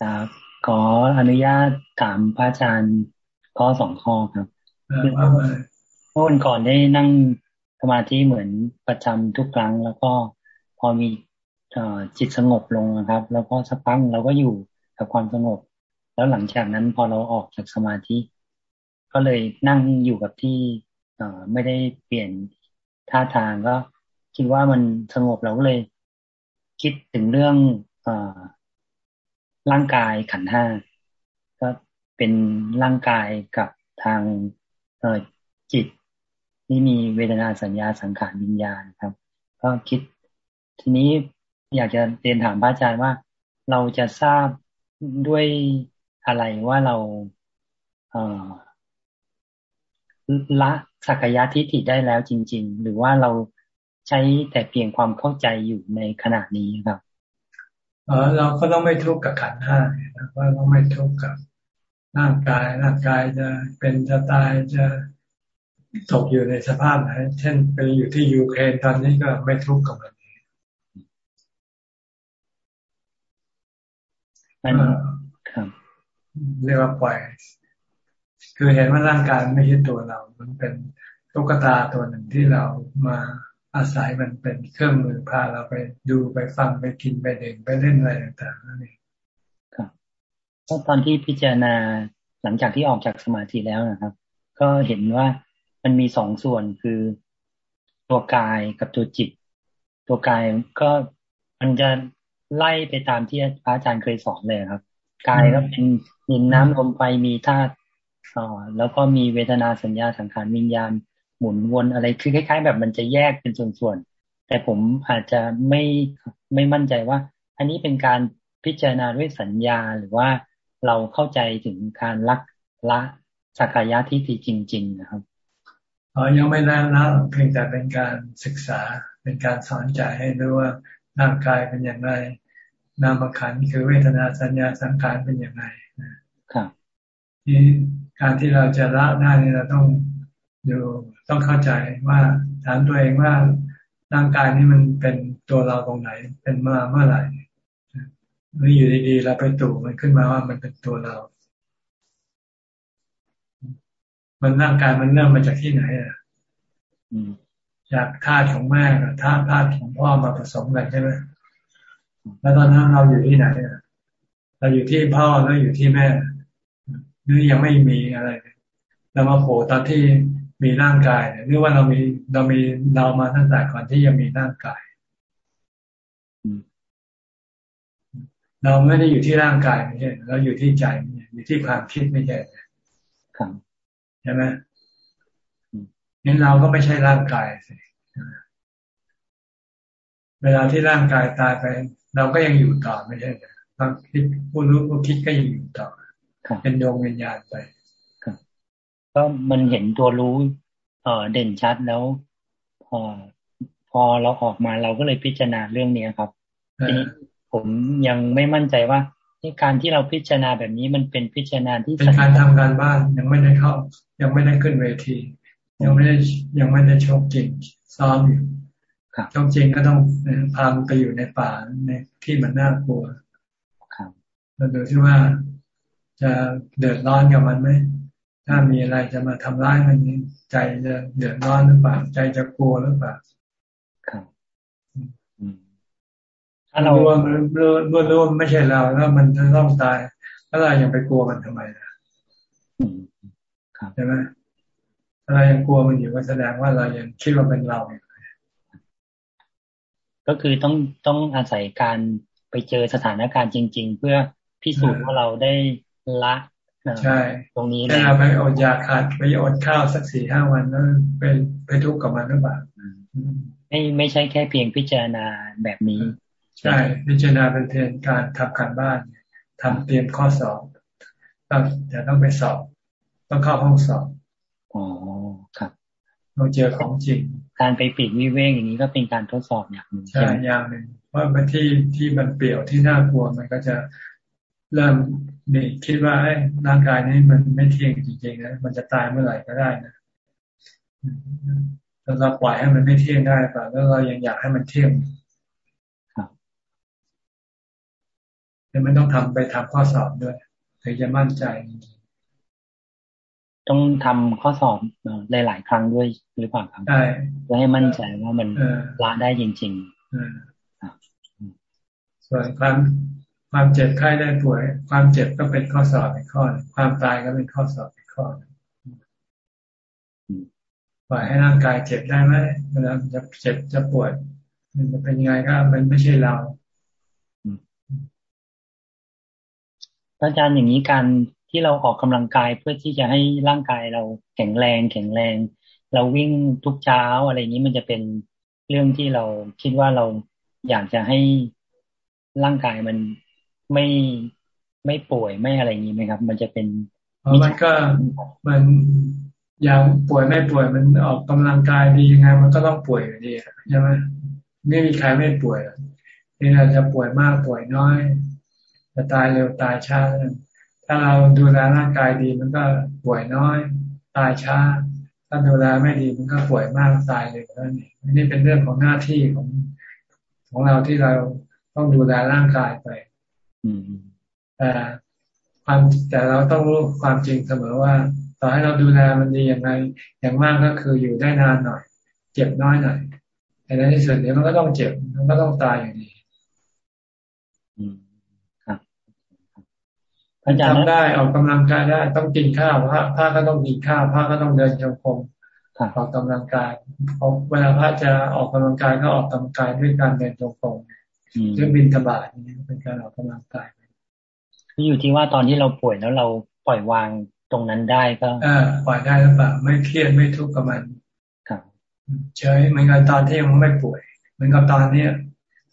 ครับขออนุญาตถามพระอาจารย์ข้อสองข้อครับเมื่อวันก่อนได้นั่งสมาธิเหมือนประจำทุกครั้ง แล้วก็พอมีจิตสงบลงนะครับ แล้วก็สักพักเราก็อยู่กับความสงบ แล้วหลังจากนั้นพอเราออกจากสมาธิ ก็เลยนั่งอยู่กับที่ไม่ได้เปลี่ยนท่าทางก็คิดว่ามันสงบเราก็เลย คิดถึงเรื่องอร่างกายขันห้าก็เป็นร่างกายกับทางจิต ที่มีเวทนาสัญญาสังขารวิญญาณครับ ก็คิด ทีนี้อยากจะเรียนถามพระอาจารย์ว่า เราจะทราบด้วยอะไรว่าเราเละสักยะทิฏฐิได้แล้วจริง ๆ หรือว่าเราใช้แต่เพียงความเข้าใจอยู่ในขณะนี้ครับเออเราก็ต้องไม่ทุกข์กับขันห้านะว่าต้องไม่ทุกข์กับร่างกายร่างกายจะเป็นจะตายจะ ตกอยู่ในสภาพไหน เช่นไปอยู่ที่ยูเครนตอนนี้ก็ไม่ทุกข์กับมันครับเรียกว่าปล่อย คือเห็นว่าร่างกายไม่ใช่ตัวเรา มันเป็นตุ๊กตาตัวหนึ่งที่เรามาอาศัยมันเป็นเครื่องมือพาเราไปดูไปฟังไปกินไปเด่นไปเล่นอะไรต่างๆนั่นเองครับก็ตอนที่พิจารณาหลังจากที่ออกจากสมาธิแล้วนะครับ ก็เห็นว่า มันมีสองส่วนคือตัวกายกับตัวจิต ตัวกายก็มันจะไล่ไปตามที่พระอาจารย์เคยสอนเลยครับ กายก็เป็นดินน้ำลมไฟมีธาตุอ่อแล้วก็มีเวทนาสัญญาสังขารวิญญาณหมุนวนอะไรคือคล้ายๆ แบบมันจะแยกเป็นส่วนๆแต่ผมอาจจะไม่ไม่มั่นใจว่า อันนี้เป็นการพิจารณาด้วยสัญญาหรือว่าเราเข้าใจถึงการลักละสักายะที่ทีจริง ๆ นะครับ อ๋อยังไม่ได้ละเพียงแต่เป็นการศึกษาเป็นการสอนใจให้รู้ว่าร่างกายเป็นอย่างไร นามขันคือเวทนาสัญญาสังขารเป็นอย่างไรครับที่การที่เราจะละได้นี่เราต้องดูต้องเข้าใจว่าถามตัวเองว่าร่างกายนี้มันเป็นตัวเราตรงไหน เป็นมาเมื่อไหร่หรืออยู่ดีๆเราไปตู่มันขึ้นมาว่ามันเป็นตัวเรา มันร่างกายมันเริ่มมาจากที่ไหนอะจากธาตุของแม่กับธาตุธาตุของพ่อมาผสมกันใช่ไหมแล้วตอนนั้นเราอยู่ที่ไหนเราอยู่ที่พ่อแล้วอยู่ที่แม่หรือยังไม่มีอะไรเรามาโผล่ตอนที่มีร่างกายหรือว่าเรามีเรามีเรามาตั้งแต่ก่อนที่ยังมีร่างกายเราไม่ได้อยู่ที่ร่างกายไม่ใช่เราอยู่ที่ใจอยู่ที่ความคิดไม่ใช่ครับใช่ไหมงั้นเราก็ไม่ใช่ร่างกายสิเวลาที่ร่างกายตายไป เราก็ยังอยู่ต่อไม่ใช่เหรอความคิดผู้รู้ผู้คิดก็ยังอยู่ต่อ เป็นดวงวิญญาณไปก็มันเห็นตัวรู้ เออเด่นชัดแล้ว พอพอเราออกมาเราก็เลยพิจารณาเรื่องนี้ครับทีนี้ผมยังไม่มั่นใจว่า ที่การที่เราพิจารณาแบบนี้มันเป็นพิจารณาที่เป็นการทำการบ้านยังไม่ได้เข้า ยังไม่ได้ขึ้นเวที ยังไม่ได้ยังไม่ได้ชกจริงซ้อมอยู่ชกจริงก็ต้องพามไปอยู่ในป่าในที่มันน่ากลัวเราดูที่ว่าจะเดือดร้อนกับมันไหมถ้ามีอะไรจะมาทำร้ายมันใจจะเดือดร้อนหรือเปล่าใจจะกลัวหรือเปล่า ถ้าเรารู้ว่ามันรู้รู้ว่าไม่ใช่เราแล้วมันจะต้องตายแล้วเรายังไปกลัวมันทำไมล่ะใช่ไหมถ้าเรายังกลัวมันอยู่ก็แสดงว่าเรายังคิดว่าเป็นเราอยู่ก็คือต้องต้องอาศัยการไปเจอสถานการณ์จริง ๆ เพื่อพิสูจน์ว่าเราได้ละใช่ตรงนี้ถ้าไปอดยาขาดไปอดข้าวสักสี่ห้าวันแล้วไปไปทุกข์กับมันหรือเปล่าไม่ไม่ใช่แค่เพียงพิจารณาแบบนี้ ใช่พิจารณาเป็นเพียงการทำการบ้านทำเตรียมข้อสอบต้องจะต้องไปสอบ ต้องเข้าห้องสอบอ๋อครับเราเจอของจริง การไปปิดวิเวกอย่างนี้ก็เป็นการทดสอบอย่างหนึ่งใช่อย่างหนึ่งว่าที่ที่มันเปี่ยวที่น่ากลัวมันก็จะเริ่มมีคิดว่าร่างกายนี้มันไม่เที่ยงจริงๆนะมันจะตายเมื่อไหร่ก็ได้นะแล้วเราปล่อยให้มันไม่เที่ยงได้ป่ะแล้วเรายังอยากให้มันเที่ยง แต่มันต้องทำไปทำข้อสอบด้วยถึงจะมั่นใจ ต้องทำข้อสอบหลาย ๆ ครั้งด้วยหรือเปล่าครับใช่เพื่อให้มั่นใจว่ามันละได้จริงๆส่วนความความเจ็บไข้ได้ป่วย ความเจ็บก็เป็นข้อสอบอีกข้อ ความตายก็เป็นข้อสอบอีกข้อปล่อยให้ร่างกายเจ็บได้ไหมเวลาจะเจ็บจะปวดมันจะเป็นยังไงก็มันไม่ใช่เรา อาจารย์อย่างนี้การที่เราออกกำลังกายเพื่อที่จะให้ร่างกายเราแข็งแรง แข็งแรง เราวิ่งทุกเช้าอะไรนี้มันจะเป็นเรื่องที่เราคิดว่าเราอยากจะให้ร่างกายมันไม่ไม่ป่วยไม่อะไรนี้ไหมครับ มันจะเป็นมันก็มันอย่างป่วยไม่ป่วยมันออกกำลังกายดียังไง มันก็ต้องป่วยอยู่ดีใช่ไหมไม่มีใครไม่ป่วยนี่เราจะป่วยมากป่วยน้อย จะตายเร็วตายช้า ถ้าเราดูแลร่างกายดีมันก็ป่วยน้อย ตายช้า ถ้าดูแลไม่ดีมันก็ป่วยมากตายเร็วนั่นเองนี่เป็นเรื่องของหน้าที่ของของเราที่เราต้องดูแลร่างกายไปแต่ความแต่เราต้องรู้ความจริงเสมอว่า ต่อให้เราดูแลมันดีอย่างไรอย่างมากก็คืออยู่ได้นานหน่อย เจ็บน้อยหน่อยแต่ในที่สุดเดี๋ยวมันก็ต้องเจ็บมันก็ต้องตายอยู่ดี ทำได้ออกกำลังกายได้ต้องกินข้าวพระพระก็ต้องกินข้าวพระก็ต้องเดินจงกรมออกกำลังกายเวลาพระจะออกกำลังกายก็ออกกำลังกายด้วยการเดินจงกรมหรือบินทบาทนี่เป็นการออกกำลังกายก็อยู่ที่ว่าตอนที่เราป่วยแล้วเราปล่อยวางตรงนั้นได้ก็อ่าปล่อยได้หรือเปล่าไม่เครียดไม่ทุกข์กับมันครับเฉยเหมือนกันตอนที่ยังไม่ป่วยเหมือนกับตอนเนี้ย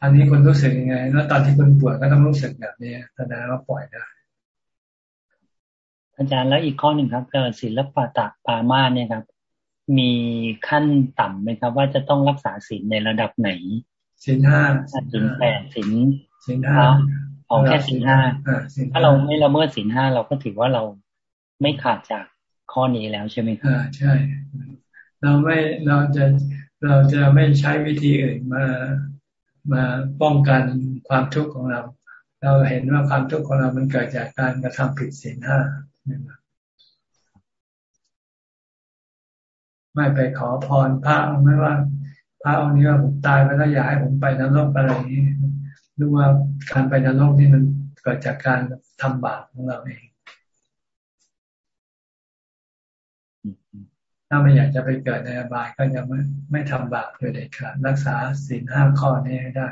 อันนี้คุณรู้สึกยังไง แล้วตอนที่คุณป่วยก็ต้องรู้สึกแบบนี้แสดงว่าปล่อยได้ อาจารย์แล้วอีกข้อหนึ่งครับศิลปะตะปามาเนี่ยครับ มีขั้นต่ำไหมครับ ว่าจะต้องรักษาศีลในระดับไหนศีลห้าศีลแปดศีลศีลห้าเอาแค่ศีลห้าถ้าเราไม่ละเมิดศีลห้าเราก็ถือว่าเราไม่ขาดจากข้อนี้แล้วใช่ไหมครับอ่าใช่ เราไม่เราจะเราจะไม่ใช้วิธีอื่นมามาป้องกันความทุกข์ของเรา เราเห็นว่าความทุกข์ของเรามันเกิดจากการกระทำผิดศีลห้า ไม่ไปขอพรพระไม่ว่า พระองค์นี้ว่าผมตายไปแล้วอยากให้ผมไปนรกอะไรนี้หรือว่าการไปนรกนี่มันเกิดจากการทำบาปของเราเองถ้าไม่อยากจะไปเกิดในอบายก็จะไม่ไม่ทำบาปโดยเด็ดขาดรักษาศีลห้าข้อนี้ให้ได้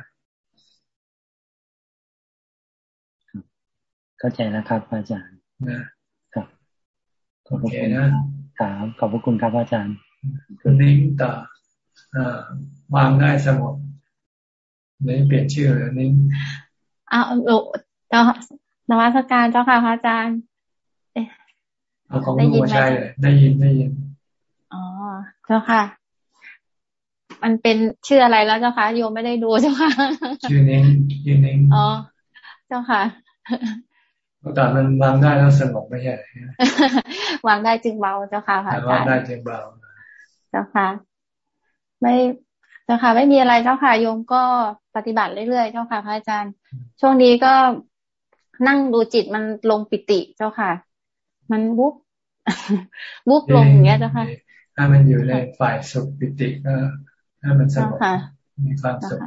เข้าใจแล้วครับอาจารย์นะครับ โอเคนะครับขอบพระคุณครับอาจารย์คุณนิ้งต่อวางได้สงบนี่เปลี่ยนชื่อแล้วนิ้งอ้าวเจ้านวัตการเจ้าค่ะพระอาจารย์ได้ยินไหมได้ยินได้ยินอ๋อเจ้าค่ะ มันเป็นชื่ออะไรแล้วเจ้าค่ะโยมไม่ได้ดูเจ้าค่ะชื่อนิ้งชื่อนิ้งอ๋อเจ้าค่ะ แต่มันวางได้แล้วสงบไม่ใช่วางได้จึงเบาเจ้าค่ะพระอาจารย์วางได้จึงเบาเจ้าค่ะ ไม่เจ้าค่ะ ไม่มีอะไรเจ้าค่ะโยมก็ปฏิบัติเรื่อยๆเจ้าค่ะ พระอาจารย์ ช่วงนี้ก็นั่งดูจิตมันลงปิติเจ้าค่ะ มันวุบวุบลงอย่างเงี้ยเจ้าค่ะ ถ้ามันอยู่ในฝ่ายสุขปิติก็ถ้ามันสงบมีความสุข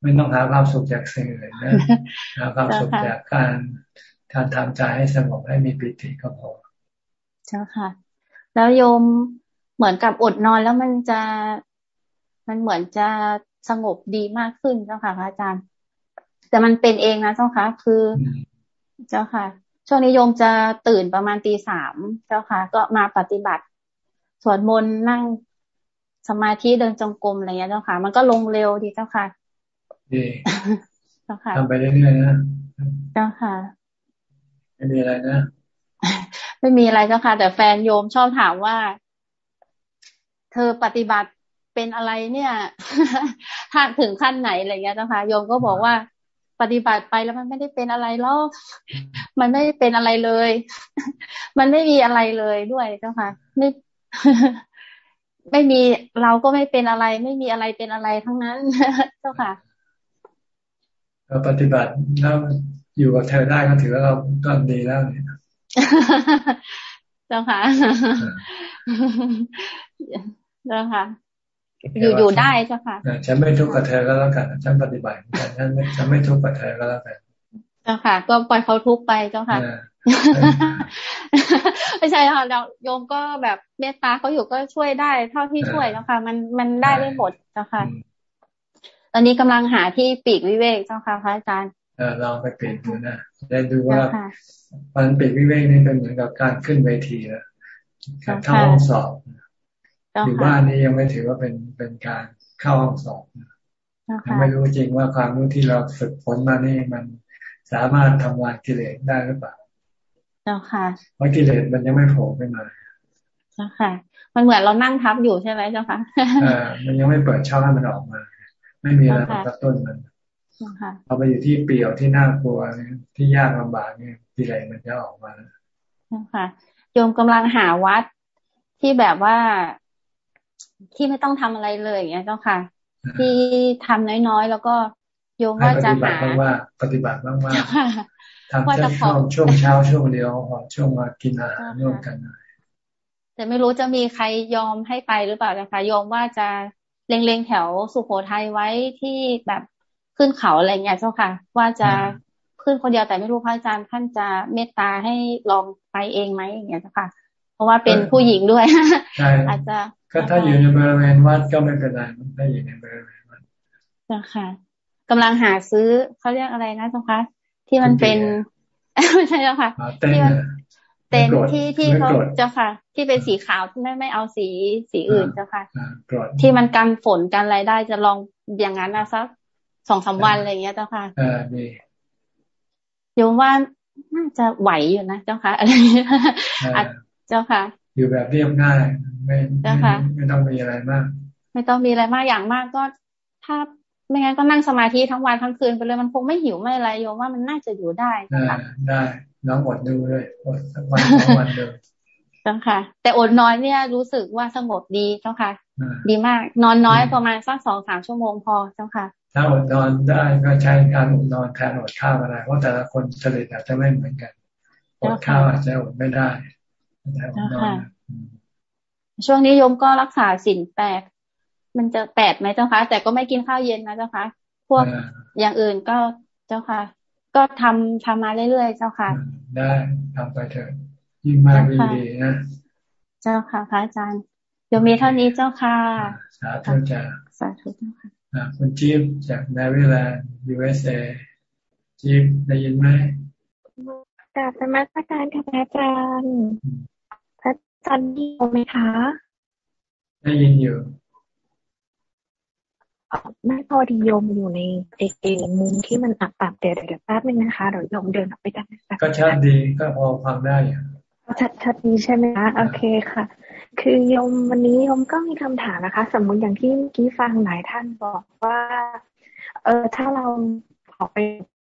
ไม่ต้องหาความสุขจากสิ่งอื่นนะหาความสุขจากการ การทำใจให้สงบให้มีปิติก็พอเจ้าค่ะ แล้วโยมเหมือนกับอดนอนแล้วมันจะมันเหมือนจะสงบดีมากขึ้นเจ้าค่ะพระอาจารย์ แต่มันเป็นเองนะเจ้าค่ะ คือเจ้าค่ะ ช่วงนี้โยมจะตื่นประมาณตีสามเจ้าค่ะ ก็มาปฏิบัติสวดมนต์นั่งสมาธิเดินจงกรมอะไรเงี้ยเจ้าค่ะ มันก็ลงเร็วดีเจ้าค่ะดีเจ้าค่ะทำไปเรื่อยๆนะ เจ้าค่ะ ไม่มีอะไรนะ ไม่มีอะไรเจ้าค่ะ แต่แฟนโยมชอบถามว่า เธอปฏิบัติเป็นอะไรเนี่ยถ้าถึงขั้นไหนอะไรเงี้ยเจ้าค่ะโยมก็บอกว่า ปฏิบัติไปแล้วมันไม่ได้เป็นอะไรหรอกมันไม่ได้เป็นอะไรเลย มันไม่มีอะไรเลยด้วยเจ้าค่ะไม่ไม่มีเราก็ไม่เป็นอะไร ไม่มีอะไรเป็นอะไรทั้งนั้นเจ้าค่ะเราปฏิบัติแล้ว อยู่กับเธอได้ก็ถือว่าเราก็ดีแล้วเนี่ยเจ้าค่ะเจ้าค่ะ อยู่อยู่ได้เจ้าค่ะฉันไม่ทุกข์กับเธอก็แล้วกันฉันปฏิบัติฉันไม่ฉันไม่ทุกข์กับเธอก็แล้วกันเจ้าค่ะ ก็ปล่อยเขาทุกข์ไปเจ้าค่ะไม่ใช่ค่ะเราโยมก็แบบเมตตาเขาอยู่ก็ช่วยได้ เท่าที่ช่วยแล้วค่ะ มันมันได้ไม่หมดเจ้าค่ะ ตอนนี้กำลังหาที่ปีกวิเวกเจ้าค่ะพระอาจารย์ เออลองไปเปลี่ยนดูนะได้ดูว่ามันปีกวิเวกนี่เป็นเหมือนกับการขึ้นเวทีแล้วการเข้าห้องสอบอยู่บ้านนี้ยังไม่ถือว่าเป็นเป็นการเข้าห้องสอบยังไม่รู้จริงว่าความรู้ที่เราฝึกฝนมานี่มันสามารถทำลายกิเลสได้หรือเปล่าเจ้าค่ะเพราะกิเลสมันยังไม่โผล่ขึ้นมาเจ้าค่ะ มันเหมือนเรานั่งทับอยู่ใช่ไหมเจ้าค่ะอ่ามันยังไม่เปิดช่องให้มันออกมา ไม่มีอะไรมากระตุ้นมัน เราไปอยู่ที่เปี่ยวที่น่ากลัวที่ยากลำบากเนี่ยกิเลสมันจะออกมาเจ้าค่ะโยมกำลังหาวัดที่แบบว่าที่ไม่ต้องทำอะไรเลยอย่างเงี้ยเจ้าค่ะ ที่ทำน้อยๆ แล้วก็โยมว่าจะหาปฏิบัติบ้างว่าทำแค่ช่วงช่วงเช้าช่วงเดียวช่วงมากินอาหารร่วมกันแต่ไม่รู้จะมีใครยอมให้ไปหรือเปล่านะคะโยมว่าจะเล็งๆแถวสุโขทัยไว้ที่แบบ ขึ้นเขาอะไรเงี้ยเจ้าค่ะ ว่าจะขึ้นคนเดียวแต่ไม่รู้พระอาจารย์ท่านจะเมตตาให้ลองไปเองไหมอย่างเงี้ยเจ้าค่ะ เพราะว่าเป็นผู้หญิงด้วยอาจจะก็ถ้าอยู่ในบริเวณวัดก็ไม่เป็นไรถ้าอยู่ในบริเวณวัดเจ้าค่ะกกำลังหาซื้อเขาเรียกอะไรนะเจ้าคะที่มันเป็นไม่ใช่เจ้าค่ะที่มันเต็นที่ที่เขาเจ้าค่ะ ที่เป็นสีขาวที่ไม่ไม่เอาสีสีอื่นเจ้าค่ะ ที่มันกันฝนกันอะไรได้จะลองอย่างนั้นนะสัก สองสาวันอะไรเงี้ยเจ้าค่ะอ่าดีโยมว่าน่าจะไหวอยู่นะเจ้าค่ะอะไรเงี้ยเจ้าค่ะ อยู่แบบเรียบง่ายไม่ไม่ต้องมีอะไรมาก ไม่ต้องมีอะไรมากอย่างมากก็ถ้าไม่งั้นก็นั่งสมาธิทั้งวันทั้งคืนไปเลยมันคงไม่หิวไม่อะไรโยมว่ามันน่าจะอยู่ได้ได้ได้น้องอดดูเลยอดวันสองวันเดิมเจ้าค่ะ แต่อดน้อยเนี่ยรู้สึกว่าสงบดีเจ้าค่ะ ดีมาก นอนน้อยประมาณสักสองสามชั่วโมงพอเจ้าค่ะ ถ้าอดนอนได้ก็ใช้การอดนอนแทนอดข้าวอะไร เพราะแต่ละคนจริตอาจจะไม่เหมือนกันอดข้าวอาจจะอดไม่ได้แต่อดนอนช่วงนี้โยมก็รักษาสินแปดมันจะแปดไหมเจ้าคะแต่ก็ไม่กินข้าวเย็นนะเจ้าคะพวกอย่างอื่นก็เจ้าค่ะ ก็ทำทำมาเรื่อยๆเจ้าค่ะ ได้ทำไปเถอะยิ่งมากยิ่งดีนะเจ้าค่ะพระอาจารย์เดี๋ยวมีเท่านี้เจ้าค่ะ สาธุจ้าสาธุเจ้าค่ะ คุณจิ๊บจากนาวิลา USA จิ๊บได้ยินไหมกราบนมัสการค่ะพระอาจารย์พระอาจารย์ดีไหมคะ ได้ยินอยู่แม่พอดีโยมอยู่ในเอเอมุมที่มันอับอับเดี๋ยวเดี๋ยวแป๊บนึงนะคะเดี๋ยวโยมเดินออกไปกันก็ชัดดีก็พอฟังได้ชัดชัดดีใช่ไหมคะโอเคค่ะ คือโยมวันนี้โยมก็มีคำถามนะคะ สมมุติอย่างที่เมื่อกี้ฟังหลายท่านบอกว่า เออถ้าเราออกไป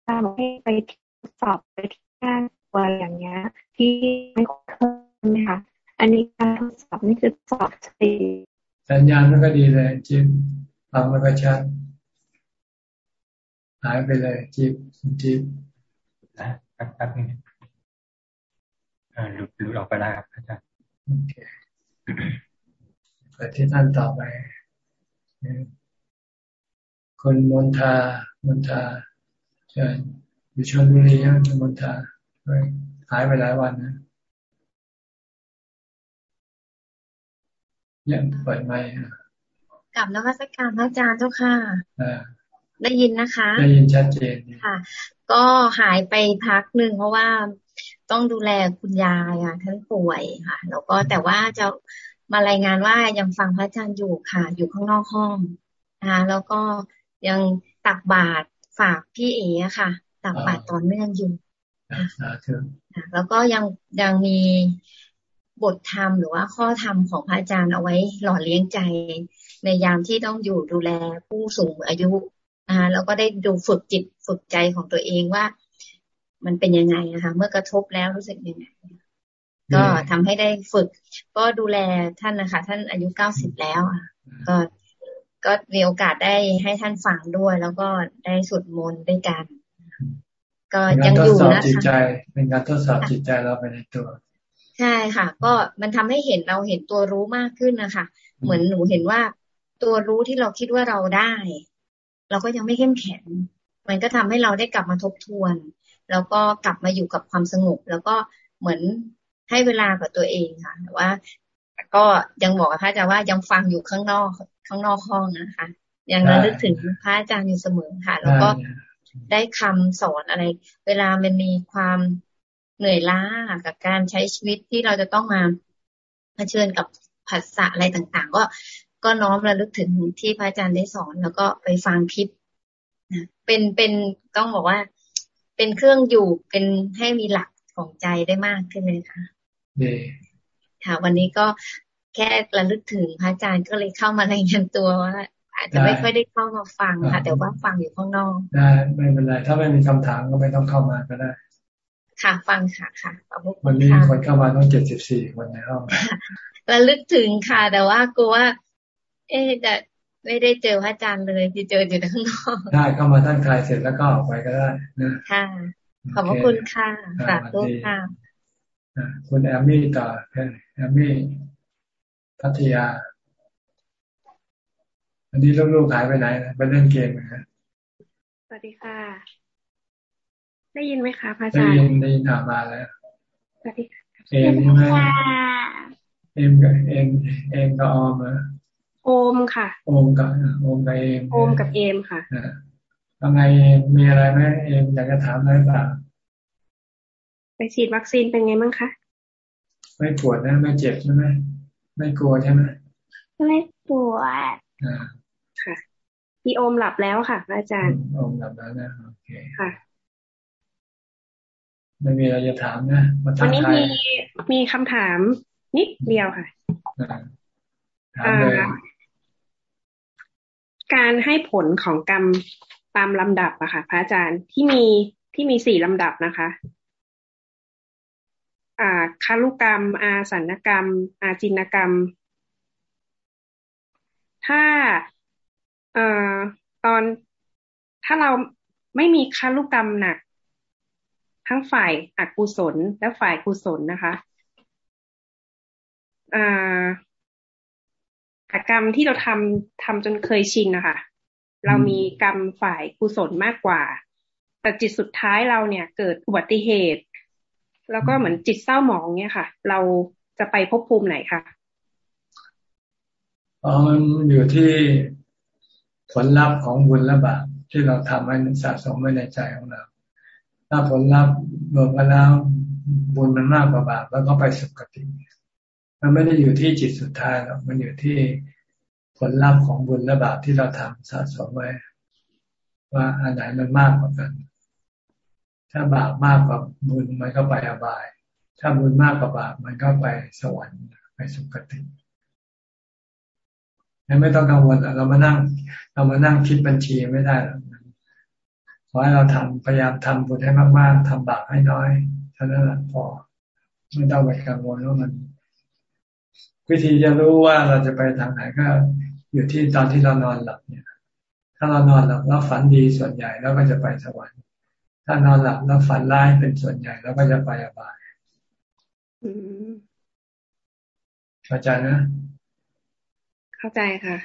ตามให้ไปสอบไปที่งานตัวอย่างเงี้ย ที่ไม่เคยไหมคะอันนี้การทดสอบนี่คือสอบสติสัญญาณมันก็ดีเลยจิมฟังไม่ค่อยชัดหายไปเลยจิบจิบนะแป๊บนึงหลุดหลุดออกไปแล้วครับอาจารย์โอเค ไปที่ท่านต่อไป คนมนทามนทาเชิญอยู่ชนบุรีนะมนทาหายไปหลายวันนะยังเปิดไม่กับนวัตการพระอาจารย์เจ้าค่ะได้ยินนะคะ ได้ยินชัดเจนค่ะ ก็หายไปพักหนึ่งเพราะว่า ต้องดูแลคุณยายค่ะท่านป่วยค่ะ แล้วก็แต่ว่าจะมารายงานว่ายังฟังพระอาจารย์อยู่ค่ะ อยู่ข้างนอกห้องนะคะแล้วก็ยังตักบาตรฝากพี่เอ๋ค่ะ ตักบาตรตอนเนื่องอยู่แล้วก็ยังยังมีบทธรรมหรือว่าข้อธรรมของพระอาจารย์เอาไว้หล่อเลี้ยงใจ ในยามที่ต้องอยู่ดูแลผู้สูงอายุนะคะแล้วก็ได้ดูฝึกจิตฝึกใจของตัวเองว่า มันเป็นยังไงนะคะเมื่อกระทบแล้วรู้สึกยังไงก็ทำให้ได้ฝึก ก็ดูแลท่านนะคะ ท่านอายุเก้าสิบแล้วอะก็ก็มีโอกาสได้ให้ท่านฟังด้วย แล้วก็ได้สวดมนต์ด้วยกัน ก็ยังอยู่นะคะเป็นการทดสอบจิตใจเราไปในตัว ใช่ค่ะ ก็มันทำให้เห็นเราเห็นตัวรู้มากขึ้นนะคะเหมือนหนูเห็นว่าตัวรู้ที่เราคิดว่าเราได้ เราก็ยังไม่เข้มแข็งมันก็ทำให้เราได้กลับมาทบทวน แล้วก็กลับมาอยู่กับความสงบ แล้วก็เหมือนให้เวลากับตัวเองค่ะแต่ว่า ก็ยังบอกกับพระอาจารย์ว่ายังฟังอยู่ข้างนอกข้างนอกห้องนะคะยังระลึกถึงพระอาจารย์อยู่เสมอค่ะ แล้วก็ได้คำสอนอะไร เวลามันมีความเหนื่อยล้ากับการใช้ชีวิตที่เราจะต้องมาเผชิญกับผัสสะอะไรต่างๆ ก็ก็น้อมระลึกถึงที่พระอาจารย์ได้สอน แล้วก็ไปฟังคลิปนะเป็นเป็นต้องบอกว่า เป็นเครื่องอยู่เป็นให้มีหลักของใจได้มากขึ้นเลยค่ะดีค่ะ วันนี้ก็แค่ระลึกถึงพระอาจารย์ก็เลยเข้ามารายงานตัวว่าอาจจะไม่ค่อยได้เข้ามาฟังค่ะแต่ว่าฟังอยู่ข้างนอกได้ไม่เป็นไรถ้าไม่มีคำถามก็ไม่ต้องเข้ามาก็ได้ ค่ะฟังค่ะค่ะวันนี้คนเข้ามาต้องเจ็ดสิบสี่คนในห้องระลึกถึงค่ะ แต่ว่ากลัวว่า เอ๊แต่ ไม่ได้เจอพระอาจารย์เลยที่เจออยู่ข้างนอกได้เข้ามาท่านทายเสร็จแล้วก็ออกไปก็ได้นะค่ะขอบคุณค่ะสาธุค่ะคุณแอมมี่ต่อแอมมี่พัทยา อันนี้ลูกๆหายไปไหนไปเล่นเกมนะสวัสดีค่ะ ได้ยินไหมคะพระอาจารย์ได้ยินได้ยินถามมาแล้วสวัสดีค่ะเอ็มใช่ไหมเอ็มกับเอ็มเอ็มกับออมอะ โอมค่ะ โอมกับโอมกับเอมโอมกับเอมค่ะยังไงมีอะไรไหมเองอยากจะถามอะไรบ้างไปฉีดวัคซีนเป็นไงบ้างคะไม่ปวดนะไม่เจ็บใช่ไหมไม่กลัวใช่ไหมไม่ปวดค่ะพี่โอมหลับแล้วค่ะอาจารย์โอมหลับแล้วนะโอเคค่ะไม่มีอะไรจะถามนะวันนี้มีมีคำถามนิดเดียวค่ะ การให้ผลของกรรมตามลำดับอะค่ะ พระอาจารย์ที่มีที่มีสี่ลำดับนะคะ อ่าคารุกรรม อาสันกรรม อาจินกรรม ถ้าเอ่อตอนถ้าเราไม่มีคารุกรรมหนัก ทั้งฝ่ายอกุศลและฝ่ายกุศลนะคะ อ่า กรรมที่เราทำทำจนเคยชินนะคะเรามีกรรมฝ่ายกุศลมากกว่า แต่จิตสุดท้ายเราเนี่ยเกิดอุบัติเหตุ แล้วก็เหมือนจิตเศร้าหมองเนี่ยค่ะ เราจะไปพบภูมิไหนคะอ๋อมันอยู่ที่ผลลัพธ์ของบุญและบาปที่เราทำให้มันสะสมไว้ในใจของเรา ถ้าผลลัพธ์รวมกันแล้วบุญมันมากกว่าบาปแล้วก็ไปสุคติ มันไม่ได้อยู่ที่จิตสุดท้ายหรอกมันอยู่ที่ผลลัพธ์ของบุญและบาปที่เราทำสะสมไว้ ว่าอันไหนมันมากกว่ากัน ถ้าบาปมากกว่าบุญมันก็ไปอบาย ถ้าบุญมากกว่าบาปมันก็ไปสวรรค์ไปสุคติไม่ต้องกังวลเรามานั่ง เรามานั่งคิดบัญชีไม่ได้หรอกขอให้เราทำพยายามทำบุญให้มาก ๆทำบาปให้น้อยเท่านั้นพอไม่ต้องไปกังวลว่ามัน วิธีจะรู้ว่าเราจะไปทางไหนก็อยู่ที่ตอนที่เรานอนหลับเนี่ย ถ้าเรานอนหลับแล้วฝันดีส่วนใหญ่แล้วก็จะไปสวรรค์ ถ้านอนหลับแล้วฝันร้ายเป็นส่วนใหญ่แล้วก็จะไปอบายเข้าใจนะ เข้าใจค่ะ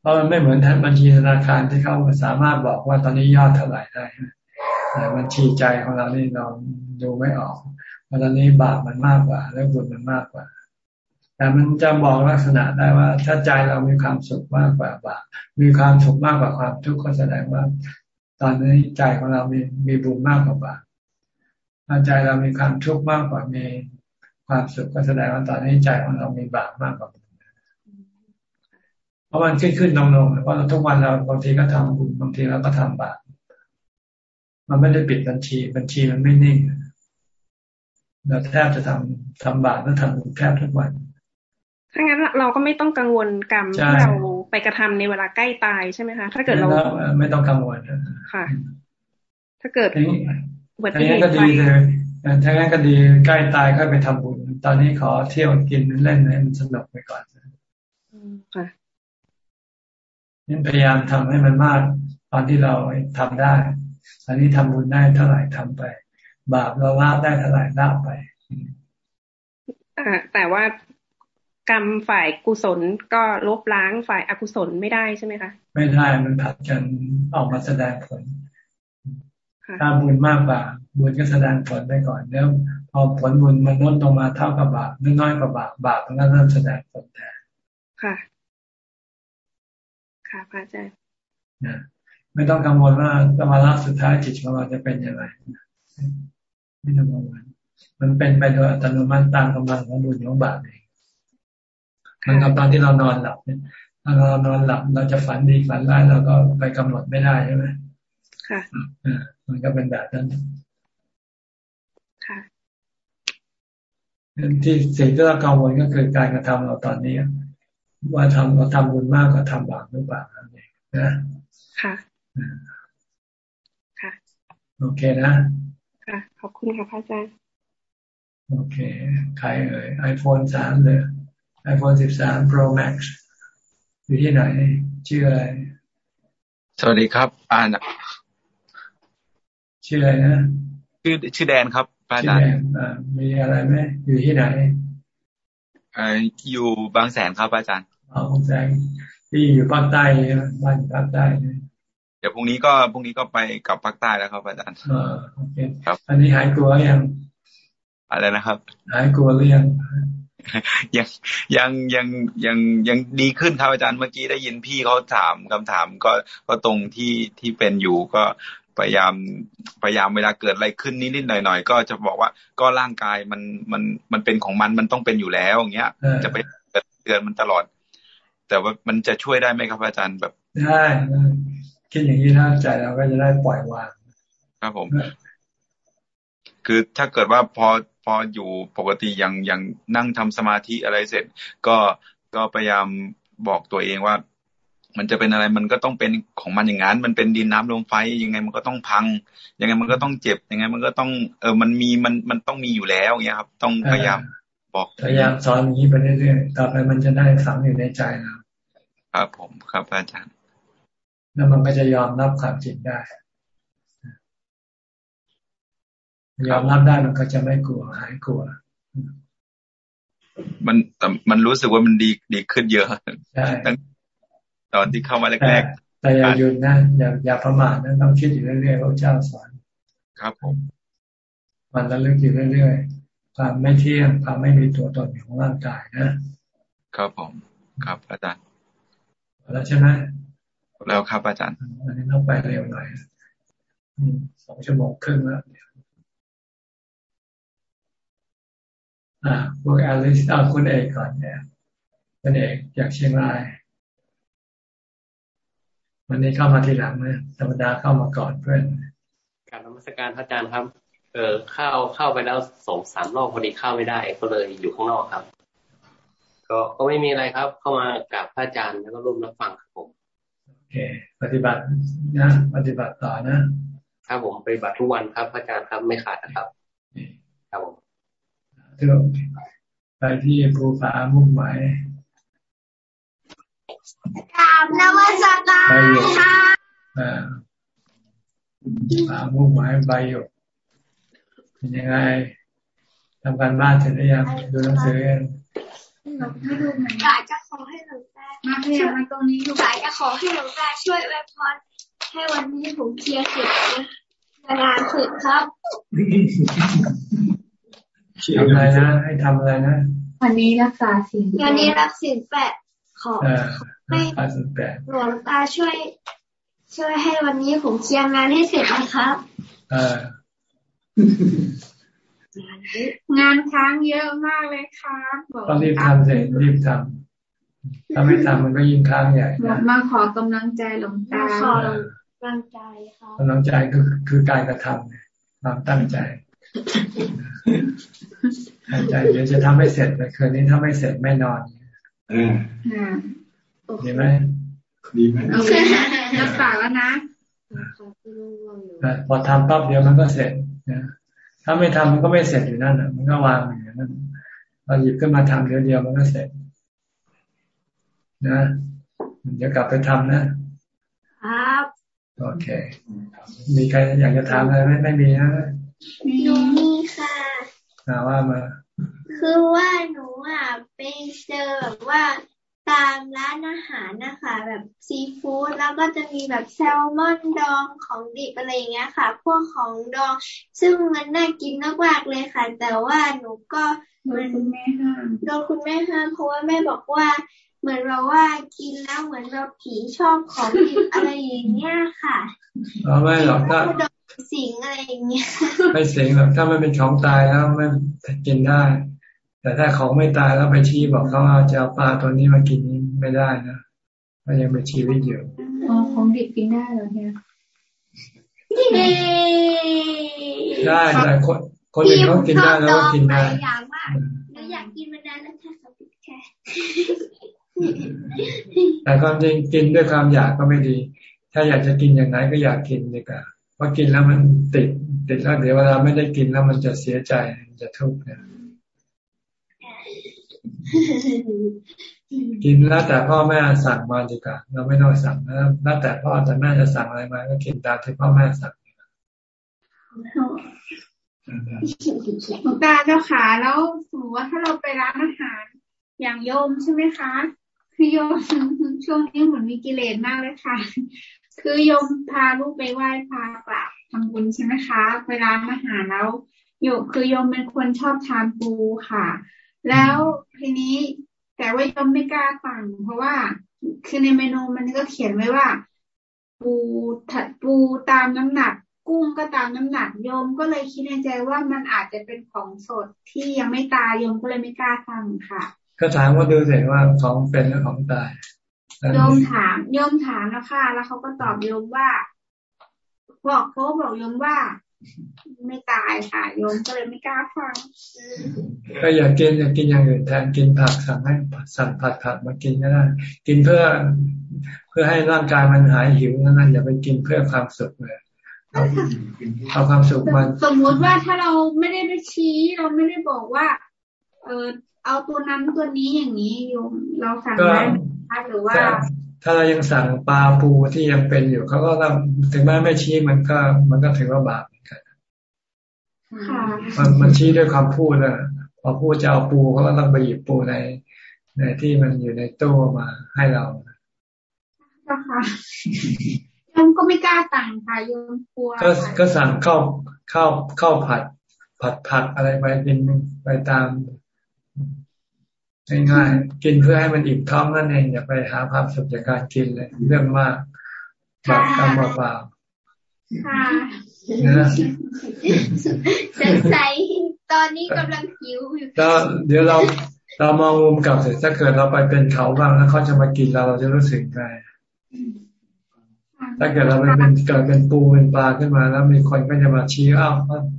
เพราะมันไม่เหมือนบัญชีธนาคารที่เขาสามารถบอกว่าตอนนี้ยอดเท่าไหร่ได้แต่บัญชีใจของเรานี่เราดูไม่ออก ว่าตอนนี้บาปมันมากกว่า แล้วบุญมันมากกว่า แต่มันจะบอกลักษณะได้ว่า ถ้าใจเรามีความสุขมากกว่าบาปมีความสุขมากกว่าความทุกข์ก็แสดงว่า ตอนนี้ใจของเรามีมีบุญมากกว่าบาปถ้าใจเรามีความทุกข์มากกว่ามีความสุขก็แสดงว่าตอนนี้ใจของเรามีบาปมากกว่าเพราะมันขึ้นขึ้นลงลงเพราะเราทุกวันเราบางทีก็ทำบุญบางทีเราก็ทำบาปมันไม่ได้ปิดบัญชี บัญชีมันไม่นิ่ง เราแทบจะทำทำบาปแล้วทำบุญแทบทุกวันถ้างั้นเราก็ไม่ต้องกังวลกรรมที่เราไปกระทำในเวลาใกล้ตายใช่ไหมคะ ถ้าเกิดเราไม่ต้องกังวลค่ะ ถ้าเกิดอุบัติเหตุก็ดีเลยถ้างั้นก็ดีใกล้ตายก็ไปทำบุญ ตอนนี้ขอเที่ยวกินเล่นให้มันสนุกไปก่อนค่ะนี่พยายามทำให้มันมากตอนที่เราทำได้ ตอนนี้ทำบุญได้เท่าไหร่ทำไป บาปเราละได้เท่าไหร่ละไปแต่ว่ากรรมฝ่ายกุศลก็ลบล้างฝ่ายอกุศลไม่ได้ใช่ไหมคะ ไม่ได้มันผัดกันออกมาแสดงผลถ้าบุญมากกว่าบุญก็แสดงผลไปก่อนแล้วพอผลบุญมันลดลงมาเท่ากับบาปน้อยกว่าบาปบาปมันก็เริ่มแสดงผลแทนค่ะ ค่ะพระอาจารย์ไม่ต้องกังวลว่าสมาระสุดท้ายจิตของเราจะเป็นยังไง ไม่ต้องกังวลมันเป็นไปโดยอัตโนมัติตามกำลังของบุญของบาปเองมันกับตอนที่เรานอนหลับเนี่ยถ้าเรานอนหลับเราจะฝันดีฝันร้ายเราก็ไปกำหนดไม่ได้ใช่ไหมค่ะอ่ามันก็เป็นแบบนั้นค่ะที่สิ่งที่เรากังวลก็คือการกระทำเราตอนนี้ว่าทำเราทำบุญมากกว่าทำบาปหรือเปล่านั่นเองนะค่ะค่ะ โอเคนะ ค่ะ ขอบคุณค่ะพระอาจารย์ โอเค ใครเอ่ยไอโฟนสามเลยไอโฟนสิบสาม Pro Max อยู่ที่ไหน ชื่ออะไร สวัสดีครับอ่านชื่ออะไรนะ ชื่อชื่อแดนครับพระอาจารย์มีอะไรไหมอยู่ที่ไหนอ่าอยู่บางแสนครับอาจารย์อ๋อบางแสนที่อยู่ภาคใต้บ้านภาคใต้เดี๋ยวพรุ่งนี้ก็พรุ่งนี้ก็ไปกลับภาคใต้แล้วครับอาจารย์อ่าโอเคครับอันนี้หายกลัวยังอะไรนะครับหายกลัวหรือยังยังยังยังยังยังดีขึ้นครับอาจารย์เมื่อกี้ได้ยินพี่เขาถามคำถามก็ก็ตรงที่ที่เป็นอยู่ก็พยายามพยายามเวลาเกิดอะไรขึ้นนิดๆหน่อยๆก็จะบอกว่าก็ร่างกายมันมันมันเป็นของมันมันต้องเป็นอยู่แล้วอย่างเงี้ย จะไปเตือนมันตลอด แต่ว่ามันจะช่วยได้ไหมครับอาจารย์แบบได้ คิดอย่างนี้ถ้าใจเราก็จะได้ปล่อยวางครับผม คือถ้าเกิดว่าพอพออยู่ปกติยังยังนั่งทำสมาธิอะไรเสร็จ ก็ก็พยายามบอกตัวเองว่า มันจะเป็นอะไรมันก็ต้องเป็นของมันอย่างนั้นมันเป็นดินน้ำลมไฟยังไงมันก็ต้องพัง ยังไงมันก็ต้องเจ็บยังไง มันก็ต้องเออมันมีมันมันต้องมีอยู่แล้วเงี้ยครับ ต้องพยายามบอกพยายามสอนอย่างนี้ไปเรื่อยๆต่อไปมันจะได้ฝังอยู่ในใจเราครับผมครับอาจารย์ แล้วมันก็จะยอมรับความจริงได้ ยอมรับได้มันก็จะไม่กลัวหายกลัว มันแต่มันรู้สึกว่ามันดีดีขึ้นเยอะใช่ตอนที่เข้ามาแรกๆแต่อย่าหยุดนะอย่าอย่าประมาทนะต้องคิดอยู่เรื่อยๆพระเจ้าสอนครับผม มันระลึกอยู่เรื่อยๆความไม่เที่ยงความไม่มีตัวตนของร่างกายนะครับผม ครับอาจารย์แล้วใช่ไหม แล้วครับอาจารย์อันนี้ต้องไปเร็วหน่อยสองชั่วโมงครึ่งแล้วอ่าพวกแอลิสเอาคุณเอกก่อนเนี่ยคุณเอกจากเชียงราย วันนี้เข้ามาทีหลังนะธรรมดาเข้ามาก่อนเพื่อนการนมัสการพระอาจารย์ครับ เออเข้าเข้าไปแล้วสองสามรอบพอดีเข้าไม่ได้ก็เลยอยู่ข้างนอกครับ ก็ก็ไม่มีอะไรครับ เข้ามากับพระอาจารย์แล้วก็ร่วมรับฟังครับผมโอ เคปฏิบัตินะปฏิบัติต่อนะครับผมปฏิบัติทุกวันครับพระอาจารย์ครับไม่ขาดนะครับครับผมเที่ยวไปที่ภูผามุ่งหมายกราบนมัสการค่ะผามุ่งหมายใบหยกเป็นยังไงทำการบ้านเสร็จหรือยังดูหนังสือยัง ไม่ดูเหมือนกาจะขอให้หลวงตามาเพียมาตรงนี้กาจะขอให้หลวงตาช่วยอวยพรให้วันนี้ผมเคลียร์เสร็จงานเสร็จครับทำอะไรนะ ให้ทำอะไรนะ วันนี้รักษาสิ่งวันนี้รักสิ่งแปดขอให้หลวงตาช่วย ช่วยให้วันนี้ผมเคลียร์งานให้เสร็จนะครับ งานค้างเยอะมากเลยครับต้องรีบทำเสร็จรีบทำถ้าไม่ทำมันก็ยิ่งค้างใหญ่มาขอกำลังใจหลวงตาขอกำลังใจครับกำลังใจคือคือการกระทำความตั้งใจตั้งใจเดี๋ยวจะทำให้เสร็จแต่คืนนี้ถ้าไม่เสร็จไม่นอนดีไหมดีไหมโอเครักษาแล้วนะพอทำปั๊บเดี๋ยวมันก็เสร็จนะ ถ้าไม่ทำมันก็ไม่เสร็จอยู่นั่นอะ มันก็วางอย่างนั้นเราหยิบขึ้นมาทำเดียวเดียวมันก็เสร็จ นะเดี๋ยวกลับไปทำนะครับโอเค มีใครอยากจะถามอะไรไหมไม่มีนะหนูมีค่ะาว่ามา คือว่าหนูอะไปเจอแบบว่า ตามร้านอาหารนะคะ แบบซีฟู้ดแล้วก็จะมีแบบแซลมอนดองของดิบอะไรเงี้ยค่ะ พวกของดอง ซึ่งมันน่ากินมากๆเลยค่ะ แต่ว่าหนูก็โดนคุณแม่ห้ามโดนคุณแม่ห้ามเพราะว่าแม่บอกว่า เหมือนเราว่ากินแล้วเหมือนเราผีชอบของดิบอะไรอย่างเงี้ยค่ะไม่หรอกถ้าสิงอะไรอย่างเงี้ยไม่สิงหรอกถ้ามันเป็นของตายแล้วไม่กินได้ แต่ถ้าของไม่ตายแล้วไปชี้บอกเขาว่าจะเอาปลาตัวนี้มากินนี้ไม่ได้นะมันยังเป็นชีวิตอยู่อ๋อของดิบกินได้เหรอเนี่ยได้แต่คนคนอื่นเขากินได้แล้วก็กินได้อย่างมากหนูอยากกินมานานแล้วถ้าเขาปิดแค่แต่ความจริงกินด้วยความอยากก็ไม่ดี ถ้าอยากจะกินอย่างไหนก็อยากกินดีกว่าพอกินแล้วมันติด ติดแล้วเดี๋ยวเวลาไม่ได้กินแล้วมันจะเสียใจจะทุกข์เนี่ย กินแล้วแต่พ่อแม่สั่งมาดีกว่าเราไม่ต้องสั่งแล้วแล้วแต่พ่อแต่แม่จะสั่งอะไรมาก็กินตามที่พ่อแม่สั่งหลวงตาเจ้าขาแล้วสมมติว่าถ้าเราไปร้านอาหารอย่างโยมใช่ไหมคะคือโยมช่วงนี้เหมือนมีกิเลสมากเลยค่ะ คือโยมพาลูกไปไหว้พากราบทำบุญใช่ไหมคะ เวลามาหาแล้วโยคือโยมเป็นคนชอบทานปูค่ะ แล้วทีนี้แต่ว่ายมไม่กล้าสั่งเพราะว่า คือในเมนูมันก็เขียนไว้ว่า ปูถัดปูตามน้ำหนัก กุ้งก็ตามน้ำหนักโยมก็เลยคิดในใจว่ามันอาจจะเป็นของสดที่ยังไม่ตายโยมก็เลยไม่กล้าสั่งค่ะ ก็ถามว่าดูเสร็จว่าของเป็นหรือของตายโยมถามโยมถามแล้วค่ะ แล้วเขาก็ตอบโยมว่า บอกเขาบอกโยมว่า ไม่ตายค่ะโยมก็เลยไม่กล้าฟังก็อยากกินอยากกินอย่างอื่นแทนกินผักสั่งให้สั่งผัดผักมากินก็ได้กินเพื่อเพื่อให้ร่างกายมันหายหิวนั่นอย่าไปกินเพื่อความสุขเลยเอาความสุขมันสมมุติว่าถ้าเราไม่ได้ไปชี้ เราไม่ได้บอกว่า เออเอาตัวนั้นตัวนี้อย่างนี้โยมเราสั่งได้หรือว่า ถ้าเรายังสั่งปลาปูที่ยังเป็นอยู่เขาก็ต้องถึงแม้ไม่ชี้มันก็ มันก็ถือว่าบาปเหมือนกันมันมันชี้ด้วยคำพูดนะพอพูดจะเอาปูเขาก็ต้องไปหยิบปูในในที่มันอยู่ในตู้มาให้เราค่ะยมก็ไม่กล้าสั่งค่ะยมกลัวก็ก็สั่งข้าวข้าวข้าวผัด ผัดผักอะไรไปกินไปตาม ง่ายๆกินเพื่อให้มันอิ่มท้องนั่นเองอย่าไปหาความสุขจากการกินเลยเรื่องมากบาปกรรมเปล่าค่ะสงสัยตอนนี้กำลังหิวอยู่ก็เดี๋ยวเราเรามองมุมกลับเสร็จถ้าเกิดเราไปเป็นเขาบ้างแล้วเขาจะมากินเราเราจะรู้สึกไงถ้าเกิดเราไปเป็นเกิดเป็นปูเป็นปลาขึ้นมา แล้วมีคนก็จะมาชี้อ้าว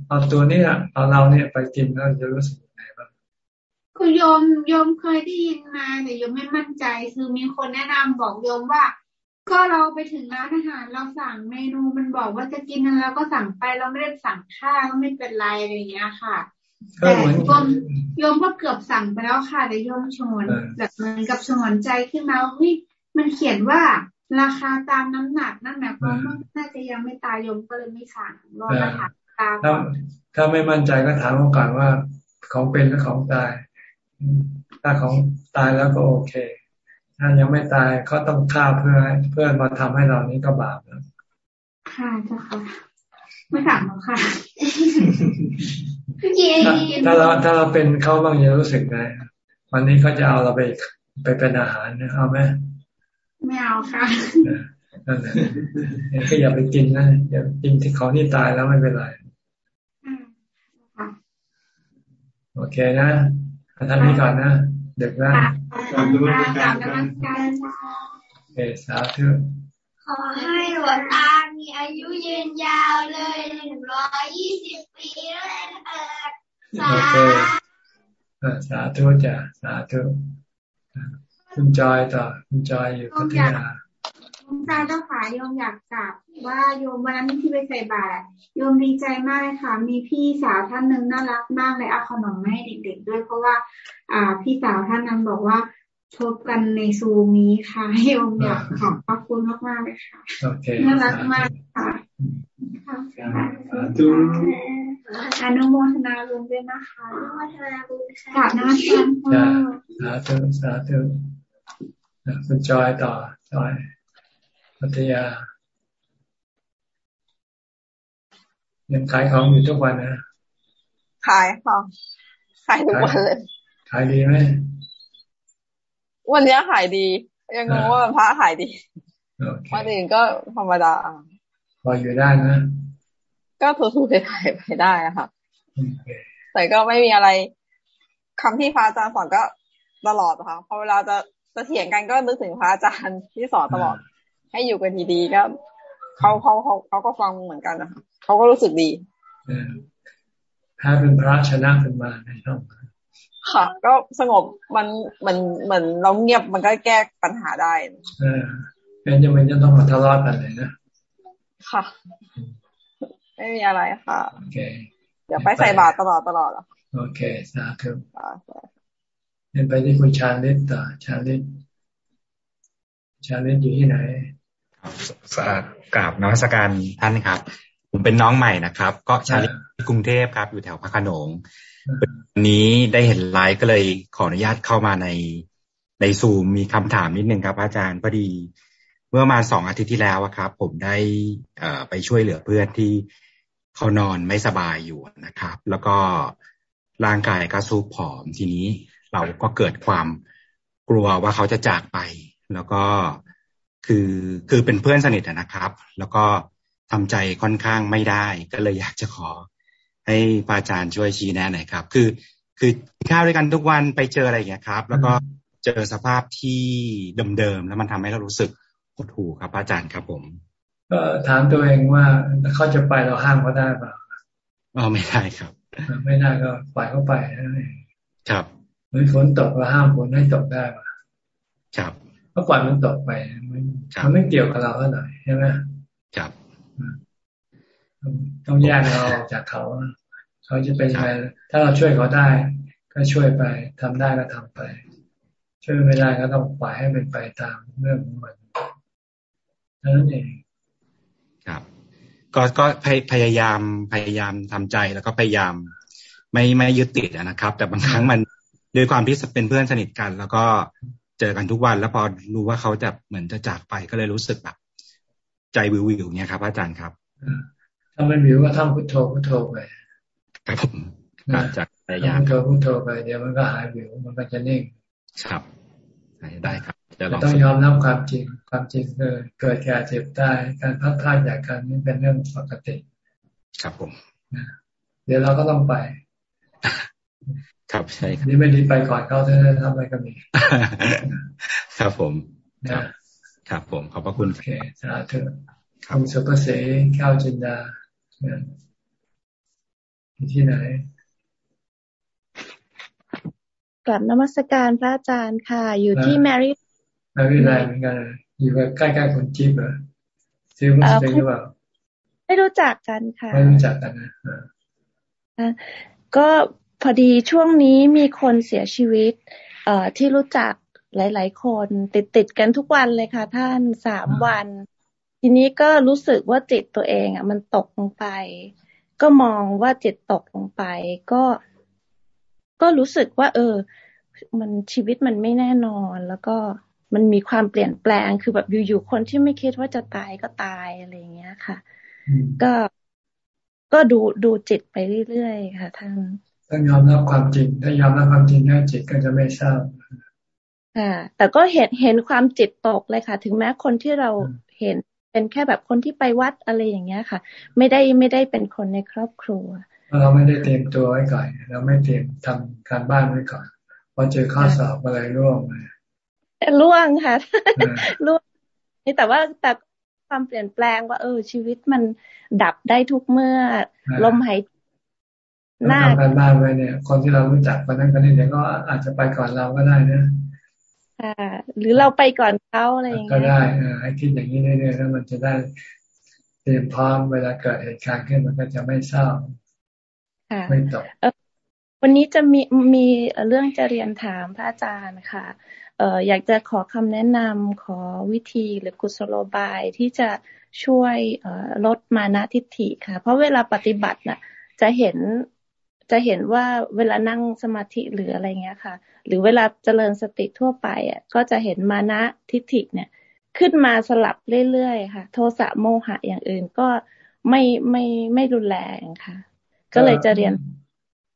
เอาตัวนี้เอาเราเนี่ยไปกินแล้วจะรู้สึกคือ โยมโยมเคยได้ยินมาแต่โยมไม่มั่นใจ คือมีคนแนะนำบอกโยมว่า ก็เราไปถึงร้านอาหารเราสั่งเมนูมันบอกว่าจะกินแล้วก็สั่งไปเราไม่ได้สั่งข้าวก็ไม่เป็นไรอะไรอย่างเงี้ยค่ะแต่โยมโยมก็เกือบสั่งไปแล้วค่ะ แต่โยมชนแบบเหมือนกับชนใจขึ้นมาว่ามันเขียนว่าราคาตามน้ำหนักนั่นหมายความว่าน่าจะยังไม่ตายโยมก็เลยไม่สั่งรอราคาตามถ้าไม่มั่นใจก็ถามก่อนว่าของเป็นหรือของตาย ถ้าของตายแล้วก็โอเค ถ้ายังไม่ตายเขาต้องฆ่าเพื่อเพื่อมาทำให้เรานี้ก็บาปแล้วค่ะเจ้าค่ะไม่ถามหรอกค่ะถ้าเราถ้าเราเป็นเขาบางอย่างรู้สึกไงวันนี้เขาจะเอาเราไปไปเป็นอาหารนะเอาไหมไม่เอาค่ะนั่นแหละก็อย่าไปกินนะอย่ากินที่เขานี่ตายแล้วไม่เป็นไรโอเคนะ ท่านนี้ก่อนนะเด็กนะกราบนมัสการเอสาธุขอให้หลวงตามีอายุยืนยาวเลยหนึ่งร้อยยี่สิบปีเลยเถิดสาธุสาธุจ้ะสาธุคุณจอยต่อคุณจอยอยู่พัทยา คุณตาเจ้าขาโยมอยากกลับว่าโยมวันนั้นที่ไปใส่บาตรโยมดีใจมากเลยค่ะ มีพี่สาวท่านหนึ่งน่ารักมากเลยเอาขนมมาให้เด็ก ๆ ด้วย เพราะว่า อ่า พี่สาวท่านนั้นบอกว่าพบกันในซูมนี้ค่ะโยมอยากขอบพระคุณมากๆเลยค่ะน่ารักมากค่ะอนุโมทนาลุงด้วยนะคะอนุโมทนาลุงค่ะกราบน้ำกันสาธุสาธุคุณจอยต่อจอย พัทยายังขายของอยู่ทุกวันนะขายค่ะขายทุกวันเลยขายดีไหมวันนี้ขายดี ยังงงว่าพระขายดีวันอื่นก็ธรรมดาพออยู่ได้นะก็ถูกๆขายไปได้ค่ะแต่ก็ไม่มีอะไรคำที่พระอาจารย์สอนก็ตลอดค่ะพอเวลาจะจะเถียงกันก็นึกถึงพระอาจารย์ที่สอนตลอด ให้อยู่กันดีๆก็เขาเขาเขาเขาก็ฟังเหมือนกันนะคะเขาก็รู้สึกดีถ้าเป็นพระชนะเป็นมาในช่องค่ะ ก็สงบมันเหมือนเหมือนเราเงียบมันก็แก้ปัญหาได้เออเป็นจะเป็นจะต้องมาทะเลาะกันเลยนะค่ะ ไม่มีอะไรค่ะโอเคเดี๋ยวไปใส่บาตรตลอดตลอดโอเคสาธุเดินไปที่คุณชาลิตต่อชาลิตชาลิตอยู่ที่ไหน กราบนวัสการท่านครับ ผมเป็นน้องใหม่นะครับ ก็ชาลิกรุงเทพครับ อยู่แถวพระขนงวันนี้ได้เห็นไลฟ์ก็เลยขออนุญาตเข้ามาในในซูมมีคำถามนิดนึงครับ อาจารย์พอดี เมื่อมาสองอาทิตย์ที่แล้วครับ ผมได้เอไปช่วยเหลือเพื่อนที่เขานอนไม่สบายอยู่นะครับ แล้วก็ร่างกายก็สู้ผอมทีนี้ เราก็เกิดความกลัวว่าเขาจะจากไป แล้วก็ คือคือเป็นเพื่อนสนิทนะครับ แล้วก็ทำใจค่อนข้างไม่ได้ ก็เลยอยากจะขอ ให้พระอาจารย์ช่วยชี้แนะหน่อยครับ คือ คือข้าวด้วยกันทุกวันไปเจออะไรอย่างเงี้ยครับ แล้วก็เจอสภาพที่เดิมๆแล้วมันทำให้เรารู้สึกหดหู่ครับอาจารย์ครับผมก็ถามตัวเองว่าเขาจะไปเราห้ามเขาได้เปล่าอ๋อไม่ได้ครับ ไม่ได้ก็ปล่อยเขาไปนั่นเองครับหรือฝนตกเราห้ามฝนให้ตกได้ป่ะครับ ก็ปล่อยมันตกไปมันมันไม่เกี่ยวกับเราเท่าไหร่ใช่ไหมครับต้องแยกเราจากเขา เขาจะเป็นยังไงถ้าเราช่วยเขาได้ ก็ช่วยไปทำได้ก็ทำไป ช่วยไม่ได้ก็ต้องปล่อยให้เป็นไปตามเรื่องของมันเท่านั้นเองครับ ก็ก็พยายามพยายามทำใจแล้วก็พยายาม ไม่ไม่ยึดติดนะครับ แต่บางครั้งมันด้วยความที่เป็นเพื่อนสนิทกัน แล้วก็ เจอกันทุกวัน แล้วพอรู้ว่าเขาจะเหมือนจะจากไปก็เลยรู้สึกแบบใจวิววิวเนี่ยครับอาจารย์ครับถ้าไม่วิวก็ท่องพุทโธพุทโธไปครับผมจากพยายามพุทโธพุทโธไปเดี๋ยวมันก็หายวิวมันก็จะนิ่งครับได้ครับต้องยอมรับความจริงความจริงคือเกิดแก่เจ็บตายการพัดพลาดจากกันนี่เป็นเรื่องปกติ ครับผมเดี๋ยวเราก็ต้องไป ครับใช่ครับนี่ไม่ดีไปก่อนเขาจะทำอะไรก็มีครับผมครับครับผมขอบพระคุณโอเคสาธุคุณสุภเสข้าวจินดาอยู่ที่ไหนกลับนมัสการพระอาจารย์ค่ะ อยู่ที่แมรี่แมรี่ไลน์เหมือนกันอยู่ใกล้ๆคนจิ๊บเหรอซื้อมุสลิมหรือเปล่าไม่รู้จักกันค่ะ ไม่รู้จักกันนะก็ พอดีช่วงนี้มีคนเสียชีวิต เอ่อที่รู้จักหลาย ๆ คนติดติดกันทุกวันเลยค่ะ ท่านสามวัน ทีนี้ก็รู้สึกว่าจิตตัวเองอะ มันตกลงไป ก็มองว่าจิตตกลงไป ก็ ก็รู้สึกว่า เออ มันชีวิตมันไม่แน่นอนแล้วก็มันมีความเปลี่ยนแปลงคือแบบอยู่ๆคนที่ไม่คิดว่าจะตายก็ตายอะไรอย่างเงี้ยค่ะ ก็ก็ดูดูจิตไปเรื่อยๆค่ะท่าน ต้องยอมรับความจริง ถ้ายอมรับความจริงแน่จิตก็จะไม่เศร้าค่ะแต่ก็เห็นเห็นความจิตตกเลยค่ะ ถึงแม้คนที่เราเห็นเป็นแค่แบบคนที่ไปวัดอะไรอย่างเงี้ยค่ะ ไม่ได้ไม่ได้เป็นคนในครอบครัว เราไม่ได้เตรียมตัวไว้ก่อนเราไม่เตรียมทำการบ้านไว้ก่อนพอเจอข้อสอบอะไรร่วงเลยร่วงค่ะร่วงนี่แต่ว่าแต่ความเปลี่ยนแปลงว่า เออ ชีวิตมันดับได้ทุกเมื่อ ลมหาย หน้าทำการบ้านไว้เนี่ย คนที่เรารู้จักคนนั้นคนนี้เดี๋ยวก็อาจจะไปก่อนเราก็ได้นะค่ะหรือเราไปก่อนเขาอะไรอย่างเงี้ยก็ได้ให้คิดอย่างนี้เรื่อยๆแล้วมันจะได้เตรียมพร้อมเวลาเกิดเหตุการณ์ขึ้นมันก็จะไม่เศร้าไม่ตกวันนี้จะมีมีเรื่องจะเรียนถามพระอาจารย์ค่ะเอออยากจะขอคำแนะนำขอวิธีหรือกุศโลบายที่จะช่วยลดมานะทิฏฐิค่ะ เพราะเวลาปฏิบัติน่ะ จะเห็น จะเห็นว่าเวลานั่งสมาธิหรืออะไรเงี้ยค่ะ หรือเวลาเจริญสติทั่วไปอะก็จะเห็นมานะทิฏฐิเนี่ย ขึ้นมาสลับเรื่อยๆค่ะ โทสะโมหะอย่างอื่นก็ไม่ไม่ไม่รุนแรงค่ะ ก็เลยจะเรียน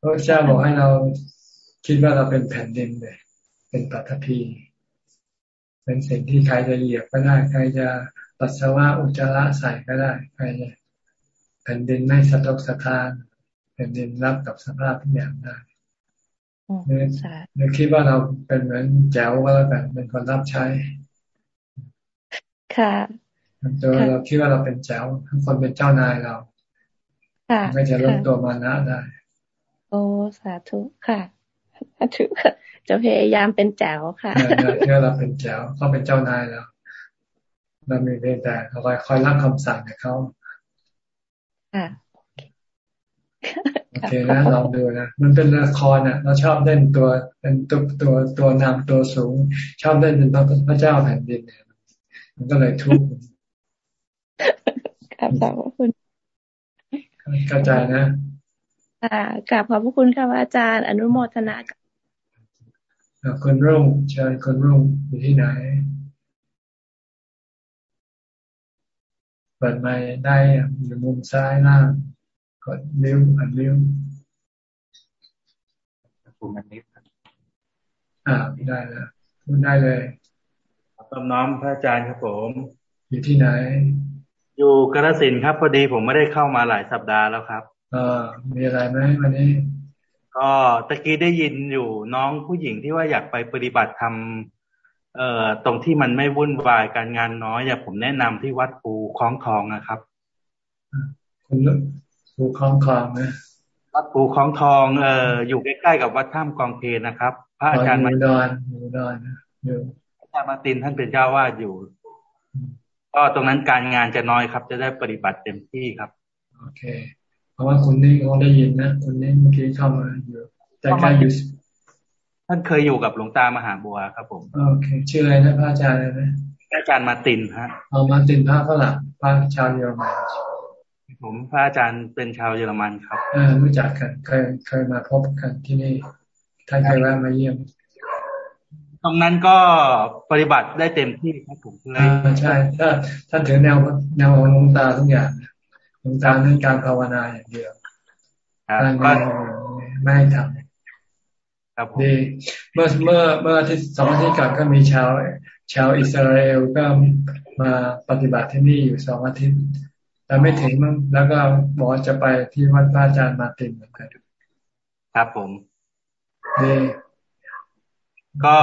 พระเจ้าบอกให้เราคิดว่าเราเป็นแผ่นดินเลยเป็นปัตภีเป็นสิ่งที่ใครจะเหยียบก็ได้ ใครจะปัสสาวะอุจจาระใส่ก็ได้ ใครจะแผ่นดินไม่สะทกสะทาน แผ่นดินรับกับสภาพทุกอย่างได้เนือคิดว่าเราเป็นเหมือนแจ๋วก็แล้วกันเป็นคนรับใช้ ค่ะตัวเราคิดว่าเราเป็นแจ๋วทุกคนเป็นเจ้านายเราไม่จะลดตัวมานะได้ โอ้สาธุค่ะสาธุค่ะจะพยายามเป็นแจ๋วค่ะเมื่อเราเป็นแจ๋วเขาเป็นเจ้านายแล้วเรามีเพียงแต่คอยคอยรับคำสั่งจากเขาค่ะ โอเคนะลองดูนะมันเป็นละครอะ เราชอบเล่นตัวเป็นตัวตัวตัวนำตัวสูง ชอบเล่นเป็นพระเจ้าแผ่นดินเนี่ยมันก็เลยทุกข์ครับขอบคุณเข้าใจนะค่ะกราบขอบพระคุณค่ะอาจารย์ อนุโมทนาคนรุ่งเชิญคนรุ่งอยู่ที่ไหนเปิดไม้ได้อยู่มุมซ้ายล่าง กดนิ้วอันนิ้วภูมินิสอ่าได้แล้วพูดได้เลยขอบน้อมพระอาจารย์ครับผม อยู่ที่ไหน อยู่กระสินครับพอดีผมไม่ได้เข้ามาหลายสัปดาห์แล้วครับ เออมีอะไรไหมวันนี้ ก็ตะกี้ได้ยินอยู่น้องผู้หญิงที่ว่าอยากไปปฏิบัติธรรมเอ่อตรงที่มันไม่วุ่นวายการงานน้อย อยากผมแนะนำที่วัดภูคล้องทองนะครับคุณ ภูคล้องทองนะวัดภูคล้องทองเอ่ออยู่ใกล้ๆกับวัดถ้ำกองเพลนะครับ พระอาจารย์มาดอนอยู่ดอนอยู่อาจารย์มาตินท่านเป็นเจ้าวาดอยู่ ก็ตรงนั้นการงานจะน้อยครับ จะได้ปฏิบัติเต็มที่ครับ โอเค เพราะว่าคุณนี่เขาได้ยินนะคุณนี่เมื่อกี้เข้ามาอยู่แต่การอยู่ท่านเคยอยู่กับหลวงตามหาบัวครับ ผมโอเค ชื่ออะไรนะพระอาจารย์อะไรนะพระอาจารย์มาตินฮะเอามาตินพระฝรั่งพระชาวเยอรมัน ผมพระอาจารย์เป็นชาวเยอรมันครับอ่ารู้จักกันเคยเคยมาพบกันที่นี่ท่านเคยแวะมาเยี่ยม ตรงนั้นก็ปฏิบัติได้เต็มที่ครับผมเลยใช่ถ้าท่านถือแนวแนวของหลวงตาทุกอย่างหลวงตาเน้นการภาวนาอย่างเดียวการงานไม่ให้ทำดีเมื่อเมื่อเมื่อที่สองอาทิตย์ก่อนก็มีชาวชาวอิสราเอลก็มาปฏิบัติที่นี่อยู่สองอาทิตย์ แต่ไม่ถึงมั้งแล้วก็บอกจะไปที่วัดพระอาจารย์มาตินเหมือนกันครับผมดีก็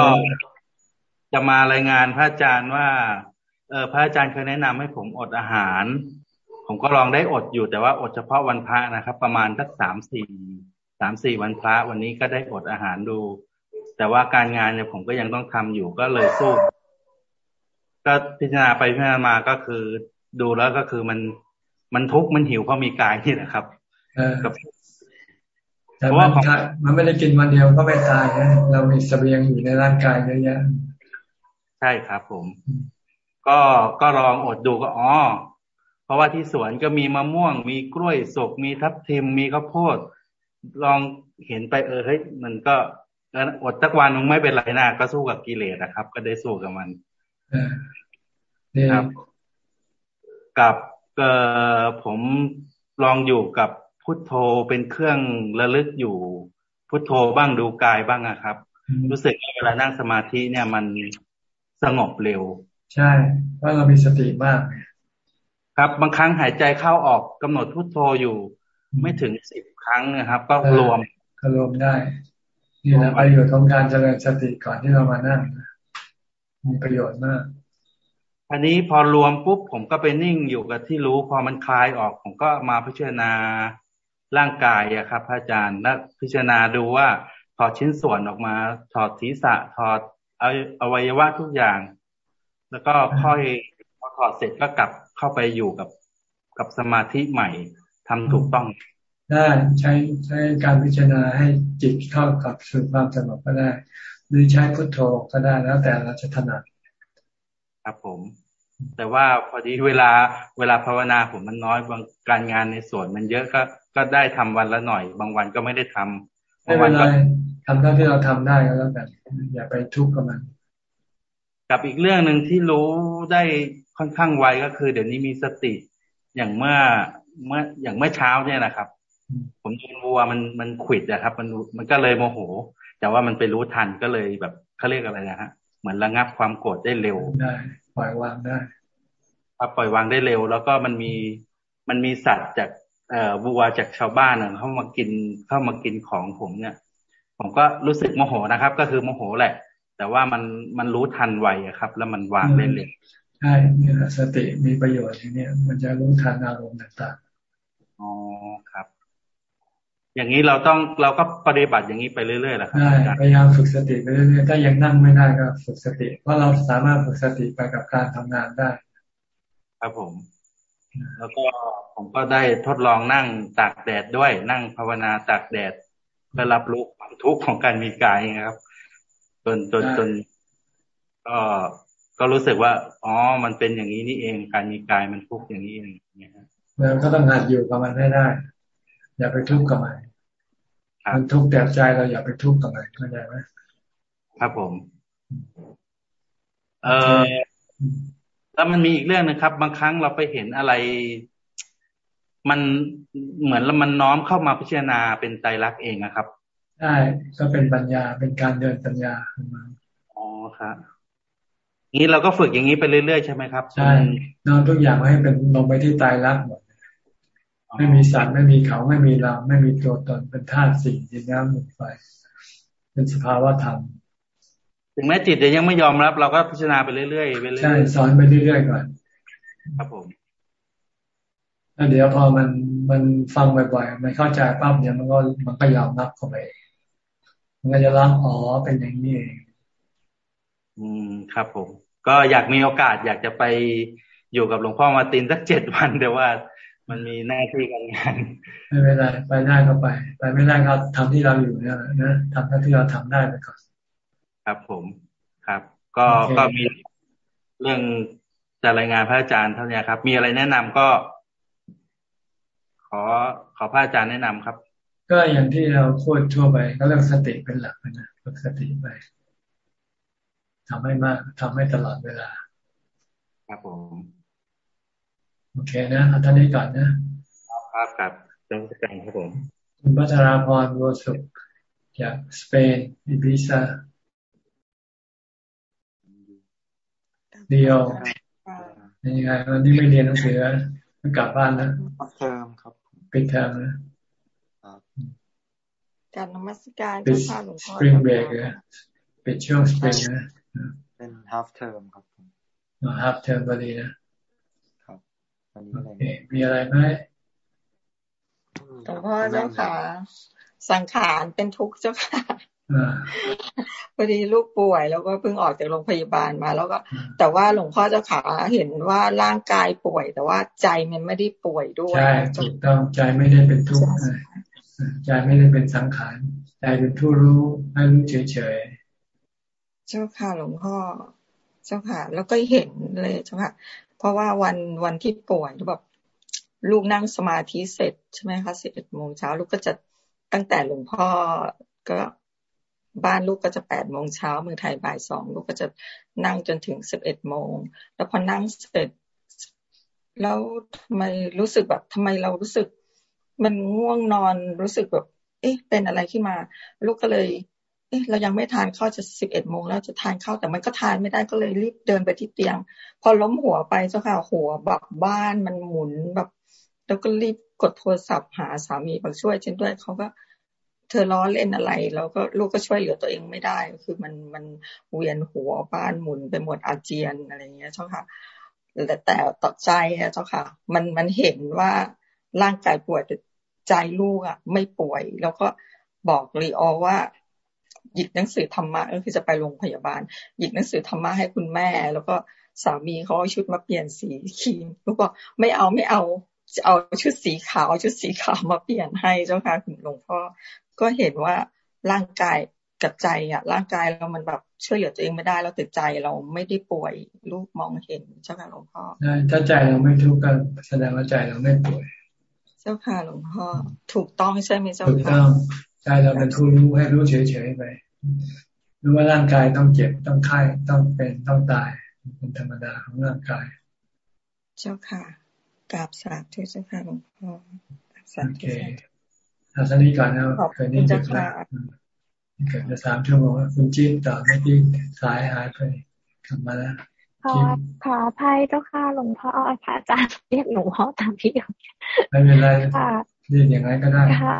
จะมารายงานพระอาจารย์ว่า เออพระอาจารย์เคยแนะนำให้ผมอดอาหาร ผมก็ลองได้อดอยู่แต่ว่าอดเฉพาะวันพระนะครับ ประมาณสักสามสี่สามสี่วันพระวันนี้ก็ได้อดอาหารดู แต่ว่าการงานเนี่ยผมก็ยังต้องทำอยู่ก็เลยสู้ก็พิจารณาไปพิจารณามาก็คือดูแล้วก็คือมัน มันทุกข์มันหิวเพราะมีกายนี่นะครับกับแต่ว่ามันไม่ได้กินวันเดียวก็ไม่ตายนะเรามีสเสบียงอยู่ในร่างกายเยอะแยะใช่ครับ ผม ก็ก็ลองอดดูก็อ๋อเพราะว่าที่สวนก็มีมะม่วง มีกล้วยสุกมีทับทิมมีข้าวโพด ลองเห็นไปเออเฮ้ยมันก็อดสักวันนึงไม่เป็นไรนะก็สู้กับกิเลสนะครับ ก็ได้สู้กับมันครับ กับ เออผมลองอยู่กับพุทโธเป็นเครื่องระลึกอยู่ พุทโธบ้างดูกายบ้างนะครับ รู้สึกเวลานั่งสมาธิเนี่ยมันสงบเร็ว ใช่เพราะเรามีสติมาก ครับบางครั้งหายใจเข้าออกกำหนดพุทโธอยู่ ไม่ถึงสิบครั้งนะครับ ก็รวมก็รวมได้นี่แหละประโยชน์ของการเจริญสติก่อนที่เรามานั่งมีประโยชน์มาก อันนี้พอรวมปุ๊บผมก็ไปนิ่งอยู่กับที่รู้ พอมันคลายออกผมก็มาพิจารณาร่างกายอะครับพระอาจารย์แล้วพิจารณาดูว่าถอดชิ้นส่วนออกมา ถอดศีรษะถอดอวัยวะทุกอย่าง แล้วก็ค่อยพอถอดเสร็จก็กลับเข้าไปอยู่กับกับสมาธิใหม่ทำถูกต้อง ได้ใช้ใช้การพิจารณาให้จิตเข้ากับสู่ความสงบก็ได้ หรือใช้พุทโธก็ได้แล้วแต่เราจะถนัดครับผม แต่ว่าพอดีเวลาเวลาภาวนาผมมันน้อยบางการงานในส่วนมันเยอะก็ก็ได้ทำวันละหน่อย บางวันก็ไม่ได้ทำไม่เป็นไรทำเท่าที่เราทำได้ก็แล้วกันอย่าไปทุกข์กับมันกับอีกเรื่องหนึ่งที่รู้ได้ค่อนข้างไวก็คือ เดี๋ยวนี้มีสติอย่างเมื่อเมื่ออย่างเมื่อเช้าเนี่ยนะครับ ผมโดนวัวมันมันขิดนะครับ มันมันก็เลยโมโห แต่ว่ามันไปรู้ทันก็เลยแบบเขาเรียกอะไรนะฮะเหมือนระงับความโกรธได้เร็วได้ ปล่อยวางได้ครับปล่อยวางได้เร็ว แล้วก็มันมีมันมีสัตว์จากเอ่อวัวจากชาวบ้านเข้ามากินเข้ามากินของผมเนี่ย ผมก็รู้สึกโมโหนะครับ ก็คือโมโหแหละ แต่ว่ามันมันรู้ทันไวครับ แล้วมันวางได้เร็วใช่เนี่ยสติมีประโยชน์อย่างนี้มันจะรู้ทันอารมณ์ต่างๆอ๋อครับ อย่างนี้เราต้องเราก็ปฏิบัติอย่างนี้ไปเรื่อยๆแหละครับพยายามฝึกสติไปเรื่อยๆถ้ายังนั่งไม่ได้ก็ฝึกสติ เพราะเราสามารถฝึกสติไปกับการทำงานได้ ครับผม แล้วก็ผมก็ได้ทดลองนั่งตากแดดด้วย นั่งภาวนาตากแดดเพื่อรับรู้ความทุกข์ของการมีกายนะครับ จนจนจนก็ก็รู้สึกว่า อ๋อ มันเป็นอย่างนี้นี่เอง การมีกายมันทุกข์อย่างนี้เองเนี่ยแล้วก็ต้องหัดอยู่กับมันให้ได้ อย่าไปทุกข์กับมันมันทุกข์แต่ใจเราอย่าไปทุกข์กับมันเข้าใจไหมครับผม เออแล้วมันมีอีกเรื่องนึงครับ บางครั้งเราไปเห็นอะไร มันเหมือนแล้วมันน้อมเข้ามาพิจารณาเป็นไตรลักษณ์เองนะครับใช่ก็เป็นปัญญาเป็นการเดินปัญญาขึ้นมาอ๋อครับนี้เราก็ฝึกอย่างนี้ไปเรื่อยๆใช่ไหมครับใช่น้อมทุกอย่างให้เป็นลงไปที่ตายรักหมด ไม่มีสัตว์ไม่มีเขาไม่มีเราไม่มีตัวตนเป็นธาตุสิ่งดินน้ำลมไฟเป็นสภาวะธรรมถึงแม้จิตจะยังไม่ยอมรับ เราก็พิจารณาไปเรื่อยๆไปเรื่อยใช่สอนไปเรื่อยๆก่อนครับผมแล้วเดี๋ยวพอมันมันฟังบ่อยๆมันเข้าใจปั๊บเนี่ยมันก็มันก็ยอมรับเข้าไปมันก็จะรับอ๋อเป็นอย่างนี้เองอืมครับผม ก็อยากมีโอกาสอยากจะไปอยู่กับหลวงพ่อมาตินสักเจ็ดวันแต่ว่า มันมีหน้าที่การงานไม่เป็นไรไปได้ก็ไป ไปไม่ได้ก็ทำที่เราอยู่เนี่ยนะทำเท่าที่เราทำได้ไปก่อนครับผมครับ ก็ก็มีเรื่องจะรายงานพระอาจารย์เท่านี้ครับ มีอะไรแนะนำก็ ขอขอพระอาจารย์แนะนำครับ ก็อย่างที่เราพูดทั่วไป ก็เรื่องสติเป็นหลักนะฝึกสติไปทำให้มากทำให้ตลอดเวลา ครับผม โอเคนะเอาท่านนี้ก่อนนะครับครับจ้องการครับผมคุณพัชราพรบัวสุขจากสเปนอิบิซาเดียวยังไงวันนี้ไม่เรียนหนังสือไม่กลับบ้านนะเทอมครับปิดเทอมนะการนมัสการเจ้าค่ะหลวงพ่อสปริงเบรกเลยปิดช่วงสปริงนะเป็น half term ครับผม half term พอดีนะครับ วันนี้อะไรมีอะไรไหมหลวงพ่อเจ้าค่ะ สังขารเป็นทุกข์เจ้าค่ะพอดีลูกป่วยแล้วก็เพิ่งออกจากโรงพยาบาลมา แล้วก็ แต่ว่าหลวงพ่อเจ้าขาเห็นว่าร่างกายป่วย แต่ว่าใจมันไม่ได้ป่วยด้วยใช่ถูกต้องใจไม่ได้เป็นทุกข์ใจไม่ได้เป็นสังขารใจเป็นผู้รู้ให้รู้เฉยๆเจ้าค่ะหลวงพ่อ เจ้าค่ะ แล้วก็เห็นเลยเจ้าค่ะ เพราะว่าวันวันที่ป่วยแบบลูกนั่งสมาธิเสร็จใช่ไหมคะสิบเอ็ดโมงเช้าลูกก็จะตั้งแต่หลวงพ่อก็บ้านลูกก็จะแปดโมงเช้าเมืองไทยบ่ายสองลูกก็จะนั่งจนถึงสิบเอ็ดโมงแล้วพอนั่งเสร็จ แล้วทำไมรู้สึกแบบทำไมเรารู้สึก มันง่วงนอนรู้สึกแบบ เอ๊ะเป็นอะไรขึ้นมา ลูกก็เลย เอ๊ะเรายังไม่ทานข้าวจะสิบเอ็ดโมงแล้วจะทานข้าวแต่มันก็ทานไม่ได้ก็เลยรีบเดินไปที่เตียง พอล้มหัวไปเจ้าค่ะหัวแบบบ้านมันหมุนแบบ แล้วก็รีบกดโทรศัพท์หาสามีบอกช่วยฉันด้วยเขาก็เธอล้อเล่นอะไร แล้วก็ลูกก็ช่วยเหลือตัวเองไม่ได้ คือมันมันเวียนหัวบ้านหมุนไปหมดอาเจียนอะไรเงี้ยเจ้าค่ะแต่แต่ต่อใจอะเจ้าค่ะ มันมันเห็นว่าร่างกายป่วยแต่ใจลูกอะไม่ป่วย แล้วก็บอกลีออว่า หยิบหนังสือธรรมะก็คือจะไปโรงพยาบาล หยิบหนังสือธรรมะให้คุณแม่ แล้วก็สามีเขาเอาชุดมาเปลี่ยนสีครีมลูกก็ไม่เอาไม่เอาจะเอาชุดสีขาวชุดสีขาวมาเปลี่ยนให้เจ้าค่ะคุณหลวงพ่อก็เห็นว่าร่างกายกับใจอะร่างกายเรามันแบบช่วยเหลือตัวเองไม่ได้แล้วแต่ใจเราไม่ได้ป่วยลูกมองเห็นเจ้าค่ะหลวงพ่อถ้าใจเราไม่ทุกข์ก็แสดงว่าใจเราไม่ป่วย เจ้าค่ะหลวงพ่อถูกต้องใช่ไหมเจ้าค่ะถูกต้อง ใจเราเป็นผู้รู้ให้รู้เฉยๆไปรู้ว่าร่างกายต้องเจ็บต้องไข้ต้องเป็นต้องตายเป็นธรรมดาของร่างกาย เจ้าค่ะกราบสาธุเจ้าค่ะหลวงพ่อสาธุอาสนี้ก่อนนะเกิดนี่จะแล้วเกิดจะสามชั่วโมงคุณจิ้มต่อไม่ที่สายหายไปกลับมาแล้วขอขออภัยเจ้าค่ะหลวงพ่อพระอาจารย์เรียกหลวงพ่อตามที่ไม่เป็นไรเรียกอย่างไรก็ได้ค่ะ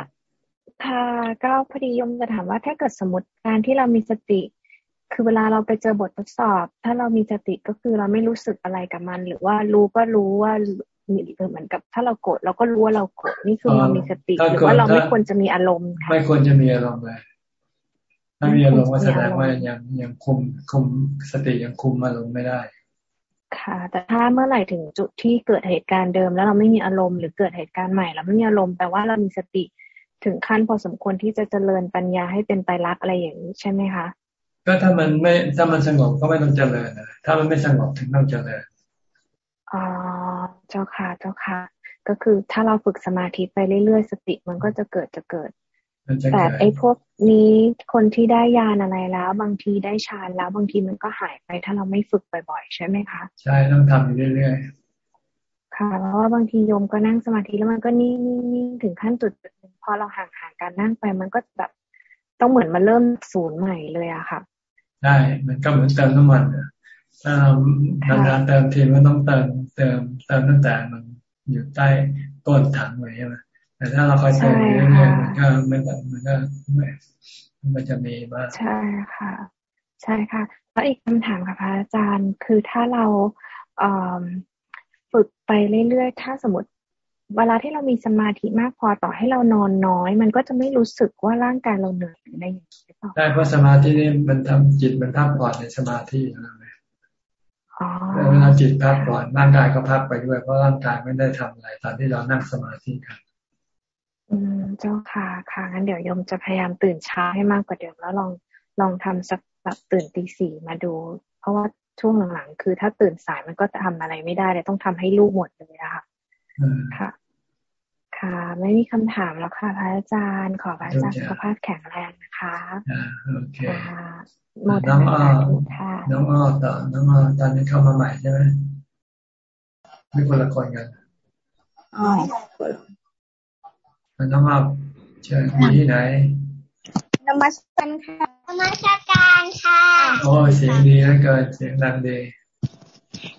ค่ะก็พอดียมจะถามว่าถ้าเกิดสมมติการที่เรามีสติ คือเวลาเราไปเจอบททดสอบ ถ้าเรามีสติก็คือเราไม่รู้สึกอะไรกับมัน หรือว่ารู้ก็รู้ว่าเหมือนกับถ้าเราโกรธเราก็รู้ว่าเราโกรธนี่คือเรามีสติหรือว่าเราไม่ควรจะมีอารมณ์ค่ะไม่ควรจะมีอารมณ์เลยถ้ามีอารมณ์ก็แสดงว่ายังยังคุมคุมสติยังคุมอารมณ์ไม่ได้ ค่ะ แต่ถ้าเมื่อไหร่ถึงจุดที่เกิดเหตุการณ์เดิม แล้วเราไม่มีอารมณ์หรือเกิดเหตุการณ์ใหม่เราไม่มีอารมณ์แปลว่าเรามีสติ ถึงขั้นพอสมควรที่จะเจริญปัญญาให้เป็นไตรลักษณ์อะไรอย่างนี้ใช่ไหมคะ ก็ถ้ามันไม่ถ้ามันสงบก็ไม่ต้องเจริญถ้ามันไม่สงบถึงต้องเจริญอ๋อเจ้าค่ะเจ้าค่ะ ก็คือถ้าเราฝึกสมาธิไปเรื่อยๆสติมันก็จะเกิดจะเกิดแต่ไอ้พวกนี้คนที่ได้ยานอะไรแล้ว บางทีได้ฌานแล้วบางทีมันก็หายไปถ้าเราไม่ฝึกบ่อยๆใช่ไหมคะ ใช่ต้องทำอยู่เรื่อยๆ ค่ะเพราะว่าบางทีโยมก็นั่งสมาธิแล้วมันก็นิ่งๆถึงขั้นจุดหนึ่งพอเราห่างๆการนั่งไป มันก็แบบต้องเหมือนมาเริ่มศูนย์ใหม่เลยอะค่ะ ได้ มันก็เหมือนเติมน้ำมันถ้าเรานานๆเติมทีมันต้องเติมเติมเติมตั้งแต่มันอยู่ใต้ต้นถังเลยใช่ไหมแต่ถ้าเราคอยเติมเรื่อยๆมันก็ไม่แบบมันก็ไม่มันจะมีมากใช่ค่ะ ใช่ค่ะ แล้วอีกคำถามค่ะพระอาจารย์คือถ้าเราเฝึกไปเรื่อยๆ ถ้าสมมติ เวลาที่เรามีสมาธิมากพอต่อให้เรานอนน้อย มันก็จะไม่รู้สึกว่าร่างกายเราเหนื่อยหรืออะไรอย่างนี้หรือเปล่าได้เพราะสมาธินี่มันทำจิตมันพักผ่อนในสมาธินะเวลาจิตพักผ่อนร่างกายก็พักไปด้วย เพราะร่างกายไม่ได้ทำอะไรตอนที่เรานั่งสมาธิกันอืมเจ้าค่ะค่ะงั้นเดี๋ยวยมจะพยายามตื่นเช้าให้มากกว่าเดิมแล้วลองลองทำสักแบบตื่นตีสี่มาดู เพราะว่า ช่วงหลังๆ คือถ้าตื่นสายมันก็จะทำอะไรไม่ได้เลยต้องทำให้ลูกหมดเลยอะค่ะค่ะ ค่ะ ไม่มีคำถามแล้วค่ะพระอาจารย์ขอพระอาจารย์สุขภาพแข็งแรงนะคะโอเคน้องอ้อน้องอ้อต่อน้องอ้อตอนนี้เข้ามาใหม่ใช่ไหมไม่คนละคนกันอ๋อน้องอ้อเชิญมีที่ไหนนมัสการค่ะน มัสการค่ะโอ้เสียงดีนะเกินเสียงดังดี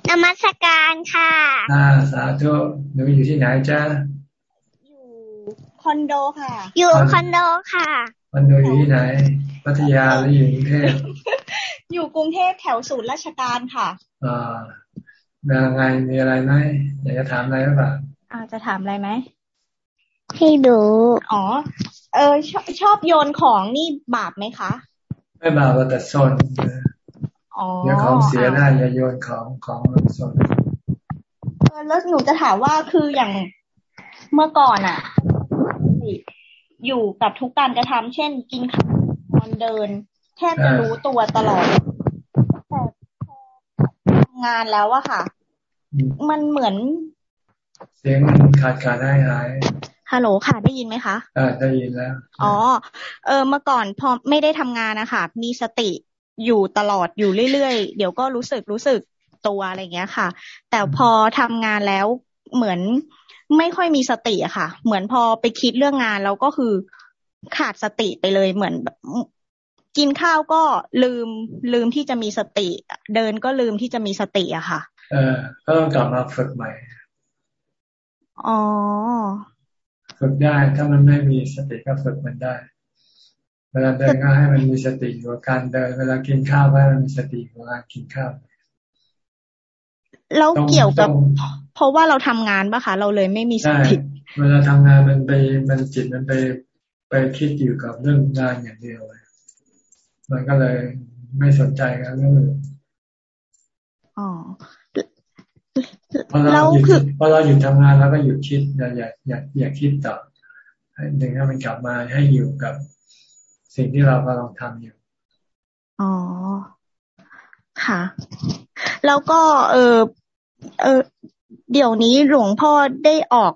นมัสการค่ะ อ่าสาธุหนูอยู่ที่ไหนจ้าอยู่คอนโดค่ะ อยู่คอนโดค่ะคอนโดอยู่ที่ไหนพัทยาหรืออยู่กรุงเทพอยู่กรุงเทพแถวศูนย์ราชการค่ะอ่ายังไงมีอะไรไหมอยากจะถามอะไรหรือเปล่าอาจะถามอะไรไหมพี่ดู อ๋อ เออชอบชอบโยนของนี่บาปไหมคะ ไม่บาปแต่ซนเดี๋ยวของเสียได้อย่าโยนของของซนเออแล้วหนูจะถามว่าคืออย่างเมื่อก่อนอะ อยู่กับทุกการกระทำเช่น กินข้าวนอนเดิน แทบจะรู้ตัวตลอดแต่พองานแล้วอะค่ะ มันเหมือน เสียงมันขาดขาดได้หาย ฮัลโหลค่ะ ได้ยินไหมคะอ่าได้ยินแล้ว อ๋อ เออเมื่อก่อนพอไม่ได้ทำงานนะคะมีสติอยู่ตลอดอยู่เรื่อยๆ เดี๋ยวก็รู้สึกรู้สึกตัวอะไรเงี้ยค่ะ แต่พอทำงานแล้วเหมือนไม่ค่อยมีสติอะค่ะ เหมือนพอไปคิดเรื่องงานแล้วก็คือขาดสติไปเลยเหมือนกินข้าวก็ลืมลืมที่จะมีสติ เดินก็ลืมที่จะมีสติอะค่ะ เออก็ต้องกลับมาฝึกใหม่ อ๋อ ฝึกได้ถ้ามันไม่มีสติก็ฝึกมันได้ เวลาเดินก็ให้มันมีสติอยู่กับการเดิน เวลากินข้าวให้มันมีสติอยู่กับการกินข้าวแล้วเกี่ยวกับ เพราะว่าเราทำงานปะคะ เราเลยไม่มีสติเวลาทำงานมันไปมันจิตมันไปไปคิดอยู่กับเรื่องงานอย่างเดียวเลยมันก็เลยไม่สนใจกันเรื่องอื่นอ๋อ พอเราหยุดพอเราหยุดทำงานแล้วก็หยุดคิดอย่าอย่าอย่าอย่าคิดต่อให้ดึงให้มันกลับมาให้อยู่กับสิ่งที่เรากำลังทำอยู่ อ๋อ ค่ะ แล้วก็เออเออเดี๋ยวนี้หลวงพ่อได้ออก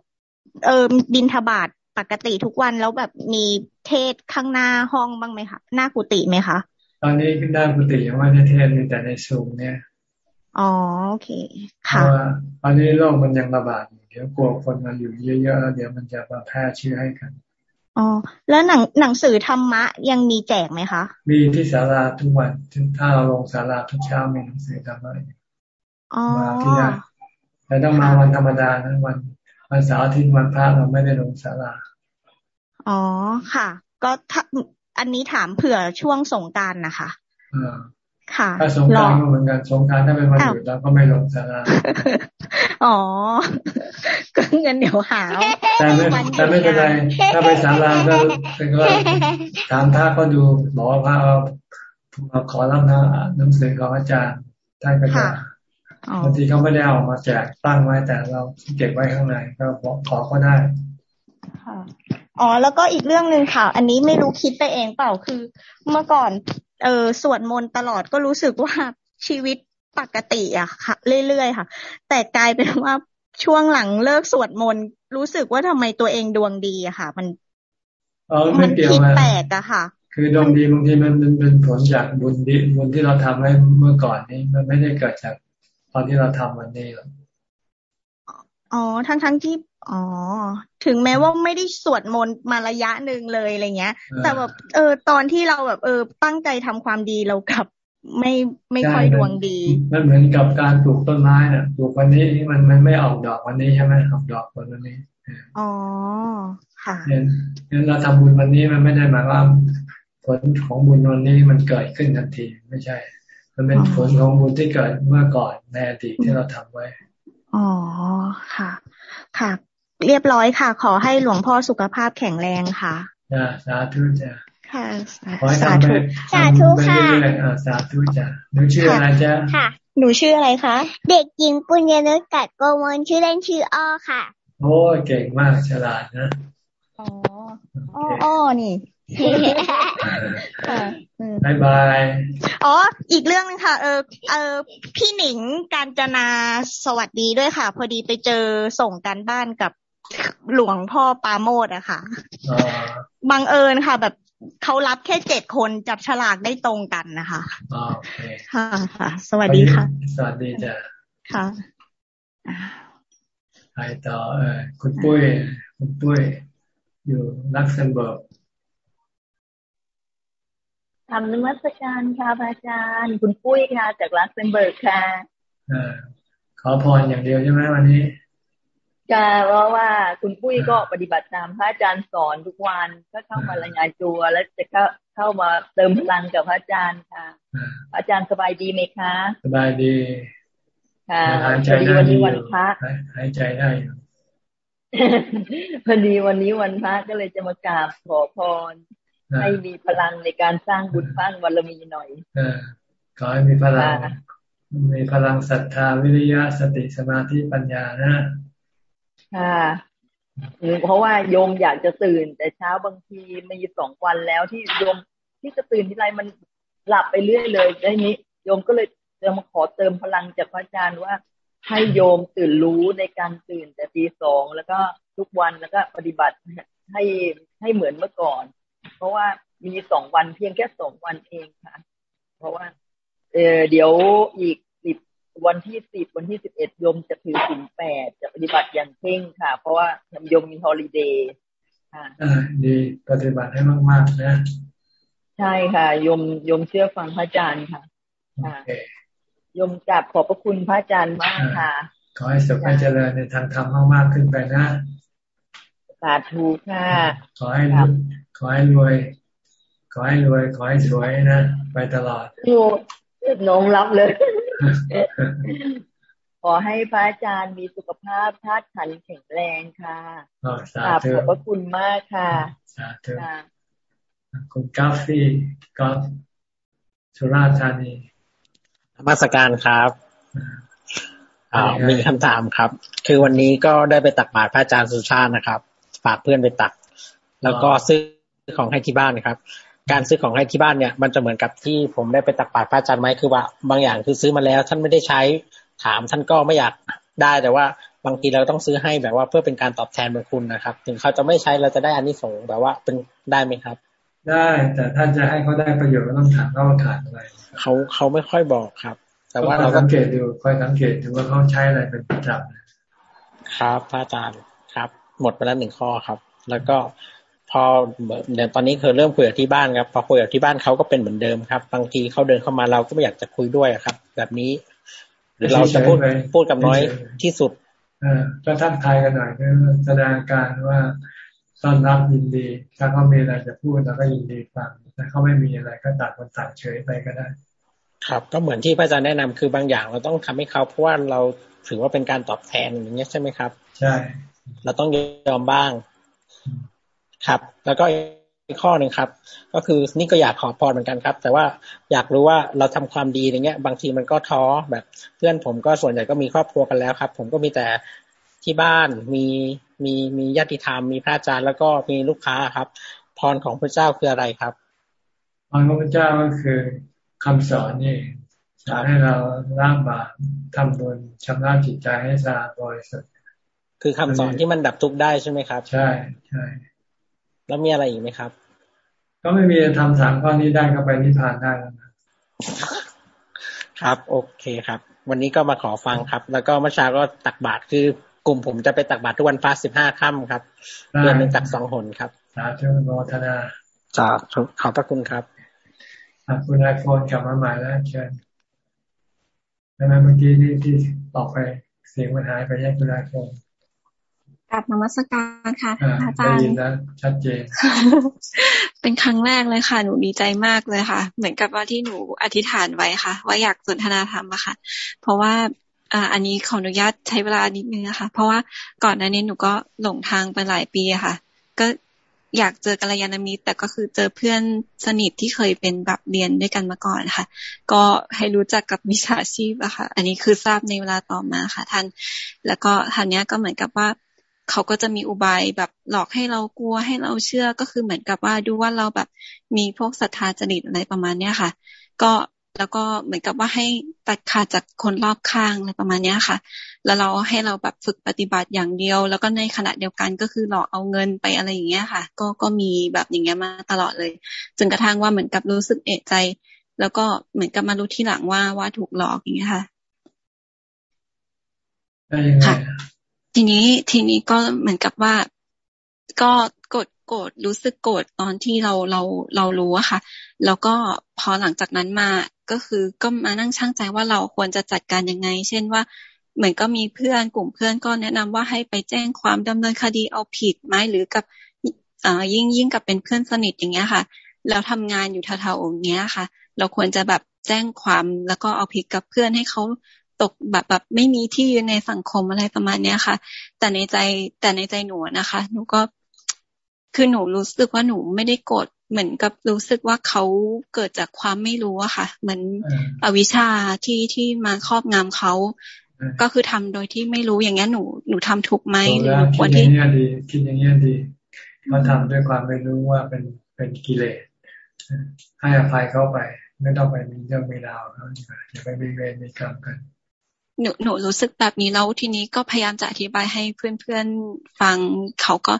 เออบินทบาทปกติทุกวันแล้วแบบมีเทศข้างหน้าห้องบ้างไหมคะหน้ากุฏิไหมคะตอนนี้ขึ้นหน้ากุฏิยังไม่ได้เทศมีแต่ในซูมเนี่ย อ๋อโอเค ค่ะตอนนี้โรคมันยังระบาดอยู่เดี๋ยวกลัวคนมาอยู่เยอะๆแล้วเดี๋ยวมันจะมาแพร่เชื้อให้กันอ๋อแล้วหนังหนังสือธรรมะยังมีแจกไหมคะ มีที่ศาลาทุกวันถ้าเราลงศาลาทุกเช้ามีหนังสือธรรมะมาที่นี่แต่ต้องมาวันธรรมดานะวันวันเสาร์อาทิตย์วันพระเราไม่ได้ลงศาลาอ๋อค่ะ ก็อันนี้ถามเผื่อช่วงสงการนะคะ ค่ะถ้าสงการก็เหมือนกันสงการถ้าเป็นวันหยุดเราก็ไม่ลงศาลาอ๋อ ก็เงินเดี๋ยวหาแต่ไม่แต่ไม่เป็นไรถ้าไปศาลาก็เป็นว่าถามพระก็ดูบอกว่าพระเอาขอรับนะหนังสือของอาจารย์ท่านก็จะบางทีเขาไม่ได้เอามาแจกตั้งไว้แต่เราเก็บไว้ข้างในก็ขอก็ได้อ๋อแล้วก็อีกเรื่องหนึ่งค่ะ อันนี้ไม่รู้คิดไปเองเปล่าคือ เมื่อก่อน เออสวดมนต์ตลอดก็รู้สึกว่าชีวิตปกติอะค่ะ เรื่อยๆค่ะ แต่กลายเป็นว่าช่วงหลังเลิกสวดมนต์รู้สึกว่าทำไมตัวเองดวงดีอะค่ะ มันมันผิดแปลกอะค่ะ คือดวงดีบางทีมันเป็นผลจากบุญดีบุญที่เราทำไว้เมื่อก่อนนี้ มันไม่ได้เกิดจากตอนที่เราทำวันนี้หรอก อ๋อ ทั้งทั้งที่ อ๋อ ถึงแม้ว่าไม่ได้สวดมนต์มาระยะหนึ่งเลยอะไรเงี้ย แต่แบบ เออ ตอนที่เราแบบ เออ ตั้งใจทำความดีเรากับไม่ไม่ค่อยดวงดี มันเหมือนกับการปลูกต้นไม้น่ะ ปลูกวันนี้มันมันไม่ออกดอกวันนี้ใช่ไหมออกดอกวันนี้ อ๋อ ค่ะเนี่ยเนี่ยเราทำบุญวันนี้มันไม่ได้หมายว่าผลของบุญวันนี้มันเกิดขึ้นทันทีไม่ใช่ มันเป็นผลของบุญที่เกิดเมื่อก่อนในอดีตที่เราทำไว้ อ๋อค่ะ ค่ะ เรียบร้อยค่ะ ขอให้หลวงพ่อสุขภาพแข็งแรงค่ะจ้าสาธุจ้าค่ะขอให้ทำไปสาธุทำไปค่ะเรื่อยๆอ่าสาธุจ้าหนูชื่ออะไรจ้าค่ะ หนูชื่ออะไรคะ เด็กหญิงปุญญนุชกัดโกมลชื่อเล่นชื่ออ้อค่ะ โอ้ยเก่งมากฉลาดนะ อ๋อ อ้ออ้อนี่ค่ะอืม บายบาย อ๋อ อีกเรื่องนึงค่ะ เออ เออ พี่หนิงการจนาสวัสดีด้วยค่ะ พอดีไปเจอส่งการบ้านกับหลวงพ่อปาโมดอะค่ะอ๋อบังเอิญค่ะ แบบเขารับแค่เจ็ดคนจับฉลากได้ตรงกันนะคะอ๋อโอเคค่ะ ค่ะ สวัสดีค่ะ สวัสดีจ้าค่ะไปต่อเออคุณปุ้ย คุณปุ้ย อยู่ลักเซมเบิร์ก กราบนมัสการค่ะพระอาจารย์ คุณปุ้ยค่ะ จากลักเซมเบิร์กค่ะเออขอพรอย่างเดียวใช่ไหมวันนี้จะเพราะว่าคุณปุ้ยก็ปฏิบัติตามพระอาจารย์สอนทุกวันก็เข้ามารายงานตัวแล้วจะเข้าเข้ามาเติมพลังกับพระอาจารย์ค่ะพระอาจารย์สบายดีไหมคะ สบายดีค่ะหายใจพอดีได้วันดีนี้อวันยู่พระหายหายใจได้อยู่พอดีวันนี้วันพระก็เลยจะมากราบขอพรอ่า ให้มีพลังในการสร้างบุญสร้างบารมีหน่อยเออขอให้มีพลังค่ะมีพลังศรัทธาวิริยะสติสมาธิปัญญานะค่ะเพราะว่าโยมอยากจะตื่น แต่เช้าบางทีมีสองวันแล้วที่โยมที่จะตื่นทีไรมันหลับไปเรื่อยเลยได้นี้โยมก็เลยจะมาขอเติมพลังจากพระอาจารย์ว่าให้โยมตื่นรู้ในการตื่นแต่ตีสองแล้วก็ทุกวันแล้วก็ปฏิบัติให้ให้เหมือนเมื่อก่อน เพราะว่ามีสองวันเพียงแค่สองวันเองค่ะ เพราะว่า เออเดี๋ยวอีกสิบวันที่สิบวันที่สิบเอ็ดโยมจะถือสินแปดจะปฏิบัติอย่างเคร่งค่ะ เพราะว่าโยมมีฮอลิเดย์ค่ะอ่าดีปฏิบัติให้มากๆนะ ใช่ค่ะโยมโยมเชื่อฟังพระอาจารย์ค่ะโอค่ะเคโยมกราบขอบพระคุณพระอาจารย์มากค่ะ ขอให้สุขให้เจริญในทางธรรมมากๆขึ้นไปนะสาธุค่ะ ขอให้รวย ขอให้รวย ขอให้รวย ขอให้สวยนะ ไปตลอดโยน้องรับเลย ขอให้พระอาจารย์มีสุขภาพธาตุขันธ์แข็งแรงค่ะอ๋อสากราบธุขอบพระคุณมากค่ะ สาธุค่ะคุณกาฟี่กอฟสุราษฎร์ธานีนมาสการครับอ่าเป็นไงมีคำถามครับ คือวันนี้ก็ได้ไปตักบาตรพระอาจารย์สุชาตินะครับ ฝากเพื่อนไปตัก แล้วก็ซื้อ ของให้ที่บ้านครับ การซื้อของให้ที่บ้านเนี่ย มันจะเหมือนกับที่ผมได้ไปตักบาตรพระอาจารย์ไหมคือว่าบางอย่างคือซื้อมาแล้วท่านไม่ได้ใช้ถามท่านก็ไม่อยากได้แต่ว่าบางทีเราต้องซื้อให้แบบว่าเพื่อเป็นการตอบแทนบุญคุณนะครับ ถึงเขาจะไม่ใช้เราจะได้อานิสงส์แบบว่าเป็นได้ไหมครับ ได้แต่ท่านจะให้เขาได้ประโยชน์ก็ต้องถามเขาว่าขาดอะไรเขาเขาไม่ค่อยบอกครับ แต่ว่าก็เราคอยก็สังเกตดูคอยสังเกตดูว่าเขาใช้อะไรเป็นประจำครับพระอาจารย์ครับ หมดไปแล้วหนึ่งข้อครับ แล้วก็พ อเดี๋ยวตอนนี้คือเริ่มคุยกับที่บ้านครับพอคุยกับที่บ้านเขาก็เป็นเหมือนเดิมครับ บางทีเขาเดินเข้ามาเราก็ไม่อยากจะคุยด้วยครับ แบบนี้หรือเราจะพูดเฉยๆไปพูดกับน้อยเฉยที่สุดเออก็ทักทายกันหน่อยคือแสดงอาการว่าต้อนรับยินดี ถ้าเขามีอะไรจะพูดเราก็ยินดีฟังถ้าเขาไม่มีอะไรก็ตัดคนตัดเฉยไปก็ได้ ครับ ก็เหมือนที่พระอาจารย์แนะนำคือบางอย่างเราต้องทำให้เขาเพราะว่าเราถือว่าเป็นการตอบแทนอย่างเงี้ยใช่ไหมครับ ใช่ เราต้องยอมบ้าง ครับ แล้วก็อีกข้อหนึ่งครับ ก็คือนี่ก็อยากขอพรเหมือนกันครับ แต่ว่าอยากรู้ว่าเราทำความดีอย่างเงี้ย บางทีมันก็ท้อแบบ เพื่อนผมก็ส่วนใหญ่ก็มีครอบครัวกันแล้วครับ ผมก็มีแต่ที่บ้านมีมีมีญาติธรรมมีพระอาจารย์แล้วก็มีลูกค้าครับ พรของพระเจ้าคืออะไรครับพรของพระเจ้าก็คือคำสอนนี่สอนให้เราละบาปทำบุญชำระจิตใจให้สะอาดบริสุทธิ์คือคำสอนที่มันดับทุกข์ได้ใช่ไหมครับ ใช่ใช่ แล้วมีอะไรอีกไหมครับ ก็ไม่มีทำสามข้อนี้ได้ก็ไปนิพพานได้แล้วนะครับ โอเคครับ วันนี้ก็มาขอฟังครับ แล้วก็เมื่อเช้าก็ตักบาตรคือกลุ่มผมจะไปตักบาตรทุกวันฟ้าสิบห้าค่ำครับเดือนหนึ่งตักสองหนครับสาธุโมทนาจากขอบพระคุณครับคุณไอโฟนกลับมาใหม่แล้วเชิญทำไมเมื่อกี้ที่ที่ออกไปเสียงมันหายไปแยกคุณไอโฟน กลับนมัสการค่ะอาจารย์ได้ยินแล้วชัดเจน เป็นครั้งแรกเลยค่ะ หนูดีใจมากเลยค่ะ เหมือนกับว่าที่หนูอธิษฐานไว้ค่ะ ว่าอยากสนทนาธรรมอะค่ะ เพราะว่าอ่าอันนี้ขออนุญาตใช้เวลานิดนึงนะคะ เพราะว่าก่อนหน้านี้หนูก็หลงทางไปหลายปีค่ะ ก็อยากเจอกัลยาณมิตร แต่ก็คือเจอเพื่อนสนิทที่เคยเป็นแบบเรียนด้วยกันมาก่อนค่ะ ก็ให้รู้จักกับมิจฉาชีพอะค่ะ อันนี้คือทราบในเวลาต่อมาค่ะ ท่าน แล้วก็ท่านนี้ก็เหมือนกับว่า เขาก็จะมีอุบายแบบหลอกให้เรากลัวให้เราเชื่อก็คือเหมือนกับว่าดูว่าเราแบบมีพวกศรัทธาจริตอะไรประมาณเนี้ยค่ะ ก็แล้วก็เหมือนกับว่าให้ตัดขาดจากคนรอบข้างอะไรประมาณเนี้ยค่ะ แล้วเราให้เราแบบฝึกปฏิบัติอย่างเดียว แล้วก็ในขณะเดียวกันก็คือหลอกเอาเงินไปอะไรอย่างเงี้ยค่ะ ก็ก็มีแบบอย่างเงี้ยมาตลอดเลยจนกระทั่งว่าเหมือนกับรู้สึกเอะใจ แล้วก็เหมือนกับมารู้ที่หลังว่าว่าถูกหลอกอย่างเงี้ยค่ะค่ะ ทีนี้ทีนี้ก็เหมือนกับว่าก็กดโกรธรู้สึกโกรธตอนที่เราเราเรารู้อะค่ะ แล้วก็พอหลังจากนั้นมาก็คือก็มานั่งช่างใจว่าเราควรจะจัดการยังไง เช่นว่าเหมือนก็มีเพื่อนกลุ่มเพื่อนก็แนะนำว่าให้ไปแจ้งความดำเนินคดีเอาผิดไหมหรือกับอ่ายิ่งยิ่งกับเป็นเพื่อนสนิทอย่างเงี้ยค่ะแล้วทำงานอยู่แถวๆองเนี้ยค่ะ เราควรจะแบบแจ้งความแล้วก็เอาผิดกับเพื่อนให้เขา ตกแบบแบบไม่มีที่ยืนในสังคมอะไรประมาณเนี้ยค่ะ แต่ในใจแต่ในใจหนูนะคะ หนูก็คือหนูรู้สึกว่าหนูไม่ได้โกรธเหมือนกับรู้สึกว่าเขาเกิดจากความไม่รู้อะค่ะ เหมือนอวิชชาที่ที่มาครอบงำเขาก็คือทำโดยที่ไม่รู้อย่างเงี้ยหนูหนูทำถูกไหมหรือควรที่คิดอย่างเงี้ยดีคิดอย่างเงี้ยดีเขาทำด้วยความไม่รู้ว่าเป็นเป็นกิเลสให้อภัยเข้าไป ไม่ต้องไปมีเรื่องมีราวเขาอย่าไปมีเวรมีกรรมกัน หนูหนูรู้สึกแบบนี้แล้วทีนี้ก็พยายามจะอธิบายให้เพื่อนๆฟังเขาก็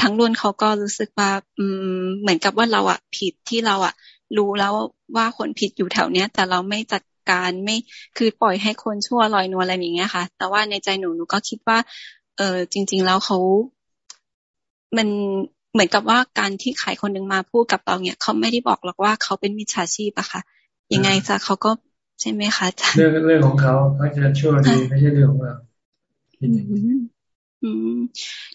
ทั้งรุ่นเขาก็รู้สึกว่าอืมเหมือนกับว่าเราอะผิดที่เราอะรู้แล้วว่าคนผิดอยู่แถวเนี้ย แต่เราไม่จัดการไม่คือปล่อยให้คนชั่วลอยนวลอะไรอย่างเงี้ยค่ะ แต่ว่าในใจหนูหนูก็คิดว่า เออจริง ๆ แล้วเขา มันเหมือนกับว่าการที่ขายคนหนึ่งมาพูดกับเราเนี่ยเขาไม่ได้บอกหรอกว่าเขาเป็นมิจฉาชีพอะค่ะยังไงซะเขาก็ ใช่ไหมคะอาจารย์เรื่องเรื่องของเขาเขาจะชั่วดีไม่ใช่เรื่องของเรา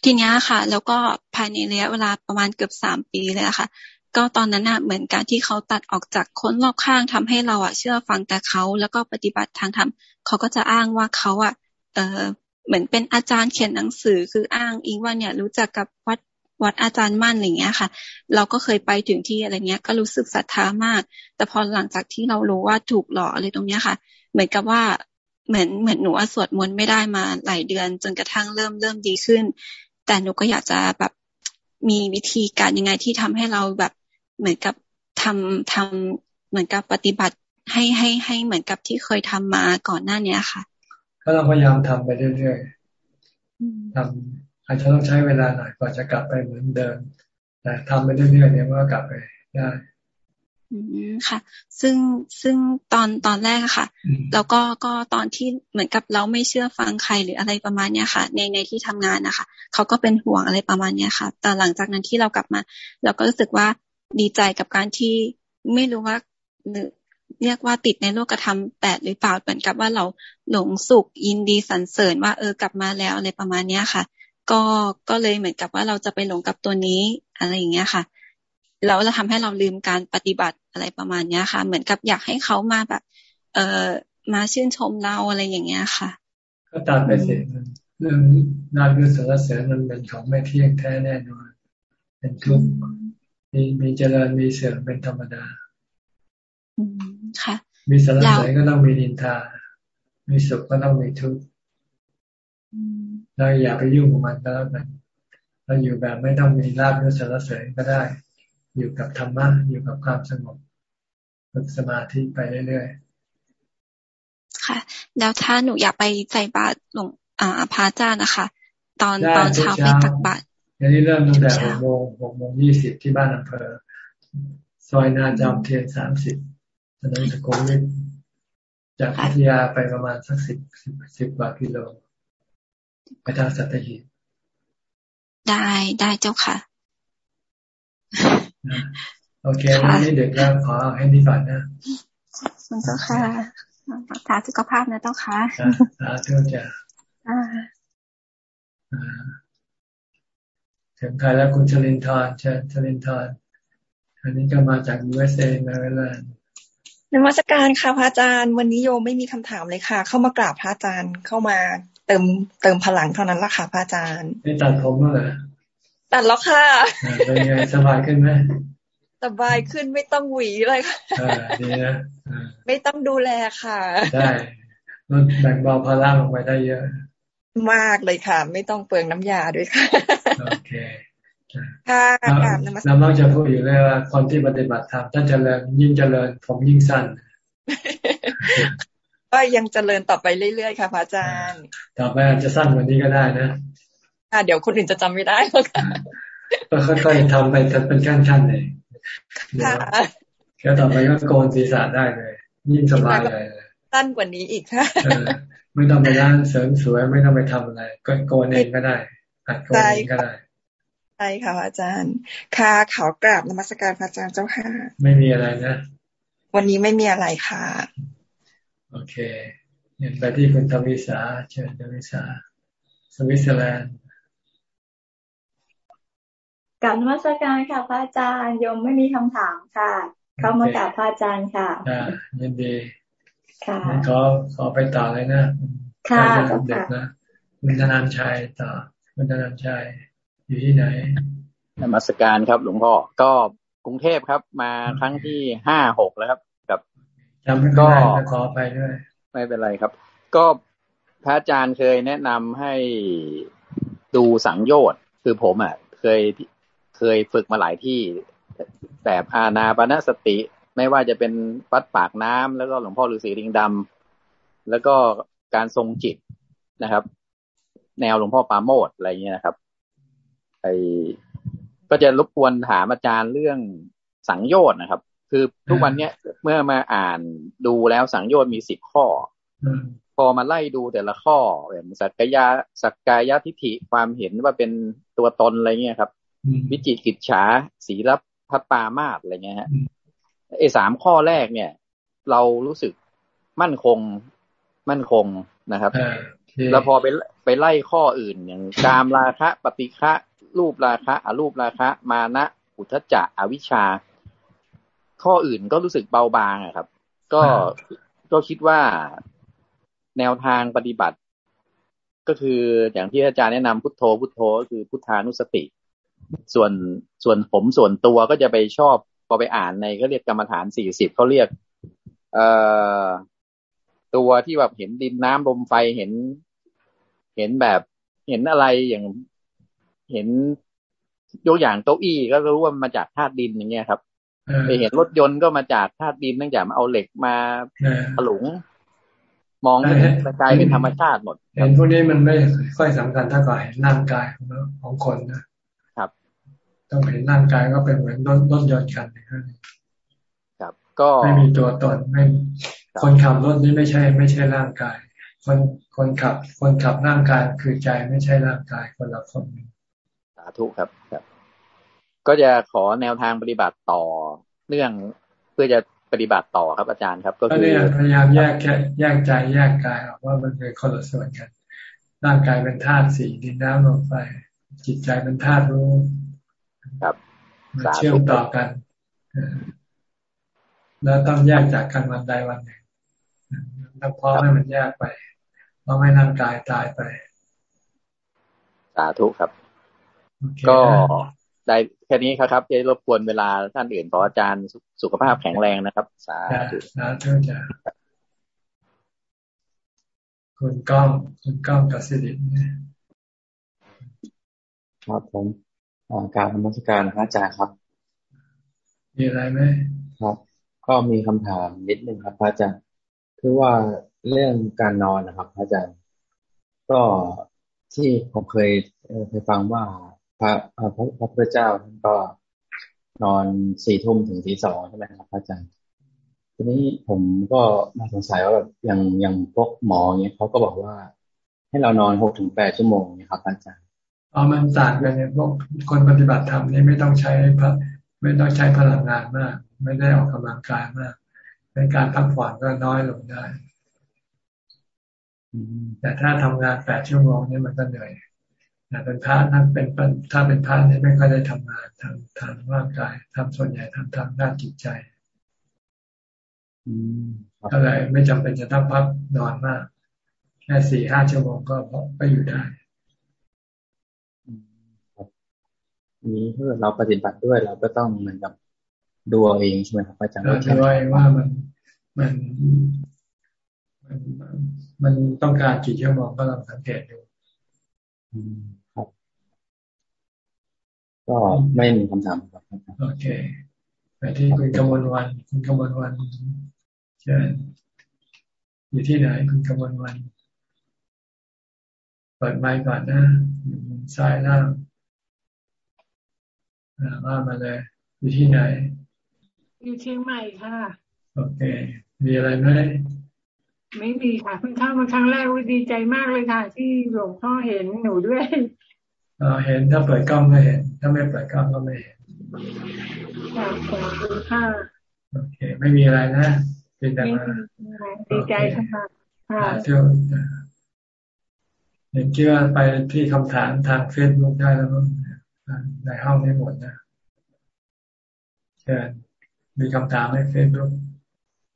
ทีนี้ค่ะ แล้วก็ภายในระยะเวลาประมาณเกือบสามปีเลยค่ะ ก็ตอนนั้นน่ะเหมือนการที่เขาตัดออกจากคนรอบข้างทำให้เราอะเชื่อฟังแต่เขาแล้วก็ปฏิบัติทางธรรมเขาก็จะอ้างว่าเขาอะเออเหมือนเป็นอาจารย์เขียนหนังสือคืออ้างอิงว่าเนี่ยรู้จักกับวัด วัดอาจารย์มั่นอะไรเงี้ยค่ะ เราก็เคยไปถึงที่อะไรเงี้ย ก็รู้สึกศรัทธามาก แต่พอหลังจากที่เรารู้ว่าถูกหลอกอะไรตรงเนี้ยค่ะ เหมือนกับว่าเหมือนเหมือนหนูสวดมนต์ไม่ได้มาหลายเดือน จนกระทั่งเริ่มเริ่มดีขึ้น แต่หนูก็อยากจะแบบมีวิธีการยังไงที่ทำให้เราแบบเหมือนกับทำทำเหมือนกับปฏิบัติให้ให้ให้เหมือนกับที่เคยทำมาก่อนหน้าเนี้ยค่ะ ก็เราพยายามทำไปเรื่อยๆทำ อาจจะต้องใช้เวลาหน่อยกว่าจะกลับไปเหมือนเดิมแต่ทำไปเรื่อยๆเนี่ยมันก็กลับไปได้อืมค่ะ ซึ่งซึ่งตอนตอนแรกอะค่ะ แล้วก็ก็ตอนที่เหมือนกับเราไม่เชื่อฟังใครหรืออะไรประมาณเนี้ยค่ะ ในในที่ทำงานนะคะเขาก็เป็นห่วงอะไรประมาณเนี้ยค่ะ แต่หลังจากนั้นที่เรากลับมา เราก็รู้สึกว่าดีใจกับการที่ไม่รู้ว่าหรือเรียกว่าติดในโลกธรรมแปดหรือเปล่าเหมือนกับว่าเราหลงสุขยินดีสรรเสริญว่าเออกลับมาแล้วอะไรประมาณเนี้ยค่ะ ก็ก็เลยเหมือนกับว่าเราจะไปหลงกับตัวนี้อะไรอย่างเงี้ยค่ะแล้วเราทำให้เราลืมการปฏิบัติอะไรประมาณเนี้ยค่ะ เหมือนกับอยากให้เขามาแบบ เออมาชื่นชมเราอะไรอย่างเงี้ยค่ะ ก็ตามไปเสร็จเรื่องนาเรื่องสารเสริญมันเป็นของไม่เที่ยงแท้แน่นอน เป็นทุกข์มีมีเจริญมีเสื่อมเป็นธรรมดาค่ะ มีสารเสริญก็ต้องมีนินทา มีสุขก็ต้องมีทุกข์ เราอย่าไปยุ่งกับมันก็แล้วกันเราอยู่แบบไม่ต้องมีลาบยศสารเสริญก็ได้ อยู่กับธรรมะอยู่กับความสงบฝึกสมาธิไปเรื่อยๆค่ะ แล้วถ้าหนูอยากไปใส่บาตรหลวงอ่าพระอาจารย์นะคะ ตอนตอนเช้าไปตักบาตรอย่างนี้เริ่มตั้งแต่หกโมงหกโมงยี่สิบที่บ้านอำเภอซอยนาจอมเทียนสามสิบถนนสกุลวิทจากพัทยาไปประมาณสักสิบสิบสิบกว่ากิโล ไปทางสัตหีบได้ได้เจ้าค่ะโอเควันนี้เด็กแล้วขอให้ดีก่อนนะคุณเจ้าค่ะรักษาสุขภาพนะเจ้าค่ะสาธุจ้ะถึงใครแล้วคุณชลินทร์เชิญชลินทร์อันนี้ก็มาจาก USA มาเลนนมัสการค่ะพระอาจารย์ วันนี้โยมไม่มีคำถามเลยค่ะ เข้ามากราบพระอาจารย์เข้ามา เติมเติมพลังเท่านั้นละค่ะพระอาจารย์ไม่ตัดผมแล้วเหรอตัดแล้วค่ะเป็นไงสบายขึ้นไหมสบายขึ้นไม่ต้องหวีเลยค่ะดีนะไม่ต้องดูแลค่ะได้ลดแบ่งเบาภาระลงไปได้เยอะ มากเลยค่ะ ไม่ต้องเปลืองน้ำยาด้วยค่ะโอเคค่ะกราบนมัสการเราจะพูดอยู่เลยว่าคนที่ปฏิบัติธรรมถ้าเจริญยิ่งเจริญผมยิ่งสั้น ก็ยังเจริญต่อไปเรื่อยๆค่ะพระอาจารย์ ต่อไปอาจจะสั้นกว่านี้ก็ได้นะค่ะเดี๋ยวคนอื่นจะจำไม่ได้ค่ะก็ค่อยๆทำไปเป็นขั้นๆเลยค่ะแค่ต่อไปก็โกนศีรษะได้เลย ยิ่งสบายเลยสั้นกว่านี้อีกค่ะไม่ต้องไปร้านเสริมสวยไม่ต้องไปทำอะไรก็โกนเองก็ได้อัดโกนเองก็ได้ใช่ค่ะอาจารย์ ค่ะขอกราบนมัสการพระอาจารย์เจ้าค่ะ ไม่มีอะไรนะ วันนี้ไม่มีอะไรค่ะ โอเคเห็นไปที่คุณทวิสาเชิญทวิสาสวิตเซอร์แลนด์กลับนมัสการค่ะพระอาจารย์ยมไม่มีคำถามค่ะ เข้ามากราบพระอาจารย์ค่ะอ่ายินดีค่ะขอขอไปต่อเลยนะค่ะเด็กนะคุณธนานชัยต่อคุณธนานชัยอยู่ที่ไหนนมัสการครับ หลวงพ่อก็กรุงเทพครับ มาครั้งที่ห้าหกแล้วครับ กับจำก็ขอไปด้วย ไม่เป็นไรครับ ก็พระอาจารย์เคยแนะนำให้ดูสังโยชน์คือผมอะ เคยเคยฝึกมาหลายที่แบบอาณาปณสติ ไม่ว่าจะเป็นวัดปากน้ำแล้วก็หลวงพ่อฤาษีริงดำแล้วก็การทรงจิตนะครับ แนวหลวงพ่อปาโมดอะไรเงี้ยนะครับไอก็จะรบกวนถามอาจารย์เรื่องสังโยชน์นะครับ คือทุกวันเนี้ยเมื่อมาอ่านดูแล้วสังโยชน์มีสิบข้อ พอมาไล่ดูแต่ละข้ออย่างสักกายาสักกายทิฏฐิความเห็นว่าเป็นตัวตนอะไรเงี้ยครับ วิจิกิจฉาสีรับพัตปามาตอะไรเงี้ยฮะไอ้สามข้อแรกเนี่ย เรารู้สึกมั่นคงมั่นคงนะครับ แล้วพอไปไปไล่ข้ออื่นอย่างกามราคะ ปฏิฆะรูปราคะอรูปราคะ มานะอุทจจะอวิชชา ข้ออื่นก็รู้สึกเบาบางอะครับ ก็ก็คิดว่าแนวทางปฏิบัติ ก็คืออย่างที่อาจารย์แนะนำพุทโธ พุทโธก็คือพุทธานุสติ ส่วนส่วนผมส่วนตัวก็จะไปชอบพอไปอ่านในเขาเรียกกรรมฐานสี่สิบเขาเรียก เอ่อตัวที่แบบเห็นดินน้ำลมไฟเห็น เห็นแบบเห็นอะไรอย่างเห็นยกอย่างเก้าอี้ก็รู้ว่ามาจากธาตุดินอย่างเงี้ยครับ ไปเห็นรถยนต์ก็มาจากธาตุดินเนื่องจากเอาเหล็กมาถลุง มองเห็นกลายเป็นธรรมชาติหมดเห็นพวกนี้มันไม่ค่อยสำคัญเท่ากับเห็นร่างกายของของคนนะครับ ต้องเห็นร่างกายก็เป็นเหมือนรถรถยนต์กันครับ ก็ไม่มีตัวตนไม่คนขับรถนี้ไม่ใช่ ไม่ใช่ร่างกาย คนคนขับ คนขับร่างกายคือใจไม่ใช่ร่างกายคนละคนสาธุครับครับ ก็จะขอแนวทางปฏิบัติต่อเรื่องเพื่อจะปฏิบัติต่อครับอาจารย์ครับ ก็คือพยายามแยกแค่แยกใจแยกกายออกว่ามันเป็นคนละส่วนกันร่างกายเป็นธาตุสี่ดินน้ำลมไฟจิตใจเป็นธาตุรู้ครับเชื่อมต่อกันแล้วต้องแยกจากกันวันใดวันหนึ่งต้องพอให้มันแยกไปต้องให้ร่างกายตายไปสาธุครับ ก็ได้ แค่นี้ครับจะรบกวนเวลาท่านอื่นขออาจารย์สุขภาพแข็งแรงนะครับ สาธุสาธุจ้ะคุณก้องคุณก้องกัสิริครับผมการนมัสการพระอาจารย์ครับ มีอะไรไหมครับ ก็มีคำถามนิดนึงครับพระอาจารย์คือว่าเรื่องการนอนนะครับอาจารย์ ก็ที่ผมเคยเคยฟังว่า พระพระพระพุทธเจ้าท่านก็นอนสี่ทุ่มถึงตีสองใช่ไหมครับอาจารย์ทีนี้ผมก็มาสงสัยว่าแบบอย่างอย่างพวกหมอเนี้ยเขาก็บอกว่าใให้เรานอนหกถึงแปดชั่วโมงนะครับอาจารย์อ๋อมันต่างกันเนี่ยพวกคนปฏิบัติธรรมนี่ไม่ต้องใช้พระไม่ต้องใช้พลังงานมาก ไม่ได้ออกกำลังกายมากในการพักผ่อนก็น้อยลงได้แต่ถ้าทำงานแปดชั่วโมงนี่มันก็เหนื่อยแต่ เป็นพระนั่นเป็นถ้าเป็นพระนี่ไม่ค่อยได้ทำงานทางทางร่างกายทำส่วนใหญ่ทำทางด้านจิตใจก็เลยไม่จำเป็นจะต้องพักนอนมาก แค่สี่ห้าชั่วโมงก็ก็อยู่ได้นี้ถ้าเราปฏิบัติด้วยเราก็ต้องเหมือนกับดูเองใช่ไหมครับอาจารย์ดูเองว่ามันมันมัน มันต้องการกี่ชั่วโมงก็ลองสังเกตดู ครับก็ไม่มีคำถามครับโอเคไปที่คุณกมลวัน คุณกมลวันเชิญอยู่ที่ไหนคุณกมลวันเปิดไมค์ก่อนนะซ้ายล่างว่ามาเลย อยู่ที่ไหน อยู่เชียงใหม่ค่ะ โอเค มีอะไรไหม ไม่มีค่ะเพิ่งเข้ามาครั้งแรกดีใจมากเลยค่ะ ที่หลวงพ่อเห็นหนูด้วยเห็นถ้าเปิดกล้องก็เห็น ถ้าไม่เปิดกล้องก็ไม่เห็นขอบคุณค่ะโอเค ไม่มีอะไรนะเป็นแต่มาดีใจค่ะค่ะเที่ยวเห็นคิดว่าไปที่คำถามทางเฟซบุ๊กได้แล้วในห้องนี้หมดนะเชิญมีคำถามในเฟซบุ๊ก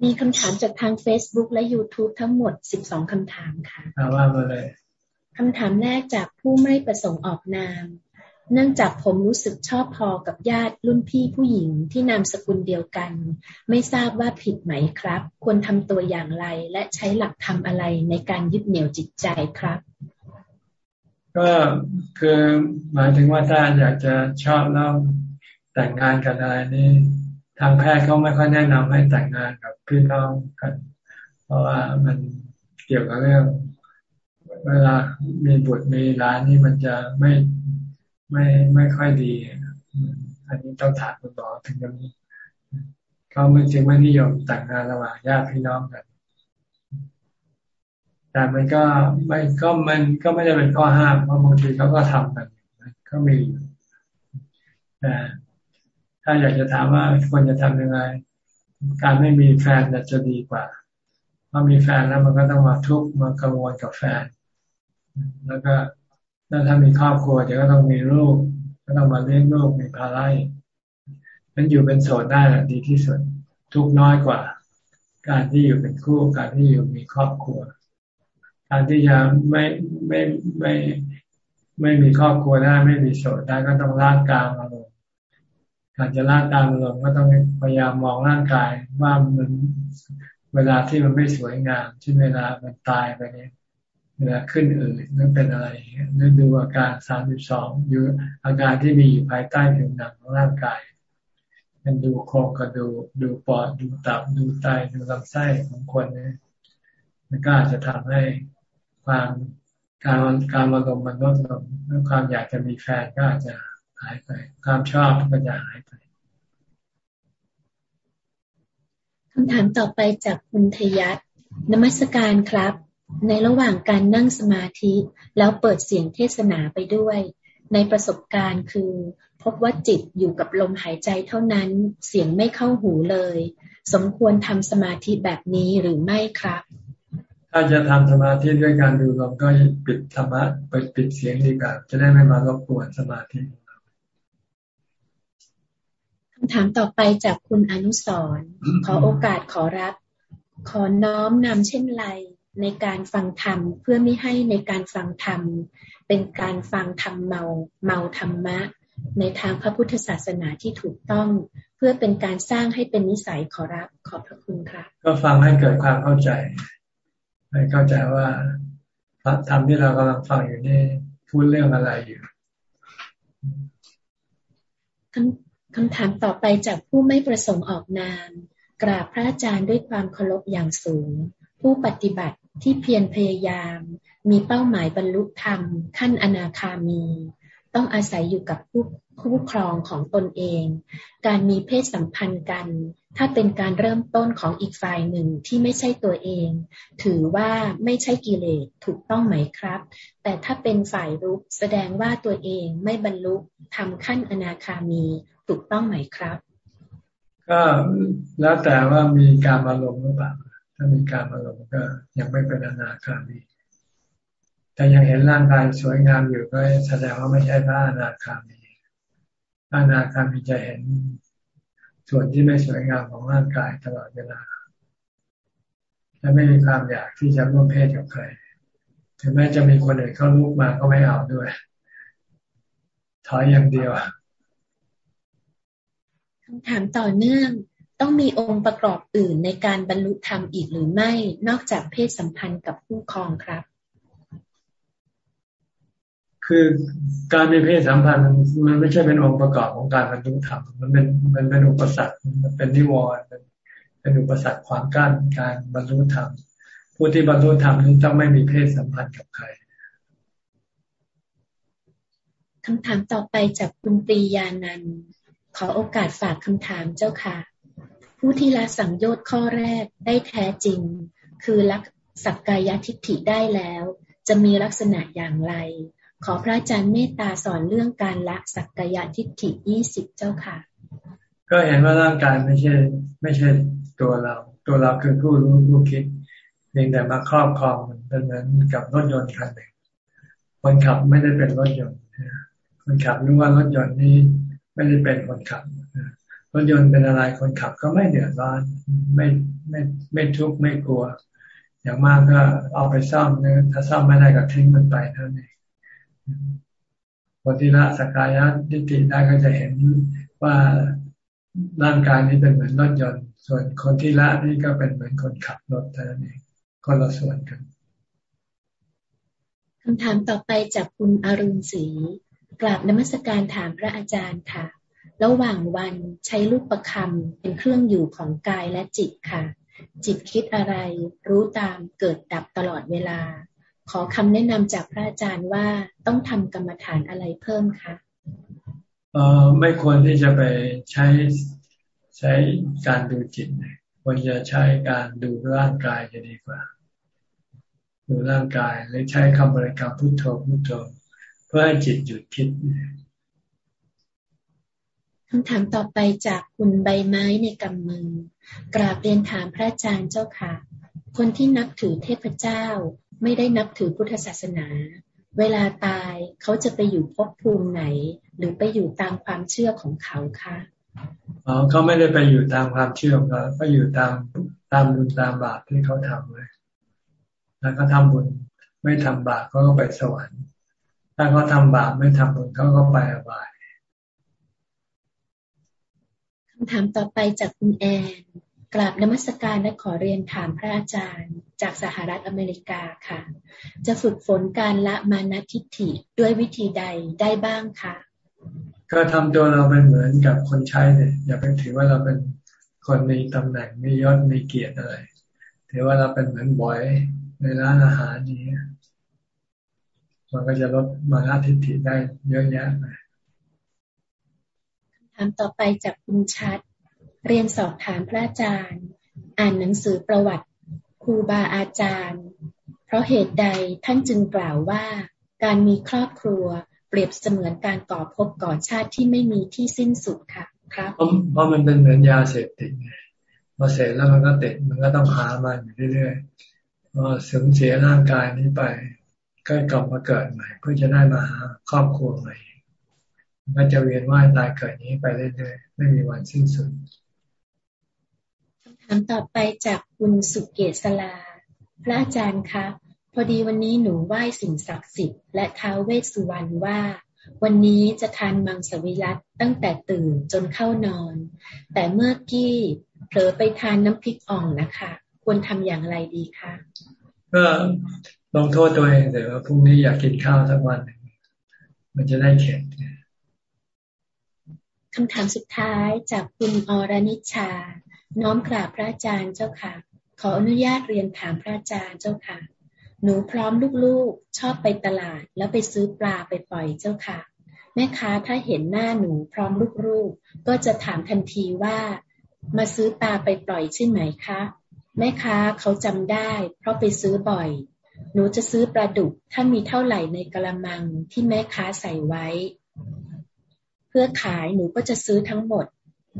มีคำถามจากทาง Facebook และ YouTube ทั้งหมด 12 คำถามค่ะว่ามาเลยคำถามแรกจากผู้ไม่ประสงค์ออกนาม เนื่องจากผมรู้สึกชอบพอกับญาติรุ่นพี่ผู้หญิงที่นามสกุลเดียวกัน ไม่ทราบว่าผิดไหมครับ ควรทำตัวอย่างไรและใช้หลักธรรมอะไรในการยึดเหนี่ยวจิตใจครับ ก็คือหมายถึงว่าถ้าอยากจะชอบแล้วแต่งงานกันอะไรนี่ ทางแพทย์เขาไม่ค่อยแนะนำให้แต่งงานกับพี่น้องกัน เพราะว่ามันเกี่ยวกับเรื่อง เวลามีบุตรมีร้านนี่มันจะไม่ไม่ไม่ค่อยดี อันนี้ต้องถามคุณหมอถึงจะมีเขาไม่จึงไม่นิยมแต่งงานระหว่างญาติพี่น้องกัน แต่มันก็ไม่ก็มันก็ไม่ได้เป็นข้อห้ามเพราะบางทีเขาก็ทำกันก็มีแต่ ถ้าอยากจะถามว่าควรจะทำยังไง การไม่มีแฟนจะดีกว่าเพรามีแฟนแล้วมันก็ต้องมาทุกข์มากังวลกับแฟน แล้วก็ถ้ามีครอบครัวเดี๋ยวก็ต้องมีลูกก็ต้องมาเลี้ยงลูกมีภาระนั้นอยู่เป็นโสดได้แหละดีที่สุดทุกน้อยกว่า การที่อยู่เป็นคู่การที่อยู่มีครอบครัว การที่จะไม่ไม่ไม่ไม่มีครอบครัวได้ไม่มีโสดได้ก็ต้องลากกามา การจะละตามลมก็ต้องพยายามมองร่างกายว่ามันเวลาที่มันไม่สวยงามที่เวลามันตายไปเนี่ยเวลาขึ้นอืดนั่นเป็นอะไรนั่นดูอาการสามสิบสองอยู่อาการที่มีอยู่ภายใต้ผิวหนังของร่างกายมันดูโครงกระดูดูปอดดูตับดูไตดูลำไส้ของคนเนี่ยมันก็อาจจะทำให้ความการการมาลมมันลดลงแล้วความอยากจะมีแฟนก็อาจจะหายไปความชอบก็จะหายไปคำถามต่อไปจากคุณทยัตนมัสการครับ ในระหว่างการนั่งสมาธิแล้วเปิดเสียงเทศนาไปด้วย ในประสบการณ์คือ พบว่าจิตอยู่กับลมหายใจเท่านั้นเสียงไม่เข้าหูเลย สมควรทำสมาธิแบบนี้หรือไม่ครับ ถ้าจะทำสมาธิด้วยการดูลมก็ปิดธรรมะไปปิดเสียงดีกว่าจะได้ไม่มารบกวนสมาธิคำถามต่อไปจากคุณอนุสรขอโอกาสขอรับ ขอน้อมนำเช่นไรในการฟังธรรมเพื่อไม่ให้ในการฟังธรรม เป็นการฟังธรรมเมาเมาธรรมะ ในทางพระพุทธศาสนาที่ถูกต้อง เพื่อเป็นการสร้างให้เป็นนิสัยขอรับขอบพระคุณครับ ก็ฟังให้เกิดความเข้าใจ ให้เข้าใจว่าพระธรรมที่เรากำลังฟังอยู่นี่พูดเรื่องอะไรอยู่ คำถามต่อไปจากผู้ไม่ประสงค์ออกนาม กราบพระอาจารย์ด้วยความเคารพอย่างสูง ผู้ปฏิบัติที่เพียรพยายาม มีเป้าหมายบรรลุธรรม ขั้นอนาคามี ต้องอาศัยอยู่กับผู้คู่ครองของตนเอง การมีเพศสัมพันธ์กัน ถ้าเป็นการเริ่มต้นของอีกฝ่ายหนึ่งที่ไม่ใช่ตัวเอง ถือว่าไม่ใช่กิเลสถูกต้องไหมครับ แต่ถ้าเป็นฝ่ายรุกแสดงว่าตัวเองไม่บรรลุทำขั้นอนาคามีถูกต้องไหมครับ ก็แล้วแต่ว่ามีการอารมณ์หรือเปล่าถ้ามีการอารมณ์ก็ยังไม่เป็นอนาคามีแต่ยังเห็นร่างกายสวยงามอยู่ก็แสดงว่าไม่ใช่พระอนาคามีพระอนาคามีจะเห็น ส่วนที่ไม่สวยงามของร่างกายตลอดเวลา และไม่มีความอยากที่จะร่วมเพศกับใคร ถึงแม้จะมีคนอื่นเข้าลุกมาก็ไม่เอาด้วย ถอยอย่างเดียวคำถามต่อเนื่องต้องมีองค์ประกอบอื่นในการบรรลุธรรมอีกหรือไม่นอกจากเพศสัมพันธ์กับคู่ครองครับ คือการมีเพศสัมพันธ์มันไม่ใช่เป็นองค์ประกอบของการบรรลุธรรมมันเป็นมันเป็นอุปสรรคมันเป็นนิวรณ์เป็นอุปสรรคความกั้นการบรรลุธรรมผู้ที่บรรลุธรรมนี้ต้องไม่มีเพศสัมพันธ์กับใครคำถามต่อไปจากคุณปรียานันขอโอกาสฝากคำถามเจ้าค่ะ ผู้ที่ละสังโยชน์ข้อแรกได้แท้จริง คือลักสักกายทิฏฐิได้แล้ว จะมีลักษณะอย่างไร ขอพระอาจารย์เมตตาสอนเรื่องการละสักกายทิฏฐิยี่สิบเจ้าค่ะ ก็เห็นว่าร่างกายไม่ใช่ ไม่ใช่ตัวเรา ตัวเราคือผู้รู้ผู้คิดเพียงแต่มาครอบครองมันเป็นเหมือนกับรถยนต์คันหนึ่งคนขับไม่ได้เป็นรถยนต์คนขับรู้ว่ารถยนต์นี้ไม่ได้เป็นคนขับรถยนต์เป็นอะไรคนขับก็ไม่เดือดร้อนไม่ไม่ไม่ทุกข์ไม่กลัว อย่างมากก็เอาไปซ่อมนะถ้าซ่อมไม่ได้ก็ทิ้งมันไปเท่านั้น คนที่ละสกายะทิฏฐิได้ก็จะเห็นว่าร่างกายนี้เป็นเหมือนรถยนต์ ส่วนคนที่ละนี่ก็เป็นเหมือนคนขับรถเท่านั้นเองคนละส่วนกันคำถามต่อไปจากคุณอรุณศรีกราบนมัสการถามพระอาจารย์ค่ะ ระหว่างวันใช้ลูกประคำเป็นเครื่องอยู่ของกายและจิตค่ะ จิตคิดอะไร รู้ตามเกิดดับตลอดเวลา ขอคำแนะนำจากพระอาจารย์ว่าต้องทำกรรมฐานอะไรเพิ่มคะเออไม่ควรที่จะไปใช้ใช้การดูจิตควรจะใช้การดูร่างกายจะดีกว่า ดูร่างกายหรือใช้คำบริกรรมพุทโธพุทโธเพื่อให้จิตหยุดคิดคำถามต่อไปจากคุณใบไม้ในกำมือ กราบเรียนถามพระอาจารย์เจ้าค่ะ คนที่นับถือเทพเจ้า ไม่ได้นับถือพุทธศาสนา เวลาตายเขาจะไปอยู่ภพภูมิไหน หรือไปอยู่ตามความเชื่อของเขาคะอ๋อเขาไม่ได้ไปอยู่ตามความเชื่อของเขาก็อยู่ตามตามบุญตามบาปที่เขาทำเลยแล้วก็ทำบุญไม่ทำบาปเขาก็ไปสวรรค์ถ้าเขาทาบาปไม่ทำบุญเขาก็ไปอบายคำถามต่อไปจากคุณแอน กราบนมัสการและขอเรียนถามพระอาจารย์จากสหรัฐอเมริกาค่ะ จะฝึกฝนการละมานะทิฏฐิด้วยวิธีใดได้บ้างคะก็ทำตัวเราเป็นเหมือนกับคนใช้เนี่ยอย่าไปถือว่าเราเป็นคนมีตำแหน่งมียศมีเกียรติอะไรถือว่าเราเป็นเหมือนบอยในร้านอาหารนี้มันก็จะลดมานะทิฏฐิได้เยอะแยะไปคำถามต่อไปจากคุณชัด เรียนสอบถามพระอาจารย์ อ่านหนังสือประวัติครูบาอาจารย์ เพราะเหตุใดท่านจึงกล่าวว่า การมีครอบครัวเปรียบเสมือนการก่อภพก่อชาติที่ไม่มีที่สิ้นสุดค่ะ ครับเพราะมันเป็นเหมือนยาเสพติดไงพอเสร็จแล้วมันก็ติดมันก็ต้องหามาอยู่เรื่อยๆพอสูญเสียร่างกายนี้ไป ก็กลับมาเกิดใหม่ เพื่อจะได้มาหาครอบครัวใหม่มันจะเวียนว่ายตายเกิดนี้ไปเรื่อยๆไม่มีวันสิ้นสุด ถามต่อไปจากคุณสุเกศลา พระอาจารย์คะ พอดีวันนี้หนูไหว้สิ่งศักดิ์สิทธิ์และท้าวเวสสุวรรณว่า วันนี้จะทานมังสวิรัตตั้งแต่ตื่นจนเข้านอน แต่เมื่อกี้เผลอไปทานน้ำพริกอ่องนะคะ ควรทำอย่างไรดีคะก็ลองโทษตัวเองแต่ว่าพรุ่งนี้อยากกินข้าวสักวันมันจะได้เข็ดคำถามสุดท้ายจากคุณอรนิชา น้อมกราบพระอาจารย์เจ้าค่ะ ขออนุญาตเรียนถามพระอาจารย์เจ้าค่ะ หนูพร้อมลูกๆ ชอบไปตลาดแล้วไปซื้อปลาไปปล่อยเจ้าค่ะ แม่ค้าถ้าเห็นหน้าหนูพร้อมลูกๆ ก็จะถามทันทีว่า มาซื้อปลาไปปล่อยใช่ไหมคะ แม่ค้าเขาจำได้ เพราะไปซื้อบ่อย หนูจะซื้อปลาดุกถ้ามีเท่าไหร่ในกระมังที่แม่ค้าใส่ไว้ เพื่อขายหนูก็จะซื้อทั้งหมด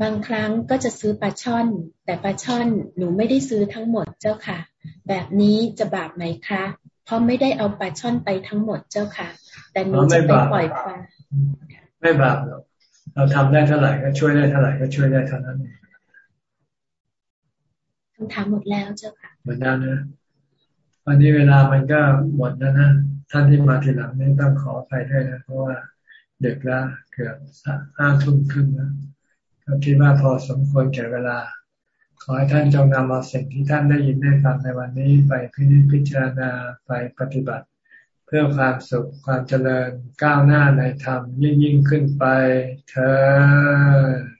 บางครั้งก็จะซื้อปลาช่อน แต่ปลาช่อนหนูไม่ได้ซื้อทั้งหมดเจ้าค่ะ แบบนี้จะบาปไหมคะ เพราะไม่ได้เอาปลาช่อนไปทั้งหมดเจ้าค่ะ แต่หนูจะไปปล่อยปลาไม่บาปหรอกเราทำได้เท่าไหร่ก็ช่วยได้เท่าไหร่ก็ช่วยได้เท่านั้นเองคำถามหมดแล้วเจ้าค่ะหมดแล้วนะวันนี้เวลามันก็หมดแล้วนะท่านที่มาทีหลังนี่ต้องขออภัยด้วยนะเพราะว่าเด็กแล้วเกือบห้าทุ่มครึ่งแล้ว ก็คิดว่าพอสมควรแก่เวลา ขอให้ท่านจงนำเอาสิ่งที่ท่านได้ยินได้ฟังในวันนี้ไปพิจิตพิจารณาไปปฏิบัติ เพื่อความสุขความเจริญก้าวหน้าในธรรมยิ่งยิ่งขึ้นไปเธอ